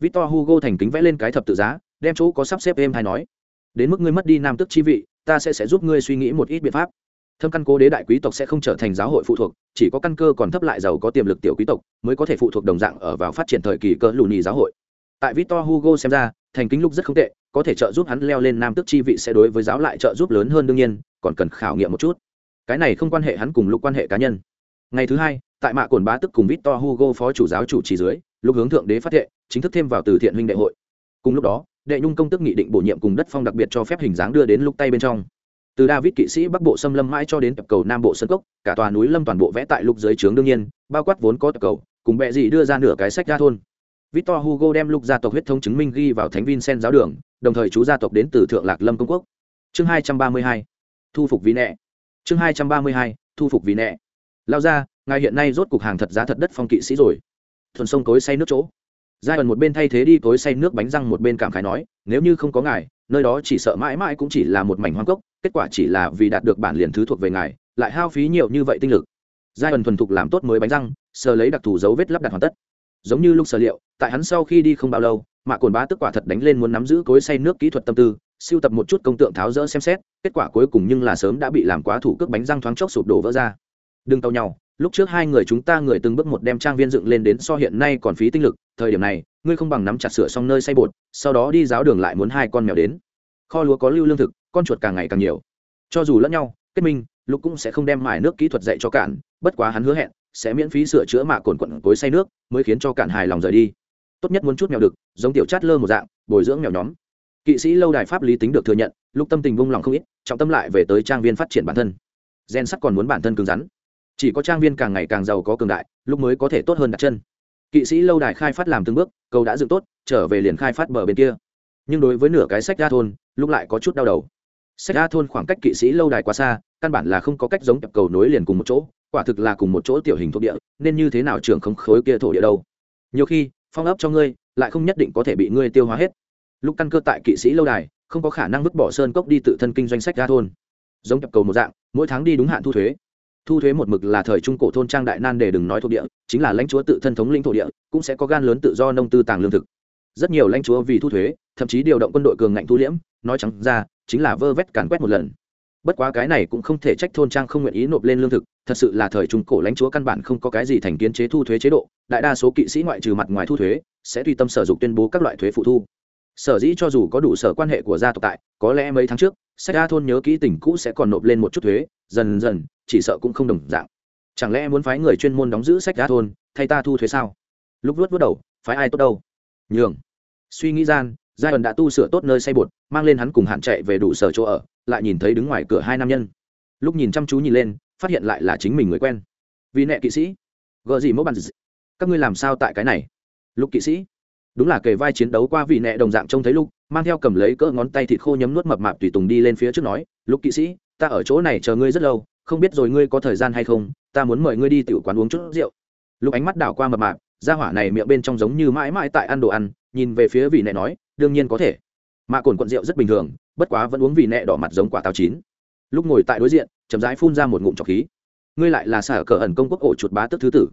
Victor hugo thành kính vẽ lên cái thập tự giá, đem chỗ có sắp xếp em hay nói. Đến mức ngươi mất đi nam tức chi vị, ta sẽ sẽ giúp ngươi suy nghĩ một ít biện pháp. Thâm căn cố đế đại quý tộc sẽ không trở thành giáo hội phụ thuộc, chỉ có căn cơ còn thấp lại giàu có tiềm lực tiểu quý tộc mới có thể phụ thuộc đồng dạng ở vào phát triển thời kỳ cơ lù nhì giáo hội tại victor hugo xem ra, thành kính lúc rất không tệ, có thể trợ giúp hắn leo lên nam tước chi vị sẽ đối với giáo lại trợ giúp lớn hơn đương nhiên, còn cần khảo nghiệm một chút. Cái này không quan hệ hắn cùng lục quan hệ cá nhân. Ngày thứ hai, tại mạ cồn bá tức cùng victor hugo phó chủ giáo chủ trì dưới lúc hướng thượng đế phát thệ, chính thức thêm vào từ thiện huynh đệ hội. Cùng lúc đó, đệ nhung công tức nghị định bổ nhiệm cùng đất phong đặc biệt cho phép hình dáng đưa đến lúc tay bên trong. Từ david kỵ sĩ bắc bộ xâm lâm mãi cho đến tập cầu nam bộ sân cốc, cả tòa núi lâm toàn bộ vẽ tại lục dưới trướng đương nhiên, bao quát vốn có tập cầu, cùng bệ dị đưa ra nửa cái sách ra thôn victor hugo đem lục gia tộc huyết thống chứng minh ghi vào thánh vincent giáo đường, đồng thời chú gia tộc đến từ thượng lạc lâm công quốc. Chương hai trăm ba mươi hai, thu phục vì nệ. chương hai trăm ba mươi hai, thu phục vì nệ. lao ra, ngài hiện nay rốt cục hàng thật giá thật đất phong kỵ sĩ rồi. Thuần sông cối say nước chỗ. Giai ẩn một bên thay thế đi cối say nước bánh răng một bên cảm khái nói, nếu như không có ngài, nơi đó chỉ sợ mãi mãi cũng chỉ là một mảnh hoang cốc, kết quả chỉ là vì đạt được bản liền thứ thuộc về ngài, lại hao phí nhiều như vậy tinh lực. Giai ẩn thuần thục làm tốt mới bánh răng, sờ lấy đặc thù dấu vết lắp đặt hoàn tất giống như lúc sở liệu, tại hắn sau khi đi không bao lâu, mạ cồn bá tức quả thật đánh lên muốn nắm giữ cối say nước kỹ thuật tâm tư, siêu tập một chút công tượng tháo rỡ xem xét, kết quả cuối cùng nhưng là sớm đã bị làm quá thủ cước bánh răng thoáng chốc sụp đổ vỡ ra. Đừng tàu nhau, lúc trước hai người chúng ta người từng bước một đem trang viên dựng lên đến so hiện nay còn phí tinh lực, thời điểm này, ngươi không bằng nắm chặt sửa xong nơi say bột, sau đó đi giáo đường lại muốn hai con mèo đến. Kho lúa có lưu lương thực, con chuột càng ngày càng nhiều. Cho dù lẫn nhau, kết minh, lục cũng sẽ không đem mài nước kỹ thuật dạy cho cản bất quá hắn hứa hẹn sẽ miễn phí sửa chữa mạ cồn quận cối say nước, mới khiến cho cản hài lòng rời đi. Tốt nhất muốn chút mèo đực, giống tiểu chát lơ một dạng, bồi dưỡng mèo nhóm. Kỵ sĩ lâu đài pháp lý tính được thừa nhận, lúc tâm tình vung lòng không ít, trọng tâm lại về tới trang viên phát triển bản thân. Gen sắt còn muốn bản thân cứng rắn. Chỉ có trang viên càng ngày càng giàu có cường đại, lúc mới có thể tốt hơn đặt chân. Kỵ sĩ lâu đài khai phát làm từng bước, cầu đã dựng tốt, trở về liền khai phát bờ bên kia. Nhưng đối với nửa cái sách đa thôn, lúc lại có chút đau đầu. Sách đa thôn khoảng cách kỵ sĩ lâu đài quá xa, căn bản là không có cách giống cầu nối liền cùng một chỗ quả thực là cùng một chỗ tiểu hình thổ địa, nên như thế nào trường không khối kia thổ địa đâu? Nhiều khi, phong ấp cho ngươi, lại không nhất định có thể bị ngươi tiêu hóa hết. Lúc căn cơ tại kỵ sĩ lâu đài, không có khả năng vứt bỏ sơn cốc đi tự thân kinh doanh sách ra thôn. Giống nhập cầu một dạng, mỗi tháng đi đúng hạn thu thuế. Thu thuế một mực là thời trung cổ thôn trang đại nan để đừng nói thổ địa, chính là lãnh chúa tự thân thống lĩnh thổ địa, cũng sẽ có gan lớn tự do nông tư tàng lương thực. Rất nhiều lãnh chúa vì thu thuế, thậm chí điều động quân đội cường ngạnh thu liễm, nói trắng ra, chính là vơ vét càn quét một lần. Bất quá cái này cũng không thể trách thôn trang không nguyện ý nộp lên lương thực thật sự là thời trung cổ lãnh chúa căn bản không có cái gì thành kiến chế thu thuế chế độ, đại đa số kỵ sĩ ngoại trừ mặt ngoài thu thuế, sẽ tùy tâm sở dục tuyên bố các loại thuế phụ thu. Sở dĩ cho dù có đủ sở quan hệ của gia tộc tại, có lẽ mấy tháng trước, sách a thôn nhớ kỹ tỉnh cũ sẽ còn nộp lên một chút thuế, dần dần, chỉ sợ cũng không đồng dạng. Chẳng lẽ muốn phái người chuyên môn đóng giữ sách a thôn, thay ta thu thuế sao? Lúc vuốt vớt đầu, phái ai tốt đâu? Nhường. Suy nghĩ gian giai ẩn đã tu sửa tốt nơi xây bột, mang lên hắn cùng hạn chạy về đủ sở chỗ ở, lại nhìn thấy đứng ngoài cửa hai nam nhân. Lúc nhìn chăm chú nhìn lên phát hiện lại là chính mình người quen. Vì nẹ kỵ sĩ. Gợ gì mẫu bàn các ngươi làm sao tại cái này? Lúc kỵ sĩ. Đúng là kề vai chiến đấu qua vị nẹ đồng dạng trông thấy lúc mang theo cầm lấy cỡ ngón tay thịt khô nhấm nuốt mập mạp tùy tùng đi lên phía trước nói lúc kỵ sĩ, ta ở chỗ này chờ ngươi rất lâu, không biết rồi ngươi có thời gian hay không, ta muốn mời ngươi đi tiểu quán uống chút rượu. Lúc ánh mắt đảo qua mập mạp ra hỏa này miệng bên trong giống như mãi mãi tại ăn đồ ăn, nhìn về phía vị nẹ nói, đương nhiên có thể. Mạ cồn quận rượu rất bình thường, bất quá vẫn uống vị nẹ đỏ mặt giống quả táo chín lúc ngồi tại đối diện, chậm rãi phun ra một ngụm trọc khí. Ngươi lại là sở cờ ẩn công quốc ổ chuột bá tức thứ tử.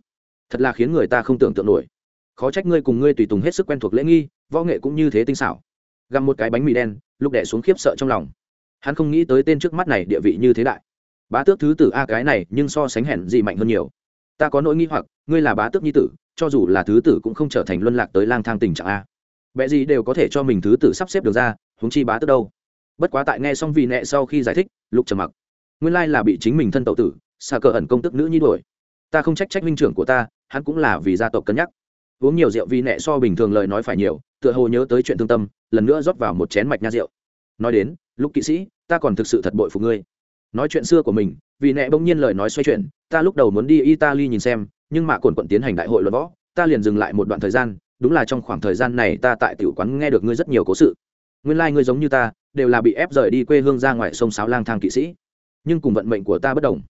Thật là khiến người ta không tưởng tượng nổi. Khó trách ngươi cùng ngươi tùy tùng hết sức quen thuộc lễ nghi, võ nghệ cũng như thế tinh xảo. Găm một cái bánh mì đen, lúc đẻ xuống khiếp sợ trong lòng. Hắn không nghĩ tới tên trước mắt này địa vị như thế đại. Bá tước thứ tử a, cái này nhưng so sánh hẹn gì mạnh hơn nhiều. Ta có nỗi nghi hoặc, ngươi là bá tước nhi tử, cho dù là thứ tử cũng không trở thành luân lạc tới lang thang tình trạng a. Vẽ gì đều có thể cho mình thứ tử sắp xếp được ra, huống chi bá tước đâu? Bất quá tại nghe xong vì nẹ sau khi giải thích, lục trầm mặc. Nguyên lai là bị chính mình thân tậu tử xa cờ ẩn công tức nữ nhi đuổi. Ta không trách trách minh trưởng của ta, hắn cũng là vì gia tộc cân nhắc. Uống nhiều rượu vì nẹ so bình thường lời nói phải nhiều, tựa hồ nhớ tới chuyện thương tâm, lần nữa rót vào một chén mạch nha rượu. Nói đến lúc kỵ sĩ, ta còn thực sự thật bội phục ngươi. Nói chuyện xưa của mình, vì nẹ bỗng nhiên lời nói xoay chuyển, ta lúc đầu muốn đi italy nhìn xem, nhưng mà cồn quận tiến hành đại hội luật võ, ta liền dừng lại một đoạn thời gian, đúng là trong khoảng thời gian này ta tại tiểu quán nghe được ngươi rất nhiều cố sự nguyên lai ngươi giống như ta, đều là bị ép rời đi quê hương ra ngoài sông sáo lang thang kỵ sĩ. Nhưng cùng vận mệnh của ta bất đồng.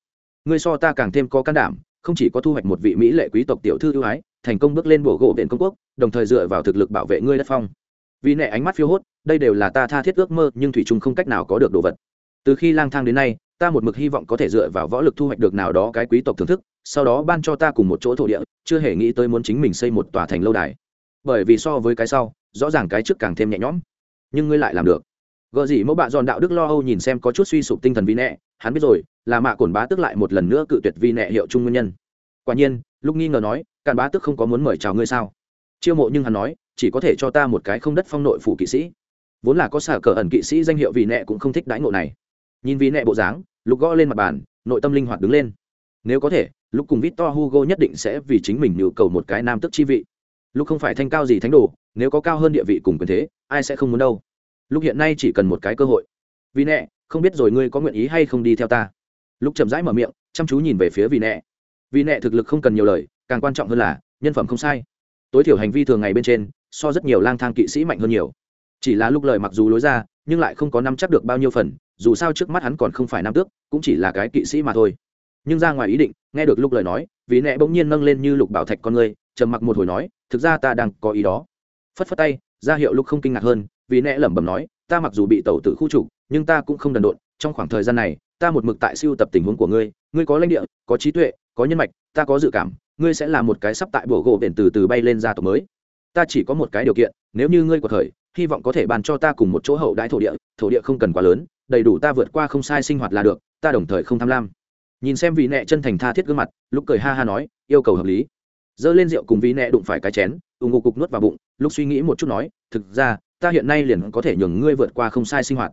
Ngươi so ta càng thêm có can đảm, không chỉ có thu hoạch một vị mỹ lệ quý tộc tiểu thư ưu ái, thành công bước lên bổ gỗ biển công quốc, đồng thời dựa vào thực lực bảo vệ ngươi đất phong. Vì nệ ánh mắt phiêu hốt, đây đều là ta tha thiết ước mơ, nhưng thủy trung không cách nào có được đồ vật. Từ khi lang thang đến nay, ta một mực hy vọng có thể dựa vào võ lực thu hoạch được nào đó cái quý tộc thưởng thức, sau đó ban cho ta cùng một chỗ thổ địa, chưa hề nghĩ tới muốn chính mình xây một tòa thành lâu đài. Bởi vì so với cái sau, rõ ràng cái trước càng thêm nhẹ nhõm nhưng ngươi lại làm được. Gợ gì mẫu bạ giòn đạo đức lo âu nhìn xem có chút suy sụp tinh thần vi nẹ, hắn biết rồi, là mạ cổn bá tức lại một lần nữa cự tuyệt vi nẹ hiệu chung nguyên nhân. Quả nhiên lúc nghi ngờ nói, càn bá tức không có muốn mời chào ngươi sao? Chiêu mộ nhưng hắn nói, chỉ có thể cho ta một cái không đất phong nội phủ kỵ sĩ. Vốn là có sở cờ ẩn kỵ sĩ danh hiệu vì nẹ cũng không thích đãi ngộ này. Nhìn vì nẹ bộ dáng, lục gõ lên mặt bàn, nội tâm linh hoạt đứng lên. Nếu có thể lúc cùng victor hugo nhất định sẽ vì chính mình nhu cầu một cái nam tức chi vị. Lúc không phải thanh cao gì thánh đồ, nếu có cao hơn địa vị cùng quyền thế, ai sẽ không muốn đâu? Lúc hiện nay chỉ cần một cái cơ hội. Vì nẹ, không biết rồi ngươi có nguyện ý hay không đi theo ta. Lúc chậm rãi mở miệng, chăm chú nhìn về phía vì nẹ. Vì nẹ thực lực không cần nhiều lời, càng quan trọng hơn là, nhân phẩm không sai. Tối thiểu hành vi thường ngày bên trên, so rất nhiều lang thang kỵ sĩ mạnh hơn nhiều. Chỉ là lúc lời mặc dù lối ra, nhưng lại không có nắm chắc được bao nhiêu phần, dù sao trước mắt hắn còn không phải nam tước, cũng chỉ là cái kỵ sĩ mà thôi. Nhưng ra ngoài ý định, nghe được lúc lời nói, vì nẹ bỗng nhiên nâng lên như lục bảo thạch con người, trầm mặc một hồi nói, thực ra ta đang có ý đó. Phất phất tay, ra hiệu lúc không kinh ngạc hơn vì nẹ lẩm bẩm nói, ta mặc dù bị tẩu tử khu trục, nhưng ta cũng không đần độn, trong khoảng thời gian này, ta một mực tại siêu tập tình huống của ngươi ngươi có lãnh địa, có trí tuệ, có nhân mạch, ta có dự cảm, ngươi sẽ là một cái sắp tại bổ gỗ biển từ từ bay lên gia tộc mới. Ta chỉ có một cái điều kiện, nếu như ngươi có thời hy vọng có thể bàn cho ta cùng một chỗ hậu đãi thổ địa thổ địa không cần quá lớn, đầy đủ ta vượt qua không sai sinh hoạt là được, ta đồng thời không tham lam. Nhìn xem vị nẹ chân thành tha thiết gương mặt lúc cười ha ha nói, yêu cầu hợp lý. Dơ lên rượu cùng vị nẹ đụng phải cái chén ủng ngô cục nuốt vào bụng lúc suy nghĩ một chút nói, thực ra ta hiện nay liền có thể nhường ngươi vượt qua không sai sinh hoạt.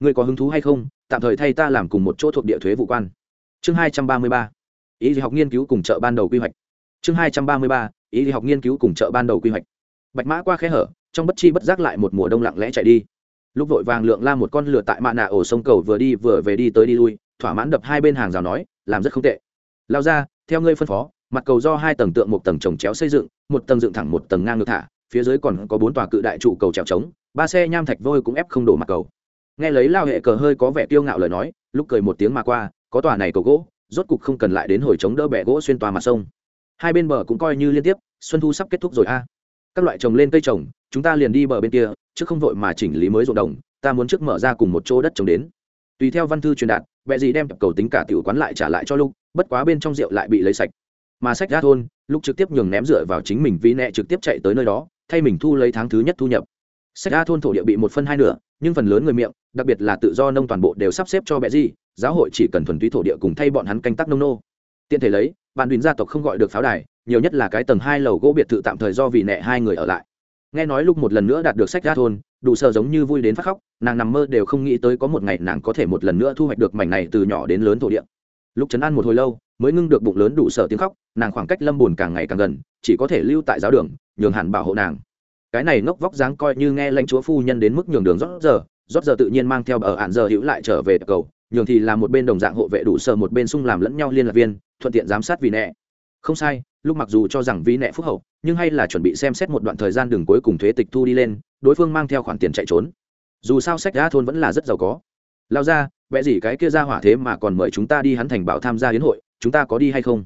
Ngươi có hứng thú hay không, tạm thời thay ta làm cùng một chỗ thuộc địa thuế vụ quan. Chương hai trăm ba mươi ba. Ý học nghiên cứu cùng chợ ban đầu quy hoạch. Chương hai trăm ba mươi ba, ý học nghiên cứu cùng chợ ban đầu quy hoạch. Bạch mã qua khe hở, trong bất chi bất giác lại một mùa đông lặng lẽ chạy đi. Lúc vội vàng lượng la một con lửa tại mạ nạ ổ sông cầu vừa đi vừa về đi tới đi lui, thỏa mãn đập hai bên hàng rào nói, làm rất không tệ. Lao ra, theo ngươi phân phó, mặt cầu do hai tầng tượng một tầng trồng chéo xây dựng, một tầng dựng thẳng một tầng ngang ngược thả phía dưới còn có bốn tòa cự đại trụ cầu trèo trống, ba xe nham thạch vôi cũng ép không đổ mặt cầu. Nghe lấy lao hệ cờ hơi có vẻ tiêu ngạo lời nói, lúc cười một tiếng mà qua, có tòa này cầu gỗ, rốt cục không cần lại đến hồi chống đỡ bẹ gỗ xuyên tòa mặt sông. Hai bên bờ cũng coi như liên tiếp, xuân thu sắp kết thúc rồi a. Các loại trồng lên cây trồng, chúng ta liền đi bờ bên kia, chứ không vội mà chỉnh lý mới ruộng đồng, ta muốn trước mở ra cùng một chỗ đất trồng đến. Tùy theo văn thư truyền đạt bẹ gì đem cầu tính cả tiểu quán lại trả lại cho lúc bất quá bên trong rượu lại bị lấy sạch. Mà sách ra thôn lúc trực tiếp nhường ném dựa vào chính mình vì nẹ trực tiếp chạy tới nơi đó, thay mình thu lấy tháng thứ nhất thu nhập. Sách a thôn thổ địa bị một phân hai nửa, nhưng phần lớn người miệng, đặc biệt là tự do nông toàn bộ đều sắp xếp cho bẹ gì giáo hội chỉ cần thuần túy thổ địa cùng thay bọn hắn canh tác nông nô. Tiện thể lấy, bạn đùn gia tộc không gọi được pháo đài, nhiều nhất là cái tầng hai lầu gỗ biệt thự tạm thời do vì nẹ hai người ở lại. Nghe nói lúc một lần nữa đạt được sách ra thôn, đủ sợ giống như vui đến phát khóc, nàng nằm mơ đều không nghĩ tới có một ngày nàng có thể một lần nữa thu hoạch được mảnh này từ nhỏ đến lớn thổ địa lúc trấn an một hồi lâu, mới ngưng được bụng lớn đủ sợ tiếng khóc, nàng khoảng cách lâm buồn càng ngày càng gần, chỉ có thể lưu tại giáo đường, nhường hẳn bảo hộ nàng. Cái này ngốc vóc dáng coi như nghe lãnh chúa phu nhân đến mức nhường đường rót giờ rót giờ tự nhiên mang theo ở hạn giờ hữu lại trở về cầu, nhường thì là một bên đồng dạng hộ vệ đủ sợ một bên xung làm lẫn nhau liên lạc viên, thuận tiện giám sát vì nẹ. Không sai, lúc mặc dù cho rằng vi nẹ phúc hậu, nhưng hay là chuẩn bị xem xét một đoạn thời gian đường cuối cùng thuế tịch thu đi lên, đối phương mang theo khoản tiền chạy trốn. Dù sao sách đa thôn vẫn là rất giàu có. Lao ra vẽ gì cái kia ra hỏa thế mà còn mời chúng ta đi hắn thành bảo tham gia hiến hội, chúng ta có đi hay không?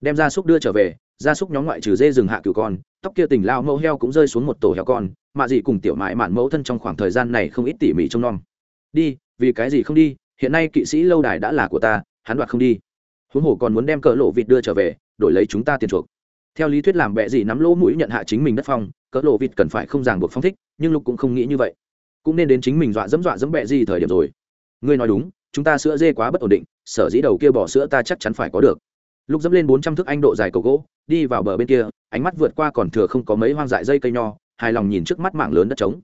Đem gia súc đưa trở về, gia súc nhóm ngoại trừ dê rừng hạ cửu con, tóc kia tình lao mẫu heo cũng rơi xuống một tổ heo con, mạ gì cùng tiểu mại mạn mẫu thân trong khoảng thời gian này không ít tỉ mỉ trông nom. Đi, vì cái gì không đi, hiện nay kỵ sĩ lâu đài đã là của ta, hắn đoạt không đi. Huống hồ còn muốn đem cỡ lộ vịt đưa trở về, đổi lấy chúng ta tiền chuộc. Theo lý thuyết làm bệ gì nắm lỗ mũi nhận hạ chính mình đất phong, cỡ lộ vịt cần phải không ràng buộc phong thích, nhưng lục cũng không nghĩ như vậy. Cũng nên đến chính mình dọa dẫm dọa dẫm bệ gì thời điểm rồi ngươi nói đúng, chúng ta sữa dê quá bất ổn định, sở dĩ đầu kia bỏ sữa ta chắc chắn phải có được. Lúc dẫm lên bốn trăm thước anh độ dài cầu gỗ, đi vào bờ bên kia, ánh mắt vượt qua còn thừa không có mấy hoang dại dây cây nho, hài lòng nhìn trước mắt mạng lớn đất trống.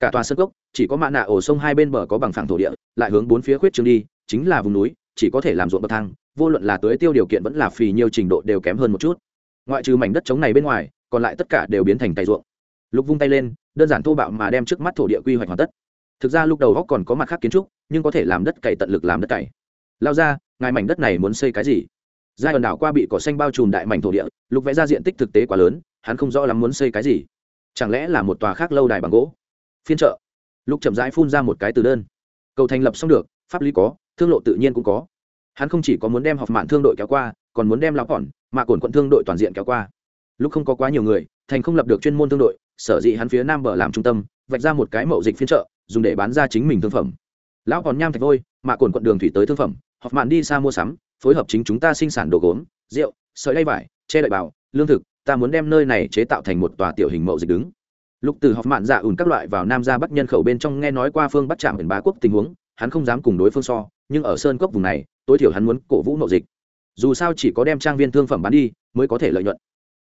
Cả tòa sân gốc, chỉ có mạ nạ ổ sông hai bên bờ có bằng phẳng thổ địa, lại hướng bốn phía khuyết trường đi, chính là vùng núi, chỉ có thể làm ruộng bậc thang, vô luận là tưới tiêu điều kiện vẫn là phì nhiều trình độ đều kém hơn một chút. Ngoại trừ mảnh đất trống này bên ngoài, còn lại tất cả đều biến thành tay ruộng. Lục vung tay lên, đơn giản thô bạo mà đem trước mắt thổ địa quy hoạch hoàn tất. Thực ra lúc đầu góc còn có mặt khác kiến trúc nhưng có thể làm đất cày tận lực làm đất cày. Lao ra, ngài mảnh đất này muốn xây cái gì? Giai đoạn đảo qua bị cỏ xanh bao trùm đại mảnh thổ địa, lục vẽ ra diện tích thực tế quá lớn, hắn không rõ lắm muốn xây cái gì. Chẳng lẽ là một tòa khác lâu đài bằng gỗ? Phiên trợ lục chậm rãi phun ra một cái từ đơn. Cầu thành lập xong được, pháp lý có, thương lộ tự nhiên cũng có. Hắn không chỉ có muốn đem học mạn thương đội kéo qua, còn muốn đem lão bọn mà cồn quận thương đội toàn diện kéo qua. Lúc không có quá nhiều người, thành không lập được chuyên môn thương đội, sở dĩ hắn phía nam bờ làm trung tâm, vạch ra một cái mậu dịch phiên trợ dùng để bán ra chính mình thương phẩm lão còn nham thạch vôi mạ cồn quận đường thủy tới thương phẩm, họp mạn đi xa mua sắm, phối hợp chính chúng ta sinh sản đồ gốm, rượu, sợi đay vải, che đậy bảo lương thực, ta muốn đem nơi này chế tạo thành một tòa tiểu hình mậu dịch đứng. Lục từ họp mạn dạ ủn các loại vào nam ra bắc nhân khẩu bên trong nghe nói qua phương bắt chạm biển bá quốc tình huống, hắn không dám cùng đối phương so, nhưng ở sơn cốc vùng này, tối thiểu hắn muốn cổ vũ mậu dịch. Dù sao chỉ có đem trang viên thương phẩm bán đi, mới có thể lợi nhuận.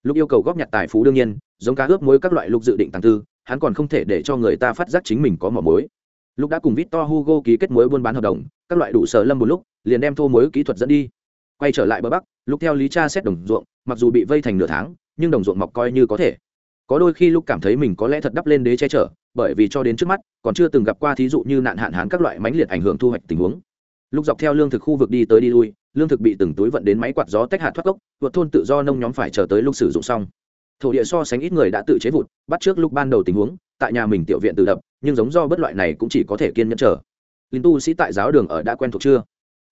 Lúc yêu cầu góp nhặt tài phú đương nhiên, giống cá ướp muối các loại lục dự định tàng tư, hắn còn không thể để cho người ta phát giác chính mình có mỏ muối lúc đã cùng victor hugo ký kết mối buôn bán hợp đồng, các loại đủ sở lâm một lúc, liền đem thô mối kỹ thuật dẫn đi. Quay trở lại bờ bắc, lúc theo lý cha xét đồng ruộng, mặc dù bị vây thành nửa tháng, nhưng đồng ruộng mọc coi như có thể. Có đôi khi lúc cảm thấy mình có lẽ thật đắp lên đế che chở, bởi vì cho đến trước mắt, còn chưa từng gặp qua thí dụ như nạn hạn hán các loại mãnh liệt ảnh hưởng thu hoạch tình huống. Lúc dọc theo lương thực khu vực đi tới đi lui, lương thực bị từng túi vận đến máy quạt gió tách hạt thoát gốc vượt thôn tự do nông nhóm phải chờ tới lúc sử dụng xong. Thổ địa so sánh ít người đã tự chế vụt, bắt trước lúc ban đầu tình huống tại nhà mình tiểu viện tự đập, nhưng giống do bất loại này cũng chỉ có thể kiên nhẫn chờ. Linh tu sĩ tại giáo đường ở đã quen thuộc chưa?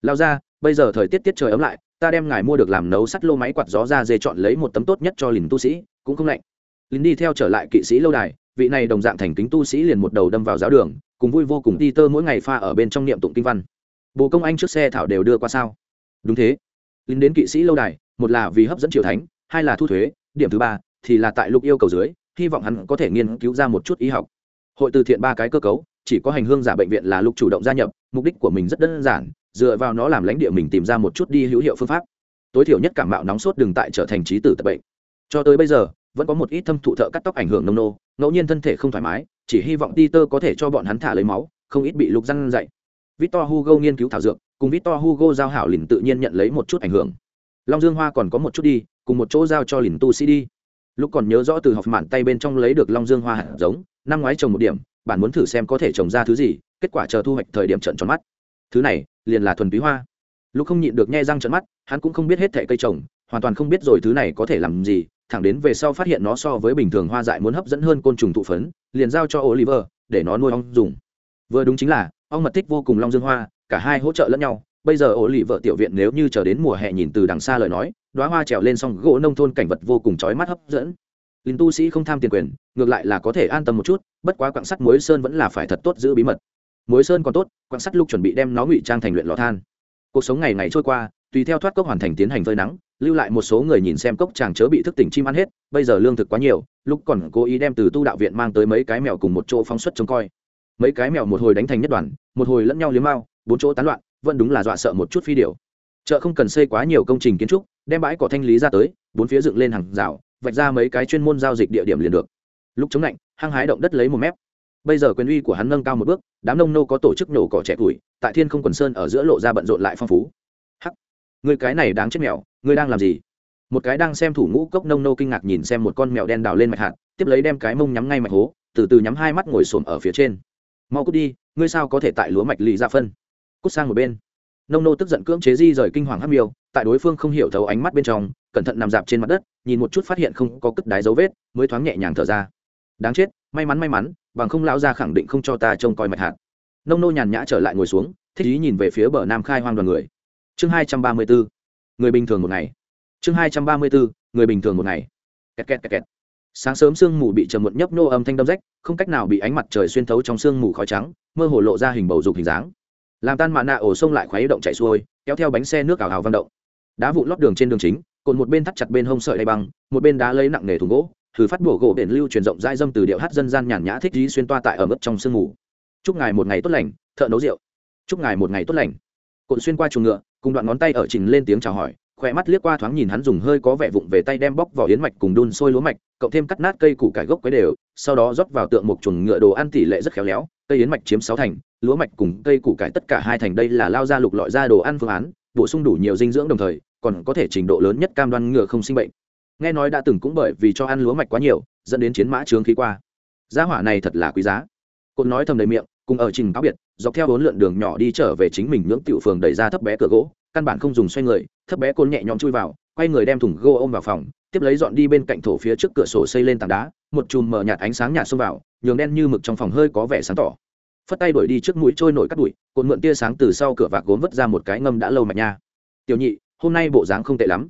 Lao ra, bây giờ thời tiết tiết trời ấm lại, ta đem ngài mua được làm nấu sắt lô máy quạt gió ra dê chọn lấy một tấm tốt nhất cho lìn tu sĩ, cũng không lạnh. Lìn đi theo trở lại kỵ sĩ lâu đài, vị này đồng dạng thành kính tu sĩ liền một đầu đâm vào giáo đường, cùng vui vô cùng đi tơ mỗi ngày pha ở bên trong niệm tụng kinh văn. Bồ công anh trước xe thảo đều đưa qua sao? Đúng thế. Lính đến kỵ sĩ lâu đài, một là vì hấp dẫn triều thánh, hai là thu thuế, điểm thứ ba thì là tại lúc yêu cầu dưới hy vọng hắn có thể nghiên cứu ra một chút y học. Hội từ thiện ba cái cơ cấu, chỉ có hành hương giả bệnh viện là lục chủ động gia nhập, mục đích của mình rất đơn giản, dựa vào nó làm lãnh địa mình tìm ra một chút đi hữu hiệu phương pháp. Tối thiểu nhất cảm mạo nóng sốt đừng tại trở thành trí tử tập bệnh. Cho tới bây giờ, vẫn có một ít thâm thụ thợ cắt tóc ảnh hưởng nông nô, ngẫu nhiên thân thể không thoải mái, chỉ hy vọng ti tơ có thể cho bọn hắn thả lấy máu, không ít bị lục răng dậy. Victor hugo nghiên cứu thảo dược, cùng victor hugo giao hảo lìn tự nhiên nhận lấy một chút ảnh hưởng. Long dương hoa còn có một chút đi, cùng một chỗ giao cho lìn tu sĩ đi lúc còn nhớ rõ từ học mạn tay bên trong lấy được long dương hoa hạt giống, năm ngoái trồng một điểm, bạn muốn thử xem có thể trồng ra thứ gì, kết quả chờ thu hoạch thời điểm trận tròn mắt. Thứ này, liền là thuần túy hoa. Lúc không nhịn được nhe răng trận mắt, hắn cũng không biết hết thẻ cây trồng, hoàn toàn không biết rồi thứ này có thể làm gì, thẳng đến về sau phát hiện nó so với bình thường hoa dại muốn hấp dẫn hơn côn trùng thụ phấn, liền giao cho oliver, để nó nuôi ong dùng. Vừa đúng chính là, ong mật thích vô cùng long dương hoa, cả hai hỗ trợ lẫn nhau. Bây giờ ổ lì vợ tiểu viện nếu như chờ đến mùa hè nhìn từ đằng xa lời nói đoá hoa trèo lên song gỗ nông thôn cảnh vật vô cùng chói mắt hấp dẫn. Linh tu sĩ không tham tiền quyền, ngược lại là có thể an tâm một chút, bất quá quạng sắt muối sơn vẫn là phải thật tốt giữ bí mật. Muối sơn còn tốt quạng sắt lúc chuẩn bị đem nó ngụy trang thành luyện lò than. Cuộc sống ngày ngày trôi qua, tùy theo thoát cốc hoàn thành tiến hành phơi nắng, lưu lại một số người nhìn xem cốc chàng chớ bị thức tỉnh chim ăn hết, bây giờ lương thực quá nhiều, lúc còn cố ý đem từ tu đạo viện mang tới mấy cái mèo cùng một chỗ phóng xuất trông coi. Mấy cái mèo một hồi đánh thành nhất đoàn, một hồi lẫn nhau liếm mao bốn chỗ tán loạn, vẫn đúng là dọa sợ một chút phi điều chợ không cần xây quá nhiều công trình kiến trúc, đem bãi cỏ thanh lý ra tới, bốn phía dựng lên hàng rào, vạch ra mấy cái chuyên môn giao dịch địa điểm liền được. Lúc chống lạnh, hăng hái động đất lấy một mép. Bây giờ quyền uy của hắn nâng cao một bước, đám nông nô có tổ chức nổ cỏ trẻ tuổi, tại thiên không quần sơn ở giữa lộ ra bận rộn lại phong phú. Hắc! Người cái này đáng chết mèo, người đang làm gì? Một cái đang xem thủ ngũ cốc nông nô kinh ngạc nhìn xem một con mèo đen đào lên mạch hạt, tiếp lấy đem cái mông nhắm ngay mạch hố, từ từ nhắm hai mắt ngồi xổm ở phía trên. Mau cút đi, ngươi sao có thể tại lúa mạch lì ra phân? Cút sang một bên nông nô tức giận cưỡng chế di rời kinh hoàng hắc miêu, tại đối phương không hiểu thấu ánh mắt bên trong, cẩn thận nằm dạp trên mặt đất, nhìn một chút phát hiện không có cất đái dấu vết, mới thoáng nhẹ nhàng thở ra. Đáng chết, may mắn may mắn, bằng không lão ra khẳng định không cho ta trông coi mạch hạt. Nông nô nhàn nhã trở lại ngồi xuống, thích ý nhìn về phía bờ nam khai hoang đoàn người. Chương hai trăm ba mươi bốn người bình thường một ngày. Chương hai trăm ba mươi bốn người bình thường một ngày. Kẹt kẹt kẹt kẹt. Sáng sớm sương mù bị trầm muộn nhấp nô âm thanh đâm rách, không cách nào bị ánh mặt trời xuyên thấu trong sương mù khói trắng, mơ hồ lộ ra hình bầu dục hình dáng làm tan mạ nạ ổ sông lại khoáy động chạy xuôi, kéo theo bánh xe nước ảo hào vang động. Đá vụ lót đường trên đường chính, cột một bên thắt chặt bên hông sợi đầy băng, một bên đá lấy nặng nghề thùng gỗ, thử phát bổ gỗ biển lưu truyền rộng dai dâm từ điệu hát dân gian nhàn nhã thích dí xuyên toa tại ở mức trong sương mù. Chúc ngài một ngày tốt lành, thợ nấu rượu. Chúc ngài một ngày tốt lành. Cột xuyên qua chuồng ngựa, cùng đoạn ngón tay ở trình lên tiếng chào hỏi khỏe mắt liếc qua thoáng nhìn hắn dùng hơi có vẻ vụng về tay đem bóc vỏ yến mạch cùng đun sôi lúa mạch, cộng thêm cắt nát cây củ cải gốc quấy đều, sau đó rót vào tượng một chuồng ngựa đồ ăn tỷ lệ rất khéo léo, cây yến mạch chiếm sáu thành, lúa mạch cùng cây củ cải tất cả hai thành đây là lao ra lục lọi ra đồ ăn phương án, bổ sung đủ nhiều dinh dưỡng đồng thời, còn có thể trình độ lớn nhất cam đoan ngựa không sinh bệnh. Nghe nói đã từng cũng bởi vì cho ăn lúa mạch quá nhiều, dẫn đến chiến mã trướng khí qua. Giá hỏa này thật là quý giá. Cột nói thầm đầy miệng, cùng ở trình cáo biệt, dọc theo bốn lượn đường nhỏ đi trở về chính mình ngưỡng tiểu phường đẩy ra thấp bé cửa gỗ căn bản không dùng xoay người, thấp bé côn nhẹ nhõm chui vào, quay người đem thùng gỗ ôm vào phòng, tiếp lấy dọn đi bên cạnh thổ phía trước cửa sổ xây lên tảng đá, một chùm mờ nhạt ánh sáng nhạt xông vào, nhường đen như mực trong phòng hơi có vẻ sáng tỏ. Phất tay đuổi đi trước mũi trôi nổi cắt đùi cột mượn tia sáng từ sau cửa vạc gốm vứt ra một cái ngâm đã lâu mạch nha. Tiểu nhị, hôm nay bộ dáng không tệ lắm.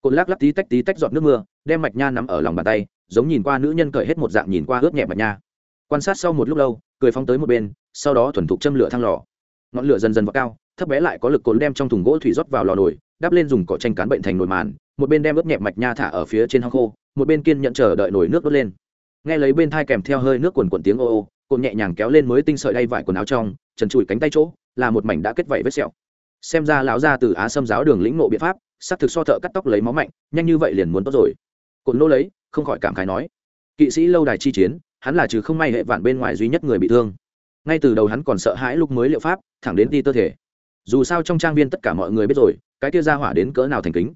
Cột lắc lắc tí tách tí tách giọt nước mưa, đem mạch nha nắm ở lòng bàn tay, giống nhìn qua nữ nhân cởi hết một dạng nhìn qua ướt nhẹ mạch nha. Quan sát sau một lúc lâu, cười phóng tới một bên, sau đó thuần thục châm lửa thăng lò. Ngọn lửa dần dần vào cao thấp bé lại có lực cồn đem trong thùng gỗ thủy rót vào lò nồi, đắp lên dùng cỏ tranh cán bệnh thành nồi màn, một bên đem ướp nhẹp mạch nha thả ở phía trên hang khô, một bên kiên nhận chờ đợi nồi nước đốt lên. Nghe lấy bên thai kèm theo hơi nước quần quần tiếng ô ô, cồn nhẹ nhàng kéo lên mới tinh sợi đay vải quần áo trong, trần trụi cánh tay chỗ, là một mảnh đã kết vảy vết sẹo. Xem ra lão ra từ á xâm giáo đường lĩnh nộ biện pháp sắc thực so thợ cắt tóc lấy máu mạnh, nhanh như vậy liền muốn tốt rồi. Cồn nô lấy, không khỏi cảm khái nói. Kỵ sĩ lâu đài chi chiến, hắn là trừ không may hệ vạn bên ngoài duy nhất người bị thương. Ngay từ đầu hắn còn sợ hãi lúc mới liệu pháp, thẳng đến ti tơ thể dù sao trong trang viên tất cả mọi người biết rồi, cái kia ra hỏa đến cỡ nào thành kính.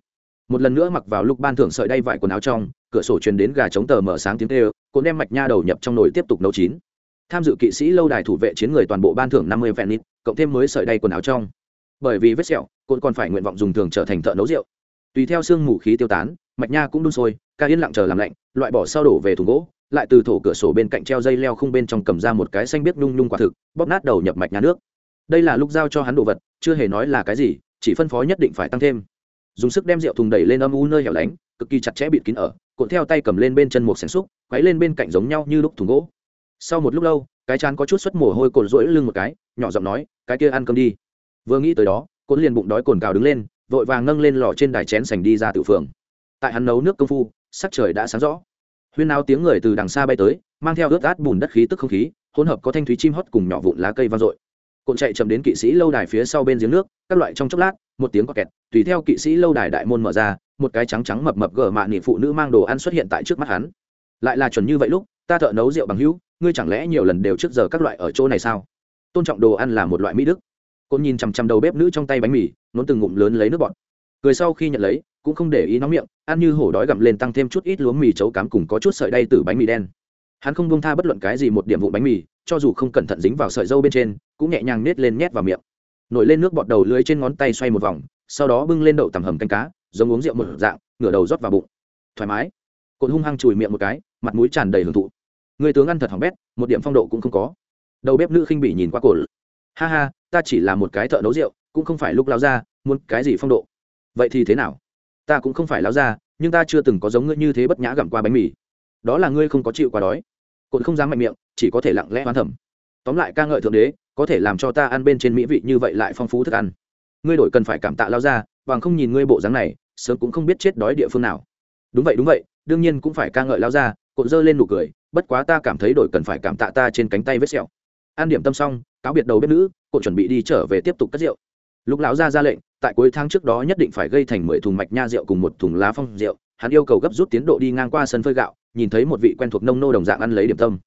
Một lần nữa mặc vào lúc ban thưởng sợi đay vải quần áo trong, cửa sổ truyền đến gà chống tờ mở sáng tiếng tê cũng đem mạch nha đầu nhập trong nồi tiếp tục nấu chín. Tham dự kỵ sĩ lâu đài thủ vệ chiến người toàn bộ ban thưởng năm mươi vẹn cộng thêm mới sợi đay quần áo trong. Bởi vì vết sẹo côn còn phải nguyện vọng dùng thường trở thành thợ nấu rượu. Tùy theo sương mù khí tiêu tán, mạch nha cũng đun sôi, ca yên lặng chờ làm lạnh, loại bỏ sau đổ về thùng gỗ, lại từ thổ cửa sổ bên cạnh treo dây leo không bên trong cầm ra một cái xanh biết nhung nhung quả thực, bóp nát đầu nhập mạch nhà nước đây là lúc giao cho hắn đồ vật, chưa hề nói là cái gì, chỉ phân phó nhất định phải tăng thêm. Dùng sức đem rượu thùng đẩy lên âm u nơi hẻo lánh, cực kỳ chặt chẽ bịt kín ở, cuộn theo tay cầm lên bên chân một xẻng xúc, quấy lên bên cạnh giống nhau như lúc thùng gỗ. Sau một lúc lâu, cái chán có chút xuất mồ hôi cồn rỗi lưng một cái, nhỏ giọng nói, cái kia ăn cơm đi. Vừa nghĩ tới đó cồn liền bụng đói cồn cào đứng lên, vội vàng nâng lên lò trên đài chén sành đi ra tự phường. Tại hắn nấu nước công phu, sắc trời đã sáng rõ. Huyên áo tiếng người từ đằng xa bay tới, mang theo ướt át bùn đất khí tức không khí, hỗn hợp có thanh thúy chim hót cùng nhỏ vụn lá cây vang dội cộn chạy chậm đến kỵ sĩ lâu đài phía sau bên giếng nước, các loại trong chốc lát, một tiếng có kẹt, tùy theo kỵ sĩ lâu đài đại môn mở ra, một cái trắng trắng mập mập gờ mạ nị phụ nữ mang đồ ăn xuất hiện tại trước mắt hắn. Lại là chuẩn như vậy lúc, ta thợ nấu rượu bằng hữu, ngươi chẳng lẽ nhiều lần đều trước giờ các loại ở chỗ này sao? Tôn trọng đồ ăn là một loại mỹ đức. Côn nhìn chằm chằm đầu bếp nữ trong tay bánh mì nốn từng ngụm lớn lấy nước bọt. Cười sau khi nhận lấy, cũng không để ý nóng miệng, ăn như hổ đói gặm lên tăng thêm chút ít lúa mì chấu cám cùng có chút sợi đay từ bánh mì đen hắn không buông tha bất luận cái gì một điểm vụ bánh mì, cho dù không cẩn thận dính vào sợi dâu bên trên, cũng nhẹ nhàng nết lên nhét vào miệng. Nổi lên nước bọt đầu lưới trên ngón tay xoay một vòng, sau đó bưng lên đậu tằm hầm canh cá, giống uống rượu một dạng, ngửa đầu rót vào bụng. Thoải mái. Cột hung hăng chùi miệng một cái, mặt mũi tràn đầy hưởng thụ. Người tướng ăn thật hỏng bét, một điểm phong độ cũng không có. Đầu bếp nữ khinh bỉ nhìn qua cổ. ha ha, ta chỉ là một cái thợ nấu rượu, cũng không phải lúc lao ra, muốn cái gì phong độ? Vậy thì thế nào? Ta cũng không phải lao ra, nhưng ta chưa từng có giống ngươi như thế bất nhã gặm qua bánh mì đó là ngươi không có chịu qua đói. Cồn không dám mạnh miệng, chỉ có thể lặng lẽ hoán thẩm. Tóm lại ca ngợi thượng đế, có thể làm cho ta ăn bên trên mỹ vị như vậy lại phong phú thức ăn. Ngươi đổi cần phải cảm tạ lao ra, bằng không nhìn ngươi bộ dáng này, sớm cũng không biết chết đói địa phương nào. Đúng vậy đúng vậy, đương nhiên cũng phải ca ngợi lao ra cộn dơ lên nụ cười, bất quá ta cảm thấy đổi cần phải cảm tạ ta trên cánh tay vết sẹo. An điểm tâm xong, cáo biệt đầu bếp nữ cộn chuẩn bị đi trở về tiếp tục cất rượu. Lúc lão ra ra lệnh, tại cuối tháng trước đó nhất định phải gây thành mười thùng mạch nha rượu cùng một thùng lá phong rượu, hắn yêu cầu gấp rút tiến độ đi ngang qua sân phơi gạo nhìn thấy một vị quen thuộc nông nô đồng dạng ăn lấy điểm tâm.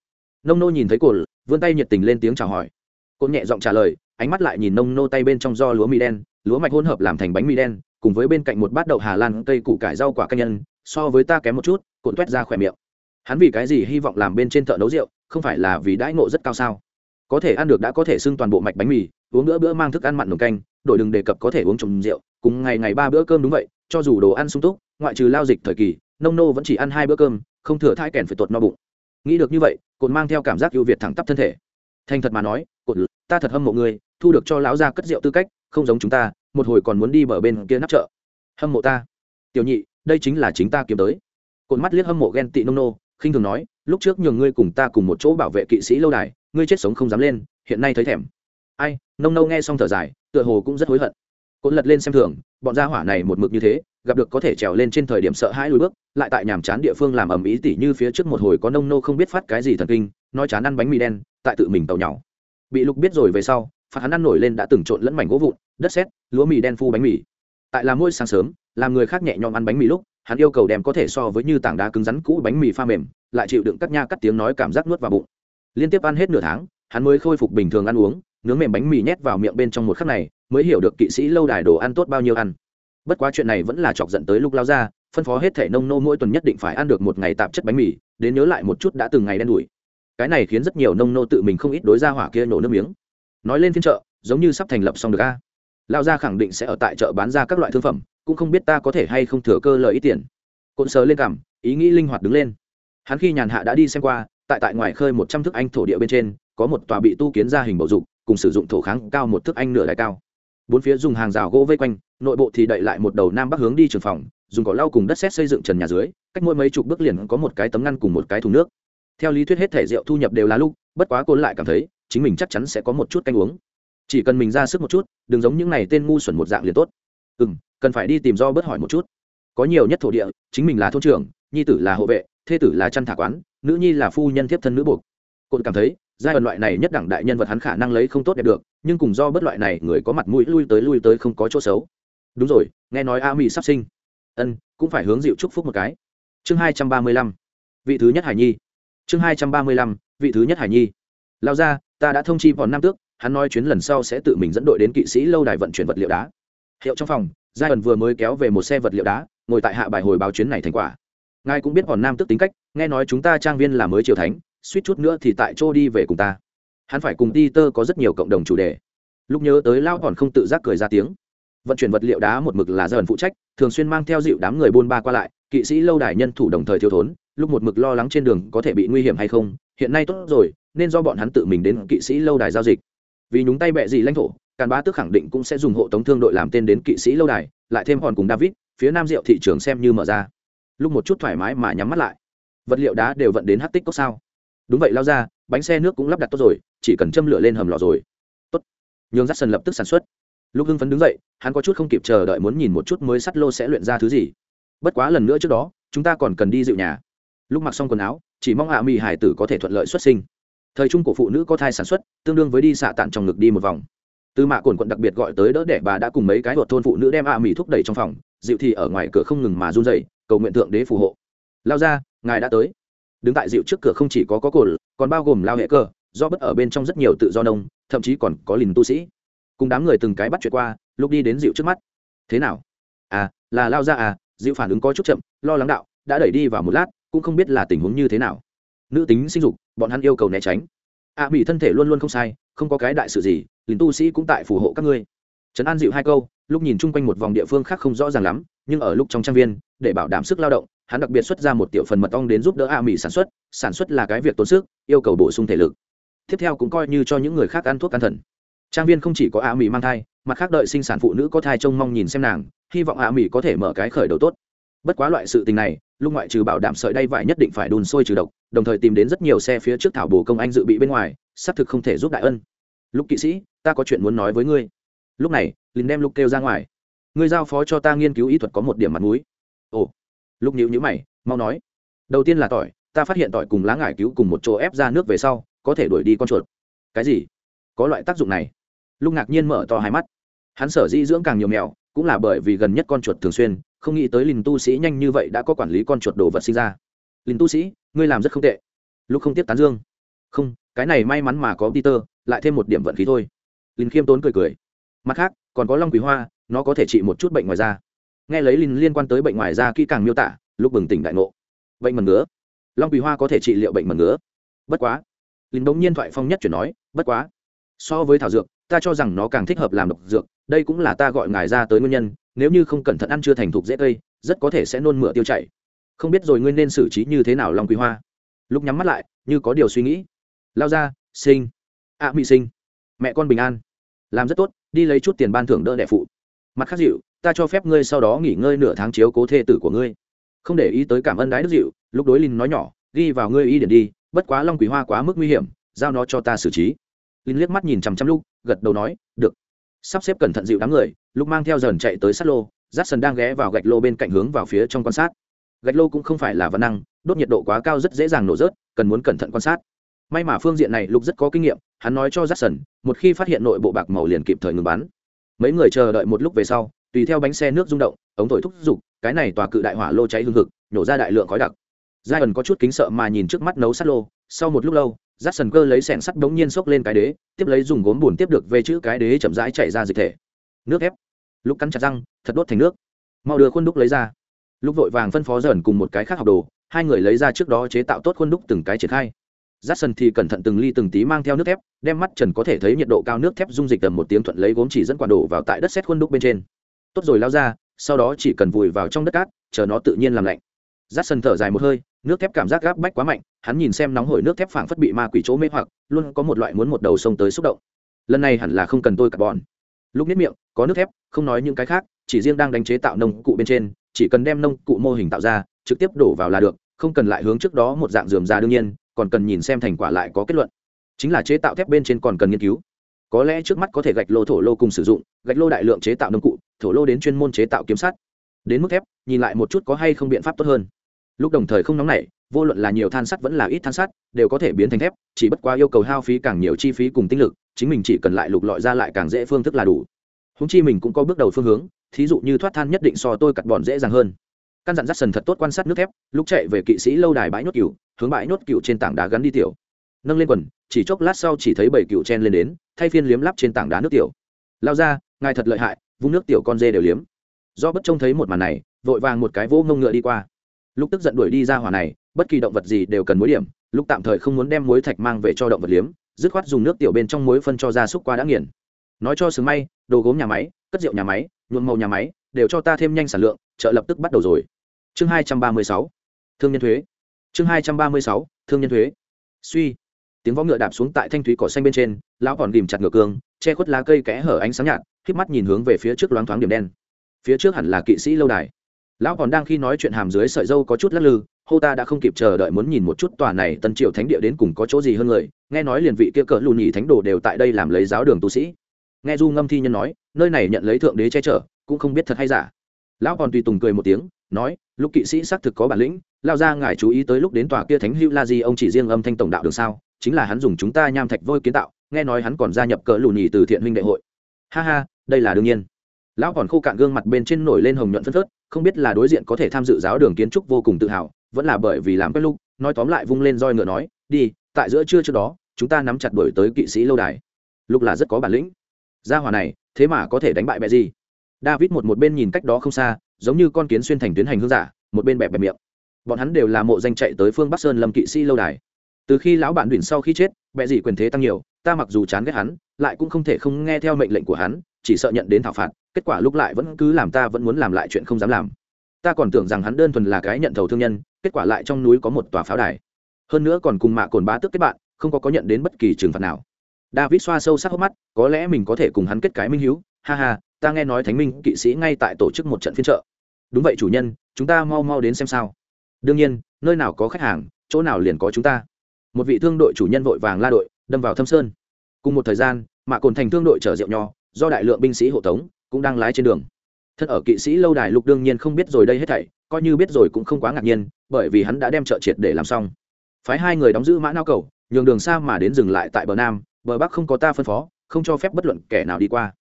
Nông nô nhìn thấy cồn vươn tay nhiệt tình lên tiếng chào hỏi. Cồn nhẹ giọng trả lời, ánh mắt lại nhìn nông nô tay bên trong do lúa mì đen, lúa mạch hỗn hợp làm thành bánh mì đen, cùng với bên cạnh một bát đậu hà lan cây củ cải rau quả canh nhân, so với ta kém một chút cồn toét ra khỏe miệng. Hắn vì cái gì hy vọng làm bên trên thợ nấu rượu, không phải là vì đãi ngộ rất cao sao? Có thể ăn được đã có thể xưng toàn bộ mạch bánh mì, uống bữa bữa mang thức ăn mặn nồng canh, đổi đừng đề cập có thể uống trồng rượu, cùng ngày ngày ba bữa cơm đúng vậy, cho dù đồ ăn sung túc, ngoại trừ lao dịch thời kỳ, nông nô vẫn chỉ ăn hai bữa cơm không thừa thai kèn phải tuột no bụng. Nghĩ được như vậy, cột mang theo cảm giác ưu việt thẳng tắp thân thể. Thành thật mà nói, cột, ta thật hâm mộ ngươi, thu được cho lão gia cất rượu tư cách, không giống chúng ta, một hồi còn muốn đi bờ bên kia nắp chợ. Hâm mộ ta. Tiểu nhị, đây chính là chính ta kiếm tới. Cột mắt liếc hâm mộ ghen tị nông nô, khinh thường nói, lúc trước nhường ngươi cùng ta cùng một chỗ bảo vệ kỵ sĩ lâu đài, ngươi chết sống không dám lên, hiện nay thấy thèm. Ai, nông nâu nghe xong thở dài, tựa hồ cũng rất hối hận. Cột lật lên xem thường, bọn gia hỏa này một mực như thế gặp được có thể trèo lên trên thời điểm sợ hãi lùi bước, lại tại nhàm chán địa phương làm ầm ĩ tỉ như phía trước một hồi có nông nô không biết phát cái gì thần kinh, nói chán ăn bánh mì đen, tại tự mình tàu nhỏ. Bị lục biết rồi về sau phạt hắn ăn nổi lên đã từng trộn lẫn mảnh gỗ vụn, đất sét, lúa mì đen phu bánh mì. Tại làm mỗi sáng sớm, làm người khác nhẹ nhõm ăn bánh mì lúc, hắn yêu cầu đem có thể so với như tảng đá cứng rắn cũ bánh mì pha mềm, lại chịu đựng cắt nha cắt tiếng nói cảm giác nuốt vào bụng. Liên tiếp ăn hết nửa tháng, hắn mới khôi phục bình thường ăn uống, nướng mềm bánh mì nhét vào miệng bên trong một khắc này, mới hiểu được kỵ sĩ lâu đài đồ ăn tốt bao nhiêu ăn bất quá chuyện này vẫn là chọc giận tới lúc lao ra phân phó hết thể nông nô mỗi tuần nhất định phải ăn được một ngày tạp chất bánh mì, đến nhớ lại một chút đã từng ngày đen đủi. Cái này khiến rất nhiều nông nô tự mình không ít đối ra hỏa kia nổ nước miếng. Nói lên phiên chợ, giống như sắp thành lập xong được a. Lao ra khẳng định sẽ ở tại chợ bán ra các loại thương phẩm, cũng không biết ta có thể hay không thừa cơ lợi ít tiền. Cộn sờ lên cảm, ý nghĩ linh hoạt đứng lên. Hắn khi nhàn hạ đã đi xem qua, tại tại ngoài khơi một trăm thước anh thổ địa bên trên, có một tòa bị tu kiến ra hình bầu dục, cùng sử dụng thổ kháng cao một thước anh nửa đại cao bốn phía dùng hàng rào gỗ vây quanh, nội bộ thì đậy lại một đầu nam bắc hướng đi trường phòng, dùng cỏ lau cùng đất xét xây dựng trần nhà dưới, cách mỗi mấy chục bước liền có một cái tấm ngăn cùng một cái thùng nước. Theo lý thuyết hết thể rượu thu nhập đều là lúc, bất quá cô lại cảm thấy, chính mình chắc chắn sẽ có một chút canh uống. Chỉ cần mình ra sức một chút, đừng giống những này tên ngu xuẩn một dạng liền tốt. Ừ m cần phải đi tìm do bớt hỏi một chút. Có nhiều nhất thổ địa, chính mình là thôn trưởng, nhi tử là hộ vệ, thê tử là chăn thả quán, nữ nhi là phu nhân thiếp thân nữ buộc. Cột cảm thấy giai đoạn loại này nhất đẳng đại nhân vật hắn khả năng lấy không tốt đẹp được, nhưng cùng do bất loại này, người có mặt mũi lui tới lui tới không có chỗ xấu. Đúng rồi, nghe nói a mỹ sắp sinh. Ân, cũng phải hướng dịu chúc phúc một cái. Chương hai trăm ba mươi lăm. Vị thứ nhất hải nhi. Chương hai trăm ba mươi lăm. Vị thứ nhất hải nhi. Lao ra, ta đã thông chi vào nam tước, hắn nói chuyến lần sau sẽ tự mình dẫn đội đến kỵ sĩ lâu đài vận chuyển vật liệu đá. Hiệu trong phòng, giai ẩn vừa mới kéo về một xe vật liệu đá, ngồi tại hạ bài hồi báo chuyến này thành quả. Ngài cũng biết còn nam tước tính cách, nghe nói chúng ta trang viên là mới triều thánh suýt chút nữa thì tại chỗ đi về cùng ta. Hắn phải cùng peter tơ có rất nhiều cộng đồng chủ đề. Lúc nhớ tới lao còn không tự giác cười ra tiếng. Vận chuyển vật liệu đá một mực là dần phụ trách, thường xuyên mang theo dịu đám người buôn ba qua lại, kỵ sĩ lâu đài nhân thủ đồng thời thiếu thốn, lúc một mực lo lắng trên đường có thể bị nguy hiểm hay không, hiện nay tốt rồi, nên do bọn hắn tự mình đến kỵ sĩ lâu đài giao dịch. Vì nhúng tay bẹ gì lãnh thổ, càn bá tức khẳng định cũng sẽ dùng hộ tống thương đội làm tên đến kỵ sĩ lâu đài, lại thêm hòn cùng david, phía nam rượu thị trường xem như mở ra. Lúc một chút thoải mái mà nhắm mắt lại. Vật liệu đá đều vận đến hát tích có sao? Đúng vậy, lao ra, bánh xe nước cũng lắp đặt tốt rồi, chỉ cần châm lửa lên hầm lò rồi. Tốt. Nhường dắt sần lập tức sản xuất. Lúc hưng phấn đứng dậy, hắn có chút không kịp chờ đợi muốn nhìn một chút mới sắt lô sẽ luyện ra thứ gì. Bất quá lần nữa trước đó, chúng ta còn cần đi dịu nhà. Lúc mặc xong quần áo, chỉ mong hạ mỹ hải tử có thể thuận lợi xuất sinh. Thời trung của phụ nữ có thai sản xuất, tương đương với đi xạ tản trong ngực đi một vòng. Tư mạ cồn quận đặc biệt gọi tới đỡ đẻ bà đã cùng mấy cái đột thôn phụ nữ đem hạ mỹ thúc đẩy trong phòng, dịu thì ở ngoài cửa không ngừng mà run rẩy, cầu nguyện thượng đế phù hộ. Lao ra, ngài đã tới đứng tại dịu trước cửa không chỉ có có cồn còn bao gồm lao hệ cơ do bất ở bên trong rất nhiều tự do nông thậm chí còn có lìn tu sĩ. Cùng đám người từng cái bắt chuyện qua lúc đi đến dịu trước mắt. Thế nào? À là lao ra à dịu phản ứng có chút chậm lo lắng đạo đã đẩy đi vào một lát cũng không biết là tình huống như thế nào. Nữ tính sinh dục bọn hắn yêu cầu né tránh. A à, mỹ thân thể luôn luôn không sai không có cái đại sự gì lìn tu sĩ cũng tại phù hộ các ngươi. Trấn an dịu hai câu lúc nhìn chung quanh một vòng địa phương khác không rõ ràng lắm nhưng ở lúc trong trang viên để bảo đảm sức lao động hắn đặc biệt xuất ra một tiểu phần mật ong đến giúp đỡ a mỹ sản xuất sản xuất là cái việc tốn sức, yêu cầu bổ sung thể lực. Tiếp theo cũng coi như cho những người khác ăn thuốc an thần. Trang viên không chỉ có a mỹ mang thai, mặt khác đợi sinh sản phụ nữ có thai trông mong nhìn xem nàng, hy vọng a mỹ có thể mở cái khởi đầu tốt. Bất quá loại sự tình này, lúc ngoại trừ bảo đảm sợi đay vải nhất định phải đun sôi trừ độc, đồng thời tìm đến rất nhiều xe phía trước thảo bồ công anh dự bị bên ngoài, xác thực không thể giúp đại ân. Lúc kỵ sĩ, ta có chuyện muốn nói với ngươi. Lúc này lính đem lúc kêu ra ngoài. Ngươi giao phó cho ta nghiên cứu y thuật có một điểm mặt mũi. Ồ lúc nhữ nhữ mày, mau nói. Đầu tiên là tỏi, ta phát hiện tỏi cùng lá ngải cứu cùng một chỗ ép ra nước về sau, có thể đuổi đi con chuột. Cái gì? Có loại tác dụng này. Lúc ngạc nhiên mở to hai mắt. Hắn sở di dưỡng càng nhiều mèo, cũng là bởi vì gần nhất con chuột thường xuyên, không nghĩ tới linh tu sĩ nhanh như vậy đã có quản lý con chuột đồ vật sinh ra. Linh tu sĩ, ngươi làm rất không tệ. Lúc không tiếp tán dương. Không, cái này may mắn mà có peter, lại thêm một điểm vận khí thôi. Linh khiêm tốn cười cười. Mặt khác, còn có long quý hoa, nó có thể trị một chút bệnh ngoài da nghe lấy linh liên quan tới bệnh ngoài da kỹ càng miêu tả lúc bừng tỉnh đại ngộ. Bệnh mần ngứa. Long quý hoa có thể trị liệu bệnh mần ngứa. Bất quá. Linh bỗng nhiên thoại phong nhất chuyển nói bất quá. So với thảo dược ta cho rằng nó càng thích hợp làm độc dược đây cũng là ta gọi ngài ra tới nguyên nhân nếu như không cẩn thận ăn chưa thành thục dễ cây rất có thể sẽ nôn mửa tiêu chảy. Không biết rồi ngươi nên xử trí như thế nào long quý hoa? Lúc nhắm mắt lại như có điều suy nghĩ. Lao ra sinh. Ạ à, sinh. Mẹ con bình an. Làm rất tốt đi lấy chút tiền ban thưởng đỡ đẻ phụ. Mặt khác dịu ta cho phép ngươi sau đó nghỉ ngơi nửa tháng chiếu cố thê tử của ngươi. Không để ý tới cảm ơn đái đức dịu, lúc đối linh nói nhỏ, ghi vào ngươi ý điển đi, bất quá long quý hoa quá mức nguy hiểm, giao nó cho ta xử trí. Linh liếc mắt nhìn chằm chằm lúc gật đầu nói, được. Sắp xếp cẩn thận dịu đám người lúc mang theo dần chạy tới sát lô rát sần đang ghé vào gạch lô bên cạnh hướng vào phía trong quan sát. Gạch lô cũng không phải là văn năng, đốt nhiệt độ quá cao rất dễ dàng nổ rớt, cần muốn cẩn thận quan sát. May mà phương diện này lục rất có kinh nghiệm, hắn nói cho rát sần một khi phát hiện nội bộ bạc màu liền kịp thời ngừng bắn. Mấy người chờ đợi một lúc về sau tùy theo bánh xe nước rung động, ống thổi thúc giục, cái này tòa cự đại hỏa lô cháy hương hực, nhổ ra đại lượng khói đặc. Giai ẩn có chút kính sợ mà nhìn trước mắt nấu sắt lô, sau một lúc lâu rát sần cơ lấy sẻng sắt đống nhiên xốc lên cái đế, tiếp lấy dùng gốm bùn tiếp được về chữ cái đế chậm rãi chạy ra dịch thể. Nước ép. Lúc cắn chặt răng, thật đốt thành nước. Mau đưa khuôn đúc lấy ra. Lúc vội vàng phân phó dần cùng một cái khác học đồ, hai người lấy ra trước đó chế tạo tốt khuôn đúc từng cái triển khai. Rát sần thì cẩn thận từng ly từng tí mang theo nước thép, đem mắt trần có thể thấy nhiệt độ cao nước thép dung dịch tầm một tiếng thuận lấy gốm chỉ dẫn quả đổ vào tại đất xét khuôn đúc bên trên tốt rồi lao ra, sau đó chỉ cần vùi vào trong đất cát, chờ nó tự nhiên làm lạnh. Rát sần thở dài một hơi, nước thép cảm giác gáp bách quá mạnh, hắn nhìn xem nóng hổi nước thép phảng phất bị ma quỷ chỗ mê hoặc, luôn có một loại muốn một đầu sông tới xúc động. Lần này hẳn là không cần tôi cả bọn. lúc nếp miệng, có nước thép, không nói những cái khác, chỉ riêng đang đánh chế tạo nông cụ bên trên, chỉ cần đem nông cụ mô hình tạo ra, trực tiếp đổ vào là được, không cần lại hướng trước đó một dạng dườm ra đương nhiên, còn cần nhìn xem thành quả lại có kết luận. Chính là chế tạo thép bên trên còn cần nghiên cứu. Có lẽ trước mắt có thể gạch lô thổ lô cùng sử dụng, gạch lô đại lượng chế tạo nông cụ thổ lô đến chuyên môn chế tạo kiếm sắt. Đến mức thép, nhìn lại một chút có hay không biện pháp tốt hơn. Lúc đồng thời không nóng nảy, vô luận là nhiều than sắt vẫn là ít than sắt, đều có thể biến thành thép, chỉ bất quá yêu cầu hao phí càng nhiều chi phí cùng tinh lực, chính mình chỉ cần lại lục lọi ra lại càng dễ phương thức là đủ. Húng chi mình cũng có bước đầu phương hướng, thí dụ như thoát than nhất định so tôi cắt bọn dễ dàng hơn. Căn dặn dắt sần thật tốt quan sát nước thép, lúc chạy về kỵ sĩ lâu đài bãi nhốt cựu hướng bãi nhốt cựu trên tảng đá gắn đi tiểu. Nâng lên quần, chỉ chốc lát sau chỉ thấy bảy cựu chen lên đến, thay phiên liếm lắp trên tảng đá nước tiểu. Lao ra, ngài thật lợi hại vung nước tiểu con dê đều liếm. Do bất trông thấy một màn này, vội vàng một cái vỗ ngông ngựa đi qua. Lúc tức giận đuổi đi ra hỏa này, bất kỳ động vật gì đều cần mối điểm lúc tạm thời không muốn đem muối thạch mang về cho động vật liếm, dứt khoát dùng nước tiểu bên trong muối phân cho gia súc qua đã nghiền. Nói cho sướng may, đồ gốm nhà máy, cất rượu nhà máy, nhuộm màu nhà máy, đều cho ta thêm nhanh sản lượng, chợ lập tức bắt đầu rồi. Chương hai trăm ba mươi sáu, thương nhân thuế. Chương hai trăm ba mươi sáu, thương nhân thuế. Suy. Tiếng võ ngựa đạp xuống tại thanh thúy cỏ xanh bên trên, lão còn ghìm chặt ngựa cương, che khuất lá cây kẽ hở ánh sáng nhạt híp mắt nhìn hướng về phía trước loáng thoáng điểm đen. Phía trước hẳn là kỵ sĩ lâu đài. Lão còn đang khi nói chuyện hàm dưới sợi dâu có chút lắc lư, hô ta đã không kịp chờ đợi muốn nhìn một chút tòa này tân triều thánh địa đến cùng có chỗ gì hơn người, nghe nói liền vị kia cỡ lùn nhì thánh đồ đều tại đây làm lấy giáo đường tu sĩ. Nghe du ngâm thi nhân nói, nơi này nhận lấy thượng đế che chở, cũng không biết thật hay giả. Lão còn tùy tùng cười một tiếng, nói, lúc kỵ sĩ xác thực có bản lĩnh lao ra ngài chú ý tới lúc đến tòa kia thánh hữu la di, ông chỉ riêng âm thanh tổng đạo đường sao, chính là hắn dùng chúng ta nham thạch vôi kiến tạo, nghe nói hắn còn gia nhập cỡ lùn nhì từ thiện huynh đệ hội. Ha ha đây là đương nhiên. Lão còn khô cạn gương mặt bên trên nổi lên hồng nhuận phân phớt, không biết là đối diện có thể tham dự giáo đường kiến trúc vô cùng tự hào, vẫn là bởi vì làm quen lúc, nói tóm lại vung lên roi ngựa nói, đi, tại giữa trưa trước đó, chúng ta nắm chặt đổi tới kỵ sĩ lâu đài. Lúc là rất có bản lĩnh. Gia hòa này, thế mà có thể đánh bại bẹ gì? David một một bên nhìn cách đó không xa, giống như con kiến xuyên thành tuyến hành hương giả, một bên bẹp bẹp miệng. Bọn hắn đều là mộ danh chạy tới phương bắc sơn lâm kỵ sĩ lâu đài. Từ khi lão bản đuổi sau khi chết bẹ gì quyền thế tăng nhiều, ta mặc dù chán ghét hắn, lại cũng không thể không nghe theo mệnh lệnh của hắn chỉ sợ nhận đến thảo phạt, kết quả lúc lại vẫn cứ làm ta vẫn muốn làm lại chuyện không dám làm. Ta còn tưởng rằng hắn đơn thuần là cái nhận thầu thương nhân, kết quả lại trong núi có một tòa pháo đài. Hơn nữa còn cùng mạ cồn bá tước kết bạn, không có có nhận đến bất kỳ trừng phạt nào. David xoa sâu sắc hốc mắt, có lẽ mình có thể cùng hắn kết cái minh hiếu. Ha ha, ta nghe nói thánh minh kỵ sĩ ngay tại tổ chức một trận phiên trợ đúng vậy chủ nhân, chúng ta mau mau đến xem sao. Đương nhiên, nơi nào có khách hàng, chỗ nào liền có chúng ta. Một vị thương đội chủ nhân vội vàng la đội, đâm vào thâm sơn. Cùng một thời gian, mạ cồn thành thương đội chở rượu nho do đại lượng binh sĩ hộ tống, cũng đang lái trên đường. Thân ở kỵ sĩ lâu đài lục đương nhiên không biết rồi đây hết thảy, coi như biết rồi cũng không quá ngạc nhiên, bởi vì hắn đã đem trợ triệt để làm xong. Phái hai người đóng giữ mã nao cầu, nhường đường xa mà đến dừng lại tại bờ nam, bờ bắc không có ta phân phó, không cho phép bất luận kẻ nào đi qua.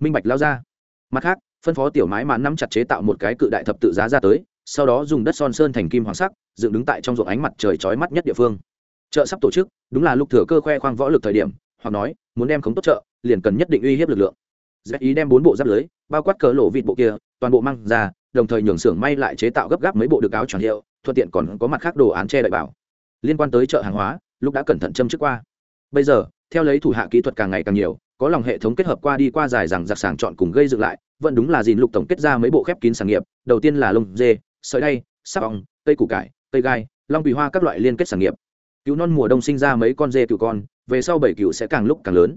Minh bạch lao ra. Mặt khác, phân phó tiểu mái mà nắm chặt chế tạo một cái cự đại thập tự giá ra tới, sau đó dùng đất son sơn thành kim hoàng sắc, dựng đứng tại trong ruộng ánh mặt trời chói mắt nhất địa phương. Chợ sắp tổ chức, đúng là lúc thừa cơ khoe khoang võ lực thời điểm hoặc nói, muốn đem khống tốt chợ liền cần nhất định uy hiếp lực lượng. Dễ ý đem bốn bộ giáp lưới, bao quát cờ lộ vịt bộ kia, toàn bộ mang ra, đồng thời nhường xưởng may lại chế tạo gấp gáp mấy bộ được áo tròn hiệu, thuận tiện còn có mặt khác đồ án che đại bảo. Liên quan tới chợ hàng hóa, lúc đã cẩn thận châm trước qua. Bây giờ, theo lấy thủ hạ kỹ thuật càng ngày càng nhiều, có lòng hệ thống kết hợp qua đi qua dài rằng giặc sàng chọn cùng gây dựng lại, vẫn đúng là dìn lục tổng kết ra mấy bộ khép kín sản nghiệp, đầu tiên là lông dê, sợi đay, sáp ong, cây củ cải, cây gai, long bì hoa các loại liên kết sản nghiệp. Cứu non mùa đông sinh ra mấy con dê cựu con về sau bảy cựu sẽ càng lúc càng lớn.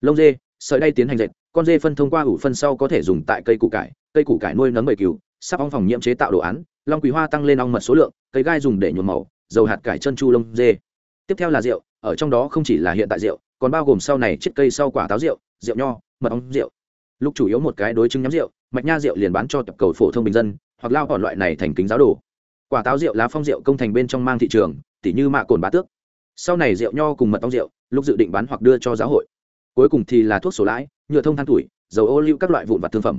Lông dê, sợi đay tiến hành dệt, con dê phân thông qua ủ phân sau có thể dùng tại cây củ cải, cây củ cải nuôi nấng bảy cựu, sắp ong phòng nhiễm chế tạo đồ án, long quý hoa tăng lên ong mật số lượng, cây gai dùng để nhuộm màu, dầu hạt cải chân chu lông dê. Tiếp theo là rượu, ở trong đó không chỉ là hiện tại rượu, còn bao gồm sau này chiếc cây sau quả táo rượu rượu nho, mật ong rượu. Lúc chủ yếu một cái đối chứng nhắm rượu, mạch nha rượu liền bán cho tập cầu phổ thông bình dân, hoặc lao còn loại này thành kính giáo đồ. Quả táo rượu lá phong rượu công thành bên trong mang thị trường, tỉ như mạ cồn bá tước sau này rượu nho cùng mật ong rượu, lúc dự định bán hoặc đưa cho giáo hội. Cuối cùng thì là thuốc sổ lãi, nhựa thông than tuổi, dầu ô lưu các loại vụn vặt thương phẩm.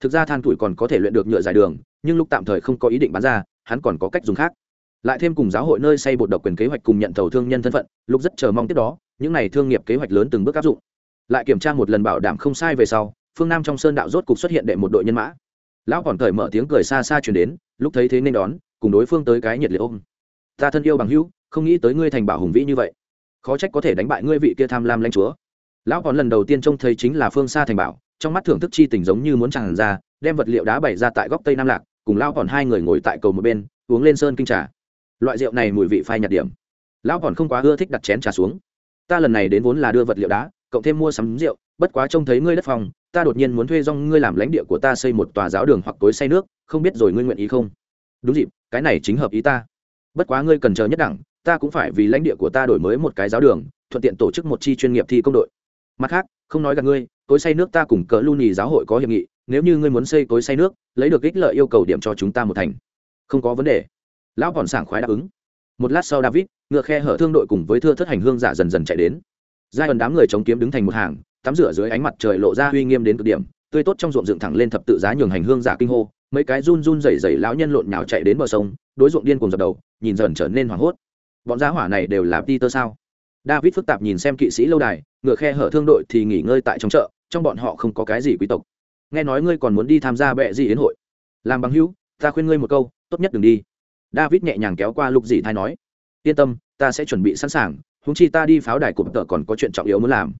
Thực ra than tuổi còn có thể luyện được nhựa dài đường, nhưng lúc tạm thời không có ý định bán ra, hắn còn có cách dùng khác. Lại thêm cùng giáo hội nơi xây bột độc quyền kế hoạch cùng nhận thầu thương nhân thân phận, lúc rất chờ mong tiếp đó, những n à y thương nghiệp kế hoạch lớn từng bước áp dụng. Lại kiểm tra một lần bảo đảm không sai về sau, phương nam trong sơn đạo rốt cục xuất hiện đệ một đội nhân mã. Lão còn thời mở tiếng cười xa xa chuyển đến, lúc thấy thế nên đón, cùng đối phương tới cái nhiệt liệt ôm. Ta thân yêu bằng hữu không nghĩ tới ngươi thành bảo hùng vĩ như vậy. Khó trách có thể đánh bại ngươi vị kia tham lam lãnh chúa. Lão còn lần đầu tiên trông thấy chính là phương xa thành bảo, trong mắt thưởng thức chi tình giống như muốn tràn ra, đem vật liệu đá bày ra tại góc tây nam lạc, cùng lão còn hai người ngồi tại cầu một bên, uống lên sơn kinh trà. Loại rượu này mùi vị phai nhạt điểm. Lão còn không quá ưa thích đặt chén trà xuống. Ta lần này đến vốn là đưa vật liệu đá, cộng thêm mua sắm rượu, bất quá trông thấy ngươi đất phòng, ta đột nhiên muốn thuê dong ngươi làm lãnh địa của ta xây một tòa giáo đường hoặc cối say nước, không biết rồi ngươi nguyện ý không? Đúng dịp, cái này chính hợp ý ta. Bất quá ngươi cần chờ nhất đẳng ta cũng phải vì lãnh địa của ta đổi mới một cái giáo đường, thuận tiện tổ chức một chi chuyên nghiệp thi công đội. Mặt khác, không nói gặp ngươi, cối say nước ta cùng cỡ lưu nhì giáo hội có hiệp nghị, nếu như ngươi muốn xây cối say nước, lấy được ích lợi yêu cầu điểm cho chúng ta một thành. Không có vấn đề. Lão còn sảng khoái đáp ứng. Một lát sau david, ngựa khe hở thương đội cùng với thưa thất hành hương giả dần dần chạy đến. Giai ẩn đám người chống kiếm đứng thành một hàng, tắm rửa dưới ánh mặt trời lộ ra uy nghiêm đến cực điểm, tươi tốt trong ruộng dựng thẳng lên thập tự giá nhường hành hương giả kinh hô, mấy cái run run rẩy rẩy lão nhân lộn nhào chạy đến bờ sông, đối ruộng điên cùng dập đầu, nhìn dần trở nên hoảng hốt bọn giá hỏa này đều là peter sao? David phức tạp nhìn xem kỵ sĩ lâu đài, ngựa khe hở thương đội thì nghỉ ngơi tại trong chợ, trong bọn họ không có cái gì quý tộc. Nghe nói ngươi còn muốn đi tham gia bệ gì yến hội. Làm bằng hữu, ta khuyên ngươi một câu, tốt nhất đừng đi. David nhẹ nhàng kéo qua lục dị thai nói. Yên tâm, ta sẽ chuẩn bị sẵn sàng húng chi ta đi pháo đài của tợ còn có chuyện trọng yếu muốn làm.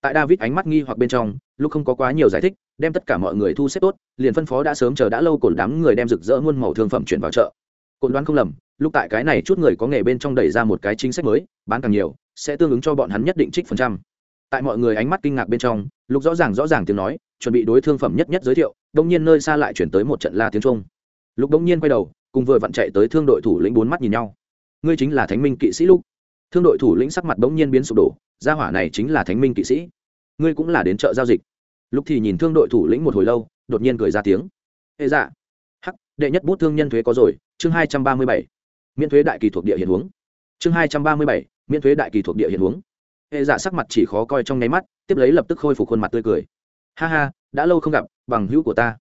Tại david ánh mắt nghi hoặc bên trong, lúc không có quá nhiều giải thích, đem tất cả mọi người thu xếp tốt, liền phân phó đã sớm chờ đã lâu cồn đám người đem rực rỡ muôn màu thương phẩm chuyển vào chợ cồn đoán không lầm, lúc tại cái này chút người có nghề bên trong đẩy ra một cái chính sách mới, bán càng nhiều, sẽ tương ứng cho bọn hắn nhất định trích phần trăm. Tại mọi người ánh mắt kinh ngạc bên trong, lục rõ ràng rõ ràng tiếng nói, chuẩn bị đối thương phẩm nhất nhất giới thiệu, đông nhiên nơi xa lại chuyển tới một trận la tiếng trung lục đông nhiên quay đầu, cùng vừa vặn chạy tới thương đội thủ lĩnh bốn mắt nhìn nhau. Ngươi chính là thánh minh kỵ sĩ lúc thương đội thủ lĩnh sắc mặt bỗng nhiên biến sụp đổ, gia hỏa này chính là thánh minh kỵ sĩ. Ngươi cũng là đến chợ giao dịch. Lúc thì nhìn thương đội thủ lĩnh một hồi lâu, đột nhiên cười ra tiếng. Ê dạ. Hắc, đệ nhất bút thương nhân thuế có rồi chương hai trăm ba mươi bảy, miễn thuế đại kỳ thuộc địa hiện huống. Chương hai trăm ba mươi bảy, miễn thuế đại kỳ thuộc địa hiện huống. Hệ dạ sắc mặt chỉ khó coi trong nháy mắt, tiếp lấy lập tức khôi phục khuôn mặt tươi cười. Ha ha, đã lâu không gặp, bằng hữu của ta.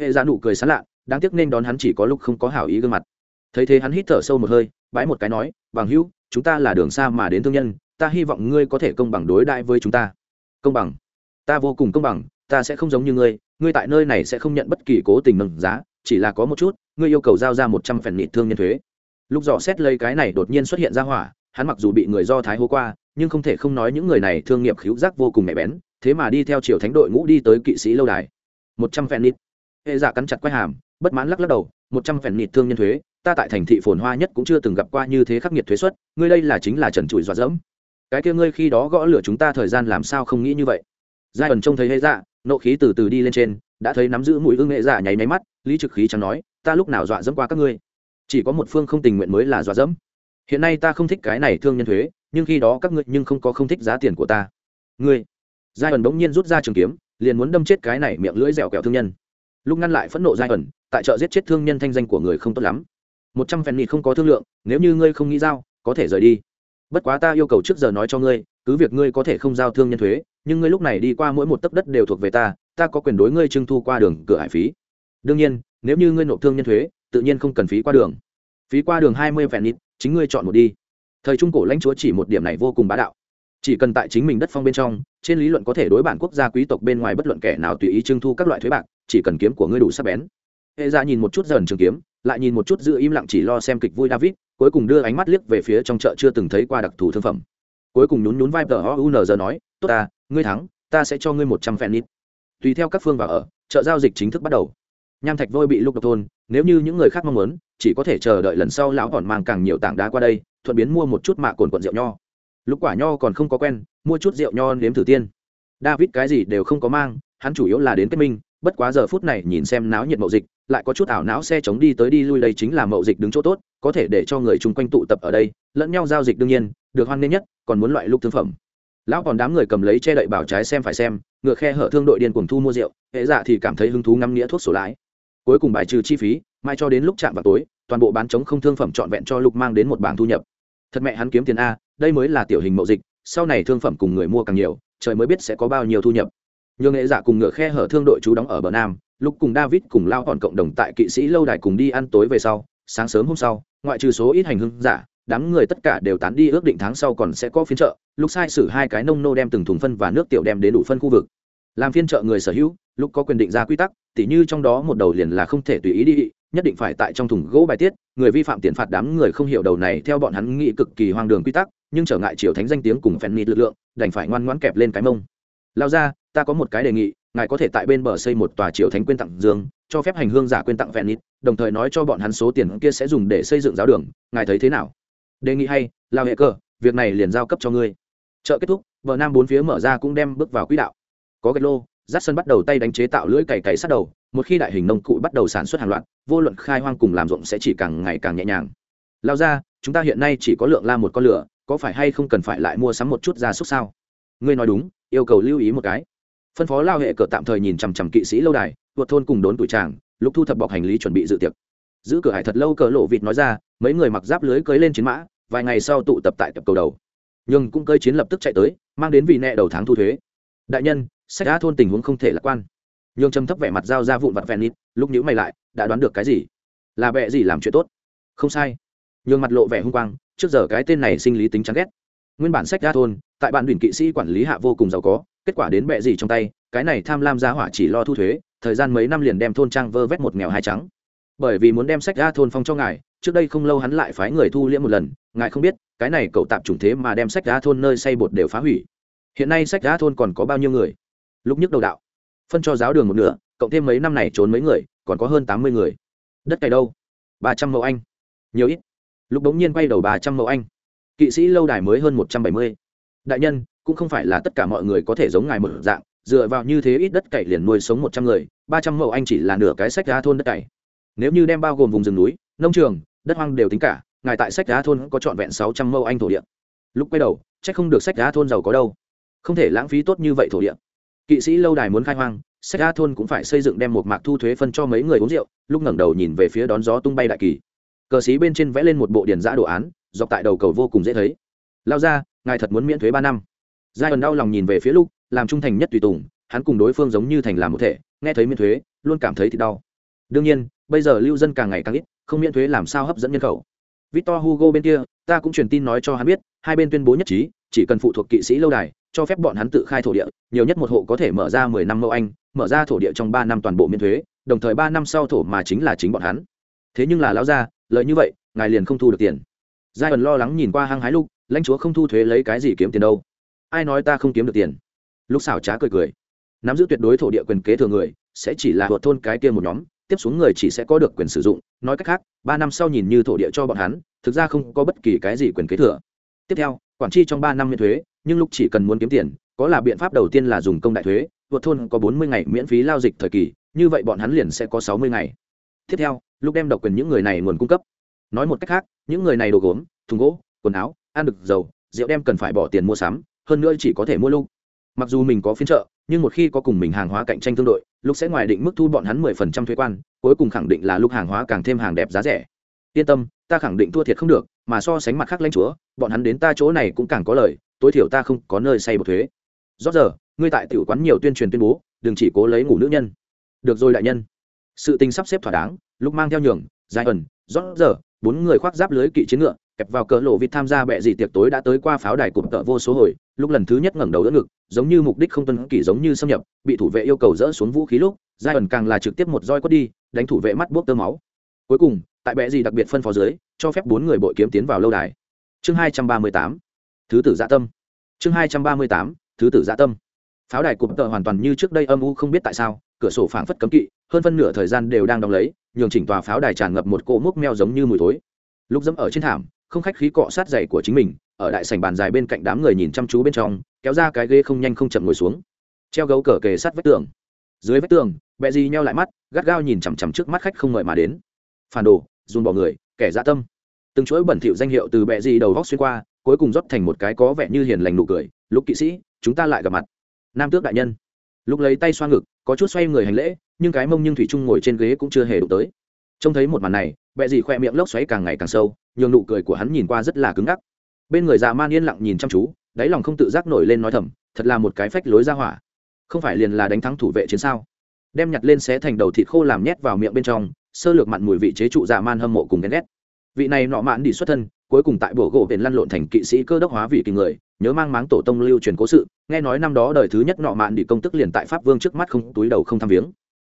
Hệ dạ nụ cười sán lạ, đáng tiếc nên đón hắn chỉ có lúc không có hảo ý gương mặt. Thấy thế hắn hít thở sâu một hơi, bái một cái nói, bằng hữu, chúng ta là đường xa mà đến thương nhân, ta hy vọng ngươi có thể công bằng đối đại với chúng ta. Công bằng? Ta vô cùng công bằng, ta sẽ không giống như ngươi ngươi tại nơi này sẽ không nhận bất kỳ cố tình nâng giá chỉ là có một chút, ngươi yêu cầu giao ra một trăm phần nịt thương nhân thuế. Lúc dò xét lấy cái này đột nhiên xuất hiện ra hỏa, hắn mặc dù bị người do thái hô qua, nhưng không thể không nói những người này thương nghiệp khíu giác vô cùng mẹ bén, thế mà đi theo triều thánh đội ngũ đi tới kỵ sĩ lâu đài. Một trăm phen nít hệ giả cắn chặt quay hàm, bất mãn lắc lắc đầu, một trăm phen nít thương nhân thuế, ta tại thành thị phồn hoa nhất cũng chưa từng gặp qua như thế khắc nghiệt thuế xuất ngươi đây là chính là trần trụi dọa dẫm. Cái kia ngươi khi đó gõ lửa chúng ta thời gian làm sao không nghĩ như vậy? Giai ẩn trông thấy hệ dạ nộ khí từ từ đi lên trên, đã thấy nắm giữ mũi ưng nghệ dạ nháy máy mắt lý trực khí chẳng nói, ta lúc nào dọa dẫm qua các ngươi? Chỉ có một phương không tình nguyện mới là dọa dẫm. Hiện nay ta không thích cái này thương nhân thuế, nhưng khi đó các ngươi nhưng không có không thích giá tiền của ta. Ngươi? Giai ẩn bỗng nhiên rút ra trường kiếm, liền muốn đâm chết cái này miệng lưỡi dẻo kẹo thương nhân. Lúc ngăn lại phẫn nộ giai ẩn, tại chợ giết chết thương nhân thanh danh của người không tốt lắm. Một trăm phen nịt không có thương lượng, nếu như ngươi không nghĩ giao, có thể rời đi. Bất quá ta yêu cầu trước giờ nói cho ngươi, cứ việc ngươi có thể không giao thương nhân thuế, nhưng ngươi lúc này đi qua mỗi một tấc đất đều thuộc về ta ta có quyền đối ngươi trưng thu qua đường cửa hải phí đương nhiên, nếu như ngươi nộp thương nhân thuế, tự nhiên không cần phí qua đường. Phí qua đường hai mươi vẹn nít, chính ngươi chọn một đi. Thời trung cổ lãnh chúa chỉ một điểm này vô cùng bá đạo. Chỉ cần tại chính mình đất phong bên trong, trên lý luận có thể đối bản quốc gia quý tộc bên ngoài bất luận kẻ nào tùy ý trưng thu các loại thuế bạc, chỉ cần kiếm của ngươi đủ sắc bén. Hệ ra nhìn một chút dần trường kiếm, lại nhìn một chút giữ im lặng chỉ lo xem kịch vui david, cuối cùng đưa ánh mắt liếc về phía trong chợ chưa từng thấy qua đặc thù thương phẩm. Cuối cùng nhún nhún vai tờ o u n giờ nói, tốt ta, ngươi thắng, ta sẽ cho ngươi một trăm phen nít. Tùy theo các phương vào ở, chợ giao dịch chính thức bắt đầu nham thạch vôi bị lục độc thôn, nếu như những người khác mong muốn, chỉ có thể chờ đợi lần sau lão còn mang càng nhiều tảng đá qua đây, thuận biến mua một chút mạ cồn quận rượu nho. Lúc quả nho còn không có quen, mua chút rượu nho nếm thử tiên. David cái gì đều không có mang, hắn chủ yếu là đến kết minh, bất quá giờ phút này nhìn xem náo nhiệt mậu dịch, lại có chút ảo não xe chống đi tới đi lui đây chính là mậu dịch đứng chỗ tốt, có thể để cho người chung quanh tụ tập ở đây, lẫn nhau giao dịch đương nhiên, được hoan nghênh nhất, còn muốn loại lục thương phẩm. Lão còn đám người cầm lấy che đậy bảo trái xem phải xem, ngựa khe hở thương đội điên cuồng thu mua rượu, hệ dạ thì cảm thấy hứng thú ngắm nghĩa thuốc sổ lái cuối cùng bài trừ chi phí, mai cho đến lúc chạm vào tối, toàn bộ bán chống không thương phẩm trọn vẹn cho lục mang đến một bảng thu nhập. Thật mẹ hắn kiếm tiền a, đây mới là tiểu hình mậu dịch, sau này thương phẩm cùng người mua càng nhiều, trời mới biết sẽ có bao nhiêu thu nhập. Nhường nghệ giả cùng ngựa khe hở thương đội chú đóng ở bờ nam lúc cùng david cùng lao hòn cộng đồng tại kỵ sĩ lâu đài cùng đi ăn tối về sau, sáng sớm hôm sau, ngoại trừ số ít hành hương giả, đám người tất cả đều tán đi ước định tháng sau còn sẽ có phiên chợ lúc sai sử hai cái nông nô đem từng thùng phân và nước tiểu đem đến đủ phân khu vực. Làm phiên chợ người sở hữu lúc có quyền định ra quy tắc, tỉ như trong đó một đầu liền là không thể tùy ý đi, nhất định phải tại trong thùng gỗ bài tiết, người vi phạm tiền phạt đám người không hiểu đầu này theo bọn hắn nghĩ cực kỳ hoang đường quy tắc, nhưng trở ngại triều thánh danh tiếng cùng phen nịt lực lượng, đành phải ngoan ngoãn kẹp lên cái mông. Lao ra, ta có một cái đề nghị, ngài có thể tại bên bờ xây một tòa triều thánh quyên tặng dương, cho phép hành hương giả quyên tặng phen nịt, đồng thời nói cho bọn hắn số tiền kia sẽ dùng để xây dựng giáo đường, ngài thấy thế nào? Đề nghị hay, lao hệ cơ, việc này liền giao cấp cho ngươi. Chợ kết thúc, bờ nam bốn phía mở ra cũng đem bước vào quỹ đạo. Có gạch lô rát sân bắt đầu tay đánh chế tạo lưỡi cày cày sát đầu, một khi đại hình nông cụ bắt đầu sản xuất hàng loạt, vô luận khai hoang cùng làm ruộng sẽ chỉ càng ngày càng nhẹ nhàng. Lao ra, chúng ta hiện nay chỉ có lượng la một con lửa, có phải hay không cần phải lại mua sắm một chút gia súc sao? Ngươi nói đúng, yêu cầu lưu ý một cái. Phân phó lao hệ cờ tạm thời nhìn chằm chằm kỵ sĩ lâu đài vượt thôn cùng đốn tuổi tràng lục thu thập bọc hành lý chuẩn bị dự tiệc. Giữ cửa hải thật lâu cờ lộ vịt nói ra, mấy người mặc giáp lưới cưới lên chiến mã, vài ngày sau tụ tập tại tập cầu đầu. Nhưng cũng cơi chiến lập tức chạy tới, mang đến vị nẹ đầu tháng thu thuế. Đại nhân sách đã thôn tình huống không thể lạc quan. Nhường trầm thấp vẻ mặt dao ra vụn vặt vẹn nít lúc nhữ mày lại, đã đoán được cái gì? Là bệ gì làm chuyện tốt? Không sai. Nhường mặt lộ vẻ hung quang, trước giờ cái tên này sinh lý tính chán ghét. Nguyên bản sách đa thôn, tại bạn đuyển kỵ sĩ quản lý hạ vô cùng giàu có, kết quả đến bệ gì trong tay, cái này tham lam giá hỏa chỉ lo thu thuế, thời gian mấy năm liền đem thôn trang vơ vét một nghèo hai trắng. Bởi vì muốn đem sách đa thôn phong cho ngài, trước đây không lâu hắn lại phái người thu liễm một lần, ngài không biết, cái này cậu tạm chủng thế mà đem sách đa thôn nơi xây bột đều phá hủy. Hiện nay sách đa thôn còn có bao nhiêu người? Lúc nhức đầu đạo. Phân cho giáo đường một nửa, cộng thêm mấy năm này trốn mấy người, còn có hơn tám mươi người. Đất cày đâu? Ba trăm mẫu anh. Nhiều ít. Lúc đống nhiên quay đầu ba trăm mẫu anh. Kỵ sĩ lâu đài mới hơn một trăm bảy mươi. Đại nhân, cũng không phải là tất cả mọi người có thể giống ngài một dạng, dựa vào như thế ít đất cày liền nuôi sống một trăm người, ba trăm mẫu anh chỉ là nửa cái sách đá thôn đất cày. Nếu như đem bao gồm vùng rừng núi, nông trường, đất hoang đều tính cả, ngài tại sách đá thôn có trọn vẹn sáu trăm mẫu anh thổ địa. Lúc quay đầu c h ắ c không được sách đá thôn giàu có đâu. Không thể lãng phí tốt như vậy thổ địa kỵ sĩ lâu đài muốn khai hoang, sách a thôn cũng phải xây dựng đem một mạc thu thuế phân cho mấy người uống rượu, lúc ngẩng đầu nhìn về phía đón gió tung bay đại kỳ. Cờ xí bên trên vẽ lên một bộ điển giã đồ án, dọc tại đầu cầu vô cùng dễ thấy. Lao ra, ngài thật muốn miễn thuế ba năm. Giai ẩn đau lòng nhìn về phía lúc làm trung thành nhất tùy tùng, hắn cùng đối phương giống như thành làm một thể, nghe thấy miễn thuế, luôn cảm thấy thì đau. Đương nhiên, bây giờ lưu dân càng ngày càng ít, không miễn thuế làm sao hấp dẫn nhân khẩu. Victor hugo bên kia, ta cũng truyền tin nói cho hắn biết, hai bên tuyên bố nhất trí, chỉ cần phụ thuộc kỵ sĩ lâu đài cho phép bọn hắn tự khai thổ địa, nhiều nhất một hộ có thể mở ra mười năm mẫu anh, mở ra thổ địa trong ba năm toàn bộ miễn thuế, đồng thời ba năm sau thổ mà chính là chính bọn hắn. Thế nhưng là lão gia, lợi như vậy, ngài liền không thu được tiền. Giai ẩn lo lắng nhìn qua hăng hái lúc lãnh chúa không thu thuế lấy cái gì kiếm tiền đâu. Ai nói ta không kiếm được tiền? Lúc xảo trá cười cười. Nắm giữ tuyệt đối thổ địa quyền kế thừa người, sẽ chỉ là vượt thôn cái kia một nhóm, tiếp xuống người chỉ sẽ có được quyền sử dụng. Nói cách khác, ba năm sau nhìn như thổ địa cho bọn hắn, thực ra không có bất kỳ cái gì quyền kế thừa. Tiếp theo quản chi trong ba năm miễn thuế, nhưng lúc chỉ cần muốn kiếm tiền, có là biện pháp đầu tiên là dùng công đại thuế, vượt thôn có bốn mươi ngày miễn phí lao dịch thời kỳ, như vậy bọn hắn liền sẽ có sáu mươi ngày. Tiếp theo, lúc đem độc quyền những người này nguồn cung cấp. Nói một cách khác, những người này đồ gốm, thùng gỗ, quần áo, ăn được, dầu, rượu đem cần phải bỏ tiền mua sắm, hơn nữa chỉ có thể mua lúc mặc dù mình có phiên trợ nhưng một khi có cùng mình hàng hóa cạnh tranh tương đội lúc sẽ ngoài định mức thu bọn hắn mười phần trăm thuế quan, cuối cùng khẳng định là lúc hàng hóa càng thêm hàng đẹp giá rẻ yên tâm, ta khẳng định thua thiệt không được, mà so sánh mặt khác lãnh chúa, bọn hắn đến ta chỗ này cũng càng có lời, tối thiểu ta không có nơi say bột thuế. Rót giờ, ngươi tại tiểu quán nhiều tuyên truyền tuyên bố, đừng chỉ cố lấy ngủ nữ nhân. Được rồi đại nhân. Sự tình sắp xếp thỏa đáng lúc mang theo nhường dài ẩn, rót giờ, bốn người khoác giáp lưới kỵ chiến ngựa, kẹp vào cỡ lộ vịt tham gia bệ dị tiệc tối đã tới qua pháo đài cụm cỡ vô số hồi, lúc lần thứ nhất ngẩng đầu đỡ ngực, giống như mục đích không tuân kỷ giống như xâm nhập, bị thủ vệ yêu cầu dỡ xuống vũ khí lúc, giai ẩn càng là trực tiếp một roi quất đi, đánh thủ vệ mắt buốc tơ máu. Cuối cùng tại bệ gì đặc biệt phân phó dưới, cho phép bốn người bội kiếm tiến vào lâu đài. Chương hai trăm ba mươi tám, thứ tử dạ tâm. Chương hai trăm ba mươi tám, thứ tử dạ tâm. Pháo đài cụm tợ hoàn toàn như trước đây âm u không biết tại sao, cửa sổ phảng phất cấm kỵ, hơn phân nửa thời gian đều đang đóng lấy, nhường chỉnh tòa pháo đài tràn ngập một cỗ mốc meo giống như mùi thối. Lúc dẫm ở trên thảm, không khách khí cọ sát giày của chính mình, ở đại sảnh bàn dài bên cạnh đám người nhìn chăm chú bên trong, kéo ra cái ghế không nhanh không chậm ngồi xuống. Treo gấu cờ kề sát vách tường. Dưới vách tường bẹ gì nheo lại mắt, gắt gao nhìn chằm chằm trước mắt khách không ngợi mà đến. Phản đồ dùng bỏ người, kẻ dạ tâm. Từng chuỗi bẩn thỉu danh hiệu từ bẹ gì đầu góc xuyên qua, cuối cùng rót thành một cái có vẻ như hiền lành nụ cười lúc kỵ sĩ, chúng ta lại gặp mặt. Nam tước đại nhân. Lúc lấy tay xoa ngực, có chút xoay người hành lễ, nhưng cái mông nhưng thủy trung ngồi trên ghế cũng chưa hề đụng tới. Trông thấy một màn này, bẹ gì khoe miệng lốc xoáy càng ngày càng sâu, nhường nụ cười của hắn nhìn qua rất là cứng ngắc. Bên người già man yên lặng nhìn chăm chú, đáy lòng không tự giác nổi lên nói thầm, thật là một cái phách lối ra hỏa. Không phải liền là đánh thắng thủ vệ chiến sao? Đem nhặt lên xé thành đầu thịt khô làm nhét vào miệng bên trong sơ lược mặn mùi vị chế trụ dạ man hâm mộ cùng ghen ghét vị này nọ mạn đi xuất thân, cuối cùng tại bộ gỗ biển lăn lộn thành kỵ sĩ cơ đốc hóa vị kỳ người, nhớ mang máng tổ tông lưu truyền cố sự, nghe nói năm đó đời thứ nhất nọ mạn đi công tức liền tại pháp vương trước mắt không, túi đầu không tham viếng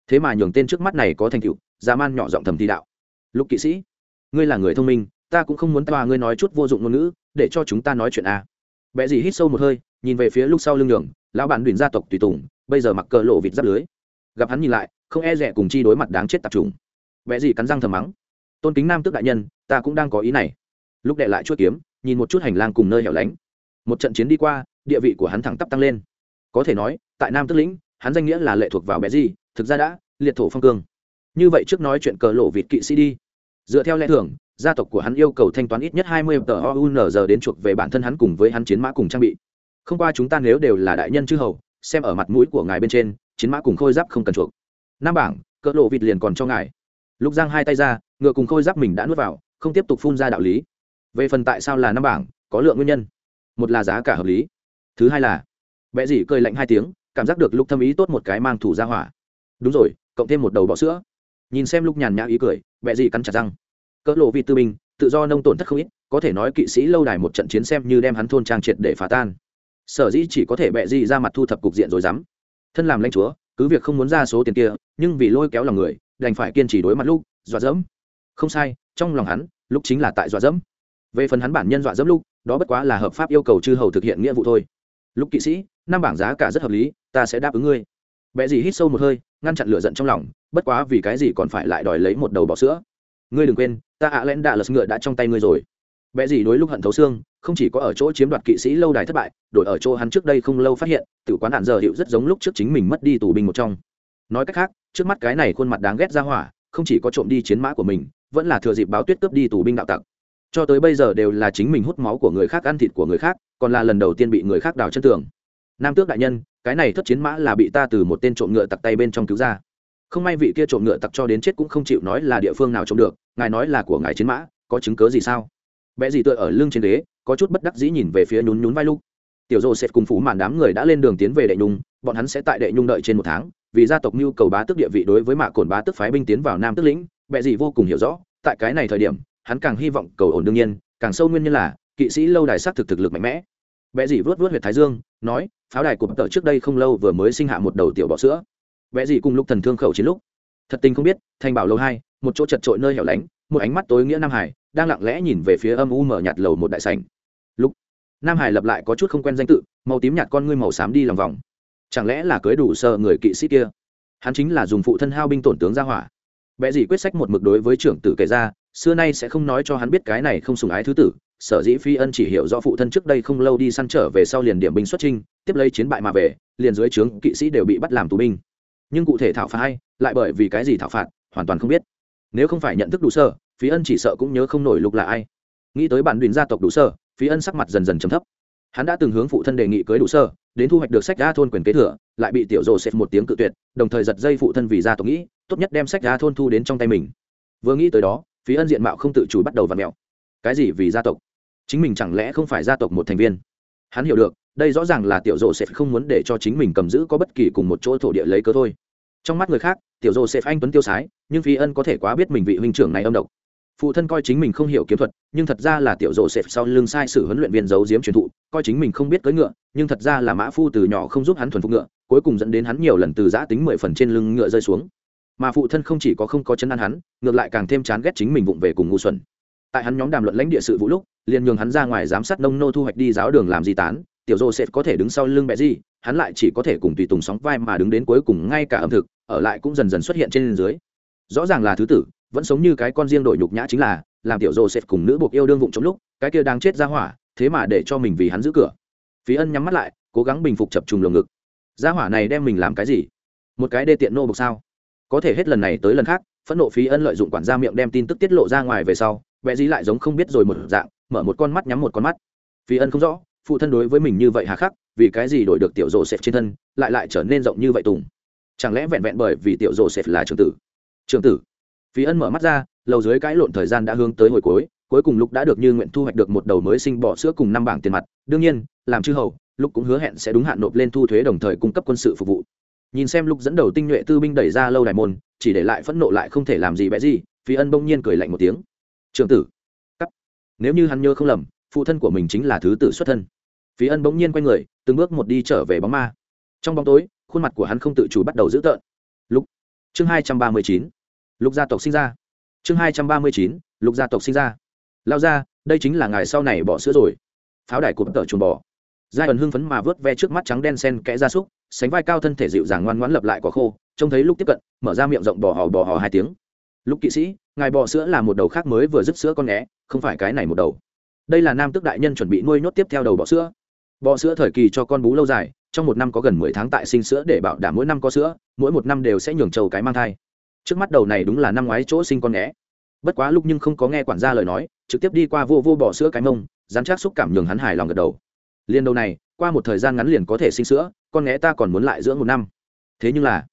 thế mà nhường tên trước mắt này có thành tựu dạ man nhỏ giọng thầm thi đạo lục kỵ sĩ, ngươi là người thông minh, ta cũng không muốn tòa ngươi nói chút vô dụng ngôn ngữ, để cho chúng ta nói chuyện a à. bẽ gì hít sâu một hơi, nhìn về phía lúc sau lưng đường lão bản đuyền gia tộc tùy tùng, bây giờ mặc cờ lộ vịt giáp lưới gặp hắn nhìn lại, không e rẻ cùng chi đối mặt đáng chết tập trùng vẽ gì cắn răng thầm mắng. Tôn kính nam tước đại nhân, ta cũng đang có ý này. Lúc đệ lại chuốt kiếm, nhìn một chút hành lang cùng nơi hẻo lánh. Một trận chiến đi qua, địa vị của hắn thẳng tắp tăng lên. Có thể nói, tại nam tước lĩnh, hắn danh nghĩa là lệ thuộc vào bé gì, thực ra đã liệt thổ phong cương. Như vậy trước nói chuyện cờ lộ vịt kỵ sĩ đi. Dựa theo lẽ thường, gia tộc của hắn yêu cầu thanh toán ít nhất hai mươi tờ giờ đến chuộc về bản thân hắn cùng với hắn chiến mã cùng trang bị. Không qua chúng ta nếu đều là đại nhân chư hầu, xem ở mặt mũi của ngài bên trên, chiến mã cùng khôi giáp không cần chuộc. Nam bảng cỡ lộ vịt liền còn cho ngài lúc giang hai tay ra, ngựa cùng khôi giáp mình đã nuốt vào, không tiếp tục phun ra đạo lý. Về phần tại sao là năm bảng, có lượng nguyên nhân. Một là giá cả hợp lý. Thứ hai là vẽ gì cười lạnh hai tiếng, cảm giác được lúc thâm ý tốt một cái mang thủ ra hỏa. Đúng rồi, cộng thêm một đầu bọ sữa. Nhìn xem lúc nhàn nhã ý cười vẽ gì cắn chặt răng. Cỡ lộ vị tư binh, tự do nông tổn thất không ít, có thể nói kỵ sĩ lâu đài một trận chiến xem như đem hắn thôn trang triệt để phá tan. Sở dĩ chỉ có thể bẹ gì ra mặt thu thập cục diện rồi dám. Thân làm lãnh chúa, cứ việc không muốn ra số tiền kia, nhưng vì lôi kéo lòng người đành phải kiên trì đối mặt lúc, dọa dẫm. Không sai, trong lòng hắn, lúc chính là tại dọa dẫm. Về phần hắn bản nhân dọa dẫm lúc, đó bất quá là hợp pháp yêu cầu chư hầu thực hiện nghĩa vụ thôi. Lúc kỵ sĩ, năm bảng giá cả rất hợp lý, ta sẽ đáp ứng ngươi. Bệ gì hít sâu một hơi, ngăn chặn lửa giận trong lòng, bất quá vì cái gì còn phải lại đòi lấy một đầu bọ sữa. Ngươi đừng quên, ta ạ à lẽn đạ lật ngựa đã trong tay ngươi rồi. Bệ gì đối lúc hận thấu xương, không chỉ có ở chỗ chiếm đoạt kỵ sĩ lâu đài thất bại, đổi ở chỗ hắn trước đây không lâu phát hiện tự quán hạn giờ hiệu rất giống lúc trước chính mình mất đi tù binh một trong nói cách khác, trước mắt cái này khuôn mặt đáng ghét ra hỏa, không chỉ có trộm đi chiến mã của mình, vẫn là thừa dịp báo tuyết cướp đi tù binh đạo tặc. Cho tới bây giờ đều là chính mình hút máu của người khác, ăn thịt của người khác, còn là lần đầu tiên bị người khác đào chân tường. Nam tước đại nhân, cái này thất chiến mã là bị ta từ một tên trộm ngựa tặc tay bên trong cứu ra. Không may vị kia trộm ngựa tặc cho đến chết cũng không chịu nói là địa phương nào trộm được, ngài nói là của ngài chiến mã, có chứng cớ gì sao? Bé gì tựa ở lưng trên ghế, có chút bất đắc dĩ nhìn về phía nhún nhún vai lúc tiểu dô sẽ cùng phủ màn đám người đã lên đường tiến về đệ nhung, bọn hắn sẽ tại đệ nhung đợi trên một tháng vì gia tộc nhu cầu bá tước địa vị đối với mạ cồn bá tước phái binh tiến vào nam tước lĩnh, bệ dị vô cùng hiểu rõ, tại cái này thời điểm, hắn càng hy vọng cầu ổn đương nhiên, càng sâu nguyên nhân là, kỵ sĩ lâu đài sát thực thực lực mạnh mẽ. Bệ dị vớt vớt huyệt thái dương, nói, pháo đài của bất tờ trước đây không lâu vừa mới sinh hạ một đầu tiểu bọ sữa. Bệ dị cùng lúc thần thương khẩu chiến lúc, thật tình không biết thanh bảo lâu hai, một chỗ chật trội nơi hẻo lánh, một ánh mắt tối nghĩa nam hải, đang lặng lẽ nhìn về phía âm u mở nhạt lầu một đại sảnh. Lúc nam hải lập lại có chút không quen danh tự, màu tím nhạt con ngươi màu xám đi lòng vòng chẳng lẽ là cưới đủ sợ người kỵ sĩ kia? Hắn chính là dùng phụ thân hao binh tổn tướng ra hỏa. Vẽ gì quyết sách một mực đối với trưởng tử kể ra, xưa nay sẽ không nói cho hắn biết cái này không sùng ái thứ tử. Sở dĩ phi ân chỉ hiểu do phụ thân trước đây không lâu đi săn trở về sau liền điểm binh xuất trinh tiếp lấy chiến bại mà về, liền dưới trướng kỵ sĩ đều bị bắt làm tù binh. Nhưng cụ thể thảo phạt hay, lại bởi vì cái gì thảo phạt, hoàn toàn không biết. Nếu không phải nhận thức đủ sơ, phi ân chỉ sợ cũng nhớ không nổi lục là ai. Nghĩ tới bản đuyền gia tộc đủ sơ, phi ân sắc mặt dần dần trầm thấp. Hắn đã từng hướng phụ thân đề nghị cưới đủ sơ đến thu hoạch được sách ra thôn quyền kế thừa, lại bị tiểu rồ xếp một tiếng cự tuyệt, đồng thời giật dây phụ thân vì gia tộc nghĩ, tốt nhất đem sách ra thôn thu đến trong tay mình. Vừa nghĩ tới đó phí ân diện mạo không tự chủ bắt đầu v ặ mẹo. Cái gì vì gia tộc? Chính mình chẳng lẽ không phải gia tộc một thành viên? Hắn hiểu được, đây rõ ràng là tiểu rồ sẽ không muốn để cho chính mình cầm giữ có bất kỳ cùng một chỗ thổ địa lấy cớ thôi. Trong mắt người khác, tiểu rồ sẽ anh tuấn tiêu sái, nhưng phí ân có thể quá biết mình vị huynh trưởng này âm độc phụ thân coi chính mình không hiểu kiếm thuật, nhưng thật ra là tiểu rộ xẹp sau lưng sai sử huấn luyện viên giấu diếm truyền thụ, coi chính mình không biết cưỡi ngựa, nhưng thật ra là mã phu từ nhỏ không giúp hắn thuần phục ngựa, cuối cùng dẫn đến hắn nhiều lần từ giã tính mười phần trên lưng ngựa rơi xuống. Mà phụ thân không chỉ có không có chân ăn hắn, ngược lại càng thêm chán ghét chính mình vụng về cùng ngu xuẩn. Tại hắn nhóm đàm luận lãnh địa sự vụ lúc, liền nhường hắn ra ngoài giám sát nông nô thu hoạch đi giáo đường làm di tán, tiểu rộ sẽ có thể đứng sau lưng mẹ gì, hắn lại chỉ có thể cùng tùy tùng sóng vai mà đứng đến cuối cùng ngay cả ẩm thực, ở lại cũng dần dần xuất hiện trên dưới. Rõ ràng là thứ tử vẫn sống như cái con riêng đổi nhục nhã chính là, làm tiểu rô sẽ cùng nữ buộc yêu đương vụng trong lúc, cái kia đang chết ra hỏa, thế mà để cho mình vì hắn giữ cửa. Phí ân nhắm mắt lại, cố gắng bình phục chập trùng lồng ngực. Ra hỏa này đem mình làm cái gì? Một cái đê tiện nô bục sao? Có thể hết lần này tới lần khác, phẫn nộ phí ân lợi dụng quản gia miệng đem tin tức tiết lộ ra ngoài về sau vẽ dí lại giống không biết rồi một dạng, mở một con mắt nhắm một con mắt. Phí ân không rõ, phụ thân đối với mình như vậy hà khắc, vì cái gì đổi được tiểu rồ sệt trên thân, lại lại trở nên rộng như vậy tùng? Chẳng lẽ vẹn vẹn bởi vì tiểu rồ sệt là trường tử? Trường tử? Phí ân mở mắt ra, lầu dưới cãi lộn thời gian đã hướng tới hồi cuối cuối cùng lúc đã được như nguyện thu hoạch được một đầu mới sinh bỏ sữa cùng năm bảng tiền mặt. Đương nhiên, làm chư hầu lúc cũng hứa hẹn sẽ đúng hạn nộp lên thu thuế đồng thời cung cấp quân sự phục vụ. Nhìn xem lúc dẫn đầu tinh nhuệ tư binh đẩy ra lâu đài môn, chỉ để lại phẫn nộ lại không thể làm gì bẽ gì phí ân bỗng nhiên cười lạnh một tiếng. Trường tử, cắt. Nếu như hắn nhớ không lầm, phụ thân của mình chính là thứ tử xuất thân. Phí ân bỗng nhiên quay người, từng bước một đi trở về bóng ma. Trong bóng tối, khuôn mặt của hắn không tự chủ bắt đầu dữ tợn. Lúc chương hai trăm ba mươi chín lục gia tộc sinh ra. Chương hai trăm ba mươi chín, lục gia tộc sinh ra. Lao ra, đây chính là ngày sau này bỏ sữa rồi. Pháo đài cụm tở chuồng bò. Giai ẩn hưng phấn mà vớt ve trước mắt trắng đen sen kẽ ra súc, sánh vai cao thân thể dịu dàng ngoan ngoãn lập lại có khô, trông thấy lúc tiếp cận, mở ra miệng rộng bò hò bò hò hai tiếng. Lúc kỵ sĩ, ngài bò sữa là một đầu khác mới vừa dứt sữa con né không phải cái này một đầu. Đây là nam tước đại nhân chuẩn bị nuôi nhốt tiếp theo đầu bò sữa. Bò sữa thời kỳ cho con bú lâu dài, trong một năm có gần mười tháng tại sinh sữa để bảo đảm mỗi năm có sữa, mỗi một năm đều sẽ nhường trâu cái mang thai trước mắt đầu này đúng là năm ngoái chỗ sinh con né bất quá lúc nhưng không có nghe quản gia lời nói, trực tiếp đi qua vô vô bỏ sữa cái mông, dán chắc xúc cảm nhường hắn hài lòng gật đầu. Liên đầu này, qua một thời gian ngắn liền có thể sinh sữa, con nghé ta còn muốn lại dưỡng một năm. Thế nhưng là,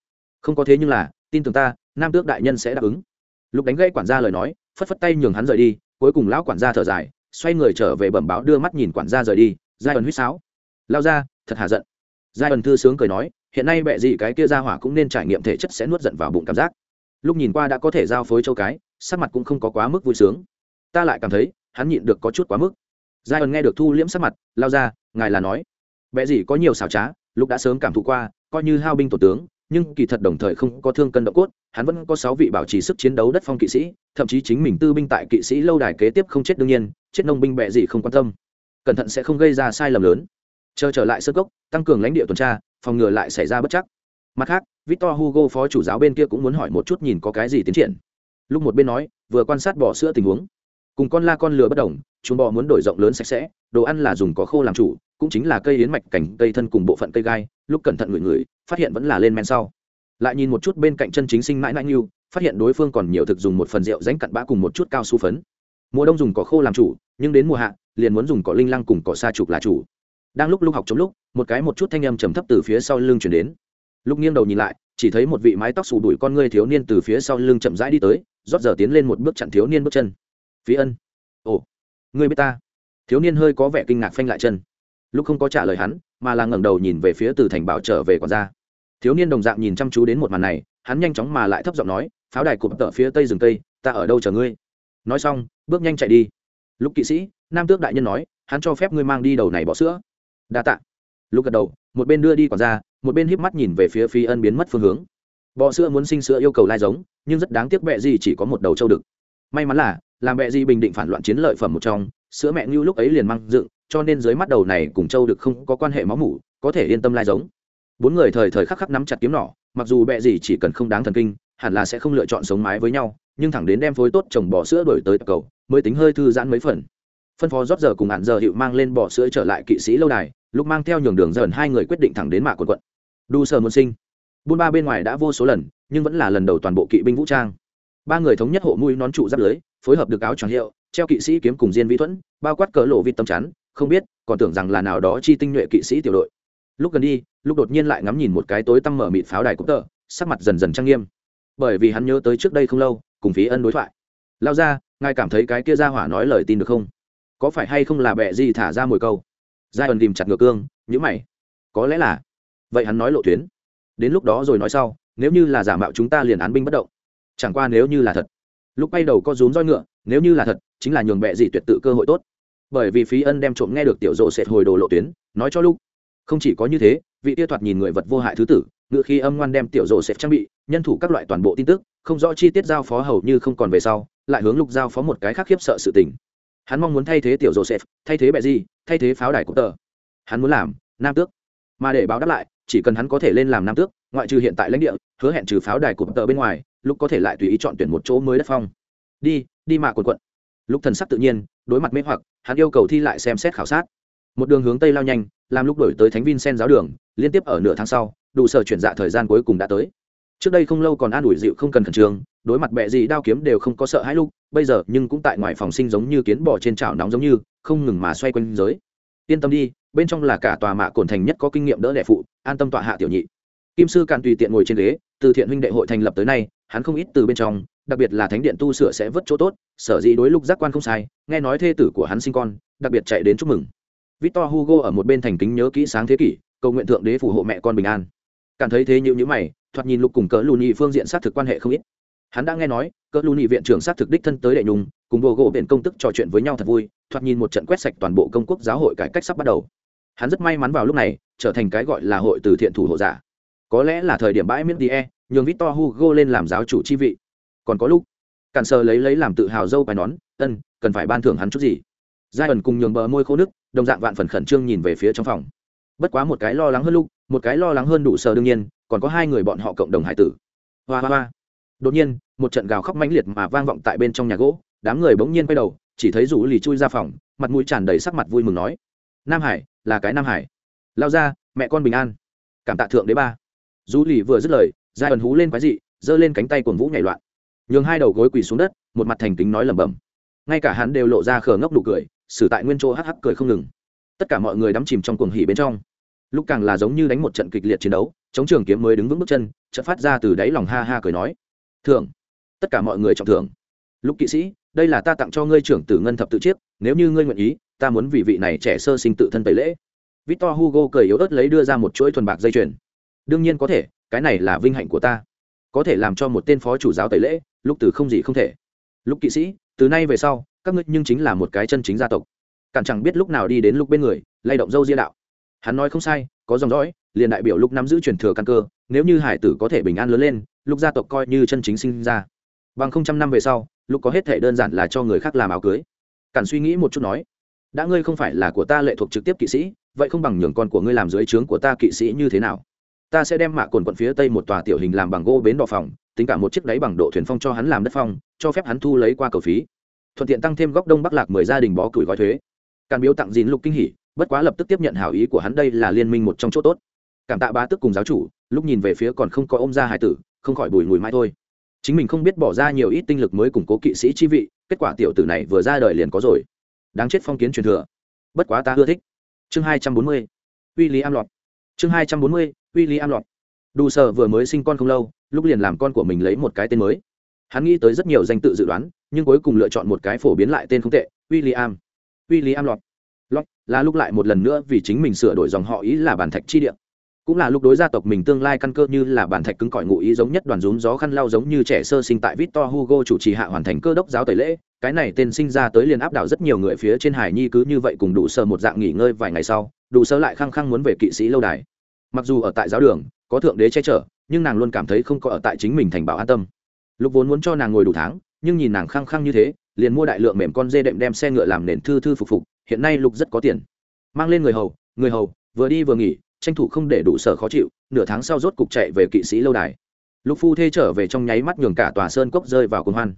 không có thế nhưng là, tin tưởng ta, nam tước đại nhân sẽ đáp ứng. Lúc đánh gây quản gia lời nói, phất phất tay nhường hắn rời đi, cuối cùng lão quản gia thở dài, xoay người trở về bẩm báo đưa mắt nhìn quản gia rời đi, giai ẩn huýt sáo. Lao ra, thật hà giận. Giai ẩn thư sướng cười nói, hiện nay bệ gì cái kia ra hỏa cũng nên trải nghiệm thể chất sẽ nuốt giận vào bụng cảm giác lúc nhìn qua đã có thể giao phối châu cái, sắc mặt cũng không có quá mức vui sướng. Ta lại cảm thấy, hắn nhịn được có chút quá mức. Giai ẩn nghe được thu liễm sắc mặt, lao ra, ngài là nói vẽ gì có nhiều xảo trá, lúc đã sớm cảm thụ qua, coi như hao binh tổ tướng, nhưng kỳ thật đồng thời không có thương cân độ cốt, hắn vẫn có sáu vị bảo trì sức chiến đấu đất phong kỵ sĩ, thậm chí chính mình tư binh tại kỵ sĩ lâu đài kế tiếp không chết đương nhiên, chết nông binh bệ gì không quan tâm. Cẩn thận sẽ không gây ra sai lầm lớn. Chờ trở lại sơ cốc, tăng cường lãnh địa tuần tra, phòng ngừa lại xảy ra bất chắc mặt khác, victor hugo phó chủ giáo bên kia cũng muốn hỏi một chút nhìn có cái gì tiến triển. Lúc một bên nói, vừa quan sát bò sữa tình huống. Cùng con la con lừa bất đồng, chúng bò muốn đổi rộng lớn sạch sẽ, đồ ăn là dùng có khô làm chủ, cũng chính là cây yến mạch cảnh cây thân cùng bộ phận cây gai, lúc cẩn thận ngửi ngửi, phát hiện vẫn là lên men sau. Lại nhìn một chút bên cạnh chân chính sinh mãi mãi như, phát hiện đối phương còn nhiều thực dùng một phần rượu ránh cặn bã cùng một chút cao su phấn. Mùa đông dùng cỏ khô làm chủ, nhưng đến mùa hạ, liền muốn dùng cỏ linh lăng cùng cỏ sa trục là chủ. Đang lúc lúc học trong lúc, một cái một chút thanh âm trầm thấp từ phía sau lưng chuyển đến lúc nghiêng đầu nhìn lại, chỉ thấy một vị mái tóc xù đuổi con ngươi thiếu niên từ phía sau lưng chậm rãi đi tới, rót giờ tiến lên một bước chặn thiếu niên bước chân. Phí ân. Ồ, ngươi biết ta? Thiếu niên hơi có vẻ kinh ngạc phanh lại chân. Lúc không có trả lời hắn, mà là ngẩng đầu nhìn về phía từ thành bảo trở về quản gia. Thiếu niên đồng dạng nhìn chăm chú đến một màn này, hắn nhanh chóng mà lại thấp giọng nói, pháo đài cụm tợ phía tây rừng tây ta ở đâu chờ ngươi? Nói xong, bước nhanh chạy đi. Lúc kỵ sĩ, nam tước đại nhân nói, hắn cho phép ngươi mang đi đầu này bỏ sữa. Đa tạ. Lúc gật đầu, một bên đưa đi quản gia một bên híp mắt nhìn về phía phi ân biến mất phương hướng. Bọ sữa muốn sinh sữa yêu cầu lai giống, nhưng rất đáng tiếc bẹ gì chỉ có một đầu trâu đực. May mắn là, làm bẹ gì bình định phản loạn chiến lợi phẩm một trong, sữa mẹ như lúc ấy liền mang dựng, cho nên dưới mắt đầu này cùng trâu đực không có quan hệ máu mủ, có thể yên tâm lai giống. Bốn người thời thời khắc khắc nắm chặt kiếm nỏ, mặc dù bẹ gì chỉ cần không đáng thần kinh, hẳn là sẽ không lựa chọn sống mái với nhau, nhưng thẳng đến đem phối tốt chồng bò sữa đổi tới cầu, mới tính hơi thư giãn mấy phần. Phân phó rót giờ cùng hạn giờ hiệu mang lên bò sữa trở lại kỵ sĩ lâu đài, lúc mang theo nhường đường dần hai người quyết định thẳng đến mạ quần quận đu sờ muốn sinh. Buôn ba bên ngoài đã vô số lần, nhưng vẫn là lần đầu toàn bộ kỵ binh vũ trang. Ba người thống nhất hộ mũi nón trụ giáp lưới, phối hợp được áo tròn hiệu, treo kỵ sĩ kiếm cùng diên vĩ thuẫn, bao quát cỡ lộ vịt tâm chắn, không biết, còn tưởng rằng là nào đó chi tinh nhuệ kỵ sĩ tiểu đội. Lúc gần đi, lúc đột nhiên lại ngắm nhìn một cái tối tăm mở mịt pháo đài cúp tợ sắc mặt dần dần trang nghiêm. Bởi vì hắn nhớ tới trước đây không lâu, cùng phí ân đối thoại. Lao ra, ngài cảm thấy cái kia ra hỏa nói lời tin được không? Có phải hay không là bẹ gì thả ra mồi câu? Giai ẩn tìm chặt ngược cương nhữ mày. Có lẽ là vậy hắn nói lộ tuyến. Đến lúc đó rồi nói sau, nếu như là giả mạo chúng ta liền án binh bất động. Chẳng qua nếu như là thật. Lúc bay đầu có rúm roi ngựa, nếu như là thật, chính là nhường bệ gì tuyệt tự cơ hội tốt. Bởi vì phí ân đem trộm nghe được tiểu rộ sệt hồi đồ lộ tuyến, nói cho lúc. Không chỉ có như thế, vị tia thoạt nhìn người vật vô hại thứ tử, ngựa khi âm ngoan đem tiểu rộ sệt trang bị, nhân thủ các loại toàn bộ tin tức, không rõ chi tiết giao phó hầu như không còn về sau, lại hướng lục giao phó một cái khác khiếp sợ sự tình. Hắn mong muốn thay thế tiểu joseph thay thế bệ gì thay thế pháo đài của tờ. Hắn muốn làm, nam tước. Mà để báo đáp lại chỉ cần hắn có thể lên làm nam tước, ngoại trừ hiện tại lãnh địa, hứa hẹn trừ pháo đài của tờ bên ngoài, lúc có thể lại tùy ý chọn tuyển một chỗ mới đất phong. Đi đi mạ quần quận. Lúc thần sắc tự nhiên, đối mặt mê hoặc, hắn yêu cầu thi lại xem xét khảo sát. Một đường hướng tây lao nhanh, làm lúc đổi tới thánh vin sen giáo đường, liên tiếp ở nửa tháng sau, đủ sở chuyển dạ thời gian cuối cùng đã tới. Trước đây không lâu còn an ủi dịu không cần khẩn trương, đối mặt bệ gì đao kiếm đều không có sợ hãi lúc, bây giờ nhưng cũng tại ngoài phòng sinh giống như kiến bò trên chảo nóng giống như, không ngừng mà xoay quanh giới yên tâm đi, bên trong là cả tòa mạ cồn thành nhất có kinh nghiệm đỡ đẻ phụ, an tâm tọa hạ tiểu nhị. Kim sư càn tùy tiện ngồi trên ghế, từ thiện huynh đệ hội thành lập tới nay, hắn không ít từ bên trong, đặc biệt là thánh điện tu sửa sẽ vớt chỗ tốt, sở dĩ đối lúc giác quan không sai, nghe nói thê tử của hắn sinh con, đặc biệt chạy đến chúc mừng. Victor hugo ở một bên thành kính nhớ kỹ sáng thế kỷ, cầu nguyện thượng đế phù hộ mẹ con bình an. Cảm thấy thế như những mày, thoạt nhìn lục cùng cỡ lù nhị phương diện xác thực quan hệ không ít hắn đã nghe nói, cỡ lưu nị viện trưởng sát thực đích thân tới đệ nhung, cùng bồ gỗ biển công tức trò chuyện với nhau thật vui, thoạt nhìn một trận quét sạch toàn bộ công quốc giáo hội cải cách sắp bắt đầu. Hắn rất may mắn vào lúc này, trở thành cái gọi là hội từ thiện thủ hộ giả. Có lẽ là thời điểm bãi miễn die nhường victor hugo lên làm giáo chủ chi vị. Còn có lúc, cản sờ lấy lấy làm tự hào dâu bài nón, ân, cần phải ban thưởng hắn chút gì? Giai ẩn cùng nhường bờ môi khô nước, đồng dạng vạn phần khẩn trương nhìn về phía trong phòng. Bất quá một cái lo lắng hơn lúc, một cái lo lắng hơn đủ sờ đương nhiên, còn có hai người bọn họ cộng đồng hải tử. Hoa hoa hoa đột nhiên, một trận gào khóc mãnh liệt mà vang vọng tại bên trong nhà gỗ, đám người bỗng nhiên quay đầu, chỉ thấy rủ lì chui ra phòng, mặt mũi tràn đầy sắc mặt vui mừng nói, nam hải, là cái nam hải. Lao ra, mẹ con bình an. Cảm tạ thượng đế ba. Rủ lì vừa dứt lời, giai ẩn hú lên quái dị, giơ lên cánh tay cuồng vũ nhảy loạn. Nhường hai đầu gối quỳ xuống đất, một mặt thành kính nói lẩm bẩm. Ngay cả hắn đều lộ ra khờ ngốc đủ cười, xử tại nguyên chỗ hắc hắc cười không ngừng. Tất cả mọi người đắm chìm trong cuồng hỉ bên trong. Lúc càng là giống như đánh một trận kịch liệt chiến đấu, chống trường kiếm mới đứng vững bước chân, chợt phát ra từ đáy lòng ha ha cười nói thưởng. Tất cả mọi người trọng thưởng. Lúc kỵ sĩ, đây là ta tặng cho ngươi trưởng tử ngân thập tự chiếc, nếu như ngươi nguyện ý, ta muốn vì vị này trẻ sơ sinh tự thân tẩy lễ. Victor hugo cười yếu ớt lấy đưa ra một chuỗi thuần bạc dây chuyền. Đương nhiên có thể, cái này là vinh hạnh của ta. Có thể làm cho một tên phó chủ giáo tẩy lễ lúc từ không gì không thể. Lúc kỵ sĩ, từ nay về sau, các ngươi nhưng chính là một cái chân chính gia tộc. Cản chẳng biết lúc nào đi đến lúc bên người, lay động dâu ria đạo. Hắn nói không sai, có dòng dõi liền đại biểu lúc nắm giữ truyền thừa căn cơ, nếu như hải tử có thể bình an lớn lên lúc gia tộc coi như chân chính sinh ra. Bằng không trăm năm về sau lúc có hết thể đơn giản là cho người khác làm áo cưới. Cản suy nghĩ một chút nói, đã ngươi không phải là của ta lệ thuộc trực tiếp kỵ sĩ, vậy không bằng nhường con của ngươi làm dưới trướng của ta kỵ sĩ như thế nào? Ta sẽ đem mạ cồn quận phía tây một tòa tiểu hình làm bằng gỗ bến đỏ phòng, tính cả một chiếc đáy bằng độ thuyền phong cho hắn làm đất phong, cho phép hắn thu lấy qua cầu phí. Thuận tiện tăng thêm góc đông bắc lạc mười gia đình bó củi gói thuế. Càn biếu tặng dìn lục kinh hỉ, bất quá lập tức tiếp nhận hảo ý của hắn đây là liên minh một trong chỗ tốt cảm tạ ba tức cùng giáo chủ, lúc nhìn về phía còn không có ôm ra hải tử, không khỏi bùi ngùi mãi thôi. Chính mình không biết bỏ ra nhiều ít tinh lực mới củng cố kỵ sĩ chi vị, kết quả tiểu tử này vừa ra đời liền có rồi. Đáng chết phong kiến truyền thừa. Bất quá ta ưa thích. Chương hai trăm bốn mươi uy lý am lọt chương hai trăm bốn mươi uy lý am lọt đủ sở vừa mới sinh con không lâu, lúc liền làm con của mình lấy một cái tên mới. Hắn nghĩ tới rất nhiều danh tự dự đoán, nhưng cuối cùng lựa chọn một cái phổ biến lại tên không tệ w i l l i am w i l l i am lọt lọt là lúc lại một lần nữa vì chính mình sửa đổi dòng họ, ý là bản thạch chi địa cũng là lúc đối gia tộc mình tương lai căn cơ như là bản thạch cứng cỏi ngụ ý giống nhất đoàn rúm gió khăn lau giống như trẻ sơ sinh tại Victor Hugo chủ trì hạ hoàn thành cơ đốc giáo tẩy lễ, cái này tên sinh ra tới liền áp đảo rất nhiều người phía trên hải nhi cứ như vậy cùng đủ sơ một dạng nghỉ ngơi vài ngày sau, đủ sơ lại khăng khăng muốn về kỵ sĩ lâu đài. Mặc dù ở tại giáo đường, có thượng đế che chở, nhưng nàng luôn cảm thấy không có ở tại chính mình thành bảo an tâm. Lúc vốn muốn cho nàng ngồi đủ tháng, nhưng nhìn nàng khăng khăng như thế, liền mua đại lượng mềm con dê đệm đem xe ngựa làm nền thư thư phục phục, hiện nay lục rất có tiền mang lên người hầu người hầu vừa đi vừa nghỉ tranh thủ không để đủ sở khó chịu, nửa tháng sau rốt cục chạy về kỵ sĩ lâu đài. Lục phu thê trở về trong nháy mắt nhường cả tòa sơn cốc rơi vào cuồng hoan.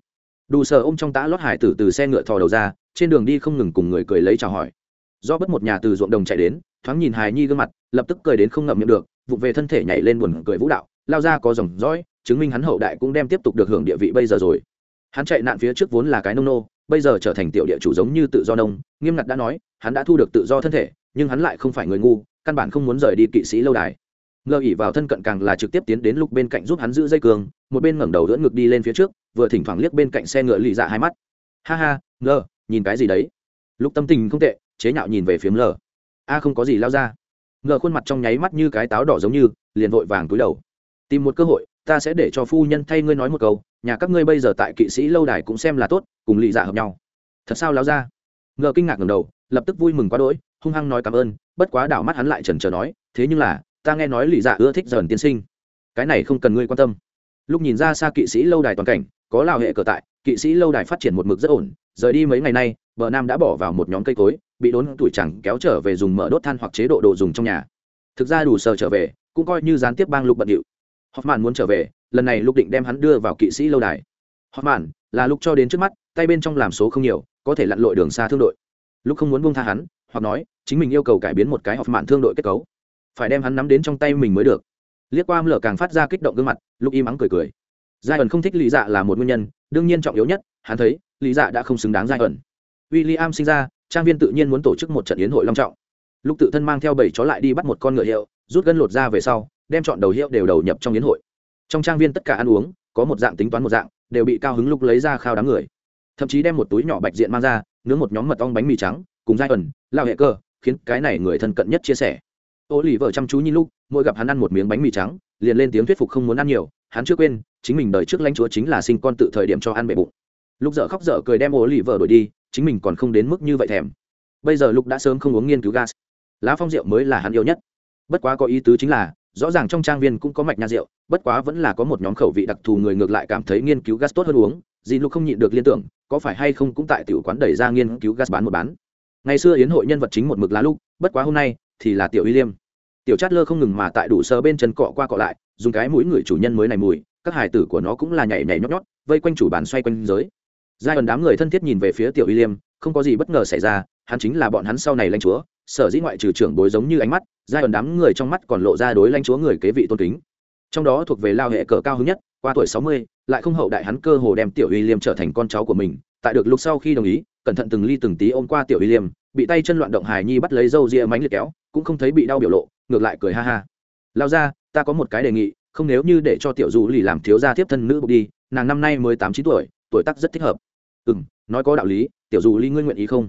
Đủ sở ôm trong tã lót hải tử từ xe ngựa thò đầu ra, trên đường đi không ngừng cùng người cười lấy chào hỏi. Do bất một nhà từ ruộng đồng chạy đến, thoáng nhìn hài nhi gương mặt, lập tức cười đến không ngậm miệng được, vụng về thân thể nhảy lên buồn cười vũ đạo, lao ra có dòng dõi, chứng minh hắn hậu đại cũng đem tiếp tục được hưởng địa vị bây giờ rồi. Hắn chạy nạn phía trước vốn là cái nông nô, bây giờ trở thành tiểu địa chủ giống như tự do nông, nghiêm ngặt đã nói, hắn đã thu được tự do thân thể nhưng hắn lại không phải người ngu, căn bản không muốn rời đi kỵ sĩ lâu đài. Ngờ ỉ vào thân cận càng là trực tiếp tiến đến lúc bên cạnh giúp hắn giữ dây cường, một bên ngẩng đầu đỡ ngực đi lên phía trước, vừa thỉnh thoảng liếc bên cạnh xe ngựa lì dạ hai mắt. Ha ha, ngờ, nhìn cái gì đấy? Lúc tâm tình không tệ, chế nhạo nhìn về phía ngờ. A không có gì lao ra. Ngờ khuôn mặt trong nháy mắt như cái táo đỏ giống như, liền vội vàng túi đầu. Tìm một cơ hội, ta sẽ để cho phu nhân thay ngươi nói một câu, nhà các ngươi bây giờ tại kỵ sĩ lâu đài cũng xem là tốt, cùng lì dạ hợp nhau. Thật sao lao ra? Ngờ kinh ngạc ngầm đầu lập tức vui mừng quá đỗi, hung hăng nói cảm ơn, bất quá đảo mắt hắn lại trần trờ nói, thế nhưng là, ta nghe nói lì dạ ưa thích dần tiên sinh. Cái này không cần ngươi quan tâm. Lúc nhìn ra xa kỵ sĩ lâu đài toàn cảnh, có lào hệ cờ tại, kỵ sĩ lâu đài phát triển một mực rất ổn, rời đi mấy ngày nay bờ nam đã bỏ vào một nhóm cây cối, bị đốn tuổi chẳng kéo trở về dùng mở đốt than hoặc chế độ đồ dùng trong nhà. Thực ra đủ sờ trở về, cũng coi như gián tiếp bang lục bận điệu. Hoffman muốn trở về, lần này lục định đem hắn đưa vào kỵ sĩ lâu đài. Hoffman, là lục cho đến trước mắt, tay bên trong làm số không nhiều, có thể lặn lội đường xa thương đội lúc không muốn buông tha hắn, hoặc nói, chính mình yêu cầu cải biến một cái hoffman thương đội kết cấu. Phải đem hắn nắm đến trong tay mình mới được. Liếc qua lở càng phát ra kích động gương mặt, lúc im ắng cười cười. Giai ẩn không thích lý dạ là một nguyên nhân, đương nhiên trọng yếu nhất, hắn thấy, lý dạ đã không xứng đáng giai ẩn w i l l i am sinh ra, trang viên tự nhiên muốn tổ chức một trận yến hội long trọng. Lúc tự thân mang theo bảy chó lại đi bắt một con ngựa hiệu, rút gân lột ra về sau, đem chọn đầu hiệu đều đầu nhập trong yến hội. Trong trang viên tất cả ăn uống, có một dạng tính toán một dạng, đều bị cao hứng lúc lấy ra khao đám người. Thậm chí đem một túi nhỏ bạch diện mang ra nướng một nhóm mật ong bánh mì trắng, cùng giai ẩn, lao hệ cơ, khiến cái này người thân cận nhất chia sẻ. Ô lì vợ chăm chú nhìn lúc, mỗi gặp hắn ăn một miếng bánh mì trắng, liền lên tiếng thuyết phục không muốn ăn nhiều, hắn chưa quên, chính mình đời trước lãnh chúa chính là sinh con tự thời điểm cho ăn bể bụng. Lúc dở khóc dở cười đem ô lì vợ đổi đi, chính mình còn không đến mức như vậy thèm. Bây giờ lúc đã sớm không uống nghiên cứu gas. Lá phong rượu mới là hắn yêu nhất. Bất quá có ý tứ chính là, rõ ràng trong trang viên cũng có mạch nha rượu, bất quá vẫn là có một nhóm khẩu vị đặc thù người ngược lại cảm thấy nghiên cứu gas tốt hơn uống dì lúc không nhịn được liên tưởng có phải hay không cũng tại tiểu quán đẩy ra nghiên cứu gas bán một bán. Ngày xưa yến hội nhân vật chính một mực lá lúc bất quá hôm nay thì là tiểu y liêm. Tiểu chát lơ không ngừng mà tại đủ sờ bên chân cọ qua cọ lại, dùng cái mũi người chủ nhân mới này mùi, các hải tử của nó cũng là nhảy nhảy nhót nhót, vây quanh chủ bàn xoay quanh giới. Giai ẩn đám người thân thiết nhìn về phía tiểu y liêm, không có gì bất ngờ xảy ra, hắn chính là bọn hắn sau này lãnh chúa, sở dĩ ngoại trừ trưởng bối giống như ánh mắt, giai ẩn đám người trong mắt còn lộ ra đối lãnh chúa người kế vị tôn kính. Trong đó thuộc về lao hệ cờ cao hứng nhất, qua tuổi sáu mươi lại không hậu đại hắn cơ hồ đem tiểu uy liêm trở thành con cháu của mình, tại được lúc sau khi đồng ý, cẩn thận từng ly từng tí ôm qua tiểu uy liêm, bị tay chân loạn động hài nhi bắt lấy dâu ria mánh liệt kéo, cũng không thấy bị đau biểu lộ, ngược lại cười ha ha. Lao ra ta có một cái đề nghị, không nếu như để cho tiểu du lì làm thiếu gia tiếp thân nữ bục đi, nàng năm nay mới tám chín tuổi tuổi tác rất thích hợp. Ừ m nói có đạo lý, tiểu du lì ngươi nguyện ý không?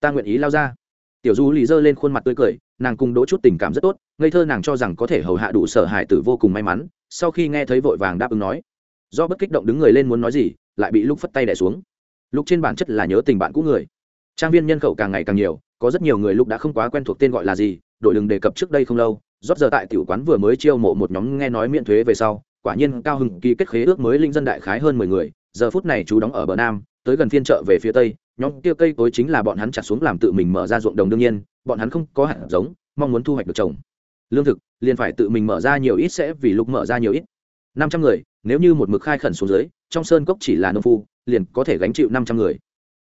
Ta nguyện ý, lao ra tiểu du lì giơ lên khuôn mặt tươi cười, nàng cùng đỗ chút tình cảm rất tốt, ngây thơ nàng cho rằng có thể hầu hạ đủ sở hải tử vô cùng may mắn, sau khi nghe thấy vội vàng đáp ứng nói do bất kích động đứng người lên muốn nói gì, lại bị lúc phất tay đẻ xuống. Lúc trên bản chất là nhớ tình bạn cũ người. Trang viên nhân khẩu càng ngày càng nhiều, có rất nhiều người lúc đã không quá quen thuộc tên gọi là gì đội đừng đề cập trước đây không lâu, rót giờ tại tiểu quán vừa mới chiêu mộ một nhóm nghe nói miễn thuế về sau, quả nhiên cao hưng ký kết khế ước mới linh dân đại khái hơn mười người, giờ phút này chú đóng ở bờ nam, tới gần phiên chợ về phía tây, nhóm kia cây cối chính là bọn hắn chặt xuống làm tự mình mở ra ruộng đồng đương nhiên, bọn hắn không có hạt giống, mong muốn thu hoạch được trồng. Lương thực, liền phải tự mình mở ra nhiều ít sẽ vì lúc mở ra nhiều ít. Năm trăm người nếu như một mực khai khẩn xuống dưới, trong sơn cốc chỉ là nông phu, liền có thể gánh chịu năm trăm người.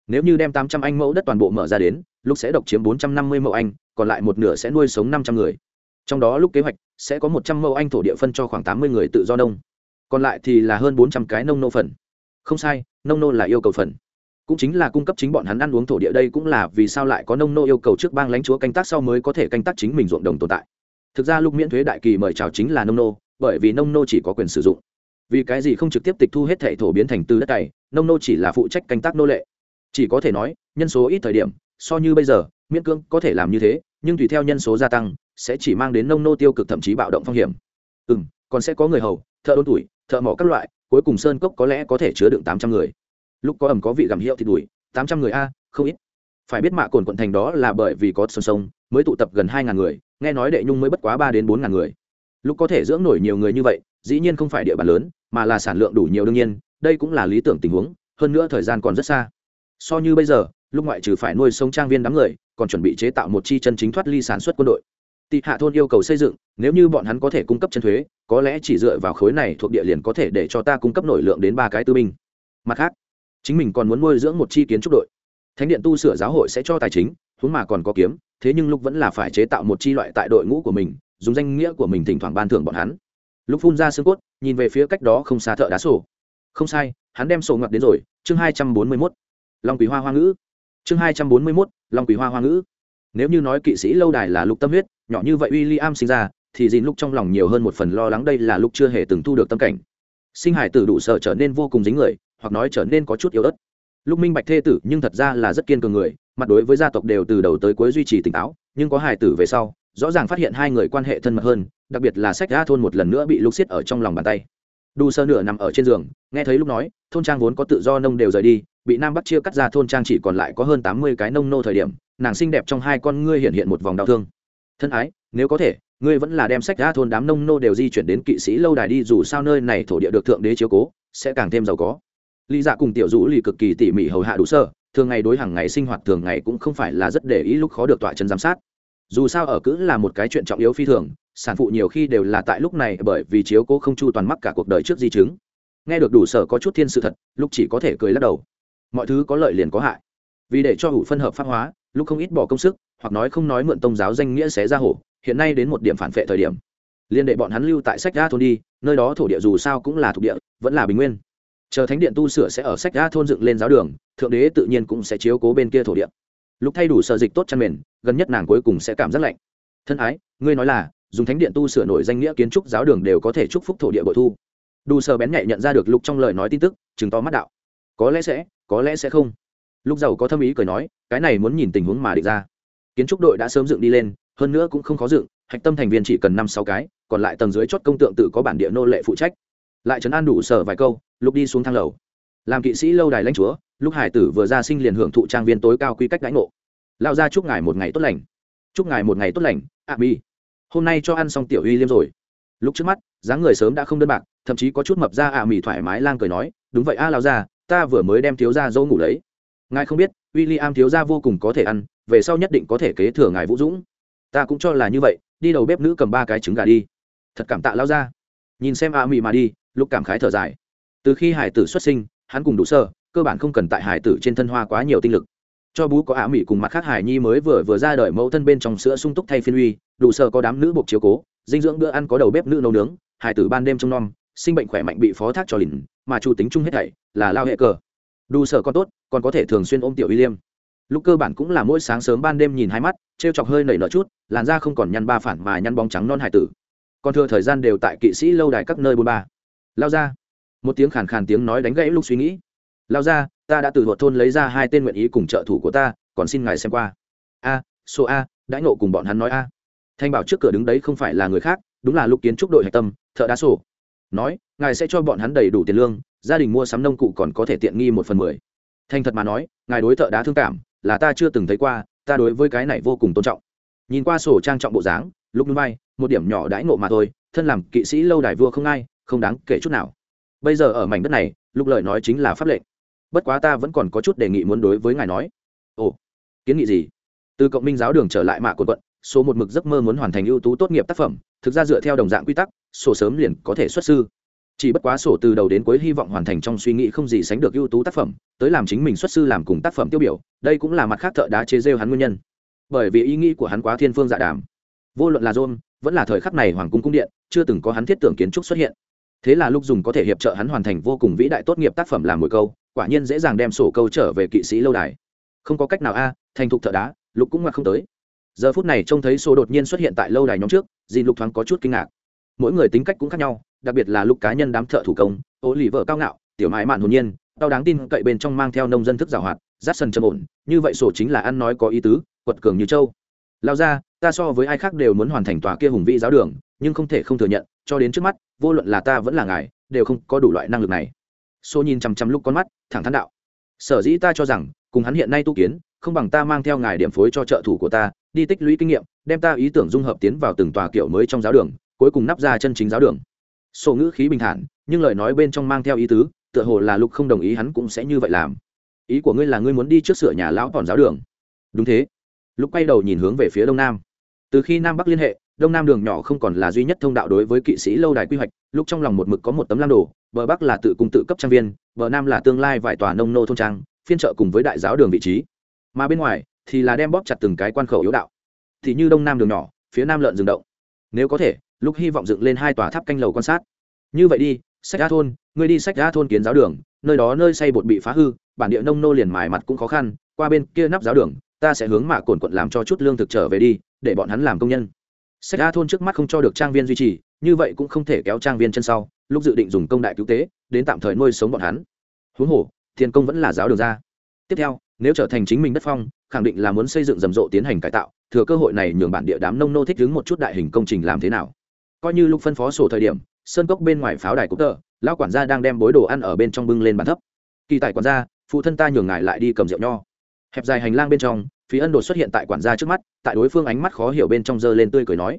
Nếu như đem tám trăm anh mẫu đất toàn bộ mở ra đến, lúc sẽ độc chiếm bốn trăm năm mươi mẫu anh, còn lại một nửa sẽ nuôi sống năm trăm người. Trong đó lúc kế hoạch sẽ có một trăm mẫu anh thổ địa phân cho khoảng tám mươi người tự do nông. Còn lại thì là hơn bốn trăm cái nông nô phần. Không sai, nông nô là yêu cầu phần. Cũng chính là cung cấp chính bọn hắn ăn uống thổ địa đây cũng là vì sao lại có nông nô yêu cầu trước bang lãnh chúa canh tác sau mới có thể canh tác chính mình ruộng đồng tồn tại. Thực ra lúc miễn thuế đại kỳ mời chào chính là nông nô, bởi vì nông nô chỉ có quyền sử dụng vì cái gì không trực tiếp tịch thu hết thẻ thổ biến thành từ đất cày nông nô chỉ là phụ trách canh tác nô lệ. Chỉ có thể nói, nhân số ít thời điểm, so như bây giờ, miễn cưỡng có thể làm như thế, nhưng tùy theo nhân số gia tăng, sẽ chỉ mang đến nông nô tiêu cực thậm chí bạo động phong hiểm. Ừ m còn sẽ có người hầu, thợ đôn tuổi, thợ mỏ các loại, cuối cùng sơn cốc có lẽ có thể chứa đựng tám trăm người. Lúc có ẩm có vị gặm hiệu thì đuổi, tám trăm người a, không ít. Phải biết mạ cồn quận thành đó là bởi vì có sông sông, mới tụ tập gần hai ngàn người, nghe nói đệ nhung mới bất quá ba đến bốn ngàn người. Lúc có thể dưỡng nổi nhiều người như vậy dĩ nhiên không phải địa bàn lớn, mà là sản lượng đủ nhiều đương nhiên, đây cũng là lý tưởng tình huống, hơn nữa thời gian còn rất xa. So như bây giờ, lúc ngoại trừ phải nuôi sống trang viên đám người, còn chuẩn bị chế tạo một chi chân chính thoát ly sản xuất quân đội. Tị hạ thôn yêu cầu xây dựng, nếu như bọn hắn có thể cung cấp chân thuế, có lẽ chỉ dựa vào khối này thuộc địa liền có thể để cho ta cung cấp nội lượng đến ba cái tư binh. Mặt khác, chính mình còn muốn nuôi dưỡng một chi kiến trúc đội. Thánh điện tu sửa giáo hội sẽ cho tài chính, huống mà còn có kiếm, thế nhưng lúc vẫn là phải chế tạo một chi loại tại đội ngũ của mình, dùng danh nghĩa của mình thỉnh thoảng ban thưởng bọn hắn lúc phun ra xương cốt, nhìn về phía cách đó không xa thợ đá sổ. Không sai, hắn đem sổ ngặt đến rồi. Chương hai trăm bốn mươi mốt. Long quý hoa hoa ngữ. Chương hai trăm bốn mươi mốt, long quý hoa hoa ngữ. Nếu như nói kỵ sĩ lâu đài là lục tâm huyết, nhỏ như vậy w i l l i am sinh ra, thì dìn lúc trong lòng nhiều hơn một phần lo lắng đây là lúc chưa hề từng thu được tâm cảnh. Sinh hải tử đủ sợ trở nên vô cùng dính người, hoặc nói trở nên có chút yếu ớt. Lúc minh bạch thê tử nhưng thật ra là rất kiên cường người mặt đối với gia tộc đều từ đầu tới cuối duy trì tỉnh táo, nhưng có hải tử về sau, rõ ràng phát hiện hai người quan hệ thân mật hơn, đặc biệt là sách ra thôn một lần nữa bị lúc xiết ở trong lòng bàn tay. Đu sơ nửa nằm ở trên giường, nghe thấy lúc nói, thôn trang vốn có tự do nông đều rời đi, bị nam bắc chia cắt ra thôn trang chỉ còn lại có hơn tám mươi cái nông nô thời điểm, nàng xinh đẹp trong hai con ngươi hiện hiện một vòng đau thương. Thân ái, nếu có thể, ngươi vẫn là đem sách ra thôn đám nông nô đều di chuyển đến kỵ sĩ lâu đài đi, dù sao nơi này thổ địa được thượng đế chiếu cố, sẽ càng thêm giàu có. Lý dạ cùng tiểu dũ lì cực kỳ tỉ mỉ hầu hạ đủ sơ thường ngày đối hàng ngày sinh hoạt thường ngày cũng không phải là rất để ý lúc khó được tọa chân giám sát. Dù sao ở cữ là một cái chuyện trọng yếu phi thường, sản phụ nhiều khi đều là tại lúc này bởi vì chiếu cố không chu toàn mắc cả cuộc đời trước di chứng. Nghe được đủ sở có chút thiên sự thật, lúc chỉ có thể cười lắc đầu. Mọi thứ có lợi liền có hại. Vì để cho hủ phân hợp pháp hóa, lúc không ít bỏ công sức, hoặc nói không nói mượn tông giáo danh nghĩa xé ra hổ, hiện nay đến một điểm phản vệ thời điểm. Liên đệ bọn hắn lưu tại sách ga thôn đi, nơi đó thổ địa dù sao cũng là thuộc địa, vẫn là bình nguyên chờ thánh điện tu sửa sẽ ở sách ga thôn dựng lên giáo đường, thượng đế tự nhiên cũng sẽ chiếu cố bên kia thổ địa. Lúc thay đủ sợ dịch tốt chăn mền, gần nhất nàng cuối cùng sẽ cảm giác lạnh. Thân ái, ngươi nói là, dùng thánh điện tu sửa nổi danh nghĩa kiến trúc giáo đường đều có thể chúc phúc thổ địa bội thu. Đủ sợ bén nhạy nhận ra được lúc trong lời nói tin tức chứng to mắt đạo. Có lẽ sẽ, có lẽ sẽ không. Lúc giàu có thâm ý cười nói, cái này muốn nhìn tình huống mà định ra. Kiến trúc đội đã sớm dựng đi lên, hơn nữa cũng không khó dựng, hạch tâm thành viên chỉ cần năm sáu cái, còn lại tầng dưới chót công tượng tự có bản địa nô lệ phụ trách. Lại trấn an đủ sở vài câu lúc đi xuống thang lầu. Làm kỵ sĩ lâu đài lãnh chúa, lúc hải tử vừa ra sinh liền hưởng thụ trang viên tối cao quy cách đãi ngộ. Lao ra chúc ngài một ngày tốt lành. Chúc ngài một ngày tốt lành, ạ mi. Hôm nay cho ăn xong tiểu uy liêm rồi. Lúc trước mắt, dáng người sớm đã không đơn bạc, thậm chí có chút mập ra ạ mì thoải mái lang cười nói, đúng vậy a lao ra ta vừa mới đem thiếu ra dâu ngủ lấy. Ngài không biết w i l l i am thiếu ra vô cùng có thể ăn, về sau nhất định có thể kế thừa ngài vũ dũng. Ta cũng cho là như vậy, đi đầu bếp nữ cầm ba cái trứng gà đi. Thật cảm tạ lao ra nhìn xem ạ mì mà đi, lúc cảm khái thở dài từ khi hải tử xuất sinh, hắn cùng đủ sơ, cơ bản không cần tại hải tử trên thân hoa quá nhiều tinh lực. Cho bú có ả mỹ cùng mặt khác hải nhi mới vừa vừa ra đời mẫu thân bên trong sữa sung túc thay phiên uy, đủ sơ có đám nữ buộc chiếu cố, dinh dưỡng bữa ăn có đầu bếp nữ nấu nướng, hải tử ban đêm trong nom, sinh bệnh khỏe mạnh bị phó thác cho lìn mà chủ tính chung hết thảy là lao hệ cờ. Đủ sơ còn tốt, còn có thể thường xuyên ôm tiểu uy liêm. Lúc cơ bản cũng là mỗi sáng sớm ban đêm nhìn hai mắt t r e o chọc hơi nảy nở chút, làn da không còn nhăn ba phản mà nhăn bóng trắng non hải tử. Còn thừa thời gian đều tại kỵ sĩ lâu đài các nơi bôn ba. Lao ra một tiếng khàn khàn tiếng nói đánh gãy lúc suy nghĩ. Lao ra, ta đã từ hộ thôn lấy ra hai tên nguyện ý cùng trợ thủ của ta, còn xin ngài xem qua. A, số a đã nộ cùng bọn hắn nói a. Thanh bảo trước cửa đứng đấy không phải là người khác, đúng là lúc kiến trúc đội hạch tâm, thợ đá sổ. Nói, ngài sẽ cho bọn hắn đầy đủ tiền lương, gia đình mua sắm nông cụ còn có thể tiện nghi một phần mười. Thành thật mà nói, ngài đối thợ đá thương cảm, là ta chưa từng thấy qua, ta đối với cái này vô cùng tôn trọng. Nhìn qua sổ trang trọng bộ dáng lúc núi bay, một điểm nhỏ đãi ngộ mà thôi, thân làm kỵ sĩ lâu đài vua không ai, không đáng kể chút nào bây giờ ở mảnh đất này, lục lợi nói chính là pháp lệnh. Bất quá ta vẫn còn có chút đề nghị muốn đối với ngài nói. Ồ, kiến nghị gì? Từ cộng minh giáo đường trở lại mạ của quận, số một mực giấc mơ muốn hoàn thành ưu tú tốt nghiệp tác phẩm, thực ra dựa theo đồng dạng quy tắc, sổ sớm liền có thể xuất sư. Chỉ bất quá sổ từ đầu đến cuối hy vọng hoàn thành trong suy nghĩ không gì sánh được ưu tú tác phẩm, tới làm chính mình xuất sư làm cùng tác phẩm tiêu biểu, đây cũng là mặt khác thợ đá chế rêu hắn nguyên nhân. Bởi vì ý nghĩ của hắn quá thiên phương dạ đàm. Vô luận là john vẫn là thời khắc này hoàng cung cung điện, chưa từng có hắn thiết tưởng kiến trúc xuất hiện thế là lúc dùng có thể hiệp trợ hắn hoàn thành vô cùng vĩ đại tốt nghiệp tác phẩm làm mồi câu, quả nhiên dễ dàng đem sổ câu trở về kỵ sĩ lâu đài. Không có cách nào a, thành thục thợ đá, lục cũng ngoặt không tới. Giờ phút này trông thấy sổ đột nhiên xuất hiện tại lâu đài nhóm trước dì lục thoáng có chút kinh ngạc. Mỗi người tính cách cũng khác nhau, đặc biệt là lục cá nhân đám thợ thủ công ô lì vợ cao ngạo, tiểu mãi mạn hồn nhiên, đau đáng tin cậy bên trong mang theo nông dân thức giảo hoạt, rát sần trầm ổn, như vậy sổ chính là ăn nói có ý tứ, quật cường như châu. Lao ra ta so với ai khác đều muốn hoàn thành tòa kia hùng vĩ giáo đường, nhưng không thể không thừa nhận cho đến trước mắt, vô luận là ta vẫn là ngài, đều không có đủ loại năng lực này. Xô nhìn chằm chằm lúc con mắt, thẳng thắn đạo. Sở dĩ ta cho rằng, cùng hắn hiện nay tu kiến, không bằng ta mang theo ngài điểm phối cho trợ thủ của ta, đi tích lũy kinh nghiệm, đem ta ý tưởng dung hợp tiến vào từng tòa kiểu mới trong giáo đường, cuối cùng nắp ra chân chính giáo đường. Sổ ngữ khí bình thản, nhưng lời nói bên trong mang theo ý tứ, tựa hồ là lục không đồng ý hắn cũng sẽ như vậy làm. Ý của ngươi là ngươi muốn đi trước sửa nhà lão còn giáo đường. Đúng thế. Lúc quay đầu nhìn hướng về phía đông nam. Từ khi nam bắc liên hệ đông nam đường nhỏ không còn là duy nhất thông đạo đối với kỵ sĩ lâu đài quy hoạch, lúc trong lòng một mực có một tấm lam đồ, bờ bắc là tự cung tự cấp trang viên, bờ nam là tương lai vài tòa nông nô thôn trang, phiên trợ cùng với đại giáo đường vị trí. Mà bên ngoài thì là đem bóp chặt từng cái quan khẩu yếu đạo. Thì như đông nam đường nhỏ, phía nam lợn rừng động. Nếu có thể, lúc hy vọng dựng lên hai tòa tháp canh lầu quan sát. Như vậy đi, sách ra thôn, ngươi đi sách ra thôn kiến giáo đường, nơi đó nơi xây bột bị phá hư, bản địa nông nô liền mài mặt cũng khó khăn, qua bên kia nắp giáo đường, ta sẽ hướng mạ cồn quận làm cho chút lương thực trở về đi, để bọn hắn làm công nhân sách A thôn trước mắt không cho được trang viên duy trì, như vậy cũng không thể kéo trang viên chân sau, lúc dự định dùng công đại cứu tế, đến tạm thời nuôi sống bọn hắn. Huống hồ thiên công vẫn là giáo đường ra. Tiếp theo, nếu trở thành chính mình đất phong, khẳng định là muốn xây dựng rầm rộ tiến hành cải tạo, thừa cơ hội này nhường bản địa đám nông nô thích đứng một chút đại hình công trình làm thế nào. Coi như lúc phân phó sổ thời điểm, sơn cốc bên ngoài pháo đài cúp tờ lao quản gia đang đem bối đồ ăn ở bên trong bưng lên bàn thấp. Kỳ tài quản gia, phụ thân ta nhường ngài lại đi cầm rượu nho. Hẹp dài hành lang bên trong phí ân đột xuất hiện tại quản gia trước mắt, tại đối phương ánh mắt khó hiểu bên trong giơ lên tươi cười nói,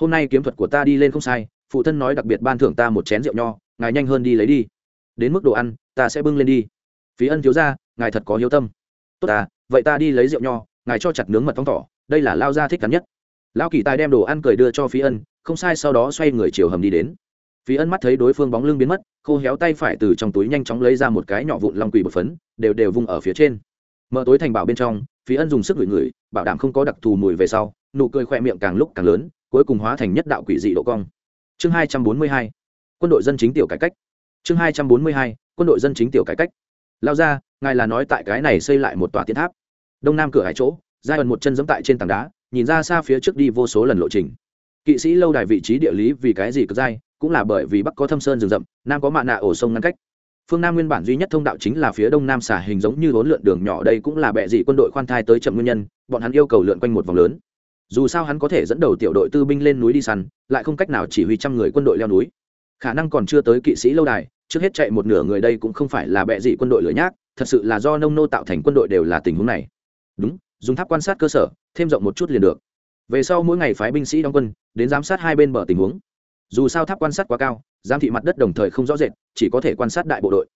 hôm nay kiếm thuật của ta đi lên không sai, phụ thân nói đặc biệt ban thưởng ta một chén rượu nho, ngài nhanh hơn đi lấy đi. Đến mức đồ ăn, ta sẽ bưng lên đi. Phí ân thiếu ra ngài thật có hiếu tâm. Tốt ta, vậy ta đi lấy rượu nho, ngài cho chặt nướng mật thong tỏ. đây là lao gia thích cắn nhất. Lao kỳ tài đem đồ ăn cười đưa cho phí ân, không sai sau đó xoay người chiều hầm đi đến. Phí ân mắt thấy đối phương bóng lưng biến mất, khô héo tay phải từ trong túi nhanh chóng lấy ra một cái nhỏ vụn long quỳ bột phấn, đều đều vung ở phía trên mở tối thành bảo bên trong, phí ân dùng sức ngửi ngửi, bảo đảm không có đặc thù mùi về sau, nụ cười khoe miệng càng lúc càng lớn, cuối cùng hóa thành nhất đạo quỷ dị độ cong. Chương hai trăm bốn mươi hai, quân đội dân chính tiểu cải cách. Chương hai trăm bốn mươi hai, quân đội dân chính tiểu cải cách. Lao ra, ngài là nói tại cái này xây lại một tòa tiến tháp. Đông nam cửa hải chỗ, giai ẩn một chân giẫm tại trên tảng đá, nhìn ra xa phía trước đi vô số lần lộ trình. Kỵ sĩ lâu đài vị trí địa lý vì cái gì cực dai, cũng là bởi vì bắc có thâm sơn rừng rậm, nam có mạ nạ ổ sông ngăn cách phương nam nguyên bản duy nhất thông đạo chính là phía đông nam xả hình giống như bốn lượn đường nhỏ đây cũng là bệ dị quân đội khoan thai tới chậm nguyên nhân, bọn hắn yêu cầu lượn quanh một vòng lớn. Dù sao hắn có thể dẫn đầu tiểu đội tư binh lên núi đi săn, lại không cách nào chỉ huy trăm người quân đội leo núi. Khả năng còn chưa tới kỵ sĩ lâu đài, trước hết chạy một nửa người đây cũng không phải là bệ dị quân đội lửa nhác, thật sự là do nông nô tạo thành quân đội đều là tình huống này. Đúng, dùng tháp quan sát cơ sở, thêm rộng một chút liền được. Về sau mỗi ngày phái binh sĩ đóng quân, đến giám sát hai bên bờ tình huống dù sao tháp quan sát quá cao, giám thị mặt đất đồng thời không rõ rệt, chỉ có thể quan sát đại bộ đội.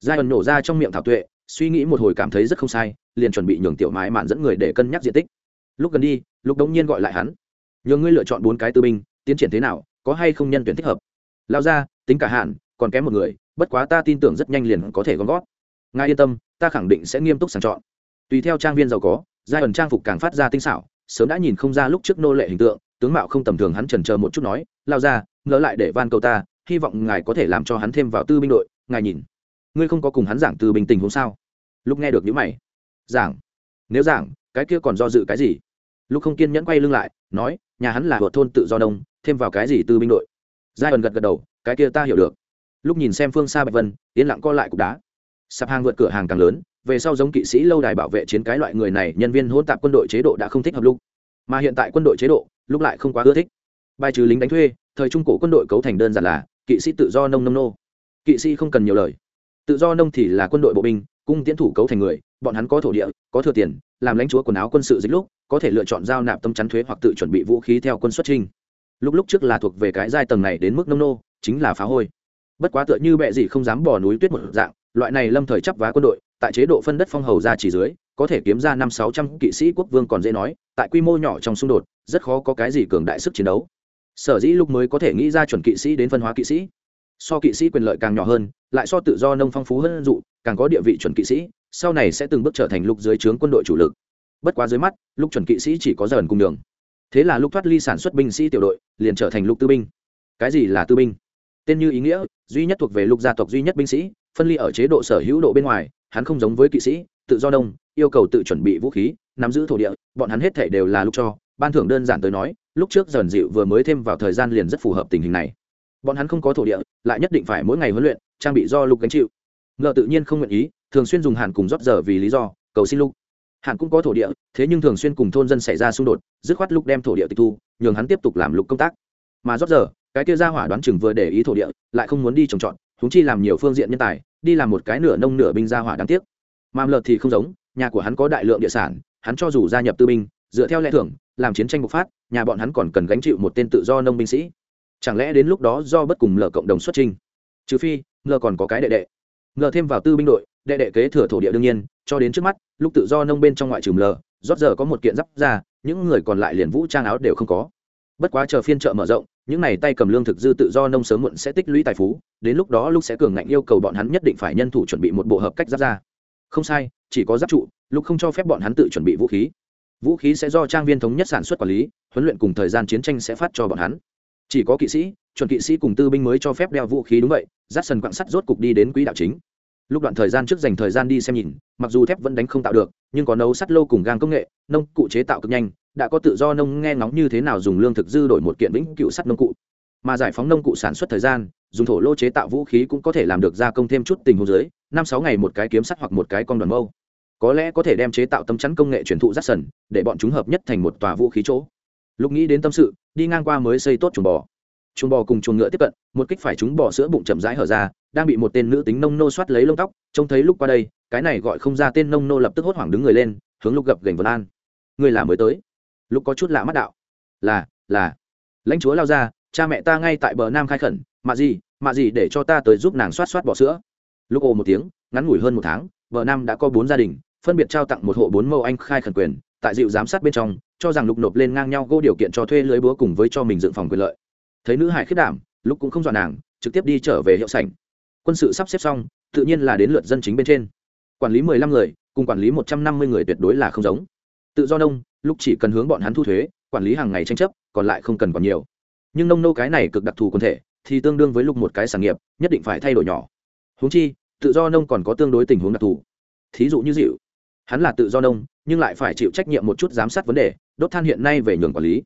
Giai ẩn nổ ra trong miệng thảo tuệ, suy nghĩ một hồi cảm thấy rất không sai, liền chuẩn bị nhường tiểu mái mạn dẫn người để cân nhắc diện tích. Lúc gần đi lúc đống nhiên gọi lại hắn. Nhường ngươi lựa chọn bốn cái tư binh, tiến triển thế nào, có hay không nhân tuyển thích hợp? Lao ra tính cả hạn, còn kém một người, bất quá ta tin tưởng rất nhanh liền có thể gom gót ngài yên tâm, ta khẳng định sẽ nghiêm túc sàng chọn. Tùy theo trang viên giàu có giai ẩn trang phục càng phát ra tinh xảo, sớm đã nhìn không ra lúc trước nô lệ hình tượng, tướng mạo không tầm thường hắn trần chờ một chút nói lao ra, ngỡ lại để van cầu ta, hy vọng ngài có thể làm cho hắn thêm vào tư binh đội. Ngài nhìn, ngươi không có cùng hắn giảng từ bình tình hôm sao? Lúc nghe được những mày, giảng, nếu giảng, cái kia còn do dự cái gì? Lúc không kiên nhẫn quay lưng lại, nói, nhà hắn là vợ thôn tự do đông thêm vào cái gì tư binh đội? Giai ẩn gật gật đầu, cái kia ta hiểu được. Lúc nhìn xem phương xa bạch vân, yên lặng co lại cục đá. Sạp hàng vượt cửa hàng càng lớn, về sau giống kỵ sĩ lâu đài bảo vệ chiến cái loại người này, nhân viên hỗn tạp quân đội chế độ đã không thích hợp lúc. Mà hiện tại quân đội chế độ, lúc lại không quá ưa thích bài trừ lính đánh thuê, thời trung cổ quân đội cấu thành đơn giản là kỵ sĩ tự do nông nông nô. Kỵ sĩ không cần nhiều lời. Tự do nông thì là quân đội bộ binh, cung tiến thủ cấu thành người, bọn hắn có thổ địa, có thừa tiền, làm lãnh chúa quần áo quân sự dịch lúc, có thể lựa chọn giao nạp tâm chắn thuế hoặc tự chuẩn bị vũ khí theo quân xuất trình lúc lúc trước là thuộc về cái giai tầng này đến mức nông nô, chính là phá hôi. Bất quá tựa như bệ gì không dám bỏ núi tuyết một dạng, loại này lâm thời chấp vá quân đội, tại chế độ phân đất phong hầu ra chỉ dưới, có thể kiếm ra năm sáu trăm kỵ sĩ quốc vương còn dễ nói, tại quy mô nhỏ trong xung đột, rất khó có cái gì cường đại sức chiến đấu sở dĩ lúc mới có thể nghĩ ra chuẩn kỵ sĩ đến phân hóa kỵ sĩ. So kỵ sĩ quyền lợi càng nhỏ hơn, lại so tự do nông phong phú hơn dụ, càng có địa vị chuẩn kỵ sĩ, sau này sẽ từng bước trở thành lục dưới trướng quân đội chủ lực. Bất quá dưới mắt lúc chuẩn kỵ sĩ chỉ có dần cùng đường. Thế là lúc thoát ly sản xuất binh sĩ tiểu đội, liền trở thành lục tư binh. Cái gì là tư binh? Tên như ý nghĩa, duy nhất thuộc về lục gia tộc duy nhất binh sĩ, phân ly ở chế độ sở hữu độ bên ngoài, hắn không giống với kỵ sĩ, tự do đông yêu cầu tự chuẩn bị vũ khí, nắm giữ thổ địa, bọn hắn hết thể đều là lúc cho. Ban thưởng đơn giản tới nói lúc trước dần dịu vừa mới thêm vào thời gian liền rất phù hợp tình hình này. Bọn hắn không có thổ địa, lại nhất định phải mỗi ngày huấn luyện, trang bị do lục gánh chịu. Ngờ tự nhiên không nguyện ý, thường xuyên dùng hàn cùng rót giờ vì lý do, cầu xin lục. Hàn cũng có thổ địa, thế nhưng thường xuyên cùng thôn dân xảy ra xung đột, dứt khoát lục đem thổ địa tịch thu, nhường hắn tiếp tục làm lục công tác. Mà rót giờ cái kia ra hỏa đoán chừng vừa để ý thổ địa, lại không muốn đi trồng trọt thúng chi làm nhiều phương diện nhân tài, đi làm một cái nửa nông nửa binh ra hỏa đáng tiếc. Mà lợt thì không giống, nhà của hắn có đại lượng địa sản, hắn cho dù gia nhập tư binh, dựa theo lẽ thưởng làm chiến tranh bộc phát, nhà bọn hắn còn cần gánh chịu một tên tự do nông binh sĩ. Chẳng lẽ đến lúc đó do bất cùng lờ cộng đồng xuất trình trừ phi ngờ còn có cái đệ đệ. Ngờ thêm vào tư binh đội, đệ đệ kế thừa thổ địa đương nhiên, cho đến trước mắt, lúc tự do nông bên trong ngoại trừ lờ rót giờ có một kiện giáp ra, những người còn lại liền vũ trang áo đều không có. Bất quá chờ phiên chợ mở rộng, những này tay cầm lương thực dư tự do nông sớm muộn sẽ tích lũy tài phú, đến lúc đó lúc sẽ cường ngạnh yêu cầu bọn hắn nhất định phải nhân thủ chuẩn bị một bộ hợp cách giáp ra. Không sai, chỉ có giáp trụ, lúc không cho phép bọn hắn tự chuẩn bị vũ khí vũ khí sẽ do trang viên thống nhất sản xuất quản lý, huấn luyện cùng thời gian chiến tranh sẽ phát cho bọn hắn. Chỉ có kỵ sĩ, chuẩn kỵ sĩ cùng tư binh mới cho phép đeo vũ khí đúng vậy, rát sần quạng sắt rốt cục đi đến quỹ đạo chính. Lúc đoạn thời gian trước dành thời gian đi xem nhìn, mặc dù thép vẫn đánh không tạo được, nhưng có nấu sắt lô cùng gang công nghệ, nông cụ chế tạo cực nhanh, đã có tự do nông nghe ngóng như thế nào dùng lương thực dư đổi một kiện vĩnh cựu sắt nông cụ. Mà giải phóng nông cụ sản xuất thời gian, dùng thổ lô chế tạo vũ khí cũng có thể làm được gia công thêm chút tình huống dưới, năm sáu ngày một cái kiếm sắt hoặc một cái con đoàn mâu có lẽ có thể đem chế tạo tấm chắn công nghệ truyền thụ rát sần, để bọn chúng hợp nhất thành một tòa vũ khí chỗ. Lúc nghĩ đến tâm sự, đi ngang qua mới xây tốt chuồng bò. Chuồng bò cùng chuồng ngựa tiếp cận, một kích phải chúng bò sữa bụng chậm rãi hở ra, đang bị một tên nữ tính nông nô soát lấy lông tóc, trông thấy lúc qua đây, cái này gọi không ra tên nông nô lập tức hốt hoảng đứng người lên, hướng lúc gập gành vân an. Người là mới tới. Lúc có chút lạ mắt đạo. Là là. Lãnh chúa lao ra, cha mẹ ta ngay tại bờ nam khai khẩn, mạ gì mạ gì để cho ta tới giúp nàng soát soát bọ sữa. Lúc ồ một tiếng, ngắn ngủi hơn một tháng bờ nam đã có bốn gia đình, phân biệt trao tặng một hộ bốn mẫu anh khai khẩn quyền, tại dịu giám sát bên trong, cho rằng lục nộp lên ngang nhau gô điều kiện cho thuê lưới búa cùng với cho mình dựng phòng quyền lợi. Thấy nữ hải khiết đảm lúc cũng không dọa nàng, trực tiếp đi trở về hiệu sảnh. Quân sự sắp xếp xong, tự nhiên là đến lượt dân chính bên trên. Quản lý mười lăm người, cùng quản lý một trăm năm mươi người tuyệt đối là không giống. Tự do nông lúc chỉ cần hướng bọn hắn thu thuế, quản lý hàng ngày tranh chấp, còn lại không cần còn nhiều. Nhưng nông nô cái này cực đặc thù quần thể, thì tương đương với lúc một cái sản nghiệp, nhất định phải thay đổi nhỏ. Huống chi tự do nông còn có tương đối tình huống đặc thù. Thí dụ như dịu. Hắn là tự do nông, nhưng lại phải chịu trách nhiệm một chút giám sát vấn đề, đốt than hiện nay về nhường quản lý.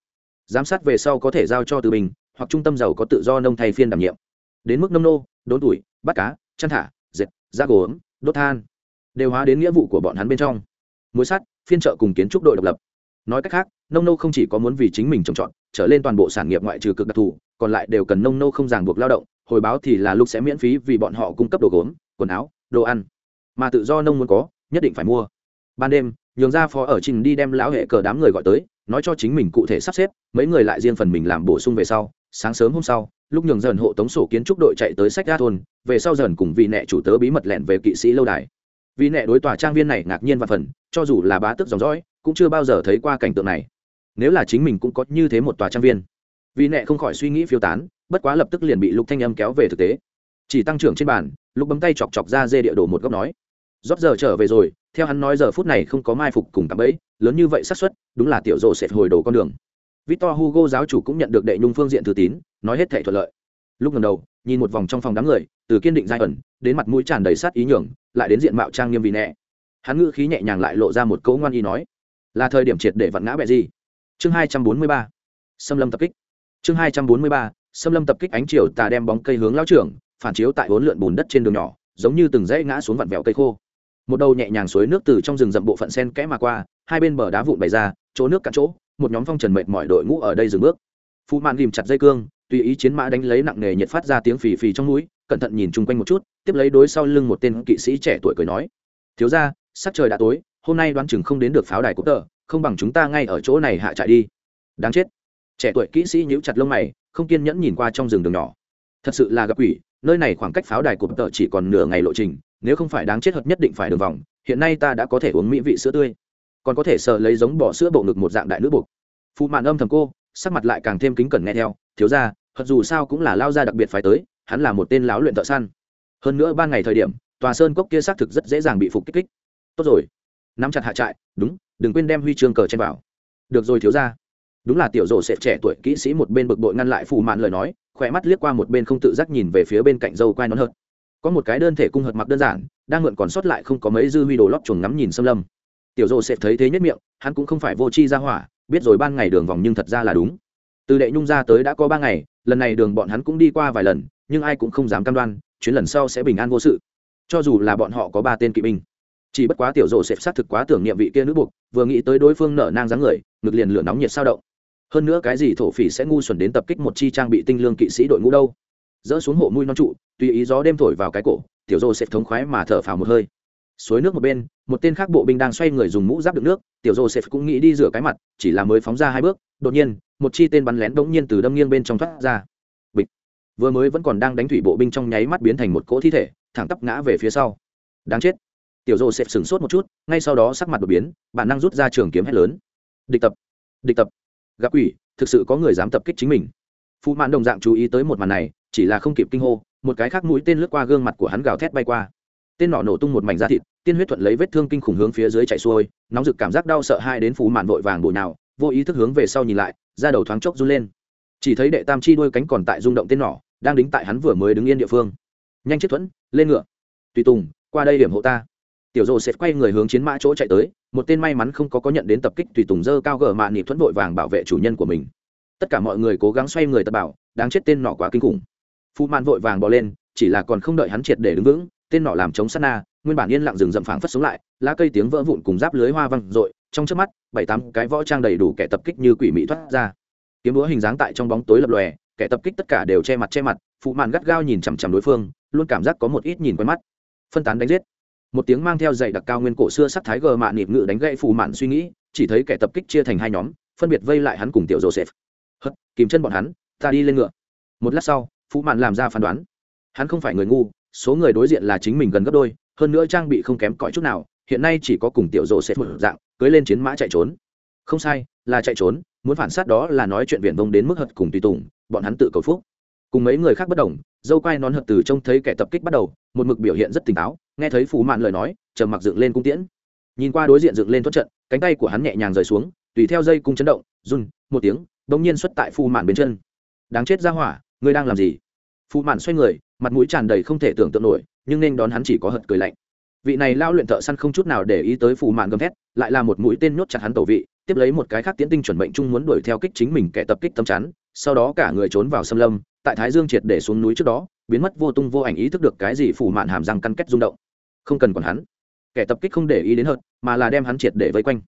Giám sát về sau có thể giao cho từ mình hoặc trung tâm giàu có tự do nông thay phiên đảm nhiệm. Đến mức nông nô, đốn tuổi, bắt cá, chăn thả, dệt da gốm, đốt than. Đều hóa đến nghĩa vụ của bọn hắn bên trong. Mối sắt, phiên trợ cùng kiến trúc đội độc lập. Nói cách khác, nông nô không chỉ có muốn vì chính mình trồng trọt, trở lên toàn bộ sản nghiệp ngoại trừ cực đặc thù, còn lại đều cần nông nô không ràng buộc lao động, hồi báo thì là lúc sẽ miễn phí vì bọn họ cung cấp đồ gốm quần áo, đồ ăn. Mà tự do nông muốn có, nhất định phải mua. Ban đêm, nhường ra phó ở trình đi đem lão hệ cờ đám người gọi tới, nói cho chính mình cụ thể sắp xếp, mấy người lại riêng phần mình làm bổ sung về sau, sáng sớm hôm sau, lúc nhường dần hộ tống sổ kiến trúc đội chạy tới sách ga thôn, về sau dần cùng vị nệ chủ tớ bí mật lẻn về kỵ sĩ lâu đài. Vị nệ đối tòa trang viên này ngạc nhiên và phần, cho dù là bá tước dòng dõi, cũng chưa bao giờ thấy qua cảnh tượng này. Nếu là chính mình cũng có như thế một tòa trang viên. Vị nệ không khỏi suy nghĩ phiêu tán, bất quá lập tức liền bị lục thanh âm kéo về thực tế chỉ tăng trưởng trên bàn lúc bấm tay chọc chọc ra dê địa đồ một góc nói, rót giờ trở về rồi, theo hắn nói giờ phút này không có mai phục cùng tạm bẫy, lớn như vậy xác suất, đúng là tiểu rộ sẽ hồi đồ con đường. Victor hugo giáo chủ cũng nhận được đệ nhung phương diện thư tín, nói hết thể thuận lợi. Lúc ngầm đầu, nhìn một vòng trong phòng đám người, từ kiên định giai ẩn, đến mặt mũi tràn đầy sát ý nhường, lại đến diện mạo trang nghiêm vì nẹ. Hắn ngữ khí nhẹ nhàng lại lộ ra một cấu ngoan y nói, là thời điểm triệt để vặn ngã bẹ gì? Chương hai trăm bốn mươi ba, xâm lâm tập kích. Chương hai trăm bốn mươi ba, xâm lâm tập kích ánh chiều tà đem bóng cây hướng lao trưởng phản chiếu tại bốn lượn bùn đất trên đường nhỏ, giống như từng dãy ngã xuống vặn vẹo cây khô. Một đầu nhẹ nhàng suối nước từ trong rừng rậm bộ phận sen kẽ mà qua, hai bên bờ đá vụn bày ra, chỗ nước cạn chỗ, một nhóm phong trần mệt mỏi đội ngũ ở đây dừng bước. Phụ mạn ghìm chặt dây cương, tùy ý chiến mã đánh lấy nặng nề nhiệt phát ra tiếng phì phì trong núi, cẩn thận nhìn chung quanh một chút, tiếp lấy đối sau lưng một tên kỵ sĩ trẻ tuổi cười nói, thiếu ra sắc trời đã tối, hôm nay đoán chừng không đến được pháo đài cúp tờ, không bằng chúng ta ngay ở chỗ này hạ trại đi. Đáng chết. Trẻ tuổi kỵ sĩ nhíu chặt lông mày, không kiên nhẫn nhìn qua trong rừng đường nhỏ. Thật sự là gặp quỷ nơi này khoảng cách pháo đài của tợ chỉ còn nửa ngày lộ trình, nếu không phải đáng chết hợp nhất định phải đường vòng, hiện nay ta đã có thể uống mỹ vị sữa tươi. Còn có thể sợ lấy giống bỏ sữa bộ ngực một dạng đại nữ buộc. Phụ mạn âm thầm cô, sắc mặt lại càng thêm kính cẩn nghe theo, thiếu ra thật dù sao cũng là lao ra đặc biệt phải tới, hắn là một tên láo luyện thợ săn. Hơn nữa ban ngày thời điểm, tòa sơn cốc kia xác thực rất dễ dàng bị phục kích kích. Tốt rồi. Nắm chặt hạ trại, đúng, đừng quên đem huy chương cờ trên vào. Được rồi, thiếu ra đúng là tiểu rổ sẽ trẻ tuổi, kỹ sĩ một bên bực bội ngăn lại phù mạn lời nói khỏe mắt liếc qua một bên không tự giác nhìn về phía bên cạnh dâu quai nón hợt. Có một cái đơn thể cung hợt mặc đơn giản, đang mượn còn sót lại không có mấy dư huy đồ lót chuồng ngắm nhìn xâm lâm. Tiểu dô sẽ thấy thế nhất miệng, hắn cũng không phải vô chi ra hỏa, biết rồi ban ngày đường vòng nhưng thật ra là đúng. Từ đệ nhung ra tới đã có ba ngày, lần này đường bọn hắn cũng đi qua vài lần, nhưng ai cũng không dám cam đoan, chuyến lần sau sẽ bình an vô sự. Cho dù là bọn họ có ba tên kỵ binh, chỉ bất quá tiểu dô sẽ xác thực quá tưởng niệm vị kia nữ buộc, vừa nghĩ tới đối phương nở nang dáng người, ngực liền lửa nóng nhiệt sao động hơn nữa cái gì thổ phỉ sẽ ngu xuẩn đến tập kích một chi trang bị tinh lương kỵ sĩ đội ngũ đâu? Dỡ xuống hộ mũi non trụ, tùy ý gió đêm thổi vào cái cổ, tiểu dô sẽ thống khoái mà thở phào một hơi. Suối nước một bên, một tên khác bộ binh đang xoay người dùng mũ giáp đựng nước, tiểu dô sẽ cũng nghĩ đi rửa cái mặt, chỉ là mới phóng ra hai bước, đột nhiên, một chi tên bắn lén bỗng nhiên từ đâm nghiêng bên trong thoát ra. Bịch. Vừa mới vẫn còn đang đánh thủy bộ binh trong nháy mắt biến thành một cỗ thi thể, thẳng tắp ngã về phía sau. Đáng chết. Tiểu dô sẽ sửng sốt một chút, ngay sau đó sắc mặt đột biến, bản năng rút ra trường kiếm hét lớn. Địch tập. Địch tập gặp quỷ, thực sự có người dám tập kích chính mình. Phụ mạn đồng dạng chú ý tới một màn này, chỉ là không kịp kinh hô, một cái khác mũi tên lướt qua gương mặt của hắn gào thét bay qua. Tên nọ nổ tung một mảnh da thịt, tiên huyết thuận lấy vết thương kinh khủng hướng phía dưới chạy xuôi, nóng rực cảm giác đau sợ hai đến phú mạn vội vàng bụi nào vô ý thức hướng về sau nhìn lại, da đầu thoáng chốc run lên. Chỉ thấy đệ tam chi đuôi cánh còn tại rung động tên nỏ đang đính tại hắn vừa mới đứng yên địa phương. Nhanh chết thuẫn, lên ngựa. Tùy tùng, qua đây điểm hộ ta tiểu rồ sẽ quay người hướng chiến mã chỗ chạy tới, một tên may mắn không có có nhận đến tập kích tùy tùng dơ cao gờ mạ nịp thuẫn vội vàng bảo vệ chủ nhân của mình. Tất cả mọi người cố gắng xoay người tập bảo, đáng chết tên nọ quá kinh khủng. Phu man vội vàng bỏ lên, chỉ là còn không đợi hắn triệt để đứng vững, tên nọ làm chống sát na, nguyên bản yên lặng rừng rậm phảng phất xuống lại, lá cây tiếng vỡ vụn cùng giáp lưới hoa văng r trong trước mắt, bảy tám cái võ trang đầy đủ kẻ tập kích như quỷ mỹ thoát ra. Kiếm búa hình dáng tại trong bóng tối lập lòe, kẻ tập kích tất cả đều che mặt che mặt phụ màn gắt gao nhìn chằm chằm đối phương, luôn cảm giác có một ít nhìn quen mắt. Phân tán đánh giết một tiếng mang theo dày đặc cao nguyên cổ xưa sắc thái gờ mạn nịp ngự đánh gậy phù mạn suy nghĩ, chỉ thấy kẻ tập kích chia thành hai nhóm, phân biệt vây lại hắn cùng tiểu joseph. Hất kìm chân bọn hắn, ta đi lên ngựa. Một lát sau phụ mạn làm ra phán đoán. Hắn không phải người ngu, số người đối diện là chính mình gần gấp đôi, hơn nữa trang bị không kém cỏi chút nào, hiện nay chỉ có cùng tiểu joseph sẽ một dạng, cưới lên chiến mã chạy trốn. Không sai, là chạy trốn, muốn phản sát đó là nói chuyện viển vông đến mức hật cùng tùy tùng, bọn hắn tự cầu phúc cùng mấy người khác bất đồng, dâu quai nón hợp từ trông thấy kẻ tập kích bắt đầu, một mực biểu hiện rất tỉnh táo, nghe thấy phù mạn lời nói, trầm mặc dựng lên cung tiễn. Nhìn qua đối diện dựng lên thoát trận, cánh tay của hắn nhẹ nhàng rời xuống, tùy theo dây cung chấn động, run, một tiếng, bỗng nhiên xuất tại phù mạn bên chân. Đáng chết ra hỏa, ngươi đang làm gì? Phù mạn xoay người, mặt mũi tràn đầy không thể tưởng tượng nổi, nhưng nên đón hắn chỉ có hận cười lạnh. Vị này lao luyện thợ săn không chút nào để ý tới phù mạn gầm thét, lại là một mũi tên nhốt chặt hắn tẩu vị, tiếp lấy một cái khác tiến tinh chuẩn bệnh chung muốn đuổi theo kích chính mình kẻ tập kích tâm chắn, sau đó cả người trốn vào xâm lâm tại thái dương triệt để xuống núi trước đó, biến mất vô tung vô ảnh ý thức được cái gì phủ mạn hàm răng căn kết rung động. Không cần còn hắn. Kẻ tập kích không để ý đến hợt, mà là đem hắn triệt để vây quanh.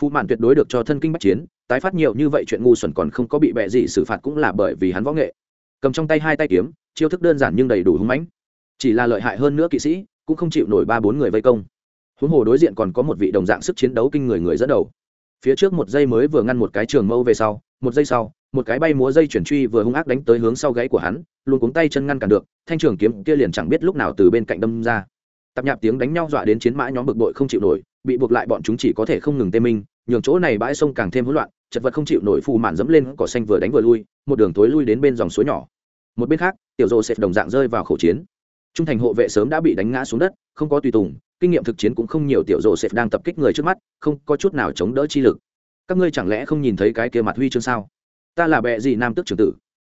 Phụ mạn tuyệt đối được cho thân kinh bách chiến, tái phát nhiều như vậy chuyện ngu xuẩn còn không có bị bệ gì xử phạt cũng là bởi vì hắn võ nghệ. Cầm trong tay hai tay kiếm, chiêu thức đơn giản nhưng đầy đủ hung mãnh. Chỉ là lợi hại hơn nữa kỵ sĩ, cũng không chịu nổi ba bốn người vây công. Huống hồ đối diện còn có một vị đồng dạng sức chiến đấu kinh người người dẫn đầu. Phía trước một giây mới vừa ngăn một cái trường mâu về sau, một giây sau một cái bay múa dây chuyển truy vừa hung ác đánh tới hướng sau gáy của hắn, luôn cuống tay chân ngăn cản được, thanh trường kiếm kia liền chẳng biết lúc nào từ bên cạnh đâm ra. Tạp nhạp tiếng đánh nhau dọa đến chiến mã nhóm bực bội không chịu nổi, bị buộc lại bọn chúng chỉ có thể không ngừng tê minh, nhường chỗ này bãi sông càng thêm hỗn loạn, chật vật không chịu nổi phù mạn dẫm lên, cỏ xanh vừa đánh vừa lui, một đường tối lui đến bên dòng suối nhỏ. Một bên khác, tiểu rô sẽ đồng dạng rơi vào khẩu chiến. Trung thành hộ vệ sớm đã bị đánh ngã xuống đất, không có tùy tùng, kinh nghiệm thực chiến cũng không nhiều, tiểu rộ sẽ đang tập kích người trước mắt, không có chút nào chống đỡ chi lực. Các ngươi chẳng lẽ không nhìn thấy cái kia mặt huy chương sao? Ta là bệ gì nam tức trưởng tử.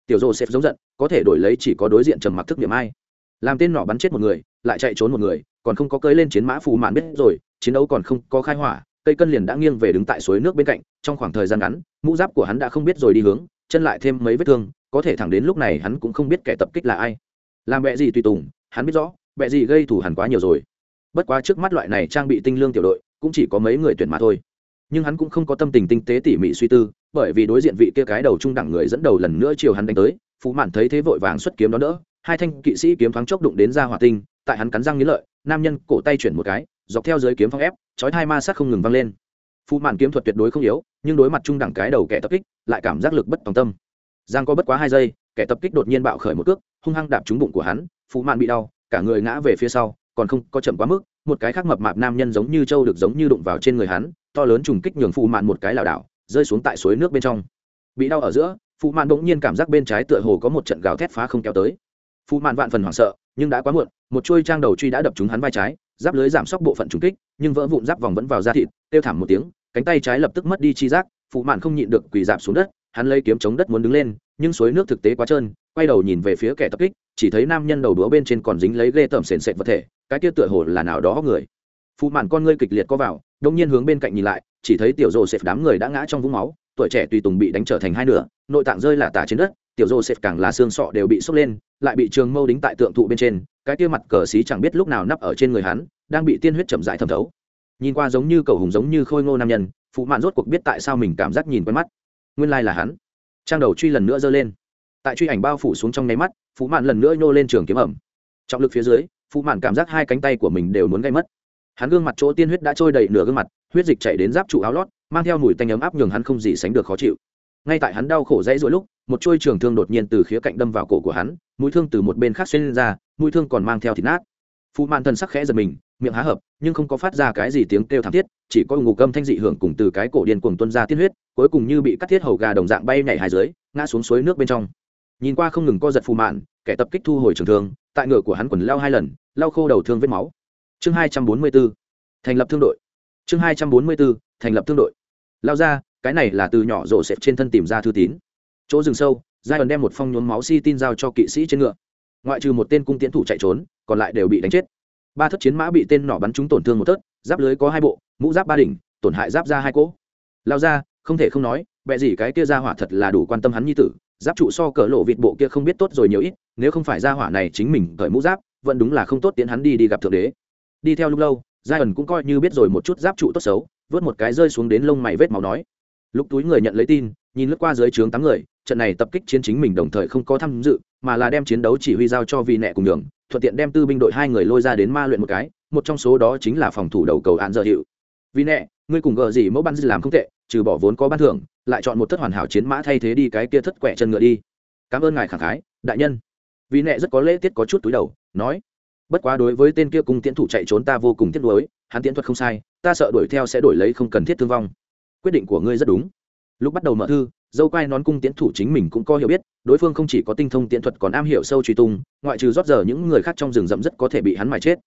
Tiểu rộ sẽ giống giận, có thể đổi lấy chỉ có đối diện trầm mặc thức điểm ai. Làm tên nỏ bắn chết một người, lại chạy trốn một người, còn không có cơi lên chiến mã phù mạn biết rồi, chiến đấu còn không có khai hỏa, cây cân liền đã nghiêng về đứng tại suối nước bên cạnh, trong khoảng thời gian ngắn, mũ giáp của hắn đã không biết rồi đi hướng, chân lại thêm mấy vết thương, có thể thẳng đến lúc này hắn cũng không biết kẻ tập kích là ai. Làm bệ gì tùy tùng, hắn biết rõ bệ gì gây thù hẳn quá nhiều rồi. Bất quá trước mắt loại này trang bị tinh lương tiểu đội, cũng chỉ có mấy người tuyển mà thôi nhưng hắn cũng không có tâm tình tinh tế tỉ mỉ suy tư, bởi vì đối diện vị kia cái đầu trung đẳng người dẫn đầu lần nữa chiều hắn đánh tới, phú mạn thấy thế vội vàng xuất kiếm đó đỡ, hai thanh kỵ sĩ kiếm thoáng chốc đụng đến ra hỏa tinh, tại hắn cắn răng nghĩ lợi, nam nhân cổ tay chuyển một cái, dọc theo dưới kiếm phong ép, chói hai ma sát không ngừng văng lên. Phú mạn kiếm thuật tuyệt đối không yếu, nhưng đối mặt trung đẳng cái đầu kẻ tập kích, lại cảm giác lực bất tòng tâm. Giang có bất quá hai giây, kẻ tập kích đột nhiên bạo khởi một cước, hung hăng đạp trúng bụng của hắn, phú mạn bị đau, cả người ngã về phía sau, còn không có chậm quá mức, một cái khác mập mạp nam nhân giống như trâu được giống như đụng vào trên người hắn to lớn trùng kích nhường phù mạn một cái lảo đảo, rơi xuống tại suối nước bên trong. Bị đau ở giữa phù mạn bỗng nhiên cảm giác bên trái tựa hồ có một trận gào thét phá không kéo tới. Phù mạn vạn phần hoảng sợ, nhưng đã quá muộn, một chuôi trang đầu truy đã đập trúng hắn vai trái, giáp lưới giảm sốc bộ phận trùng kích, nhưng vỡ vụn giáp vòng vẫn vào da thịt, kêu thảm một tiếng, cánh tay trái lập tức mất đi chi giác phù mạn không nhịn được quỳ dạp xuống đất, hắn lấy kiếm chống đất muốn đứng lên, nhưng suối nước thực tế quá trơn, quay đầu nhìn về phía kẻ tập kích, chỉ thấy nam nhân đầu đũa bên trên còn dính lấy ghê tởm sền sệt vật thể, cái kia tựa hồ là nào đó người. Phụ mạn con ngươi kịch liệt có vào đông nhiên hướng bên cạnh nhìn lại, chỉ thấy tiểu rồ xẹp đám người đã ngã trong vũng máu, tuổi trẻ tùy tùng bị đánh trở thành hai nửa, nội tạng rơi là tả trên đất, tiểu rồ xẹp càng là xương sọ đều bị sốc lên, lại bị trường mâu đính tại tượng thụ bên trên, cái kia mặt cờ xí chẳng biết lúc nào nắp ở trên người hắn, đang bị tiên huyết chậm dại thẩm thấu. Nhìn qua giống như cầu hùng giống như khôi ngô nam nhân, phụ mạn rốt cuộc biết tại sao mình cảm giác nhìn quen mắt. Nguyên lai là hắn. Trang đầu truy lần nữa giơ lên. Tại truy ảnh bao phủ xuống trong nháy mắt, phụ mạn lần nữa nhô lên trường kiếm ẩm. Trọng lực phía dưới, phụ mạn cảm giác hai cánh tay của mình đều muốn gây mất hắn gương mặt chỗ tiên huyết đã trôi đầy nửa gương mặt, huyết dịch chảy đến giáp trụ áo lót, mang theo mùi tanh ấm áp nhường hắn không gì sánh được khó chịu. Ngay tại hắn đau khổ dãy dỗi lúc, một trôi trường thương đột nhiên từ khía cạnh đâm vào cổ của hắn, mũi thương từ một bên khác xuyên lên ra, mũi thương còn mang theo thịt nát. Phụ mạn thân sắc khẽ giật mình, miệng há hợp nhưng không có phát ra cái gì tiếng kêu thảm thiết, chỉ có ngục âm thanh dị hưởng cùng từ cái cổ điên cuồng tuân ra tiên huyết, cuối cùng như bị cắt thiết hầu gà đồng dạng bay nhảy hai dưới, ngã xuống suối nước bên trong. Nhìn qua không ngừng co giật phù mạn, kẻ tập kích thu hồi trường thương, tại ngựa của hắn quần lao hai lần, lau khô đầu thương vết máu chương hai trăm bốn mươi b ố thành lập thương đội. Chương hai trăm bốn mươi b ố thành lập thương đội. Lao ra cái này là từ nhỏ rộ xẹp trên thân tìm ra thư tín. Chỗ rừng sâu giai ẩn đem một phong nhuốm máu si tin giao cho kỵ sĩ trên ngựa. Ngoại trừ một tên cung tiến thủ chạy trốn còn lại đều bị đánh chết. Ba thất chiến mã bị tên nỏ bắn trúng tổn thương một thất, giáp lưới có hai bộ mũ giáp ba đỉnh tổn hại giáp ra hai cỗ. Lao ra không thể không nói vẽ gì cái kia ra hỏa thật là đủ quan tâm hắn như tử giáp trụ so cỡ lộ vịt bộ kia không biết tốt rồi nhiều ít nếu không phải ra hỏa này chính mình cởi mũ giáp vẫn đúng là không tốt tiến hắn đi đi gặp thượng đế đi theo lúc lâu giai ẩn cũng coi như biết rồi một chút giáp trụ tốt xấu, vớt một cái rơi xuống đến lông mày vết máu nói. Lúc túi người nhận lấy tin, nhìn lướt qua dưới trướng tám người, trận này tập kích chiến chính mình đồng thời không có tham dự, mà là đem chiến đấu chỉ huy giao cho vị nẹ cùng đường thuận tiện đem tư binh đội hai người lôi ra đến ma luyện một cái, một trong số đó chính là phòng thủ đầu cầu án dở hiệu. Vì nẹ, ngươi cùng gờ gì mẫu ban dư làm không tệ, trừ bỏ vốn có ban thưởng, lại chọn một thất hoàn hảo chiến mã thay thế đi cái kia thất quẹ chân ngựa đi. Cảm ơn ngài khẳng khái, đại nhân. Vì nẹ rất có lễ tiết có chút túi đầu, nói bất quá đối với tên kia cung tiễn thủ chạy trốn ta vô cùng tiếc nuối, hắn tiễn thuật không sai, ta sợ đuổi theo sẽ đổi lấy không cần thiết thương vong. Quyết định của ngươi rất đúng. Lúc bắt đầu mở thư, dâu quai nón cung tiễn thủ chính mình cũng có hiểu biết, đối phương không chỉ có tinh thông tiễn thuật còn am hiểu sâu truy tung, ngoại trừ rót giờ những người khác trong rừng rậm rất có thể bị hắn mài chết.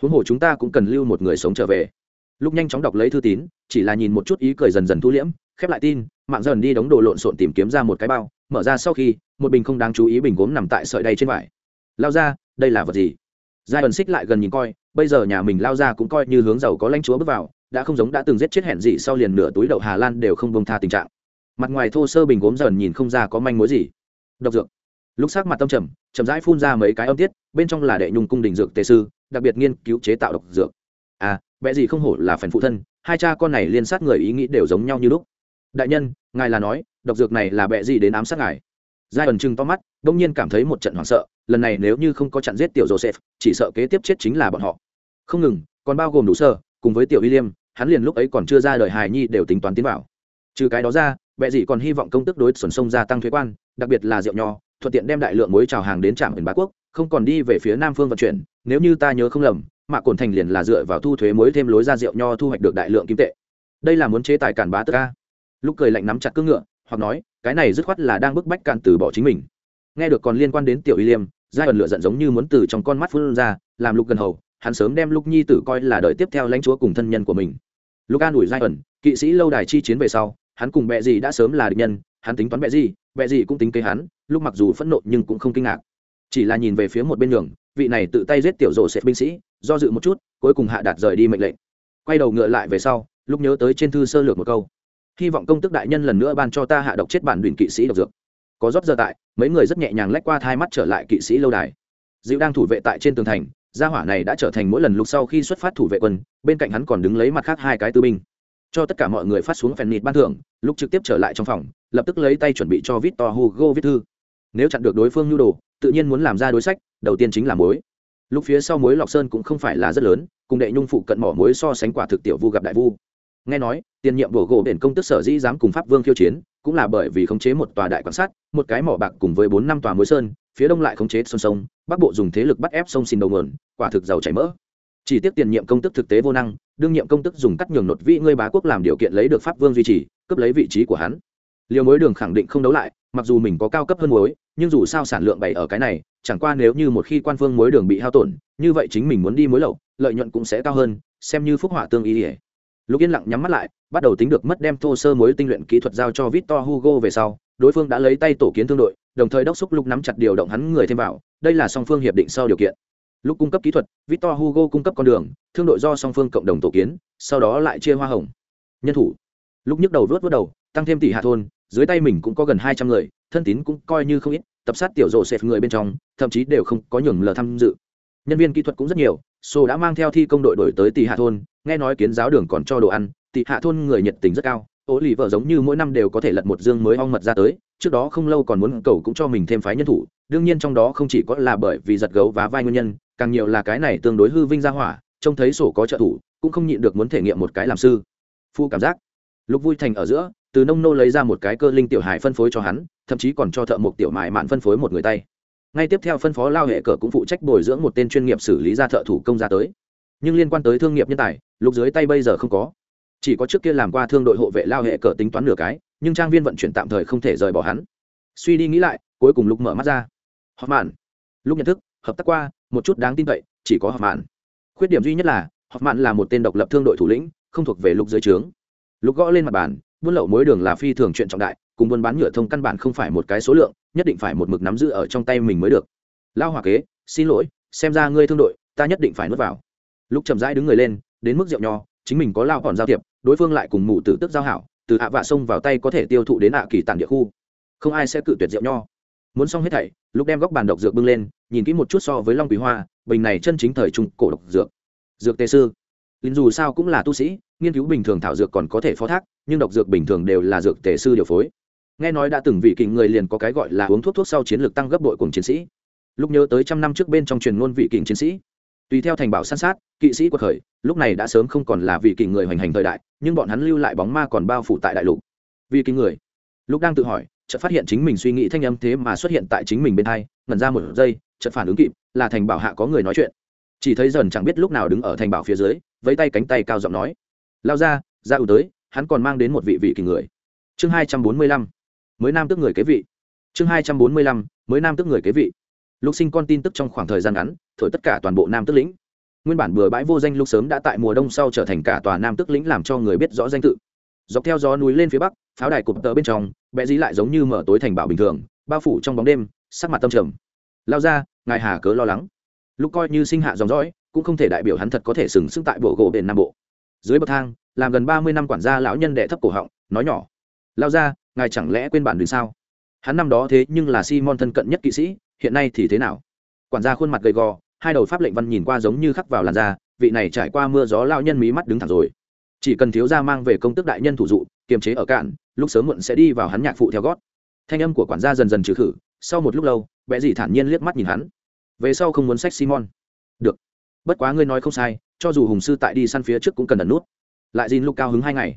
Huống hồ chúng ta cũng cần lưu một người sống trở về. Lúc nhanh chóng đọc lấy thư tín, chỉ là nhìn một chút ý cười dần dần thu liễm, khép lại tin, mạng dần đi đóng đồ lộn xộn tìm kiếm ra một cái bao, mở ra sau khi, một bình không đáng chú ý bình gốm nằm tại sợi đầy trên vải. Lao ra, đây là vật gì? Giai ẩn xích lại gần nhìn coi, bây giờ nhà mình lao ra cũng coi như hướng giàu có lãnh chúa bước vào, đã không giống đã từng giết chết hẹn gì sau liền nửa túi đậu hà lan đều không bông tha tình trạng. Mặt ngoài thô sơ bình gốm dần nhìn không ra có manh mối gì. Độc dược. Lúc sắc mặt tâm trầm, chậm rãi phun ra mấy cái âm tiết, bên trong là đệ nhung cung đình dược tề sư, đặc biệt nghiên cứu chế tạo độc dược. À vẽ gì không hổ là phần phụ thân, hai cha con này liên sát người ý nghĩ đều giống nhau như lúc. Đại nhân, ngài là nói, độc dược này là bệ gì đến ám sát ngài? Giai ẩn chừng to mắt, đông nhiên cảm thấy một trận hoảng sợ, lần này nếu như không có chặn giết tiểu joseph, chỉ sợ kế tiếp chết chính là bọn họ. Không ngừng, còn bao gồm đủ sơ, cùng với tiểu william, hắn liền lúc ấy còn chưa ra đời hài nhi đều tính toán tiến vào. Trừ cái đó ra, bệ dị còn hy vọng công tức đối xuẩn sông gia tăng thuế quan, đặc biệt là rượu nho, thuận tiện đem đại lượng muối trào hàng đến trạm biển bá quốc, không còn đi về phía nam phương vận chuyển, nếu như ta nhớ không lầm mạ cồn thành liền là dựa vào thu thuế muối thêm lối ra rượu nho thu hoạch được đại lượng kim tệ. Đây là muốn chế tài cản bá tức ca lúc cười lạnh nắm chặt cương ngựa hoặc nói, cái này dứt khoát là đang bức bách cạn từ bỏ chính mình. Nghe được còn liên quan đến tiểu y liêm, giai ẩn lựa giận giống như muốn từ trong con mắt phun ra, làm lục gần hầu, hắn sớm đem lục nhi tử coi là đợi tiếp theo lãnh chúa cùng thân nhân của mình. Lục an ủi giai ẩn, kỵ sĩ lâu đài chi chiến về sau, hắn cùng bệ gì đã sớm là địch nhân, hắn tính toán bệ gì bệ gì cũng tính kế hắn lúc mặc dù phẫn nộ nhưng cũng không kinh ngạc. Chỉ là nhìn về phía một bên đường vị này tự tay giết tiểu rổ sẽ binh sĩ, do dự một chút, cuối cùng hạ đạt rời đi mệnh lệnh. Quay đầu ngựa lại về sau lúc nhớ tới trên thư sơ lược một câu hy vọng công tức đại nhân lần nữa ban cho ta hạ độc chết bản đùn kỵ sĩ độc dược. Có rót giờ tại, mấy người rất nhẹ nhàng lách qua thai mắt trở lại kỵ sĩ lâu đài. Dịu đang thủ vệ tại trên tường thành, gia hỏa này đã trở thành mỗi lần lúc sau khi xuất phát thủ vệ quân, bên cạnh hắn còn đứng lấy mặt khác hai cái tư binh. Cho tất cả mọi người phát xuống phèn nịt ban thưởng, lúc trực tiếp trở lại trong phòng, lập tức lấy tay chuẩn bị cho victor hugo viết thư. Nếu chặn được đối phương nhu đồ, tự nhiên muốn làm ra đối sách, đầu tiên chính là mối lúc phía sau mối lọc sơn cũng không phải là rất lớn, cùng đệ nhung phụ cận mỏ mối so sánh quả thực tiểu vu gặp đại vu nghe nói tiền nhiệm bổ gỗ đền công tức sở dĩ dám cùng pháp vương khiêu chiến cũng là bởi vì khống chế một tòa đại quan sát một cái mỏ bạc cùng với bốn năm tòa muối sơn phía đông lại khống chế sông sông bắc bộ dùng thế lực bắt ép sông xin đầu nguồn quả thực giàu chảy mỡ. Chỉ tiếc tiền nhiệm công tức thực tế vô năng đương nhiệm công tức dùng cắt nhường nột vị ngươi bá quốc làm điều kiện lấy được pháp vương duy trì cướp lấy vị trí của hắn. Liều mối đường khẳng định không đấu lại mặc dù mình có cao cấp hơn muối, nhưng dù sao sản lượng bày ở cái này chẳng qua nếu như một khi quan phương muối đường bị hao tổn như vậy chính mình muốn đi muối lậu lợi nhuận cũng sẽ cao hơn xem như phúc họa tương ý ỉa lục yên lặng nhắm mắt lại, bắt đầu tính được mất đem thô sơ mối tinh luyện kỹ thuật giao cho victor hugo về sau, đối phương đã lấy tay tổ kiến thương đội, đồng thời đốc thúc lục nắm chặt điều động hắn người thêm vào, đây là song phương hiệp định sau điều kiện. Lúc cung cấp kỹ thuật, victor hugo cung cấp con đường, thương đội do song phương cộng đồng tổ kiến, sau đó lại chia hoa hồng. Nhân thủ. Lúc nhức đầu vớt vớt đầu, tăng thêm tỷ hạ thôn, dưới tay mình cũng có gần hai trăm người, thân tín cũng coi như không ít, tập sát tiểu rồ xẹp người bên trong, thậm chí đều không có nhường lờ tham dự. Nhân viên kỹ thuật cũng rất nhiều sô đã mang theo thi công đội đổi tới tỷ hạ thôn, nghe nói kiến giáo đường còn cho đồ ăn tỷ hạ thôn người nhiệt tình rất cao. Ô lì vợ giống như mỗi năm đều có thể lật một dương mới ong mật ra tới, trước đó không lâu còn muốn cầu cũng cho mình thêm phái nhân thủ, đương nhiên trong đó không chỉ có là bởi vì giật gấu và vai nguyên nhân, càng nhiều là cái này tương đối hư vinh ra hỏa, trông thấy sổ có trợ thủ, cũng không nhịn được muốn thể nghiệm một cái làm sư. Phu cảm giác. Lúc vui thành ở giữa, từ nông nô lấy ra một cái cơ linh tiểu hài phân phối cho hắn, thậm chí còn cho thợ một tiểu mại mạn phân phối một người tay ngay tiếp theo phân phó lao hệ cờ cũng phụ trách bồi dưỡng một tên chuyên nghiệp xử lý ra thợ thủ công ra tới. Nhưng liên quan tới thương nghiệp nhân tài, lục dưới tay bây giờ không có. Chỉ có trước kia làm qua thương đội hộ vệ lao hệ cờ tính toán nửa cái, nhưng trang viên vận chuyển tạm thời không thể rời bỏ hắn. Suy đi nghĩ lại, cuối cùng lục mở mắt ra. Họp mạn lúc nhận thức, hợp tác qua, một chút đáng tin cậy, chỉ có họp mạn khuyết điểm duy nhất là họp mạn là một tên độc lập thương đội thủ lĩnh, không thuộc về lục dưới trướng. Lục gõ lên mặt bàn, buôn lậu mối đường là phi thường chuyện trọng đại cùng buôn bán nhựa thông căn bản không phải một cái số lượng, nhất định phải một mực nắm giữ ở trong tay mình mới được. Lao hòa kế, xin lỗi, xem ra ngươi thương đội, ta nhất định phải nuốt vào. Lúc chậm rãi đứng người lên, đến mức rượu nho, chính mình có lao còn giao thiệp, đối phương lại cùng mụ tử tức giao hảo, từ ạ vạ sông vào tay có thể tiêu thụ đến ạ kỳ tản địa khu. Không ai sẽ cự tuyệt rượu nho. Muốn xong hết thảy, lúc đem góc bàn độc dược bưng lên, nhìn kỹ một chút so với long quý hoa, bình này chân chính thời trung cổ độc dược. Dược tề sư. Linh dù sao cũng là tu sĩ, nghiên cứu bình thường thảo dược còn có thể phó thác, nhưng độc dược bình thường đều là dược tề sư điều phối nghe nói đã từng vị kình người liền có cái gọi là uống thuốc thuốc sau chiến lược tăng gấp bội cùng chiến sĩ. Lúc nhớ tới trăm năm trước bên trong truyền ngôn vị kình chiến sĩ. Tùy theo thành bảo san sát, kỵ sĩ quật khởi, lúc này đã sớm không còn là vị kình người hoành hành thời đại, nhưng bọn hắn lưu lại bóng ma còn bao phủ tại đại lục. Vì kình người. Lúc đang tự hỏi, chợt phát hiện chính mình suy nghĩ thanh âm thế mà xuất hiện tại chính mình bên hai, ngẩn ra một giây, chợt phản ứng kịp, là thành bảo hạ có người nói chuyện. Chỉ thấy dần chẳng biết lúc nào đứng ở thành bảo phía dưới với tay cánh tay cao giọng nói. Lao ra ra ủ tới, hắn còn mang đến một vị vị kỳ người. Chương hai trăm bốn mươi lăm mới nam tức người kế vị. Chương hai trăm bốn mươi lăm, mới nam tức người kế vị. Lục sinh con tin tức trong khoảng thời gian ngắn, thổi tất cả toàn bộ nam tức lĩnh. Nguyên bản bừa bãi vô danh lúc sớm đã tại mùa đông sau trở thành cả tòa nam tức lĩnh làm cho người biết rõ danh tự. Dọc theo gió núi lên phía bắc, pháo đài cụp tờ bên trong, bẽ dí lại giống như mở tối thành bảo bình thường, bao phủ trong bóng đêm, sắc mặt tâm trầm. Lao ra, ngài hà cớ lo lắng. Lúc coi như sinh hạ dòng dõi, cũng không thể đại biểu hắn thật có thể sừng sững tại bộ gỗ đền nam bộ. Dưới bậc thang, làm gần ba mươi năm quản gia lão nhân đệ thấp cổ họng, nói nhỏ, lao ra ngài chẳng lẽ quên bản đường sao? Hắn năm đó thế nhưng là simon thân cận nhất kỵ sĩ, hiện nay thì thế nào? Quản gia khuôn mặt gầy gò, hai đầu pháp lệnh văn nhìn qua giống như khắc vào làn da, vị này trải qua mưa gió lao nhân mí mắt đứng thẳng rồi. Chỉ cần thiếu gia mang về công tức đại nhân thủ dụ, kiềm chế ở cạn, lúc sớm muộn sẽ đi vào hắn nhạc phụ theo gót. Thanh âm của quản gia dần dần trừ khử, sau một lúc lâu bé dì thản nhiên liếc mắt nhìn hắn. Về sau không muốn sách simon. Được. Bất quá ngươi nói không sai, cho dù hùng sư tại đi săn phía trước cũng cần ẩn nút. Lại dìn lúc cao hứng hai ngày.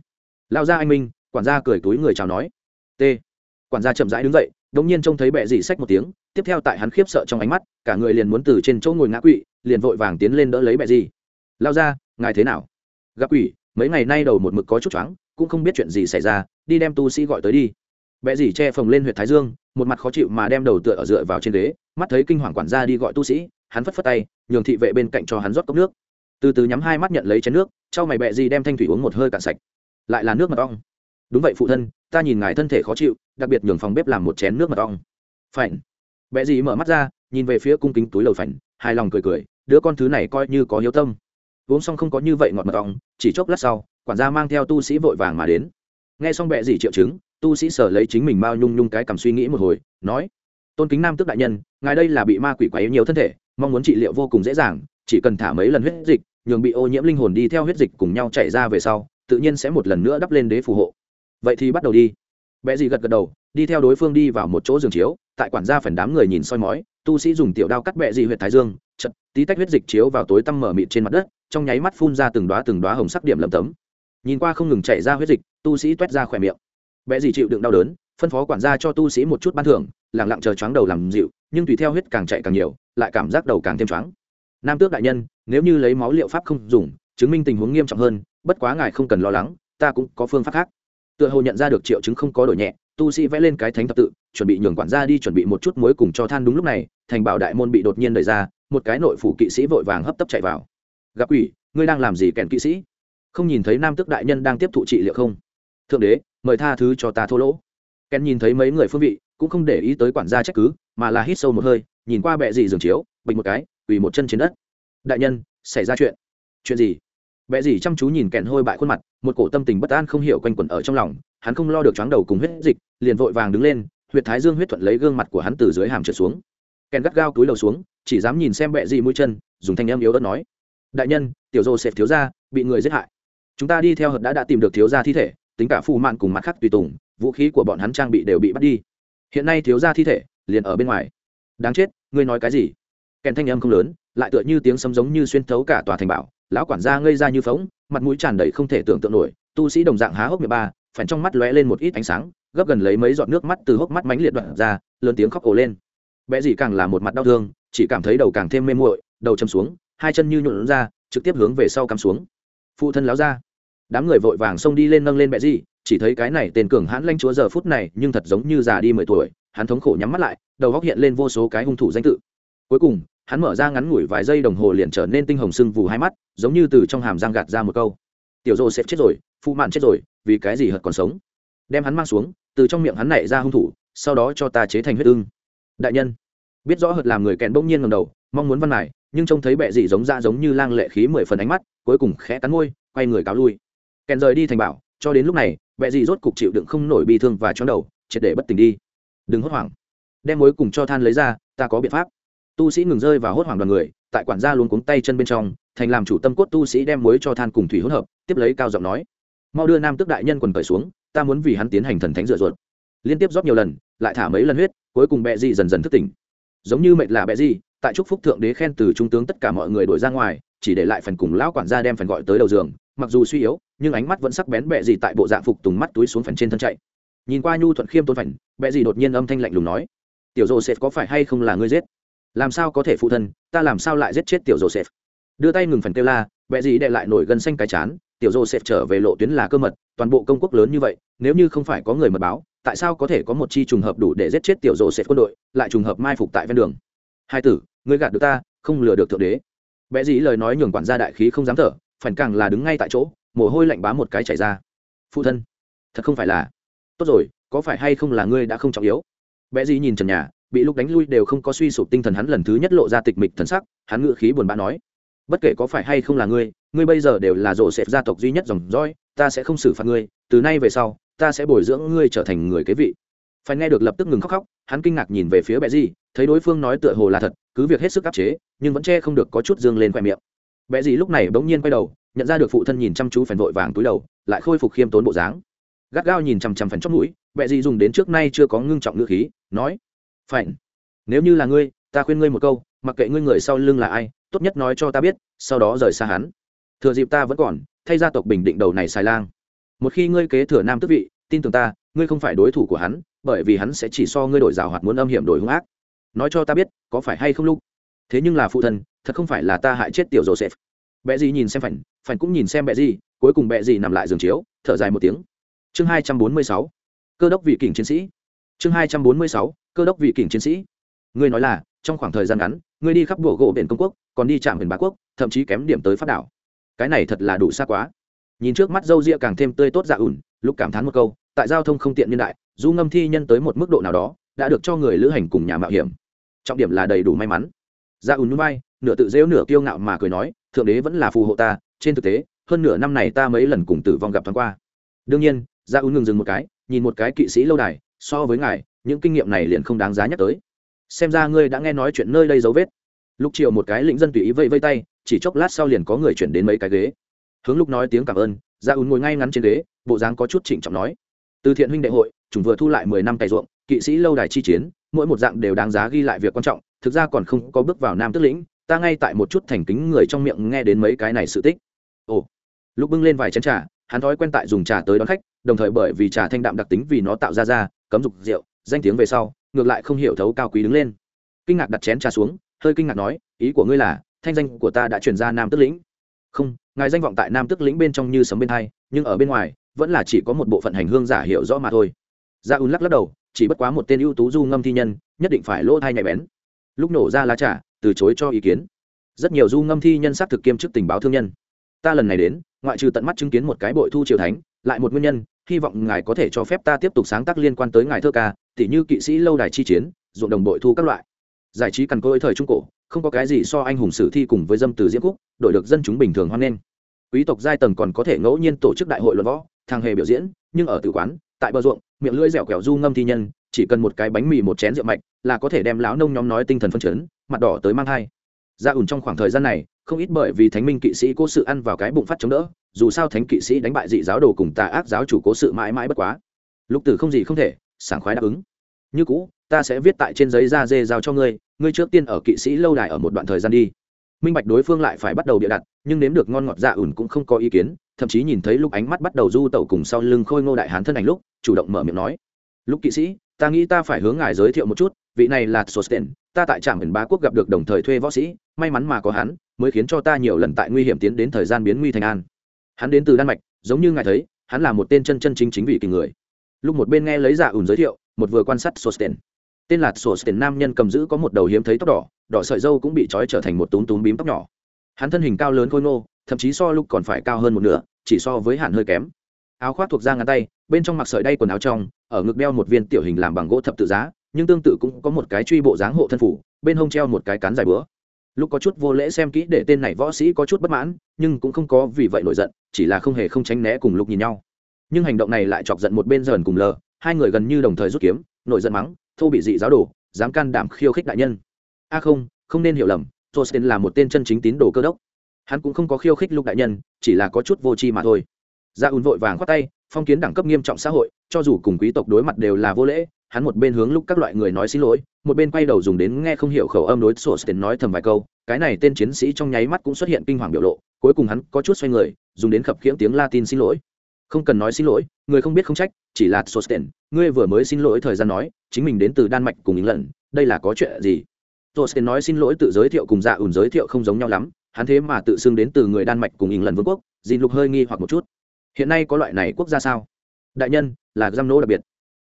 Lao ra anh minh, quản gia cười túi người chào nói t. Quản gia chậm rãi đứng dậy, đống nhiên trông thấy bẹ dì sách một tiếng, tiếp theo tại hắn khiếp sợ trong ánh mắt, cả người liền muốn từ trên chỗ ngồi ngã quỵ, liền vội vàng tiến lên đỡ lấy bẹ dì lao ra, ngài thế nào? Gặp quỷ, mấy ngày nay đầu một mực có chút choáng, cũng không biết chuyện gì xảy ra, đi đem tu sĩ gọi tới đi. Bẹ dì che phồng lên huyện thái dương, một mặt khó chịu mà đem đầu tựa ở dựa vào trên ghế, mắt thấy kinh hoàng quản gia đi gọi tu sĩ, hắn phất phất tay, nhường thị vệ bên cạnh cho hắn rót cốc nước. Từ từ nhắm hai mắt nhận lấy chén nước, trao mày bẹ dì đem thanh thủy uống một hơi cạn sạch. Lại là nước mật ong đúng vậy, phụ thân, ta nhìn ngài thân thể khó chịu, đặc biệt nhường phòng bếp làm một chén nước mật ong. Phảnh bẹ dì mở mắt ra, nhìn về phía cung kính túi lầu phảnh hài lòng cười cười, đứa con thứ này coi như có hiếu tâm. Uống xong không có như vậy ngọt mật ong, chỉ chốc lát sau, quản gia mang theo tu sĩ vội vàng mà đến. Nghe xong bẹ dì triệu chứng, tu sĩ sở lấy chính mình mao nhung nhung cái cầm suy nghĩ một hồi, nói, tôn kính nam tước đại nhân, ngài đây là bị ma quỷ quấy nhiều thân thể, mong muốn trị liệu vô cùng dễ dàng, chỉ cần thả mấy lần huyết dịch, nhường bị ô nhiễm linh hồn đi theo huyết dịch cùng nhau chạy ra về sau, tự nhiên sẽ một lần nữa đắp lên đế phù hộ vậy thì bắt đầu đi. Bé gì gật gật đầu, đi theo đối phương đi vào một chỗ giường chiếu, tại quản gia phần đám người nhìn soi mói, tu sĩ dùng tiểu đao cắt bẹ dị huyệt thái dương, chật, tí tách huyết dịch chiếu vào tối tăm mở mịt trên mặt đất, trong nháy mắt phun ra từng đoá từng đoá hồng sắc điểm lầm tấm. Nhìn qua không ngừng chảy ra huyết dịch, tu sĩ toét ra khỏe miệng. Bẹ dị chịu đựng đau đớn, phân phó quản gia cho tu sĩ một chút ban thưởng lẳng lặng chờ choáng đầu làm dịu, nhưng tùy theo huyết càng chạy càng nhiều, lại cảm giác đầu càng thêm choáng. Nam tước đại nhân, nếu như lấy máu liệu pháp không dùng, chứng minh tình huống nghiêm trọng hơn, bất quá ngài không cần lo lắng, ta cũng có phương pháp khác tựa hồ nhận ra được triệu chứng không có đổi nhẹ, tu sĩ vẽ lên cái thánh thập tự, chuẩn bị nhường quản gia đi chuẩn bị một chút muối cùng cho than đúng lúc này, thành bảo đại môn bị đột nhiên đẩy ra, một cái nội phủ kỵ sĩ vội vàng hấp tấp chạy vào. Gặp quỷ, ngươi đang làm gì kèn kỵ sĩ? Không nhìn thấy nam tước đại nhân đang tiếp thụ trị liệu không? Thượng đế, mời tha thứ cho ta thô lỗ. Kèn nhìn thấy mấy người phương vị, cũng không để ý tới quản gia trách cứ, mà là hít sâu một hơi, nhìn qua bệ dị giường chiếu bình một cái, quỳ một chân trên đất. Đại nhân, xảy ra chuyện. Chuyện gì? Bệ dị chăm chú nhìn kèn hôi bại khuôn mặt, một cổ tâm tình bất an không hiểu quanh quẩn ở trong lòng, hắn không lo được chóng đầu cùng huyết dịch, liền vội vàng đứng lên, huyệt thái dương huyết thuận lấy gương mặt của hắn từ dưới hàm trượt xuống. Kèn gắt gao túi đầu xuống, chỉ dám nhìn xem bệ dị mũi chân, dùng thanh âm yếu ớt nói. Đại nhân, tiểu Joseph thiếu gia, bị người giết hại. Chúng ta đi theo hợp đã đã tìm được thiếu gia thi thể, tính cả phù mạn cùng mặt khác tùy tùng, vũ khí của bọn hắn trang bị đều bị bắt đi. Hiện nay thiếu gia thi thể, liền ở bên ngoài. Đáng chết, ngươi nói cái gì? Kèn thanh âm không lớn, lại tựa như tiếng sấm giống như xuyên thấu cả tòa thành bảo lão quản gia ngây ra như phóng mặt mũi tràn đầy không thể tưởng tượng nổi, tu sĩ đồng dạng há hốc miệng ba, phản trong mắt lóe lên một ít ánh sáng, gấp gần lấy mấy giọt nước mắt từ hốc mắt mánh liệt đoạn ra, lớn tiếng khóc ồ lên. Bé gì càng là một mặt đau thương, chỉ cảm thấy đầu càng thêm mê muội, đầu châm xuống, hai chân như nhuộn ra, trực tiếp hướng về sau cắm xuống. Phụ thân láo ra đám người vội vàng xông đi lên nâng lên bé gì, chỉ thấy cái này tên cường hãn lanh chúa giờ phút này nhưng thật giống như già đi mười tuổi, hắn thống khổ nhắm mắt lại, đầu góc hiện lên vô số cái hung thủ danh tự cuối cùng, hắn mở ra ngắn ngủi vài giây đồng hồ liền trở nên tinh hồng sưng vù hai mắt, giống như từ trong hàm giang gạt ra một câu. Tiểu rô sẽ chết rồi phụ mạn chết rồi, vì cái gì hật còn sống? Đem hắn mang xuống, từ trong miệng hắn nảy ra hung thủ, sau đó cho ta chế thành huyết ưng. Đại nhân, biết rõ hật làm người kẹn bỗng nhiên ngầm đầu, mong muốn văn này nhưng trông thấy bệ dị giống ra giống như lang lệ khí mười phần ánh mắt, cuối cùng khẽ cắn môi, quay người cáo lui. Kèn rời đi thành bảo, cho đến lúc này, bệ dị rốt cục chịu đựng không nổi bị thương và chóng đầu, triệt để bất tỉnh đi. Đừng hốt hoảng. Đem mối cùng cho than lấy ra, ta có biện pháp tu sĩ ngừng rơi và hốt hoảng đoàn người tại quản gia luôn cuống tay chân bên trong thành làm chủ tâm cốt tu sĩ đem muối cho than cùng thủy hỗn hợp tiếp lấy cao giọng nói mau đưa nam tước đại nhân quần cởi xuống ta muốn vì hắn tiến hành thần thánh dựa ruột. Liên tiếp rót nhiều lần lại thả mấy lần huyết cuối cùng bẹ di dần dần thức tỉnh. Giống như mệt là bẹ di, tại chúc phúc thượng đế khen từ trung tướng tất cả mọi người đổi ra ngoài chỉ để lại phần cùng lão quản gia đem phần gọi tới đầu giường mặc dù suy yếu nhưng ánh mắt vẫn sắc bén bẹ di tại bộ dạng phục tùng mắt túi xuống phần trên thân chạy. Nhìn qua nhu thuận khiêm tôn phần bẹ di đột nhiên âm thanh lạnh lùng nói tiểu joseph có phải hay không là ngươi giết? Làm sao có thể phụ thân, ta làm sao lại giết chết tiểu joseph? Đưa tay ngừng phần kêu la bẹ gì đệ lại nổi gần xanh cái chán, tiểu joseph trở về lộ tuyến là cơ mật, toàn bộ công quốc lớn như vậy, nếu như không phải có người mật báo, tại sao có thể có một chi trùng hợp đủ để giết chết tiểu joseph quân đội, lại trùng hợp mai phục tại ven đường? Hai tử, ngươi gạt được ta, không lừa được thượng đế. Bẽ dĩ lời nói nhường quản gia đại khí không dám thở, phản càng là đứng ngay tại chỗ, mồ hôi lạnh bá một cái chảy ra. Phụ thân, thật không phải là. Tốt rồi, có phải hay không là ngươi đã không trọng yếu? Bẽ dĩ nhìn trần nhà bị lúc đánh lui đều không có suy sụp tinh thần hắn lần thứ nhất lộ ra tịch mịch thần sắc, hắn ngự khí buồn bã nói, bất kể có phải hay không là ngươi ngươi bây giờ đều là rộ xẹp gia tộc duy nhất dòng dõi, ta sẽ không xử phạt ngươi, từ nay về sau, ta sẽ bồi dưỡng ngươi trở thành người kế vị. Phải nghe được lập tức ngừng khóc khóc, hắn kinh ngạc nhìn về phía bẹ di, thấy đối phương nói tựa hồ là thật, cứ việc hết sức áp chế, nhưng vẫn che không được có chút dương lên khoe miệng. Bẹ di lúc này bỗng nhiên quay đầu, nhận ra được phụ thân nhìn chăm chú phèn vội vàng túi đầu, lại khôi phục khiêm tốn bộ dáng. Gắt gao nhìn chằm chằm phèn chót mũi bẹ di dùng đến trước nay chưa có ngưng trọng ngữ khí, nói phải nếu như là ngươi, ta khuyên ngươi một câu, mặc kệ ngươi người sau lưng là ai, tốt nhất nói cho ta biết, sau đó rời xa hắn. Thừa dịp ta vẫn còn, thay gia tộc bình định đầu này xài lang. Một khi ngươi kế thừa nam tước vị, tin tưởng ta, ngươi không phải đối thủ của hắn, bởi vì hắn sẽ chỉ so ngươi đổi rào hoạt muốn âm hiểm đổi hung ác. Nói cho ta biết, có phải hay không lúc? Thế nhưng là phụ thân, thật không phải là ta hại chết tiểu joseph. Bẹ gì nhìn xem phảnh phảnh cũng nhìn xem bẹ gì cuối cùng bẹ gì nằm lại giường chiếu, thở dài một tiếng. Chương hai trăm bốn mươi sáu. Cơ đốc vị kình chiến sĩ. Chương hai trăm bốn mươi sáu cơ đốc vị kình chiến sĩ. Ngươi nói là, trong khoảng thời gian ngắn, ngươi đi khắp bộ gỗ biển công quốc, còn đi chạm biển bá quốc, thậm chí kém điểm tới phát đảo. Cái này thật là đủ xa quá. Nhìn trước mắt dâu ria càng thêm tươi tốt dạ ủn lúc cảm thán một câu, tại giao thông không tiện niên đại du ngâm thi nhân tới một mức độ nào đó, đã được cho người lữ hành cùng nhà mạo hiểm. Trọng điểm là đầy đủ may mắn. Dạ ủn núi bay, nửa tự dễu nửa kiêu ngạo mà cười nói, thượng đế vẫn là phù hộ ta, trên thực tế, hơn nửa năm này ta mấy lần cùng tử vong gặp thoáng qua. Đương nhiên dạ ủn ngừng dừng một cái, nhìn một cái kỵ sĩ lâu đài so với ngài, những kinh nghiệm này liền không đáng giá nhắc tới. Xem ra ngươi đã nghe nói chuyện nơi đây dấu vết. Lúc chiều một cái lĩnh dân tùy ý vây vây tay, chỉ chốc lát sau liền có người chuyển đến mấy cái ghế. Hướng lúc nói tiếng cảm ơn dạ ra ùn ngồi ngay ngắn trên ghế, bộ dáng có chút chỉnh trọng nói. Từ thiện huynh đệ hội chúng vừa thu lại mười năm cày ruộng, kỵ sĩ lâu đài chi chiến, mỗi một dạng đều đáng giá ghi lại việc quan trọng, thực ra còn không có bước vào nam tước lĩnh, ta ngay tại một chút thành kính người trong miệng nghe đến mấy cái này sự tích. Ồ. Lúc bưng lên vài chén trà, hắn thói quen tại dùng trà tới đón khách, đồng thời bởi vì trà thanh đạm đặc tính vì nó tạo ra ra cấm dục rượu, danh tiếng về sau, ngược lại không hiểu thấu cao quý đứng lên. Kinh ngạc đặt chén trà xuống, hơi kinh ngạc nói, ý của ngươi là, thanh danh của ta đã chuyển ra nam tức lĩnh. Không, ngài danh vọng tại nam tức lĩnh bên trong như sấm bên hai, nhưng ở bên ngoài, vẫn là chỉ có một bộ phận hành hương giả hiểu rõ mà thôi. Dạ Gia un lắc lắc đầu, chỉ bất quá một tên ưu tú du ngâm thi nhân, nhất định phải lỗ thai nhạy bén. Lúc nổ ra lá trà, từ chối cho ý kiến. Rất nhiều du ngâm thi nhân xác thực kiêm chức tình báo thương nhân. Ta lần này đến, ngoại trừ tận mắt chứng kiến một cái bội thu triều thánh, lại một nguyên nhân hy vọng ngài có thể cho phép ta tiếp tục sáng tác liên quan tới ngài thơ ca, tỉ như kỵ sĩ lâu đài chi chiến, ruộng đồng bội thu các loại. Giải trí cằn côi thời trung cổ, không có cái gì so anh hùng sử thi cùng với dâm từ diễm khúc, đội được dân chúng bình thường hoan nghênh. Quý tộc giai tầng còn có thể ngẫu nhiên tổ chức đại hội luận võ, thang hề biểu diễn, nhưng ở tử quán, tại bờ ruộng, miệng lưỡi dẻo kẹo du ngâm thi nhân, chỉ cần một cái bánh mì một chén rượu mạch, là có thể đem láo nông nhóm nói tinh thần phân chấn, mặt đỏ tới mang thai. Ra ủn trong khoảng thời gian này không ít bởi vì thánh minh kỵ sĩ cố sự ăn vào cái bụng phát chống đỡ, dù sao thánh kỵ sĩ đánh bại dị giáo đồ cùng tà ác giáo chủ cố sự mãi mãi bất quá. Lục tử không gì không thể, sảng khoái đáp ứng. Như cũ, ta sẽ viết tại trên giấy da dê giao cho ngươi ngươi trước tiên ở kỵ sĩ lâu đài ở một đoạn thời gian đi. Minh bạch đối phương lại phải bắt đầu bịa đặt, nhưng nếm được ngon ngọt dạ ủn cũng không có ý kiến, thậm chí nhìn thấy lúc ánh mắt bắt đầu du tẩu cùng sau lưng khôi ngô đại hán thân ảnh lúc, chủ động mở miệng nói lúc kỵ sĩ, ta nghĩ ta phải hướng ngài giới thiệu một chút, vị này là sosten, ta tại trạm biển ba quốc gặp được đồng thời thuê võ sĩ, may mắn mà có hắn mới khiến cho ta nhiều lần tại nguy hiểm tiến đến thời gian biến nguy thành an. Hắn đến từ đan mạch, giống như ngài thấy, hắn là một tên chân chân chính chính vị kỳ người. Lúc một bên nghe lấy dạ ủn giới thiệu, một vừa quan sát sosten. Tên là sosten nam nhân cầm giữ có một đầu hiếm thấy tóc đỏ đỏ sợi dâu cũng bị trói trở thành một túm túm bím tóc nhỏ. Hắn thân hình cao lớn khôi ngô, thậm chí so lúc còn phải cao hơn một nửa, chỉ so với hạn hơi kém. Áo khoác thuộc da ngắn tay, bên trong mặc sợi đay quần áo trong, ở ngực đeo một viên tiểu hình làm bằng gỗ thập tự giá, nhưng tương tự cũng có một cái truy bộ dáng hộ thân phủ, bên hông treo một cái cán dài bữa lúc có chút vô lễ xem kỹ để tên này võ sĩ có chút bất mãn, nhưng cũng không có vì vậy nổi giận, chỉ là không hề không tránh né cùng lúc nhìn nhau. Nhưng hành động này lại chọc giận một bên dần cùng lờ, hai người gần như đồng thời rút kiếm, nổi giận mắng, thô bị dị giáo đồ, dám can đảm khiêu khích đại nhân. A không không nên hiểu lầm, Thorsten là một tên chân chính tín đồ cơ đốc. Hắn cũng không có khiêu khích lúc đại nhân, chỉ là có chút vô tri mà thôi. Dạ Ra ùn vội vàng khoát tay, phong kiến đẳng cấp nghiêm trọng xã hội, cho dù cùng quý tộc đối mặt đều là vô lễ hắn một bên hướng lúc các loại người nói xin lỗi, một bên quay đầu dùng đến nghe không hiểu khẩu âm đối sổ tiền nói thầm vài câu, cái này tên chiến sĩ trong nháy mắt cũng xuất hiện kinh hoàng biểu lộ, cuối cùng hắn có chút xoay người, dùng đến khập khiễng tiếng latin xin lỗi. Không cần nói xin lỗi, người không biết không trách, chỉ là sổ tiền ngươi vừa mới xin lỗi thời gian nói, chính mình đến từ đan mạch cùng ý lần đây là có chuyện gì? Sổ tiền nói xin lỗi tự giới thiệu cùng dạ ủn giới thiệu không giống nhau lắm, hắn thế mà tự xưng đến từ người đan mạch cùng ý lần vương quốc dìn lục hơi nghi hoặc một chút. Hiện nay có loại này quốc gia sao? Đại nhân, là giam nô đặc biệt.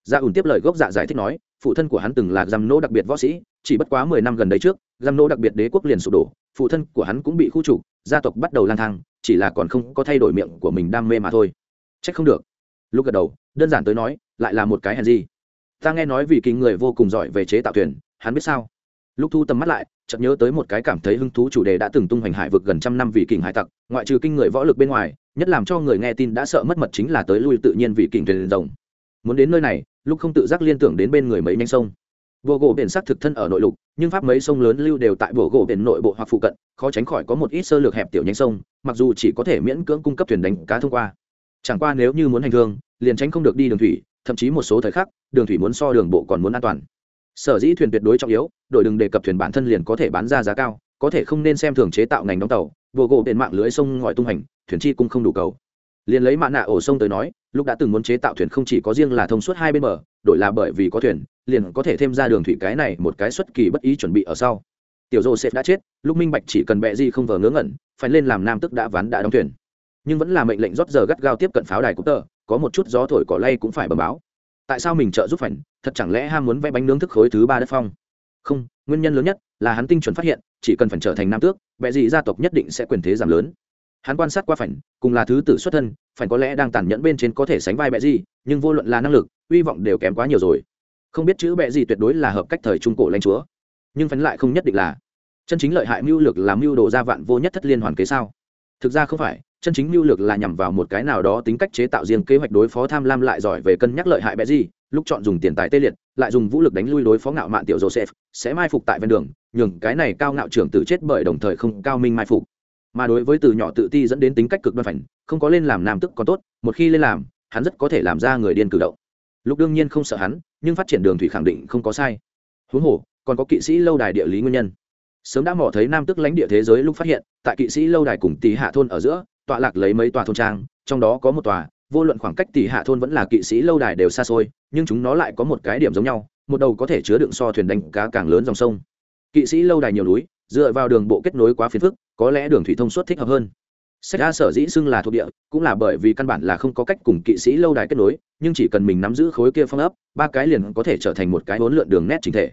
Dạ gia ủn tiếp lời gốc dạ giải thích nói, phụ thân của hắn từng là giam nô đặc biệt võ sĩ, chỉ bất quá mười năm gần đấy trước, giam nô đặc biệt đế quốc liền sụp đổ, phụ thân của hắn cũng bị khu trục, gia tộc bắt đầu lang thang, chỉ là còn không có thay đổi miệng của mình đam mê mà thôi. Trách không được. Lúc gật đầu, đơn giản tới nói, lại là một cái hèn gì. Ta nghe nói vì kỳ người vô cùng giỏi về chế tạo thuyền, hắn biết sao? Lúc thu tầm mắt lại, chợt nhớ tới một cái cảm thấy hứng thú chủ đề đã từng tung hoành hải vực gần trăm năm vì kình hải tặc, ngoại trừ kinh người võ lực bên ngoài, nhất làm cho người nghe tin đã sợ mất mật chính là tới lui tự nhiên vì kình thuyền rồng. Muốn đến nơi này lúc không tự giác liên tưởng đến bên người mấy nhanh sông. Bộ gỗ biển sắc thực thân ở nội lục, nhưng pháp mấy sông lớn lưu đều tại bộ gỗ biển nội bộ hoặc phụ cận, khó tránh khỏi có một ít sơ lược hẹp tiểu nhánh sông, mặc dù chỉ có thể miễn cưỡng cung cấp thuyền đánh cá thông qua. Chẳng qua nếu như muốn hành thương liền tránh không được đi đường thủy, thậm chí một số thời khắc, đường thủy muốn so đường bộ còn muốn an toàn. Sở dĩ thuyền tuyệt đối trọng yếu đội đừng đề cập thuyền bản thân liền có thể bán ra giá cao, có thể không nên xem thường chế tạo ngành đóng tàu bộ gỗ biển mạng lưới sông ngòi tung hành, thuyền chi cũng không đủ cầu. Liền lấy mạ nạ ổ sông tới nói lúc đã từng muốn chế tạo thuyền không chỉ có riêng là thông suốt hai bên bờ, đổi là bởi vì có thuyền, liền có thể thêm ra đường thủy cái này một cái xuất kỳ bất ý chuẩn bị ở sau. Tiểu joseph đã chết, lúc minh bạch chỉ cần bẹ gì không vờ ngớ ngẩn, phải lên làm nam tức đã ván đã đóng thuyền. Nhưng vẫn là mệnh lệnh rót giờ gắt gao tiếp cận pháo đài cúp tờ, có một chút gió thổi cỏ lay cũng phải bờ báo. Tại sao mình trợ giúp phảnh thật chẳng lẽ ham muốn vẽ bánh nướng thức khối thứ ba đất phong? Không, nguyên nhân lớn nhất là hắn tinh chuẩn phát hiện, chỉ cần phần trở thành nam tước, bẹ gì gia tộc nhất định sẽ quyền thế giảm lớn hắn quan sát qua phảnh, cùng là thứ tử xuất thân, phảnh có lẽ đang tàn nhẫn bên trên có thể sánh vai bệ gì, nhưng vô luận là năng lực, hy vọng đều kém quá nhiều rồi. Không biết chữ bệ gì tuyệt đối là hợp cách thời trung cổ lãnh chúa. Nhưng phảnh lại không nhất định là. Chân chính lợi hại mưu lược làm mưu đồ gia vạn vô nhất thất liên hoàn kế sao? Thực ra không phải, chân chính mưu lược là nhằm vào một cái nào đó tính cách chế tạo riêng kế hoạch đối phó tham lam lại giỏi về cân nhắc lợi hại bệ gì, lúc chọn dùng tiền tài tê liệt, lại dùng vũ lực đánh lui đối phó ngạo mạn tiểu joseph, sẽ mai phục tại ven đường, nhường cái này cao ngạo trưởng tử chết bởi đồng thời không cao minh mai phục mà đối với từ nhỏ tự ti dẫn đến tính cách cực đoan phảnh, không có lên làm nam tức còn tốt, một khi lên làm, hắn rất có thể làm ra người điên cử động. Lục đương nhiên không sợ hắn, nhưng phát triển đường thủy khẳng định không có sai. Huống hồ, còn có kỵ sĩ lâu đài địa lý nguyên nhân. Sớm đã mò thấy nam tức lãnh địa thế giới lúc phát hiện, tại kỵ sĩ lâu đài cùng tỷ hạ thôn ở giữa, tọa lạc lấy mấy tòa thôn trang, trong đó có một tòa, vô luận khoảng cách tỷ hạ thôn vẫn là kỵ sĩ lâu đài đều xa xôi, nhưng chúng nó lại có một cái điểm giống nhau, một đầu có thể chứa đựng so thuyền đánh cá càng lớn dòng sông. Kỵ sĩ lâu đài nhiều núi dựa vào đường bộ kết nối quá phiền phức, có lẽ đường thủy thông suốt thích hợp hơn. Sách a sở dĩ xưng là thuộc địa, cũng là bởi vì căn bản là không có cách cùng kỵ sĩ lâu đài kết nối, nhưng chỉ cần mình nắm giữ khối kia phong ấp, ba cái liền có thể trở thành một cái hỗn lượn đường nét chính thể.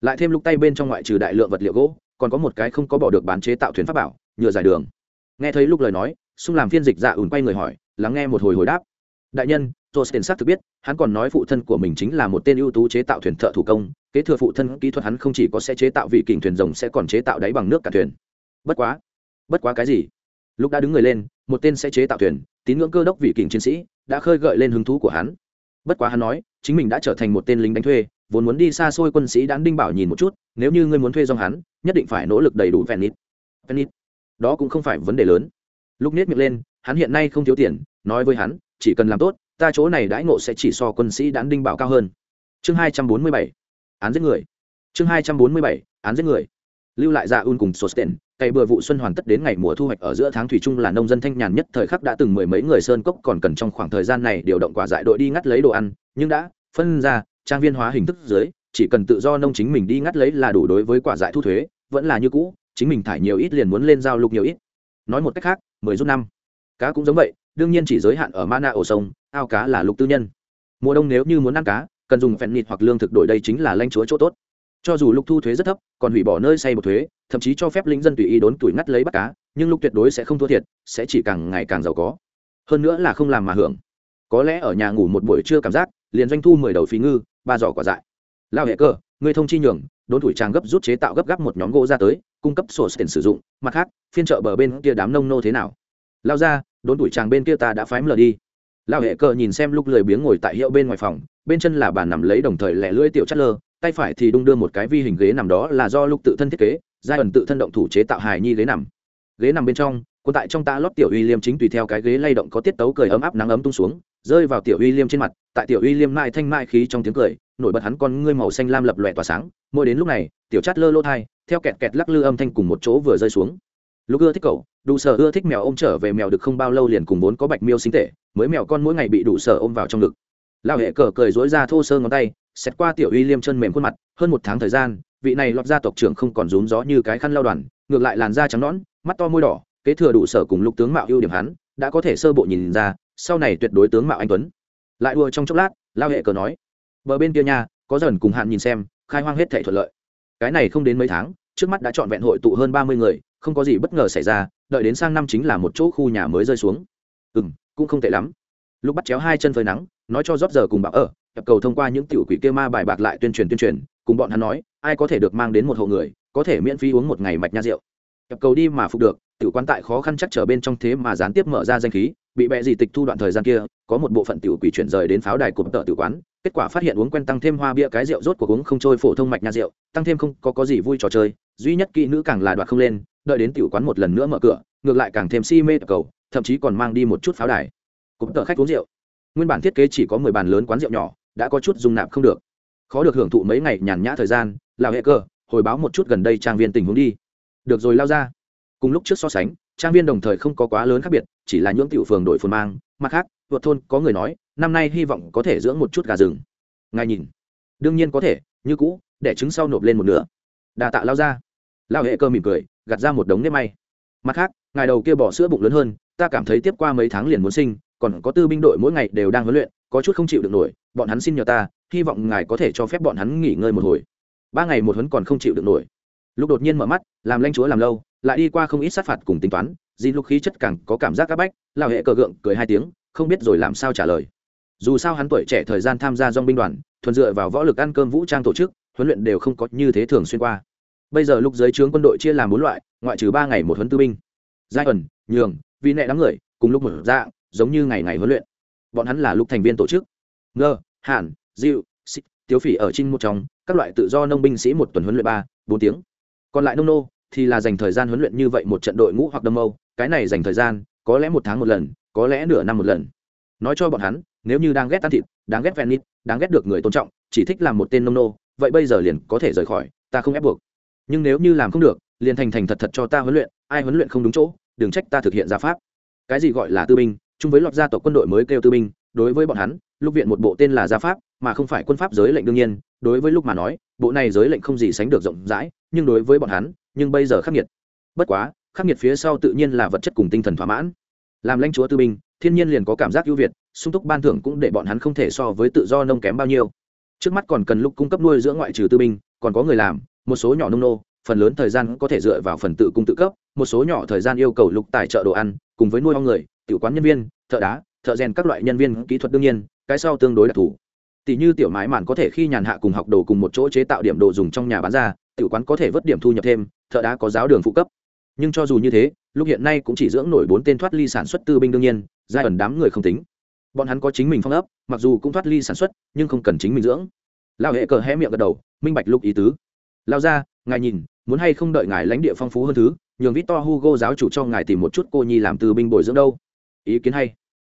Lại thêm lúc tay bên trong ngoại trừ đại lượng vật liệu gỗ, còn có một cái không có bỏ được bán chế tạo thuyền pháp bảo, nhựa dài đường. Nghe thấy lúc lời nói xung làm phiên dịch dạ ủn quay người hỏi, lắng nghe một hồi hồi đáp. Đại nhân Rosten xác thực biết, hắn còn nói phụ thân của mình chính là một tên ưu tú chế tạo thuyền thợ thủ công, kế thừa phụ thân kỹ thuật hắn không chỉ có sẽ chế tạo vị kình thuyền rồng sẽ còn chế tạo đáy bằng nước cả thuyền. Bất quá, bất quá cái gì? Lúc đã đứng người lên, một tên sẽ chế tạo thuyền, tín ngưỡng cơ đốc vị kình chiến sĩ, đã khơi gợi lên hứng thú của hắn. Bất quá hắn nói, chính mình đã trở thành một tên lính đánh thuê, vốn muốn đi xa xôi quân sĩ đán đinh bảo nhìn một chút, nếu như ngươi muốn thuê dòng hắn, nhất định phải nỗ lực đầy đủ Venit. Venit. Đó cũng không phải vấn đề lớn. Lúc nết miệng lên, hắn hiện nay không thiếu tiền, nói với hắn, chỉ cần làm tốt, ta chỗ này đãi ngộ sẽ chỉ so quân sĩ đán đinh bảo cao hơn. Chương hai trăm bốn mươi bảy, án giết người. Chương hai trăm bốn mươi bảy, án giết người. Lưu lại dạ un cùng sosten, cày bừa vụ xuân hoàn tất đến ngày mùa thu hoạch ở giữa tháng thủy chung là nông dân thanh nhàn nhất thời khắc đã từng mười mấy người sơn cốc còn cần trong khoảng thời gian này điều động quả dại đội đi ngắt lấy đồ ăn, nhưng đã phân ra, trang viên hóa hình thức dưới, chỉ cần tự do nông chính mình đi ngắt lấy là đủ đối với quả dại thu thuế, vẫn là như cũ, chính mình thải nhiều ít liền muốn lên giao lục nhiều ít. Nói một cách khác, mười rút năm. Cá cũng giống vậy đương nhiên chỉ giới hạn ở mana ổ sông, ao cá là lục tư nhân. Mùa đông nếu như muốn ăn cá, cần dùng phèn nịt hoặc lương thực đổi đây chính là lanh chúa chỗ tốt. Cho dù lục thu thuế rất thấp, còn hủy bỏ nơi xây một thuế, thậm chí cho phép lính dân tùy ý đốn tuổi ngắt lấy bắt cá, nhưng lục tuyệt đối sẽ không thua thiệt, sẽ chỉ càng ngày càng giàu có. Hơn nữa là không làm mà hưởng. Có lẽ ở nhà ngủ một buổi trưa cảm giác, liền doanh thu mười đầu phí ngư, ba giỏ quả dại. Lao hệ cơ người thông chi nhường, đốn tuổi trang gấp rút chế tạo gấp gáp một nhóm gỗ ra tới, cung cấp sổ tiền sử dụng, mặt khác, phiên chợ bờ bên kia đám nông nô thế nào? Lao ra đốn tuổi chàng bên kia ta đã phái mờ đi. Lao hệ cơ nhìn xem lúc lười biếng ngồi tại hiệu bên ngoài phòng, bên chân là bàn nằm lấy đồng thời lẻ lưỡi tiểu chất lơ, tay phải thì đung đưa một cái vi hình ghế nằm đó là do lúc tự thân thiết kế, giai ẩn tự thân động thủ chế tạo hài nhi ghế nằm. Ghế nằm bên trong, quân tại trong ta lót tiểu uy liêm chính tùy theo cái ghế lay động có tiết tấu cười ấm áp nắng ấm tung xuống, rơi vào tiểu uy liêm trên mặt, tại tiểu uy liêm mai thanh mai khí trong tiếng cười, nổi bật hắn con ngươi màu xanh lam lập lòe tỏa sáng, mỗi đến lúc này, tiểu chát lơ lô thai, theo kẹt kẹt lắc lư âm thanh cùng một chỗ vừa rơi xuống. Lúc ưa thích cậu đủ sở ưa thích mèo ôm trở về mèo được không bao lâu liền cùng vốn có bạch miêu sinh tệ, mới mèo con mỗi ngày bị đủ sở ôm vào trong ngực. Lao hệ cờ cười dối ra thô sơ ngón tay, xét qua tiểu uy liêm chân mềm khuôn mặt, hơn một tháng thời gian, vị này lọt ra tộc trưởng không còn rúm gió như cái khăn lao đoàn, ngược lại làn da trắng nõn, mắt to môi đỏ, kế thừa đủ sở cùng lục tướng mạo ưu điểm hắn, đã có thể sơ bộ nhìn ra, sau này tuyệt đối tướng mạo anh tuấn. Lại đua trong chốc lát lao hệ cờ nói, bờ bên kia nhà có dần cùng hạn nhìn xem, khai hoang hết thể thuận lợi. Cái này không đến mấy tháng, trước mắt đã trọn vẹn hội tụ hơn ba mươi người không có gì bất ngờ xảy ra, đợi đến sang năm chính là một chỗ khu nhà mới rơi xuống. Ừ m cũng không tệ lắm. Lúc bắt chéo hai chân phơi nắng, nói cho rót giờ cùng bảo ở nhập cầu thông qua những tiểu quỷ kia ma bài bạc lại tuyên truyền tuyên truyền, cùng bọn hắn nói, ai có thể được mang đến một hộ người, có thể miễn phí uống một ngày mạch nha rượu. Nhập cầu đi mà phục được, tiểu quan tại khó khăn chắc trở bên trong thế mà gián tiếp mở ra danh khí bị bệ gì tịch thu đoạn thời gian kia, có một bộ phận tiểu quỷ chuyển rời đến pháo đài cụm tợ tiểu quán, kết quả phát hiện uống quen tăng thêm hoa bia cái rượu rốt của uống không trôi phổ thông mạch nha rượu, tăng thêm không có có gì vui trò chơi, duy nhất kỹ nữ càng là đoạt không lên, đợi đến tiểu quán một lần nữa mở cửa, ngược lại càng thêm si mê cầu, thậm chí còn mang đi một chút pháo đài. Cụm tợ khách uống rượu. Nguyên bản thiết kế chỉ có mười bàn lớn quán rượu nhỏ, đã có chút dung nạp không được. Khó được hưởng thụ mấy ngày nhàn nhã thời gian lào hệ cơ, hồi báo một chút gần đây trang viên tình huống đi. Được rồi, lao ra. Cùng lúc trước so sánh, trang viên đồng thời không có quá lớn khác biệt chỉ là nhưỡng tiểu phường đổi phồn mang, mặt khác vượt thôn có người nói, năm nay hy vọng có thể dưỡng một chút gà rừng. Ngài nhìn. Đương nhiên có thể, như cũ, để trứng sau nộp lên một nửa. Đà tạ lao ra. Lao hệ cơ mỉm cười, gạt ra một đống nếp may. Mặt khác, ngài đầu kia bỏ sữa bụng lớn hơn, ta cảm thấy tiếp qua mấy tháng liền muốn sinh, còn có tư binh đội mỗi ngày đều đang huấn luyện, có chút không chịu được nổi, bọn hắn xin nhờ ta, hy vọng ngài có thể cho phép bọn hắn nghỉ ngơi một hồi. Ba ngày một huấn còn không chịu được nổi. Lúc đột nhiên mở mắt, làm lanh chúa làm lâu, lại đi qua không ít sát phạt cùng tính toán di lục khí chất càng có cảm giác áp bách lao hệ cờ gượng cười hai tiếng, không biết rồi làm sao trả lời. Dù sao hắn tuổi trẻ thời gian tham gia dong binh đoàn, thuần dựa vào võ lực ăn cơm vũ trang tổ chức, huấn luyện đều không có như thế thường xuyên qua. Bây giờ lúc giới trướng quân đội chia làm bốn loại, ngoại trừ ba ngày một huấn tư binh. Giai ẩn, nhường vì nệ đám người, cùng lúc một dạng, giống như ngày ngày huấn luyện. Bọn hắn là lúc thành viên tổ chức. Ngơ, hàn, diệu, xích, tiếu phỉ ở trên một trong, các loại tự do nông binh sĩ một tuần huấn luyện ba, bốn tiếng. Còn lại nông nô, thì là dành thời gian huấn luyện như vậy một trận đội ngũ hoặc đâm mâu cái này dành thời gian, có lẽ một tháng một lần, có lẽ nửa năm một lần. Nói cho bọn hắn, nếu như đang ghét ăn thịt, đang ghét ven nít, đang ghét được người tôn trọng, chỉ thích làm một tên nông nô, vậy bây giờ liền có thể rời khỏi, ta không ép buộc. Nhưng nếu như làm không được, liền thành thành thật thật cho ta huấn luyện, ai huấn luyện không đúng chỗ, đừng trách ta thực hiện gia pháp. Cái gì gọi là tư binh, chung với lọt gia tộc quân đội mới kêu tư binh, đối với bọn hắn, lúc viện một bộ tên là gia pháp, mà không phải quân pháp giới lệnh đương nhiên, đối với lúc mà nói, bộ này giới lệnh không gì sánh được rộng rãi, nhưng đối với bọn hắn, nhưng bây giờ khắc nghiệt. Bất quá khắc nghiệt phía sau tự nhiên là vật chất cùng tinh thần thỏa mãn. Làm lãnh chúa tư binh, thiên nhiên liền có cảm giác ưu việt, sung túc ban thưởng cũng để bọn hắn không thể so với tự do nông kém bao nhiêu. Trước mắt còn cần lúc cung cấp nuôi dưỡng ngoại trừ tư binh, còn có người làm, một số nhỏ nông nô, phần lớn thời gian có thể dựa vào phần tự cung tự cấp, một số nhỏ thời gian yêu cầu lục tài trợ đồ ăn, cùng với nuôi ong người, tiểu quán nhân viên, thợ đá, thợ rèn các loại nhân viên kỹ thuật đương nhiên, cái sau tương đối đặc thù. Tỷ như tiểu mái mạn có thể khi nhàn hạ cùng học đồ cùng một chỗ chế tạo điểm đồ dùng trong nhà bán ra, tiểu quán có thể vớt điểm thu nhập thêm, thợ đá có giáo đường phụ cấp nhưng cho dù như thế lúc hiện nay cũng chỉ dưỡng nổi bốn tên thoát ly sản xuất tư binh đương nhiên giai ẩn đám người không tính. Bọn hắn có chính mình phong ấp mặc dù cũng thoát ly sản xuất nhưng không cần chính mình dưỡng. Lao hệ cờ hé miệng gật đầu minh bạch lúc ý tứ. Lao ra ngài nhìn muốn hay không đợi ngài lãnh địa phong phú hơn thứ nhường victor hugo giáo chủ cho ngài tìm một chút cô nhi làm tư binh bồi dưỡng đâu. Ý kiến hay.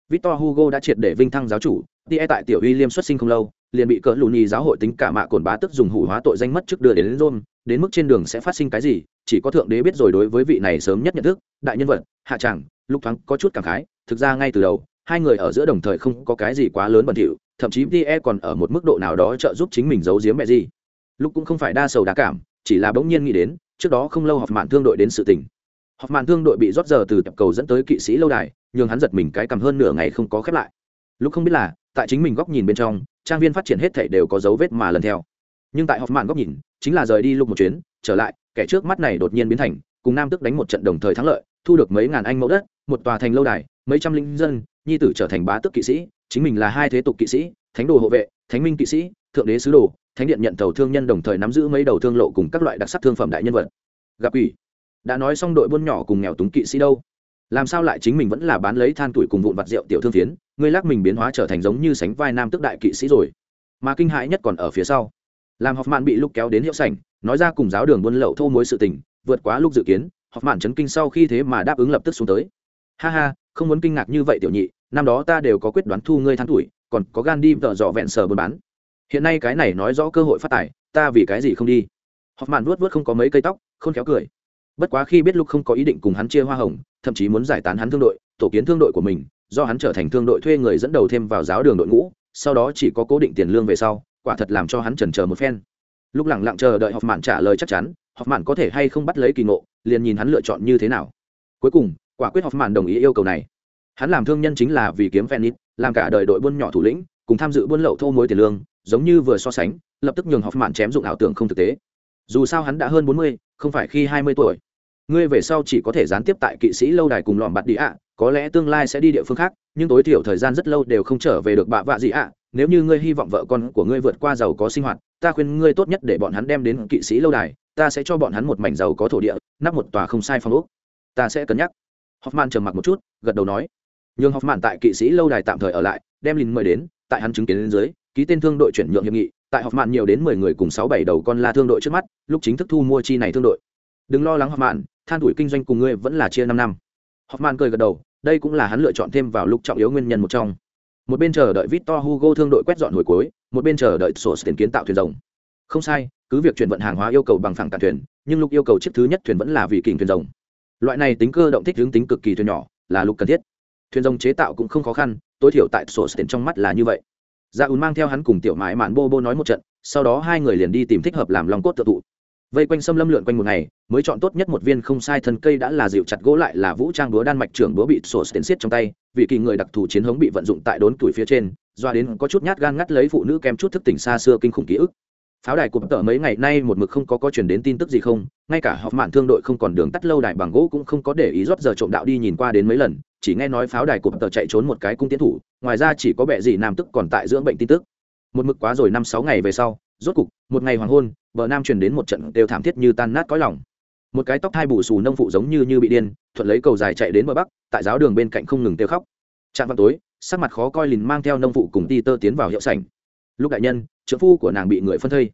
Victor hugo đã triệt để vinh thăng giáo chủ tia tại tiểu uy liêm xuất sinh không lâu liền bị cỡ lù nhì giáo hội tính cả mạ cồn bá tức dùng hủ hóa tội danh mất trước đưa đến, rôn đến mức trên đường sẽ phát sinh cái gì, chỉ có thượng đế biết rồi đối với vị này sớm nhất nhận thức, đại nhân vật, hạ tràng lúc thoáng có chút cảm khái, thực ra ngay từ đầu, hai người ở giữa đồng thời không có cái gì quá lớn bẩn thỉu, thậm chí tie còn ở một mức độ nào đó trợ giúp chính mình giấu giếm mẹ gì. Lúc cũng không phải đa sầu đa cảm, chỉ là bỗng nhiên nghĩ đến, trước đó không lâu học mạn thương đội đến sự tình. Học mạn thương đội bị rót giờ từ tập cầu dẫn tới kỵ sĩ lâu đài nhưng hắn giật mình cái cầm hơn nửa ngày không có khép lại. Lúc không biết là, tại chính mình góc nhìn bên trong, trang viên phát triển hết thảy đều có dấu vết mà lần theo. Nhưng tại học mạn góc nhìn chính là rời đi lúc một chuyến, trở lại, kẻ trước mắt này đột nhiên biến thành, cùng nam tức đánh một trận đồng thời thắng lợi, thu được mấy ngàn anh mẫu đất, một tòa thành lâu đài, mấy trăm linh dân, nhi tử trở thành bá tước kỵ sĩ, chính mình là hai thế tục kỵ sĩ, thánh đồ hộ vệ, thánh minh kỵ sĩ, thượng đế sứ đồ, thánh điện nhận tàu thương nhân đồng thời nắm giữ mấy đầu thương lộ cùng các loại đặc sắc thương phẩm đại nhân vật. Gặp ủy. Đã nói xong đội buôn nhỏ cùng nghèo túng kỵ sĩ đâu? Làm sao lại chính mình vẫn là bán lấy than tuổi cùng vụn vặt rượu tiểu thương phiến, ngươi lắc mình biến hóa trở thành giống như sánh vai nam tức đại kỵ sĩ rồi. Mà kinh hãi nhất còn ở phía sau làm học mạn bị lúc kéo đến hiệu sảnh, nói ra cùng giáo đường buôn lậu thô mối sự tình, vượt quá lúc dự kiến học mạn chấn kinh sau khi thế mà đáp ứng lập tức xuống tới. Ha ha, không muốn kinh ngạc như vậy tiểu nhị, năm đó ta đều có quyết đoán thu ngươi tháng tuổi, còn có gan đi vợ dọ vẹn sờ buôn bán. Hiện nay cái này nói rõ cơ hội phát tài, ta vì cái gì không đi? Học mạn vuốt vuốt không có mấy cây tóc không khéo cười. Bất quá khi biết lúc không có ý định cùng hắn chia hoa hồng, thậm chí muốn giải tán hắn thương đội, tổ kiến thương đội của mình, do hắn trở thành thương đội thuê người dẫn đầu thêm vào giáo đường đội ngũ, sau đó chỉ có cố định tiền lương về sau quả thật làm cho hắn chần chờ một phen. Lúc lẳng lặng chờ đợi học mạn trả lời chắc chắn học mạn có thể hay không bắt lấy kỳ ngộ, liền nhìn hắn lựa chọn như thế nào. Cuối cùng, quả quyết học mạn đồng ý yêu cầu này. Hắn làm thương nhân chính là vì kiếm phen làm cả đời đội buôn nhỏ thủ lĩnh, cùng tham dự buôn lậu thô mối tiền lương, giống như vừa so sánh, lập tức nhường học mạn chém dụng ảo tưởng không thực tế. Dù sao hắn đã hơn bốn mươi, không phải khi hai mươi tuổi. Ngươi về sau chỉ có thể gián tiếp tại kỵ sĩ lâu đài cùng lòm bạt đi ạ có lẽ tương lai sẽ đi địa phương khác, nhưng tối thiểu thời gian rất lâu đều không trở về được bạ vạ gì ạ. Nếu như ngươi hy vọng vợ con của ngươi vượt qua giàu có sinh hoạt, ta khuyên ngươi tốt nhất để bọn hắn đem đến kỵ sĩ lâu đài, ta sẽ cho bọn hắn một mảnh giàu có thổ địa, nắp một tòa không sai phong ốc. Ta sẽ cân nhắc. Hoffman trầm mặc một chút, gật đầu nói. Nhường hoffman tại kỵ sĩ lâu đài tạm thời ở lại, đem lìn mời đến, tại hắn chứng kiến đến dưới, ký tên thương đội chuyển nhượng hiệp nghị, tại hoffman nhiều đến mười người cùng sáu bảy đầu con la thương đội trước mắt, lúc chính thức thu mua chi này thương đội. Đừng lo lắng hoffman, than tuổi kinh doanh cùng ngươi vẫn là chia năm năm hoffman cười gật đầu đây cũng là hắn lựa chọn thêm vào lúc trọng yếu nguyên nhân một trong một bên chờ đợi Victor Hugo thương đội quét dọn hồi cuối, một bên chờ đợi sổ tiền kiến tạo thuyền rồng. Không sai, cứ việc chuyển vận hàng hóa yêu cầu bằng phẳng cạn thuyền, nhưng lúc yêu cầu chiếc thứ nhất thuyền vẫn là vì kình thuyền rồng. Loại này tính cơ động thích hướng tính cực kỳ thuyền nhỏ, là lúc cần thiết. Thuyền rồng chế tạo cũng không khó khăn, tối thiểu tại sổ tiền trong mắt là như vậy. Dạ Ún mang theo hắn cùng tiểu mãi mạn bô bô nói một trận, sau đó hai người liền đi tìm thích hợp làm lòng cốt tự tụ vây quanh xâm lâm lượn quanh một ngày, mới chọn tốt nhất một viên không sai thân cây đã là dịu chặt gỗ lại là vũ trang búa đan mạch trưởng búa bị sổ tiền xiết trong tay, vì kỳ người đặc thù chiến hống bị vận dụng tại đốn tuổi phía trên, doa đến có chút nhát gan ngắt lấy phụ nữ kem chút thức tỉnh xa xưa kinh khủng ký ức. Pháo đài của tờ mấy ngày nay một mực không có có chuyển đến tin tức gì không, ngay cả họp mạn thương đội không còn đường tắt lâu đài bằng gỗ cũng không có để ý rót giờ trộm đạo đi nhìn qua đến mấy lần, chỉ nghe nói pháo đài của tờ chạy trốn một cái cung tiến thủ, ngoài ra chỉ có bệ gì nam tức còn tại dưỡng bệnh tin tức. Một mực quá rồi năm sáu ngày về sau rốt cục, một ngày hoàng hôn, bờ nam truyền đến một trận đều thảm thiết như tan nát cõi lòng. Một cái tóc thai bù xù nông phụ giống như như bị điên, thuận lấy cầu dài chạy đến bờ bắc, tại giáo đường bên cạnh không ngừng tiêu khóc. Chạm vào tối, sắc mặt khó coi lìn mang theo nông phụ cùng ti tơ tiến vào hiệu sảnh. Lúc đại nhân trợ phu của nàng bị người phân thây.